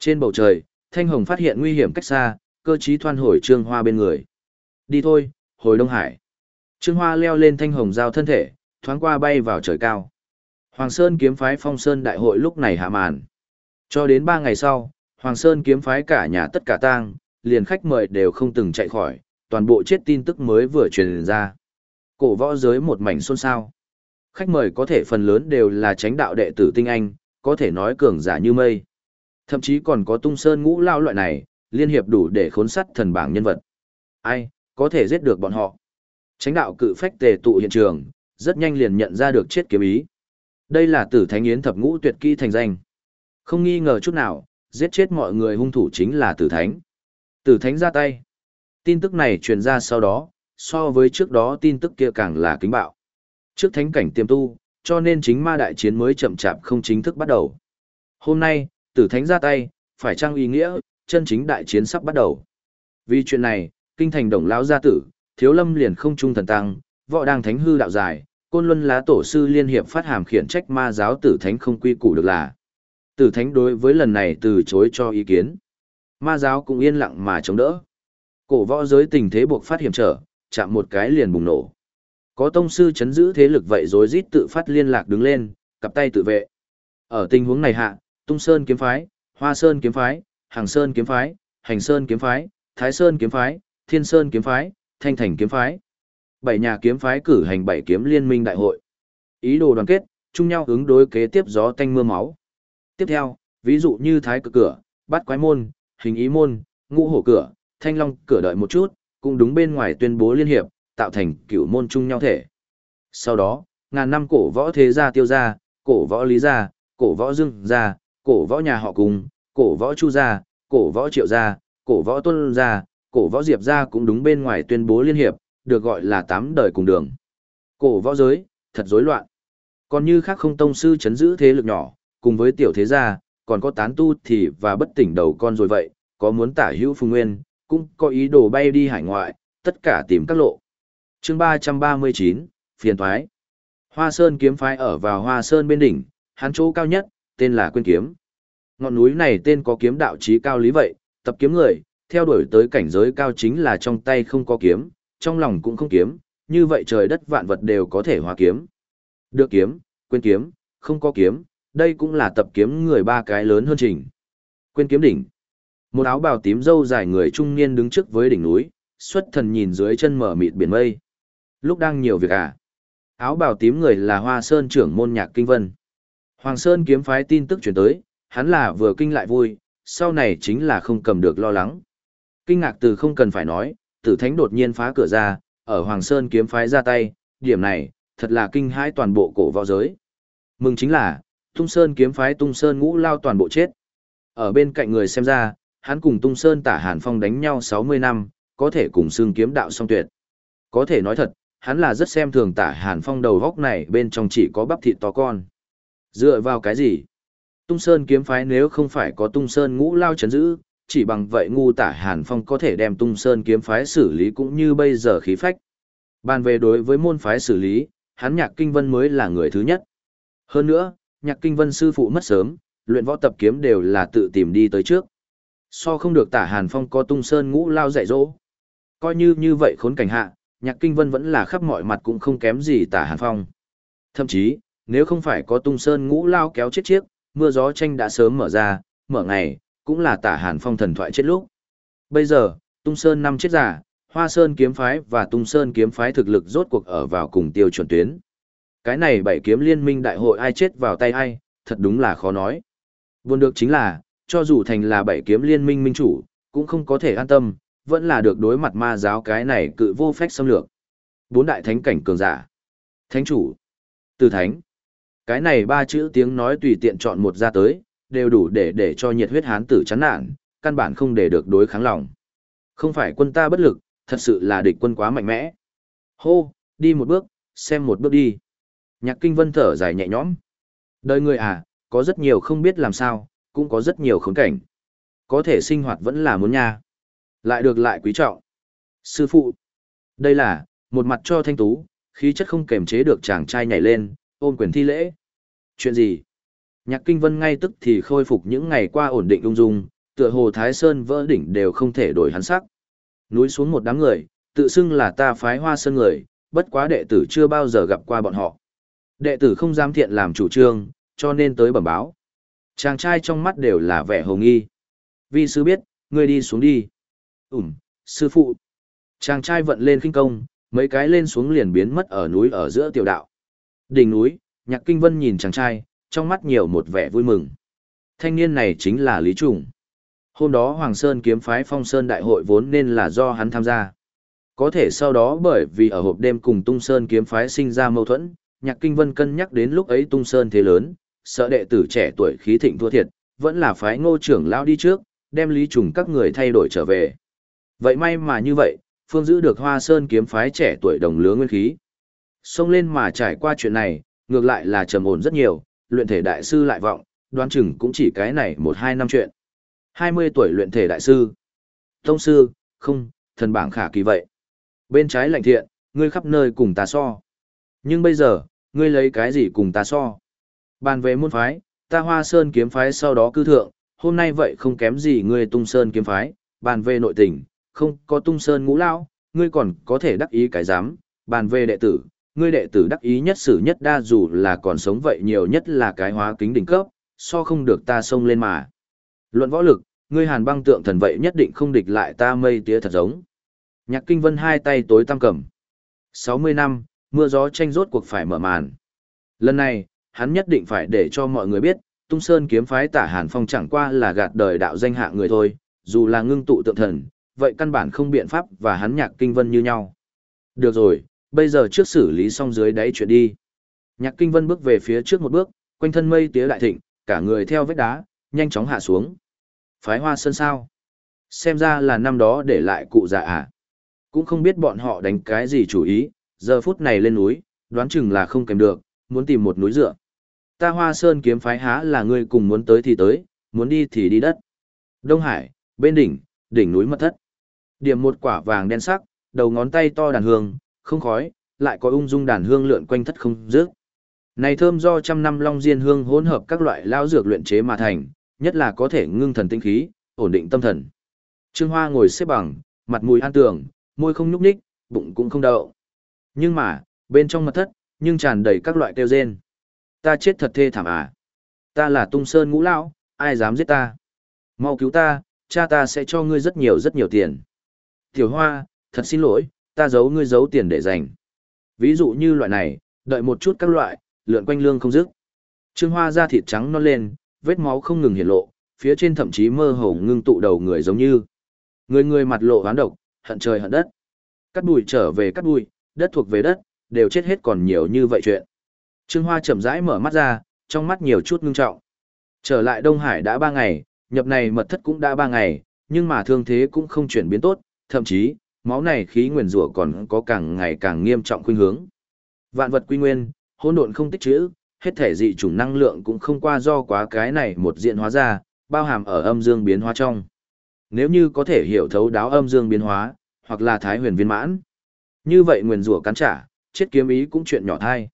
Trên bầu trời, Thanh Hồng phát hiện nguy hiểm cách xa, cơ trí thoan hồi Trương Hoa bên người. Đi thôi, hồi Đông Hải. Trương Hoa leo lên Thanh Hồng giao thân thể, thoáng qua bay vào trời cao. Hoàng Sơn kiếm phái phong sơn đại hội lúc này hạ màn. Cho đến ba ngày sau, Hoàng Sơn kiếm phái cả nhà tất cả tang, liền khách mời đều không từng chạy khỏi, toàn bộ chết tin tức mới vừa truyền ra. Cổ võ giới một mảnh xôn xao. Khách mời có thể phần lớn đều là tránh đạo đệ tử tinh anh, có thể nói cường giả như mây. Thậm chí còn có tung sơn ngũ lao loại này, liên hiệp đủ để khốn sắt thần bảng nhân vật. Ai, có thể giết được bọn họ. Tránh đạo cự phách tề tụ hiện trường, rất nhanh liền nhận ra được chết kiếm ý. Đây là tử thánh yến thập ngũ tuyệt kỹ thành danh. Không nghi ngờ chút nào, giết chết mọi người hung thủ chính là tử thánh. Tử thánh ra tay. Tin tức này truyền ra sau đó, so với trước đó tin tức kia càng là kính bạo. Trước thánh cảnh tiềm tu, cho nên chính ma đại chiến mới chậm chạp không chính thức bắt đầu. Hôm nay, tử thánh ra tay, phải trang ý nghĩa, chân chính đại chiến sắp bắt đầu. Vì chuyện này, kinh thành đồng lão gia tử, thiếu lâm liền không trung thần tăng, võ đang thánh hư đạo dài, côn luân lá tổ sư liên hiệp phát hàm khiển trách ma giáo tử thánh không quy củ được là. Tử thánh đối với lần này từ chối cho ý kiến. Ma giáo cũng yên lặng mà chống đỡ. Cổ võ giới tình thế buộc phát hiểm trở, chạm một cái liền bùng nổ. Có tông sư chấn giữ thế lực vậy rồi rít tự phát liên lạc đứng lên, cặp tay tự vệ. Ở tình huống này hạ, Tung Sơn kiếm phái, Hoa Sơn kiếm phái, Hàng Sơn kiếm phái, Hành Sơn kiếm phái, Thái Sơn kiếm phái, Thiên Sơn kiếm phái, Thanh Thành kiếm phái. Bảy nhà kiếm phái cử hành bảy kiếm liên minh đại hội. Ý đồ đoàn kết, chung nhau hướng đối kế tiếp gió tanh mưa máu. Tiếp theo, ví dụ như Thái Cực cửa, Bát Quái môn, Hình Ý môn, Ngũ Hổ cửa, Thanh Long cửa đợi một chút, cũng đúng bên ngoài tuyên bố liên hiệp, tạo thành cửu môn chung nhau thể. Sau đó, ngàn năm cổ võ thế gia tiêu gia, cổ võ lý gia, cổ võ dương gia, cổ võ nhà họ cùng, cổ võ chu gia, cổ võ triệu gia, cổ võ tuân gia, cổ võ diệp gia cũng đúng bên ngoài tuyên bố liên hiệp, được gọi là tám đời cùng đường. Cổ võ giới, thật rối loạn. Còn như khác không tông sư chấn giữ thế lực nhỏ, cùng với tiểu thế gia, còn có tán tu thì và bất tỉnh đầu con rồi vậy, có muốn tả hữu phùng nguyên, cũng có ý đồ bay đi hải ngoại, tất cả tìm các lộ. chương 339, phiền thoái. Hoa Sơn kiếm phái ở vào Hoa Sơn bên đỉnh, hắn chỗ cao nhất, tên là Quyên Kiếm. Ngọn núi này tên có kiếm đạo trí cao lý vậy, tập kiếm người, theo đuổi tới cảnh giới cao chính là trong tay không có kiếm, trong lòng cũng không kiếm, như vậy trời đất vạn vật đều có thể hóa kiếm. Được kiếm, quên kiếm, không có kiếm, đây cũng là tập kiếm người ba cái lớn hơn trình. Quên kiếm đỉnh. Một áo bào tím dâu dài người trung niên đứng trước với đỉnh núi, xuất thần nhìn dưới chân mở mịt biển mây. Lúc đang nhiều việc à. Áo bào tím người là Hoa Sơn trưởng môn nhạc kinh vân. Hoàng Sơn kiếm phái tin tức chuyển tới, hắn là vừa kinh lại vui, sau này chính là không cầm được lo lắng. Kinh ngạc từ không cần phải nói, tử thánh đột nhiên phá cửa ra, ở Hoàng Sơn kiếm phái ra tay, điểm này, thật là kinh hãi toàn bộ cổ võ giới. Mừng chính là, Tung Sơn kiếm phái Tung Sơn ngũ lao toàn bộ chết. Ở bên cạnh người xem ra, hắn cùng Tung Sơn tả Hàn Phong đánh nhau 60 năm, có thể cùng xương kiếm đạo song tuyệt. Có thể nói thật, hắn là rất xem thường tả Hàn Phong đầu góc này bên trong chỉ có bắp thịt to con. Dựa vào cái gì? Tung Sơn kiếm phái nếu không phải có Tung Sơn ngũ lao chấn giữ, chỉ bằng vậy ngu tả Hàn Phong có thể đem Tung Sơn kiếm phái xử lý cũng như bây giờ khí phách. Bàn về đối với môn phái xử lý, hắn Nhạc Kinh Vân mới là người thứ nhất. Hơn nữa, Nhạc Kinh Vân sư phụ mất sớm, luyện võ tập kiếm đều là tự tìm đi tới trước. So không được tả Hàn Phong có Tung Sơn ngũ lao dạy dỗ. Coi như như vậy khốn cảnh hạ, Nhạc Kinh Vân vẫn là khắp mọi mặt cũng không kém gì tả Hàn Phong. Thậm chí, nếu không phải có Tung Sơn ngũ lao kéo chết chiếc, mưa gió tranh đã sớm mở ra, mở ngày, cũng là tả hàn phong thần thoại chết lúc. Bây giờ, Tung Sơn năm chết giả, Hoa Sơn kiếm phái và Tung Sơn kiếm phái thực lực rốt cuộc ở vào cùng tiêu chuẩn tuyến. Cái này bảy kiếm liên minh đại hội ai chết vào tay ai, thật đúng là khó nói. Buồn được chính là, cho dù thành là bảy kiếm liên minh minh chủ, cũng không có thể an tâm, vẫn là được đối mặt ma giáo cái này cự vô phách xâm lược. Bốn đại thánh cảnh cường giả. Thánh chủ. Từ thánh. Cái này ba chữ tiếng nói tùy tiện chọn một ra tới, đều đủ để để cho nhiệt huyết hán tử chán nản, căn bản không để được đối kháng lòng. Không phải quân ta bất lực, thật sự là địch quân quá mạnh mẽ. Hô, đi một bước, xem một bước đi. Nhạc kinh vân thở dài nhẹ nhõm. Đời người à, có rất nhiều không biết làm sao, cũng có rất nhiều khốn cảnh. Có thể sinh hoạt vẫn là muốn nha. Lại được lại quý trọng. Sư phụ. Đây là, một mặt cho thanh tú, khí chất không kềm chế được chàng trai nhảy lên, ôm quyền thi lễ. Chuyện gì? Nhạc kinh vân ngay tức thì khôi phục những ngày qua ổn định ung dung, tựa hồ Thái Sơn vỡ đỉnh đều không thể đổi hắn sắc. Núi xuống một đám người, tự xưng là ta phái hoa sơn người, bất quá đệ tử chưa bao giờ gặp qua bọn họ. Đệ tử không dám thiện làm chủ trương, cho nên tới bẩm báo. Chàng trai trong mắt đều là vẻ hồng nghi. Vi sư biết, ngươi đi xuống đi. Ừm, sư phụ. Chàng trai vận lên khinh công, mấy cái lên xuống liền biến mất ở núi ở giữa tiểu đạo. Đỉnh núi, nhạc kinh vân nhìn chàng trai, trong mắt nhiều một vẻ vui mừng. Thanh niên này chính là Lý Trùng. Hôm đó Hoàng Sơn kiếm phái phong sơn đại hội vốn nên là do hắn tham gia. Có thể sau đó bởi vì ở hộp đêm cùng Tung Sơn kiếm phái sinh ra mâu thuẫn, Nhạc Kinh Vân cân nhắc đến lúc ấy Tung Sơn thế lớn, sợ đệ tử trẻ tuổi khí thịnh thua thiệt, vẫn là phái ngô trưởng lão đi trước, đem Lý Trùng các người thay đổi trở về. Vậy may mà như vậy, Phương giữ được Hoa Sơn kiếm phái trẻ tuổi đồng lứa nguyên khí. Xông lên mà trải qua chuyện này, ngược lại là trầm ổn rất nhiều, luyện thể đại sư lại vọng, đoán chừng cũng chỉ cái này một hai năm chuyện. 20 tuổi luyện thể đại sư. Tông sư, không, thần bảng khả kỳ vậy. Bên trái lạnh thiện, ngươi khắp nơi cùng ta so. Nhưng bây giờ, ngươi lấy cái gì cùng ta so? Bàn về môn phái, ta hoa sơn kiếm phái sau đó cư thượng, hôm nay vậy không kém gì ngươi tung sơn kiếm phái, bàn về nội tình, không có tung sơn ngũ lao, ngươi còn có thể đắc ý cái dám, bàn về đệ tử, ngươi đệ tử đắc ý nhất sử nhất đa dù là còn sống vậy nhiều nhất là cái hóa kính đỉnh cấp, so không được ta xông lên mà. Luận võ lực, ngươi hàn băng tượng thần vậy nhất định không địch lại ta mây tía thật giống. Nhạc kinh vân hai tay tối tam cầm. 60 năm, mưa gió tranh rốt cuộc phải mở màn. Lần này, hắn nhất định phải để cho mọi người biết, tung sơn kiếm phái tả hàn phong chẳng qua là gạt đời đạo danh hạ người thôi, dù là ngưng tụ tượng thần, vậy căn bản không biện pháp và hắn nhạc kinh vân như nhau. Được rồi, bây giờ trước xử lý xong dưới đáy chuyện đi. Nhạc kinh vân bước về phía trước một bước, quanh thân mây tía đại thịnh, cả người theo vết đá, nhanh chóng hạ xuống. Phái hoa sơn sao? Xem ra là năm đó để lại cụ già à. Cũng không biết bọn họ đánh cái gì chủ ý, giờ phút này lên núi, đoán chừng là không kèm được, muốn tìm một núi dựa. Ta hoa sơn kiếm phái há là ngươi cùng muốn tới thì tới, muốn đi thì đi đất. Đông Hải, bên đỉnh, đỉnh núi mật thất. Điểm một quả vàng đen sắc, đầu ngón tay to đàn hương, không khói, lại có ung dung đàn hương lượn quanh thất không dứt. Này thơm do trăm năm long diên hương hỗn hợp các loại lao dược luyện chế mà thành, nhất là có thể ngưng thần tinh khí, ổn định tâm thần. Trương Hoa ngồi xếp bằng, mặt mũi an tường, môi không nhúc nhích, bụng cũng không đậu. Nhưng mà, bên trong mật thất, nhưng tràn đầy các loại kêu rên. Ta chết thật thê thảm à. Ta là tung sơn ngũ lão, ai dám giết ta. Mau cứu ta, cha ta sẽ cho ngươi rất nhiều rất nhiều tiền. Tiểu Hoa, thật xin lỗi, ta giấu ngươi giấu tiền để dành. Ví dụ như loại này, đợi một chút các loại, lượn quanh lương không dứt. Trương Hoa da thịt trắng non lên, vết máu không ngừng hiện lộ, phía trên thậm chí mơ hồ ngưng tụ đầu người giống như. Người người mặt lộ hoán độc, hận trời hận đất. Cắt bụi trở về cắt bụi, đất thuộc về đất, đều chết hết còn nhiều như vậy chuyện. Trương Hoa chậm rãi mở mắt ra, trong mắt nhiều chút ngưng trọng. Trở lại Đông Hải đã ba ngày, nhập này mật thất cũng đã ba ngày, nhưng mà thương thế cũng không chuyển biến tốt, thậm chí, máu này khí nguyền rủa còn có càng ngày càng nghiêm trọng khuynh hướng. Vạn vật quy nguyên, hỗn độn không tích trữ, hết thể dị chủng năng lượng cũng không qua do quá cái này một diện hóa ra, bao hàm ở âm dương biến hóa trong. Nếu như có thể hiểu thấu đáo âm dương biến hóa, hoặc là thái huyền viên mãn, như vậy nguyền rủa cắn trả, chết kiếm ý cũng chuyện nhỏ thay.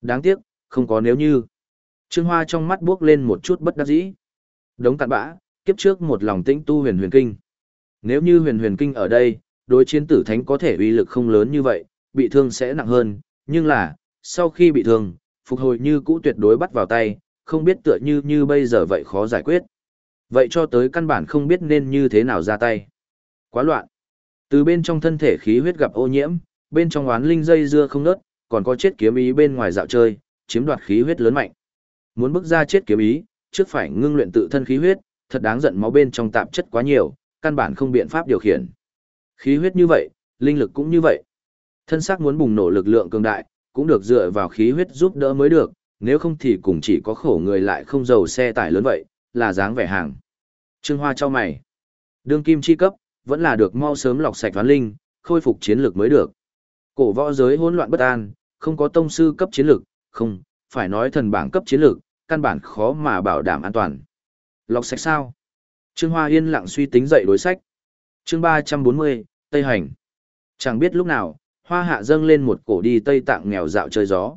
Đáng tiếc, không có nếu như. Trương Hoa trong mắt bước lên một chút bất đắc dĩ. Đống cặn bã, kiếp trước một lòng tĩnh tu huyền huyền kinh. Nếu như huyền huyền kinh ở đây, đối chiến tử thánh có thể uy lực không lớn như vậy, bị thương sẽ nặng hơn, nhưng là, sau khi bị thương, phục hồi như cũ tuyệt đối bắt vào tay, không biết tựa như như bây giờ vậy khó giải quyết. Vậy cho tới căn bản không biết nên như thế nào ra tay. Quá loạn. Từ bên trong thân thể khí huyết gặp ô nhiễm, bên trong oán linh dây dưa không nớt, còn có chết kiếm ý bên ngoài dạo chơi, chiếm đoạt khí huyết lớn mạnh. Muốn bước ra chết kiếm ý, trước phải ngưng luyện tự thân khí huyết, thật đáng giận máu bên trong tạp chất quá nhiều, căn bản không biện pháp điều khiển. Khí huyết như vậy, linh lực cũng như vậy. Thân xác muốn bùng nổ lực lượng cường đại, cũng được dựa vào khí huyết giúp đỡ mới được, nếu không thì cũng chỉ có khổ người lại không giàu xe tải lớn vậy, là dáng vẻ hàng. Trương Hoa cho mày. Đương kim chi cấp, vẫn là được mau sớm lọc sạch toán linh, khôi phục chiến lược mới được. Cổ võ giới hỗn loạn bất an, không có tông sư cấp chiến lược, không, phải nói thần bảng cấp chiến lược, căn bản khó mà bảo đảm an toàn. Lọc sạch sao? Trương Hoa yên lặng suy tính dậy đối sách. Chương 340, Tây Hành. Chẳng biết lúc nào, Hoa Hạ dâng lên một cổ đi Tây Tạng nghèo dạo chơi gió.